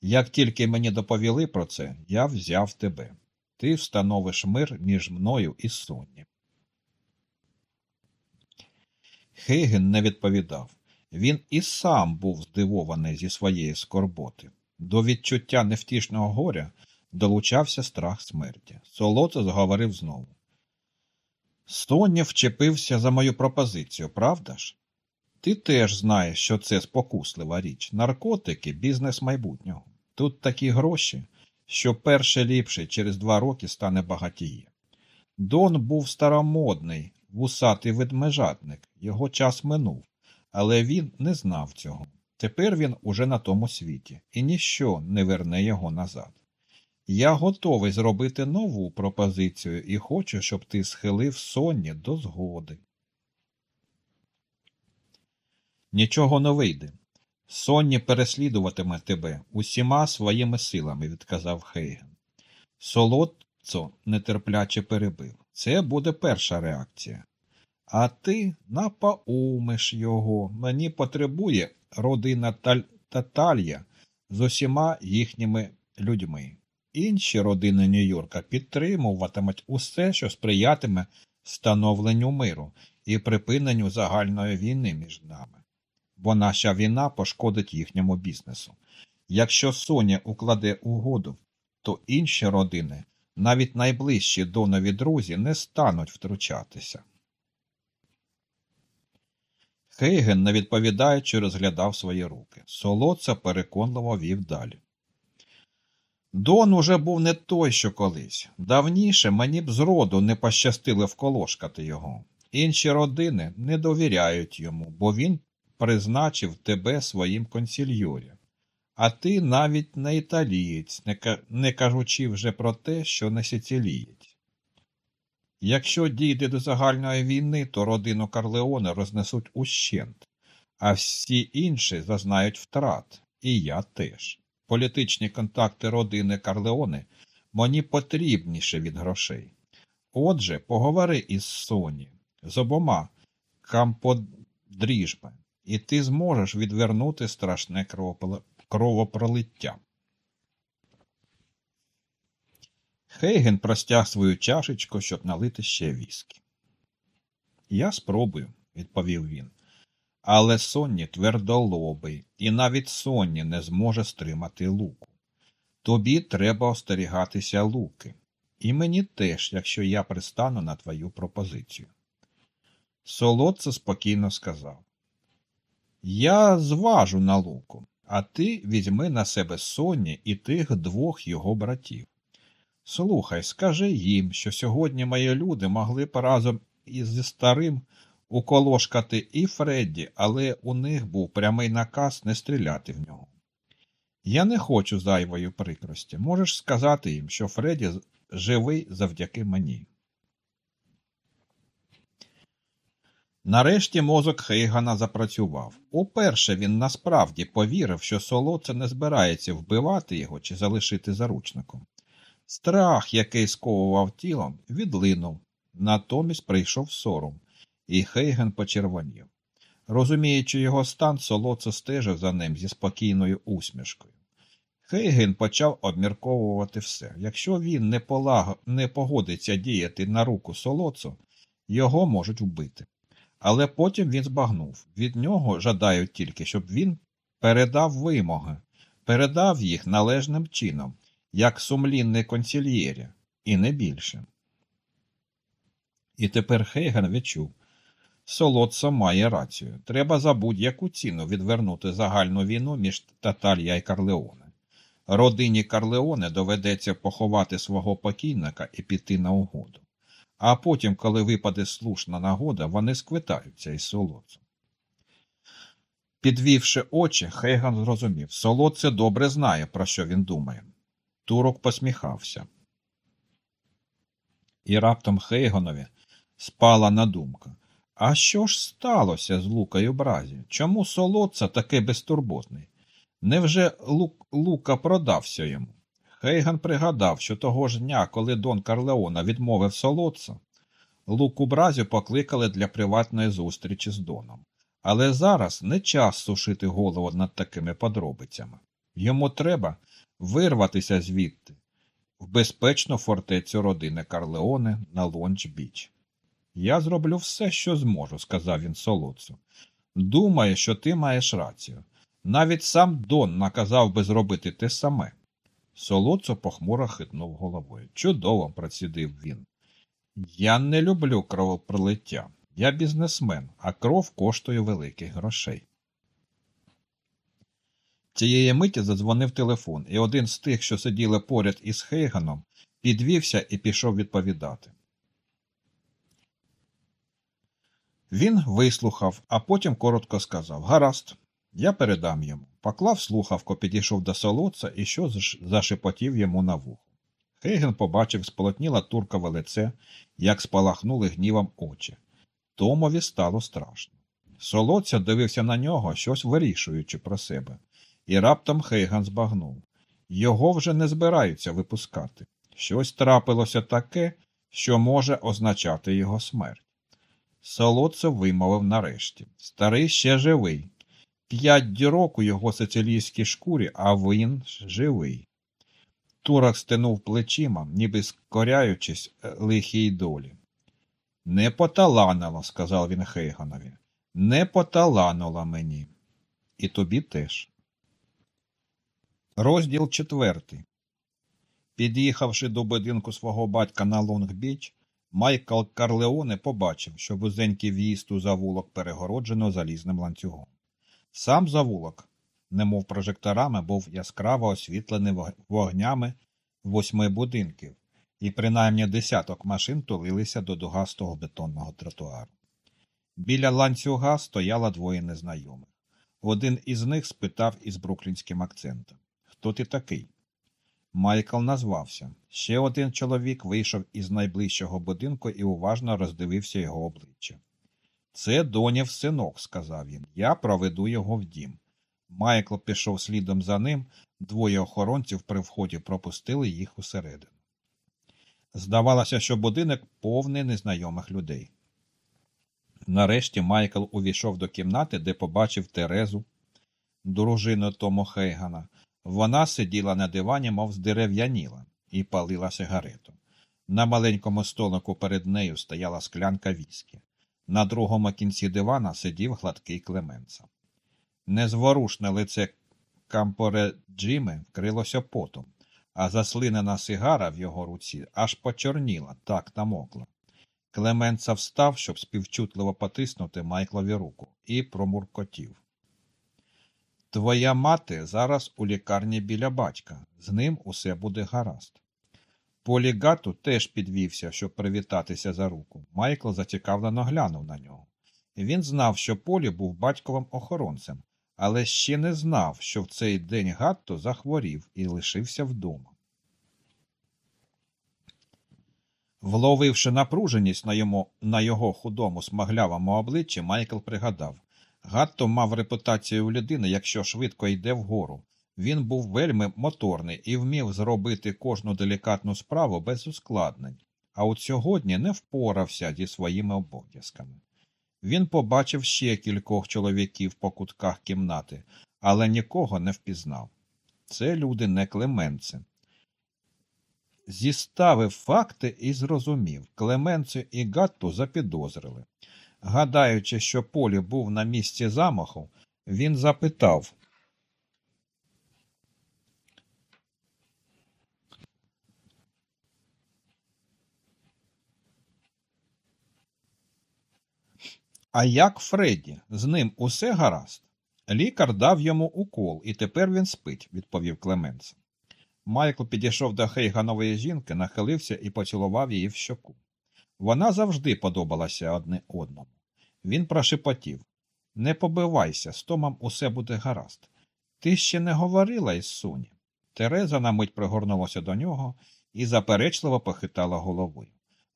Як тільки мені доповіли про це, я взяв тебе. Ти встановиш мир між мною і Сонні. Хейген не відповідав. Він і сам був здивований зі своєї скорботи. До відчуття невтішного горя долучався страх смерті. Солоце заговорив знову. Соня вчепився за мою пропозицію, правда ж? Ти теж знаєш, що це спокуслива річ. Наркотики бізнес майбутнього. Тут такі гроші, що перше ліпше через два роки стане багатіє. Дон був старомодний, вусатий ведмежатник, його час минув, але він не знав цього. Тепер він уже на тому світі, і ніщо не верне його назад. Я готовий зробити нову пропозицію і хочу, щоб ти схилив Сонні до згоди. Нічого не вийде. Сонні переслідуватиме тебе усіма своїми силами, відказав Хейген. Солодцо нетерпляче перебив. Це буде перша реакція. А ти напаумиш його. Мені потребує родина Таль... Таталья з усіма їхніми людьми. Інші родини Нью-Йорка підтримуватимуть усе, що сприятиме становленню миру і припиненню загальної війни між нами. Бо наша війна пошкодить їхньому бізнесу. Якщо Соня укладе угоду, то інші родини, навіть найближчі донові друзі, не стануть втручатися. Хейген, не відповідаючи, розглядав свої руки. Солоца переконливо вів далі. Дон уже був не той, що колись. Давніше мені б зроду не пощастило вколошкати його. Інші родини не довіряють йому, бо він призначив тебе своїм консільйорі. А ти навіть не італієць, не кажучи вже про те, що не сицилієць. Якщо дійде до загальної війни, то родину Карлеоне рознесуть ущент, а всі інші зазнають втрат, і я теж. Політичні контакти родини Карлеоне мені потрібніше від грошей. Отже, поговори із Соні, з обома камподріжби, і ти зможеш відвернути страшне кровопролиття. Хейген простяг свою чашечку, щоб налити ще віскі. Я спробую, відповів він. Але Сонні твердолобий, і навіть Сонні не зможе стримати луку. Тобі треба остерігатися луки, і мені теж, якщо я пристану на твою пропозицію. Солодце спокійно сказав Я зважу на луку, а ти візьми на себе Сонні і тих двох його братів. Слухай, скажи їм, що сьогодні мої люди могли б разом із старим уколошкати і Фредді, але у них був прямий наказ не стріляти в нього. Я не хочу зайвої прикрості. Можеш сказати їм, що Фредді живий завдяки мені. Нарешті мозок Хейгана запрацював. Уперше він насправді повірив, що солоце не збирається вбивати його чи залишити заручником. Страх, який сковував тілом, відлинув, натомість прийшов сором, і Хейген почервонів. Розуміючи його стан, солоце стежив за ним зі спокійною усмішкою. Хейген почав обмірковувати все. Якщо він не, полаг... не погодиться діяти на руку солоцу, його можуть вбити. Але потім він збагнув від нього жадають тільки, щоб він передав вимоги, передав їх належним чином, як сумлінний консільєрі, і не більше. І тепер Хейген відчув Солодца має рацію. Треба за будь-яку ціну відвернути загальну війну між Таталья і Карлеоне. Родині Карлеоне доведеться поховати свого покійника і піти на угоду. А потім, коли випаде слушна нагода, вони сквитаються із солодцем. Підвівши очі, Хейган зрозумів солодце добре знає, про що він думає. Турок посміхався. І раптом Хейганові спала на думка. А що ж сталося з Лукою Бразі? Чому солодца такий безтурботний? Невже Лук, Лука продався йому? Хейган пригадав, що того ж дня, коли Дон Карлеона відмовив солодца, Луку Бразю покликали для приватної зустрічі з Доном. Але зараз не час сушити голову над такими подробицями. Йому треба вирватися звідти в безпечну фортецю родини Карлеоне на Лонч Біч. Я зроблю все, що зможу, сказав він солодцю. Думаю, що ти маєш рацію. Навіть сам Дон наказав би зробити те саме. Солодцо похмуро хитнув головою. Чудово, процідив він. Я не люблю кровопролиття. Я бізнесмен, а кров коштує великих грошей. Цієї миті задзвонив телефон, і один з тих, що сиділи поряд із Хейганом, підвівся і пішов відповідати. Він вислухав, а потім коротко сказав Гаразд, я передам йому. Поклав слухавку, підійшов до солодця і що зашепотів йому на вухо. Хейген побачив сполотніла туркове лице, як спалахнули гнівом очі. Томові стало страшно. Солодця дивився на нього, щось вирішуючи про себе, і раптом Хейган збагнув. Його вже не збираються випускати. Щось трапилося таке, що може означати його смерть. Солодцев вимовив нарешті. Старий ще живий. П'ять дірок у його сицилійській шкурі, а він живий. Турок стинув плечима, ніби скоряючись е, лихій долі. Не поталанило, сказав він Хейганові. Не поталануло мені. І тобі теж. Розділ четвертий. Під'їхавши до будинку свого батька на Лонг-Біч, Майкл Карлеоне побачив, що вузенький в'їзд у завулок перегороджено залізним ланцюгом. Сам завулок, немов прожекторами, був яскраво освітлений вогнями восьми будинків, і принаймні десяток машин тулилися до дугастого бетонного тротуару. Біля ланцюга стояло двоє незнайомих. Один із них спитав із бруклінським акцентом Хто ти такий? Майкл назвався. Ще один чоловік вийшов із найближчого будинку і уважно роздивився його обличчя. Це донів синок, сказав він. Я проведу його в дім. Майкл пішов слідом за ним, двоє охоронців при вході пропустили їх усередину. Здавалося, що будинок повний незнайомих людей. Нарешті Майкл увійшов до кімнати, де побачив Терезу, дружину Тому Хейгана. Вона сиділа на дивані, мов здерев'яніла, і палила сигарету. На маленькому столику перед нею стояла склянка віскі. На другому кінці дивана сидів гладкий Клеменца. Незворушне лице Кампоре Джими вкрилося потом, а заслинена сигара в його руці аж почорніла, так намокла. Клеменца встав, щоб співчутливо потиснути Майклові руку, і промуркотів. Твоя мати зараз у лікарні біля батька, з ним усе буде гаразд. Полігату теж підвівся, щоб привітатися за руку. Майкл зацікавлено глянув на нього. Він знав, що Полі був батьковим охоронцем, але ще не знав, що в цей день Гатто захворів і лишився вдома. Вловивши напруженість на, йому, на його худому смаглявому обличчі, Майкл пригадав Гатто мав репутацію людини, якщо швидко йде вгору. Він був вельми моторний і вмів зробити кожну делікатну справу без ускладнень, а от сьогодні не впорався зі своїми обов'язками. Він побачив ще кількох чоловіків по кутках кімнати, але нікого не впізнав. Це люди не клеменці. Зіставив факти і зрозумів Клеменцю і Гатту запідозрили. Гадаючи, що Полі був на місці замаху, він запитав. А як Фредді? З ним усе гаразд? Лікар дав йому укол, і тепер він спить, відповів Клеменс. Майкл підійшов до Хейганової жінки, нахилився і поцілував її в щоку. Вона завжди подобалася одне одному. Він прошепотів Не побивайся, з Томом усе буде гаразд. Ти ще не говорила із Суні. Тереза на мить пригорнулася до нього і заперечливо похитала головою.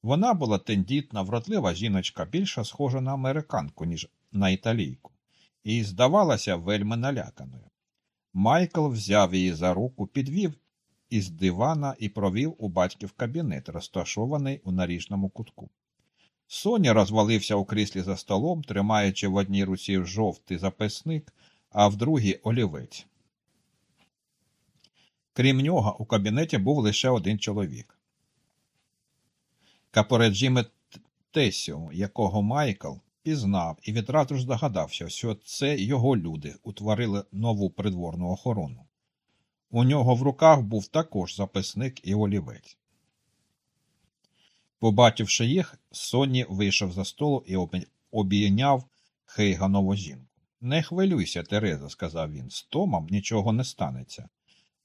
Вона була тендітна, вродлива жіночка, більше схожа на американку, ніж на італійку, і здавалася вельми наляканою. Майкл взяв її за руку, підвів із дивана і провів у батьків кабінет, розташований у наріжному кутку. Соня розвалився у кріслі за столом, тримаючи в одній руці жовтий записник, а в другій олівець. Крім нього, у кабінеті був лише один чоловік. Капореджіме Тесіо, якого Майкл пізнав і відразу ж здогадався, що це його люди утворили нову придворну охорону. У нього в руках був також записник і олівець. Побачивши їх, Сонні вийшов за столу і обійняв Хейганову жінку. Не хвилюйся, Тереза, сказав він, з Томом нічого не станеться.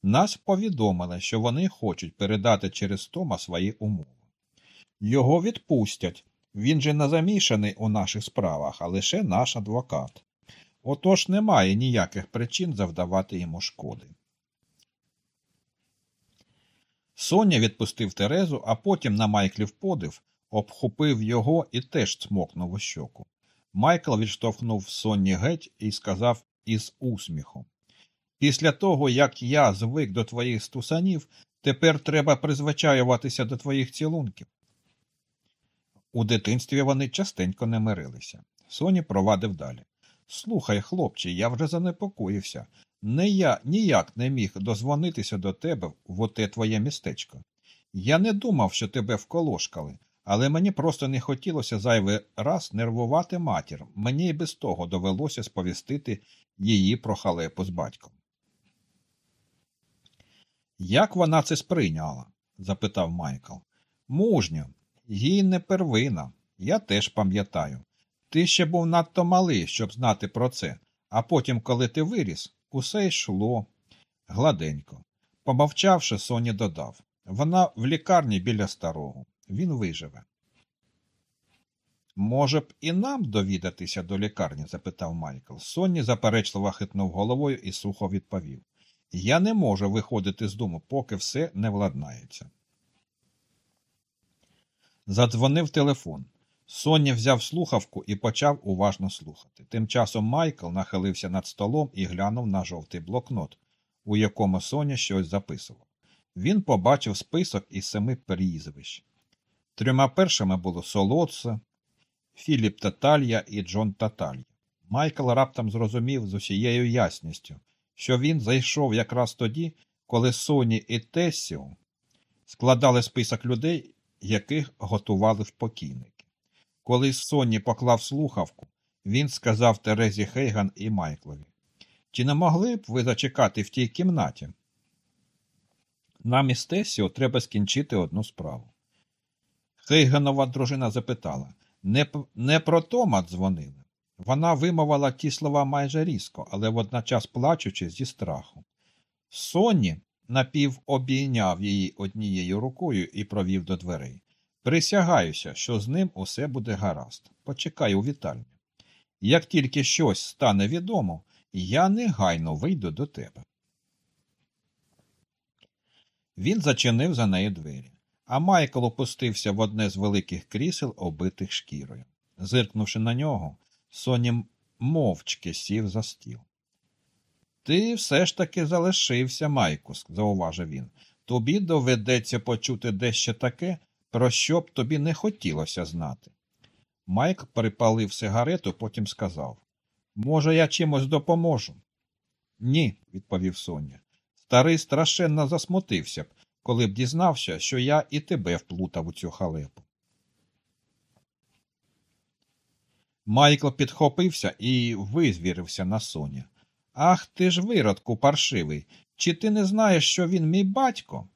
Нас повідомили, що вони хочуть передати через Тома свої умови. Його відпустять. Він же не замішаний у наших справах, а лише наш адвокат. Отож немає ніяких причин завдавати йому шкоди. Соня відпустив Терезу, а потім на Майклів подив, обхопив його і теж цмокнув у щоку. Майкл відштовхнув Сонні геть і сказав із усміхом Після того, як я звик до твоїх стусанів, тепер треба призвичаюватися до твоїх цілунків. У дитинстві вони частенько не мирилися. Соні провадив далі. Слухай, хлопче, я вже занепокоївся. Не я ніяк не міг дозвонитися до тебе в оте твоє містечко. Я не думав, що тебе вколошкали, але мені просто не хотілося зайвий раз нервувати матір. Мені і без того довелося сповістити її про халепу з батьком. Як вона це сприйняла? запитав Майкл. Мужньо, їй не первина. Я теж пам'ятаю. Ти ще був надто малий, щоб знати про це, а потім, коли ти виріс, усе йшло гладенько. Помовчавши, Соні додав вона в лікарні біля старого. Він виживе. Може б, і нам довідатися до лікарні? запитав Майкл. Сонні заперечливо хитнув головою і сухо відповів Я не можу виходити з дому, поки все не владнається. Задзвонив телефон. Соння взяв слухавку і почав уважно слухати. Тим часом Майкл нахилився над столом і глянув на жовтий блокнот, у якому Соня щось записував. Він побачив список із семи прізвищ. Трьома першими було Солоце, Філіп Таталья і Джон Таталья. Майкл раптом зрозумів з усією ясністю, що він зайшов якраз тоді, коли Соні і Тесіо складали список людей, яких готували в покійники. Коли Сонні поклав слухавку, він сказав Терезі Хейган і Майклові Чи не могли б ви зачекати в тій кімнаті? Нам із треба скінчити одну справу. Хейганова дружина запитала не, не про Тома дзвонили. Вона вимовила ті слова майже різко, але водночас плачучи зі страху. Сонні напів обійняв її однією рукою і провів до дверей. Присягаюся, що з ним усе буде гаразд. Почекай у вітальні. Як тільки щось стане відомо, Я негайно вийду до тебе. Він зачинив за нею двері, а Майкл опустився в одне з великих крісел, оббитих шкірою. Зиркнувши на нього, Соні мовчки сів за стіл. Ти все ж таки залишився, Майкус, зауважив він. Тобі доведеться почути дещо таке, про що б тобі не хотілося знати. Майк припалив сигарету, потім сказав Може, я чимось допоможу? Ні, відповів Соня. Старий страшенно засмутився б, коли б дізнався, що я і тебе вплутав у цю халепу. Майкл підхопився і визвірився на Соня. Ах ти ж виродку паршивий. Чи ти не знаєш, що він мій батько?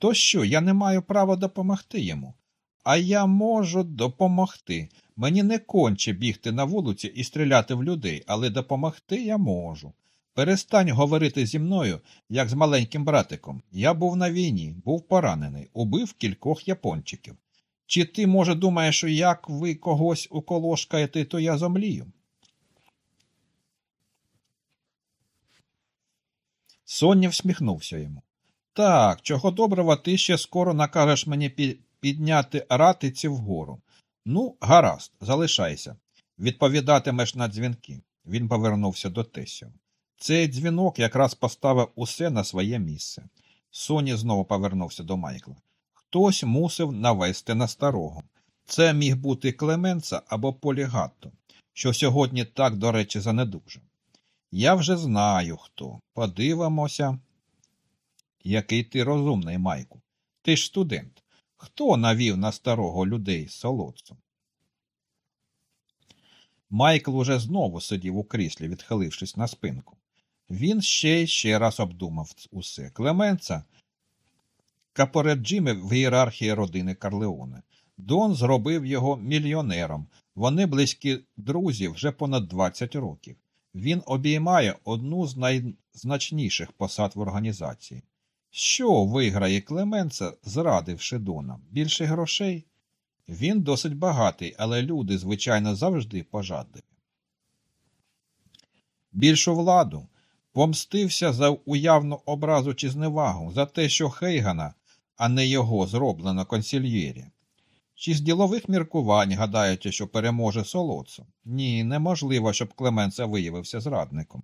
То що, я не маю права допомогти йому? А я можу допомогти. Мені не конче бігти на вулиці і стріляти в людей, але допомогти я можу. Перестань говорити зі мною, як з маленьким братиком. Я був на війні, був поранений, убив кількох япончиків. Чи ти, може, думаєш, як ви когось уколошкаєте, то я зомлію? Соня всміхнувся йому. Так, чого доброго, ти ще скоро накажеш мені підняти ратиці вгору. Ну, гаразд, залишайся. Відповідатимеш на дзвінки. Він повернувся до Тесю. Цей дзвінок якраз поставив усе на своє місце. Соні знову повернувся до Майкла. Хтось мусив навести на старого. Це міг бути Клеменца або Полігатто, що сьогодні так, до речі, занедужив. Я вже знаю хто. Подивимося, який ти розумний, Майку. Ти ж студент. Хто навів на старого людей солодцем? Майкл уже знову сидів у кріслі, відхилившись на спинку. Він ще й ще раз обдумав усе. Клеменца Капореджиме в ієрархії родини Карлеоне. Дон зробив його мільйонером. Вони близькі друзі вже понад 20 років. Він обіймає одну з найзначніших посад в організації. Що виграє Клеменца, зрадивши Дона? Більше грошей? Він досить багатий, але люди, звичайно, завжди пожадливі. Більшу владу помстився за уявну образу чи зневагу, за те, що Хейгана, а не його зроблено консільєрі. Чи з ділових міркувань гадаєте, що переможе солодцу? Ні, неможливо, щоб Клеменце виявився зрадником.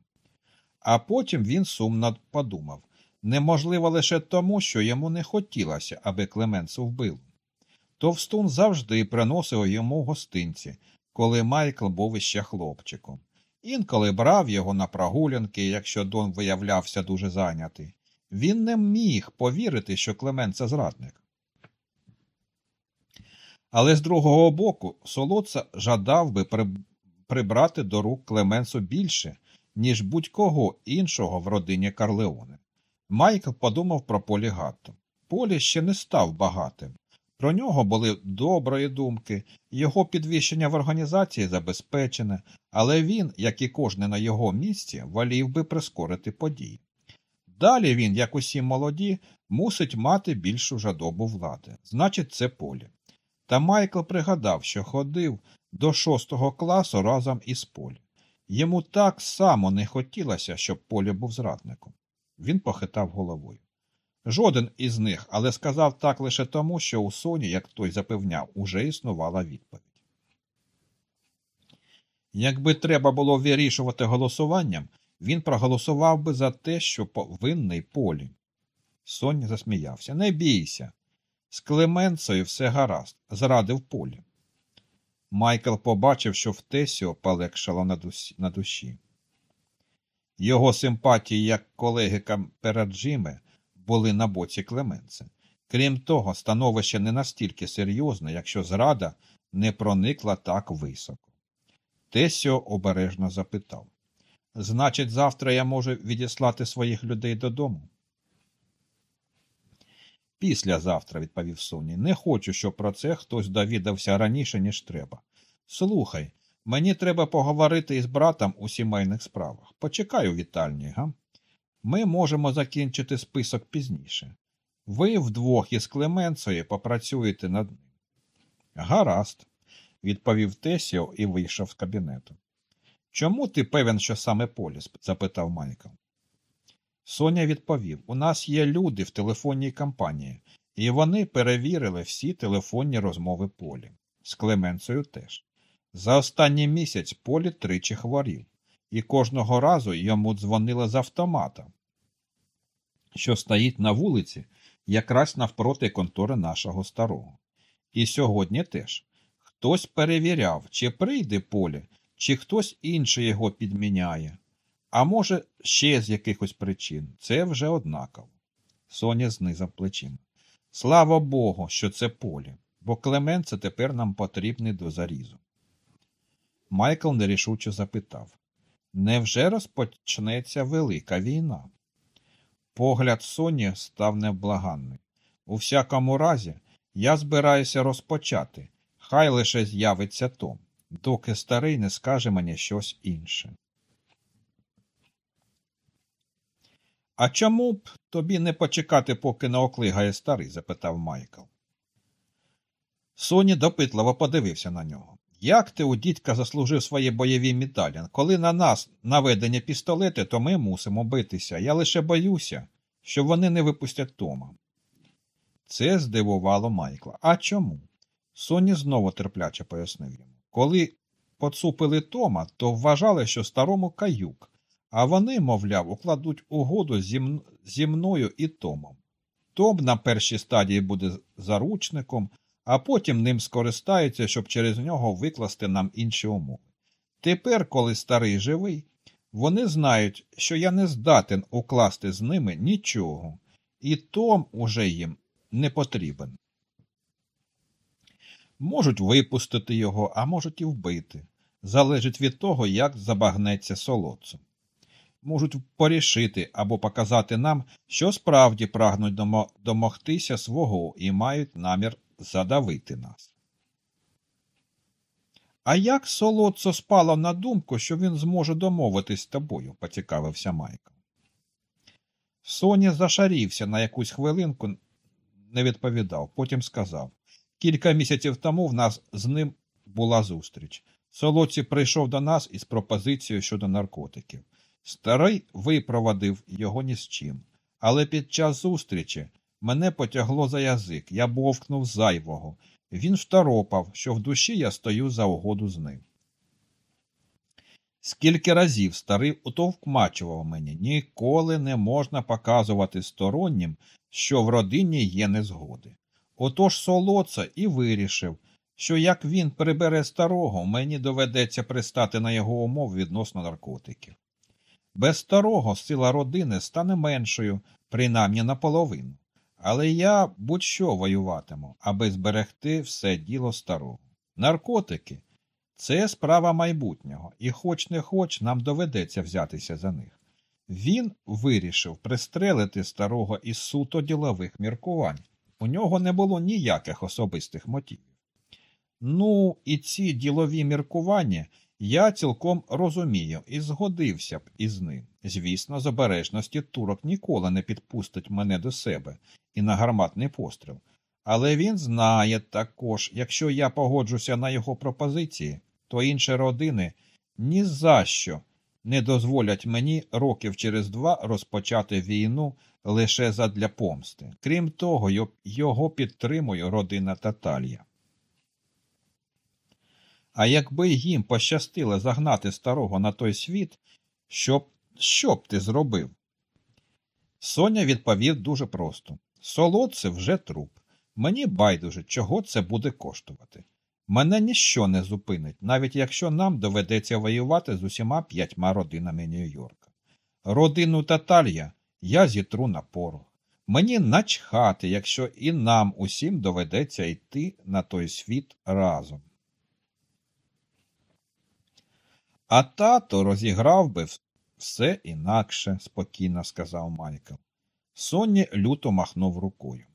А потім він сумно подумав неможливо лише тому, що йому не хотілося, аби Клеменцу вбили. Товстун завжди приносив йому гостинці, коли Майкл був іще хлопчиком. Інколи брав його на прогулянки, якщо Дон виявлявся дуже зайнятий. Він не міг повірити, що Клеменце зрадник. Але з другого боку, солодца жадав би прибрати до рук Клеменсу більше, ніж будь-кого іншого в родині Карлеоне. Майкл подумав про Полі Гатто. Полі ще не став багатим. Про нього були доброї думки, його підвищення в організації забезпечене, але він, як і кожне на його місці, волів би прискорити події. Далі він, як усі молоді, мусить мати більшу жадобу влади. Значить, це полі. Та Майкл пригадав, що ходив до шостого класу разом із Полі. Йому так само не хотілося, щоб Полі був зрадником. Він похитав головою. Жоден із них, але сказав так лише тому, що у Соні, як той запевняв, уже існувала відповідь. Якби треба було вирішувати голосуванням, він проголосував би за те, що повинний полі. Соня засміявся. Не бійся. З Клеменцею все гаразд, зрадив полі. Майкл побачив, що в Тесіо полегшало на душі. Його симпатії, як колеги Кампераджіме, були на боці Клеменце. Крім того, становище не настільки серйозне, якщо зрада не проникла так високо. Тесіо обережно запитав Значить, завтра я можу відіслати своїх людей додому. Післязавтра, відповів Соні, не хочу, щоб про це хтось довідався раніше, ніж треба. Слухай, мені треба поговорити із братом у сімейних справах. Почекай у вітальні, га? Ми можемо закінчити список пізніше. Ви вдвох із Клеменцею попрацюєте над ним. Гаразд, відповів Тесіо і вийшов з кабінету. Чому ти певен, що саме поліс? запитав Майкл. Соня відповів у нас є люди в телефонній компанії, і вони перевірили всі телефонні розмови Полі. З Клеменцею теж. За останній місяць Полі тричі хворів, і кожного разу йому дзвонили з автомата, що стоїть на вулиці, якраз навпроти контори нашого старого. І сьогодні теж. Хтось перевіряв, чи прийде Полі, чи хтось інший його підміняє. А може, ще з якихось причин. Це вже однаково. Соня знизав плечима. Слава Богу, що це полі, бо Клеменце тепер нам потрібний до зарізу. Майкл нерішуче запитав Невже розпочнеться велика війна? Погляд Соні став невблаганний. У всякому разі, я збираюся розпочати. Хай лише з'явиться Том, доки старий не скаже мені щось інше. А чому б тобі не почекати, поки не оклигає старий? запитав Майкл. Соні допитливо подивився на нього. Як ти у дідька заслужив свої бойові медалі? Коли на нас наведені пістолети, то ми мусимо битися. Я лише боюся, що вони не випустять Тома. Це здивувало Майкла. А чому? Соні знову терпляче пояснив йому. Коли поцупили Тома, то вважали, що старому каюк, а вони, мовляв, укладуть угоду зі, мною і Томом. Том на першій стадії буде заручником, а потім ним скористаються, щоб через нього викласти нам інші умови. Тепер, коли старий живий, вони знають, що я не здатен укласти з ними нічого, і Том уже їм не потрібен. Можуть випустити його, а можуть і вбити. Залежить від того, як забагнеться солодцем. Можуть порішити або показати нам, що справді прагнуть домогтися свого і мають намір задавити нас. А як солодцо спало на думку, що він зможе домовитись з тобою? поцікавився Майкл. Соня зашарівся на якусь хвилинку, не відповідав, потім сказав Кілька місяців тому в нас з ним була зустріч. Солодці прийшов до нас із пропозицією щодо наркотиків. Старий випровадив його ні з чим, але під час зустрічі мене потягло за язик, я бовкнув зайвого. Він второпав, що в душі я стою за угоду з ним. Скільки разів старий утовкмачував мені, ніколи не можна показувати стороннім, що в родині є незгоди. Отож солоца і вирішив, що як він прибере старого, мені доведеться пристати на його умов відносно наркотиків. Без старого сила родини стане меншою, принаймні наполовину. Але я будь-що воюватиму, аби зберегти все діло старого. Наркотики це справа майбутнього, і хоч не хоч нам доведеться взятися за них. Він вирішив пристрелити старого із суто ділових міркувань. У нього не було ніяких особистих мотивів. Ну, і ці ділові міркування я цілком розумію і згодився б із ним. Звісно, з обережності турок ніколи не підпустить мене до себе і на гарматний постріл. Але він знає також, якщо я погоджуся на його пропозиції, то інші родини ні за що не дозволять мені років через два розпочати війну лише задля помсти. Крім того, його підтримує родина Таталія. А якби їм пощастило загнати старого на той світ, що б, що б ти зробив? Соня відповів дуже просто Солодце вже труп. Мені байдуже, чого це буде коштувати. Мене ніщо не зупинить, навіть якщо нам доведеться воювати з усіма п'ятьма родинами Нью-Йорка. Родину Таталія я зітру на порох. Мені начхати, якщо і нам усім доведеться йти на той світ разом. А тато розіграв би все інакше, спокійно сказав Майкл. Сонні люто махнув рукою.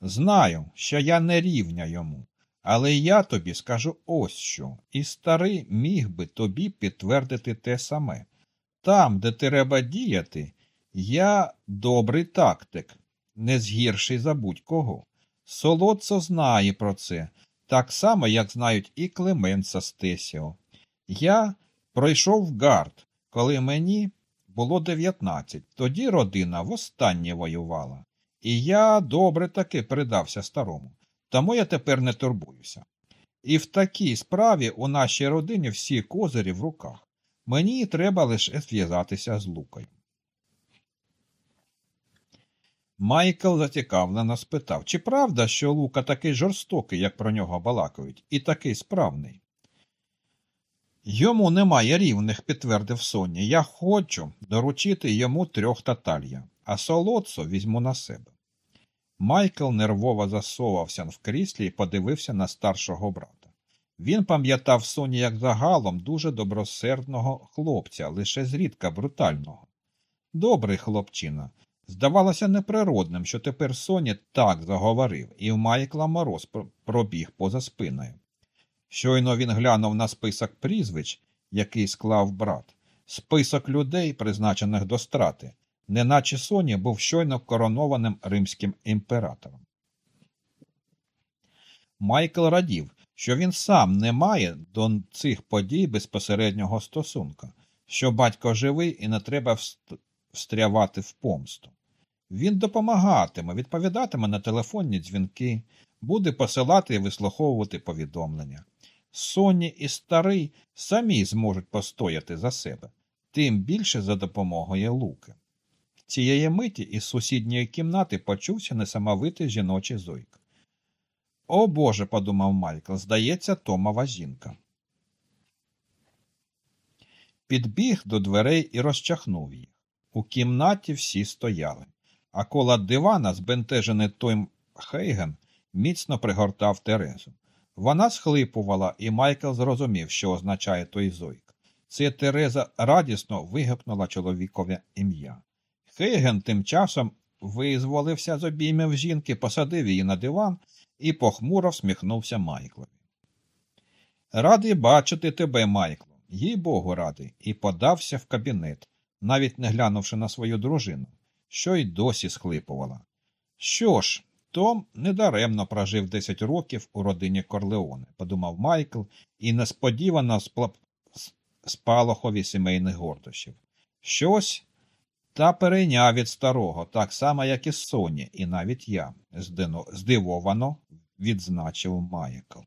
Знаю, що я не рівня йому, але я тобі скажу ось що, і старий міг би тобі підтвердити те саме. Там, де треба діяти, я добрий тактик, не згірший за будь-кого. Солодцо знає про це, так само, як знають і Клеменца з Тесіо. Я Пройшов гард, коли мені було 19. Тоді родина востаннє воювала. І я добре таки придався старому. Тому я тепер не турбуюся. І в такій справі у нашій родині всі козирі в руках. Мені треба лише зв'язатися з Лукою. Майкл зацікавлено спитав, чи правда, що Лука такий жорстокий, як про нього балакають, і такий справний? Йому немає рівних, підтвердив Соні. Я хочу доручити йому трьох таталья, а солодцо візьму на себе. Майкл нервово засовався в кріслі і подивився на старшого брата. Він пам'ятав Соні як загалом дуже добросердного хлопця, лише зрідка брутального. Добрий хлопчина. Здавалося неприродним, що тепер Соні так заговорив, і в Майкла мороз пробіг поза спиною. Щойно він глянув на список прізвищ, який склав брат, список людей, призначених до страти, неначе Соні був щойно коронованим римським імператором. Майкл радів, що він сам не має до цих подій безпосереднього стосунка, що батько живий і не треба встрявати в помсту. Він допомагатиме, відповідатиме на телефонні дзвінки, буде посилати і вислуховувати повідомлення. Соні і старий самі зможуть постояти за себе, тим більше за допомогою луки. Цієї миті із сусідньої кімнати почувся несамовитий жіночий зойк. О Боже, подумав Майкл, здається, Томова жінка. Підбіг до дверей і розчахнув їх. У кімнаті всі стояли, а коло дивана, збентежений Том Хейген, міцно пригортав Терезу. Вона схлипувала, і Майкл зрозумів, що означає той зойк. Це Тереза радісно вигукнула чоловікове ім'я. Хейген тим часом визволився з обіймів жінки, посадив її на диван і похмуро всміхнувся Майклові. Радий бачити тебе, Майкло, їй богу радий, і подався в кабінет, навіть не глянувши на свою дружину, що й досі схлипувала. Що ж, том недаремно прожив 10 років у родині Корлеоне, подумав Майкл і несподівано спалахові сімейних гордощів. Щось та перейняв від старого, так само, як і Соні, і навіть я, здивовано відзначив Майкл.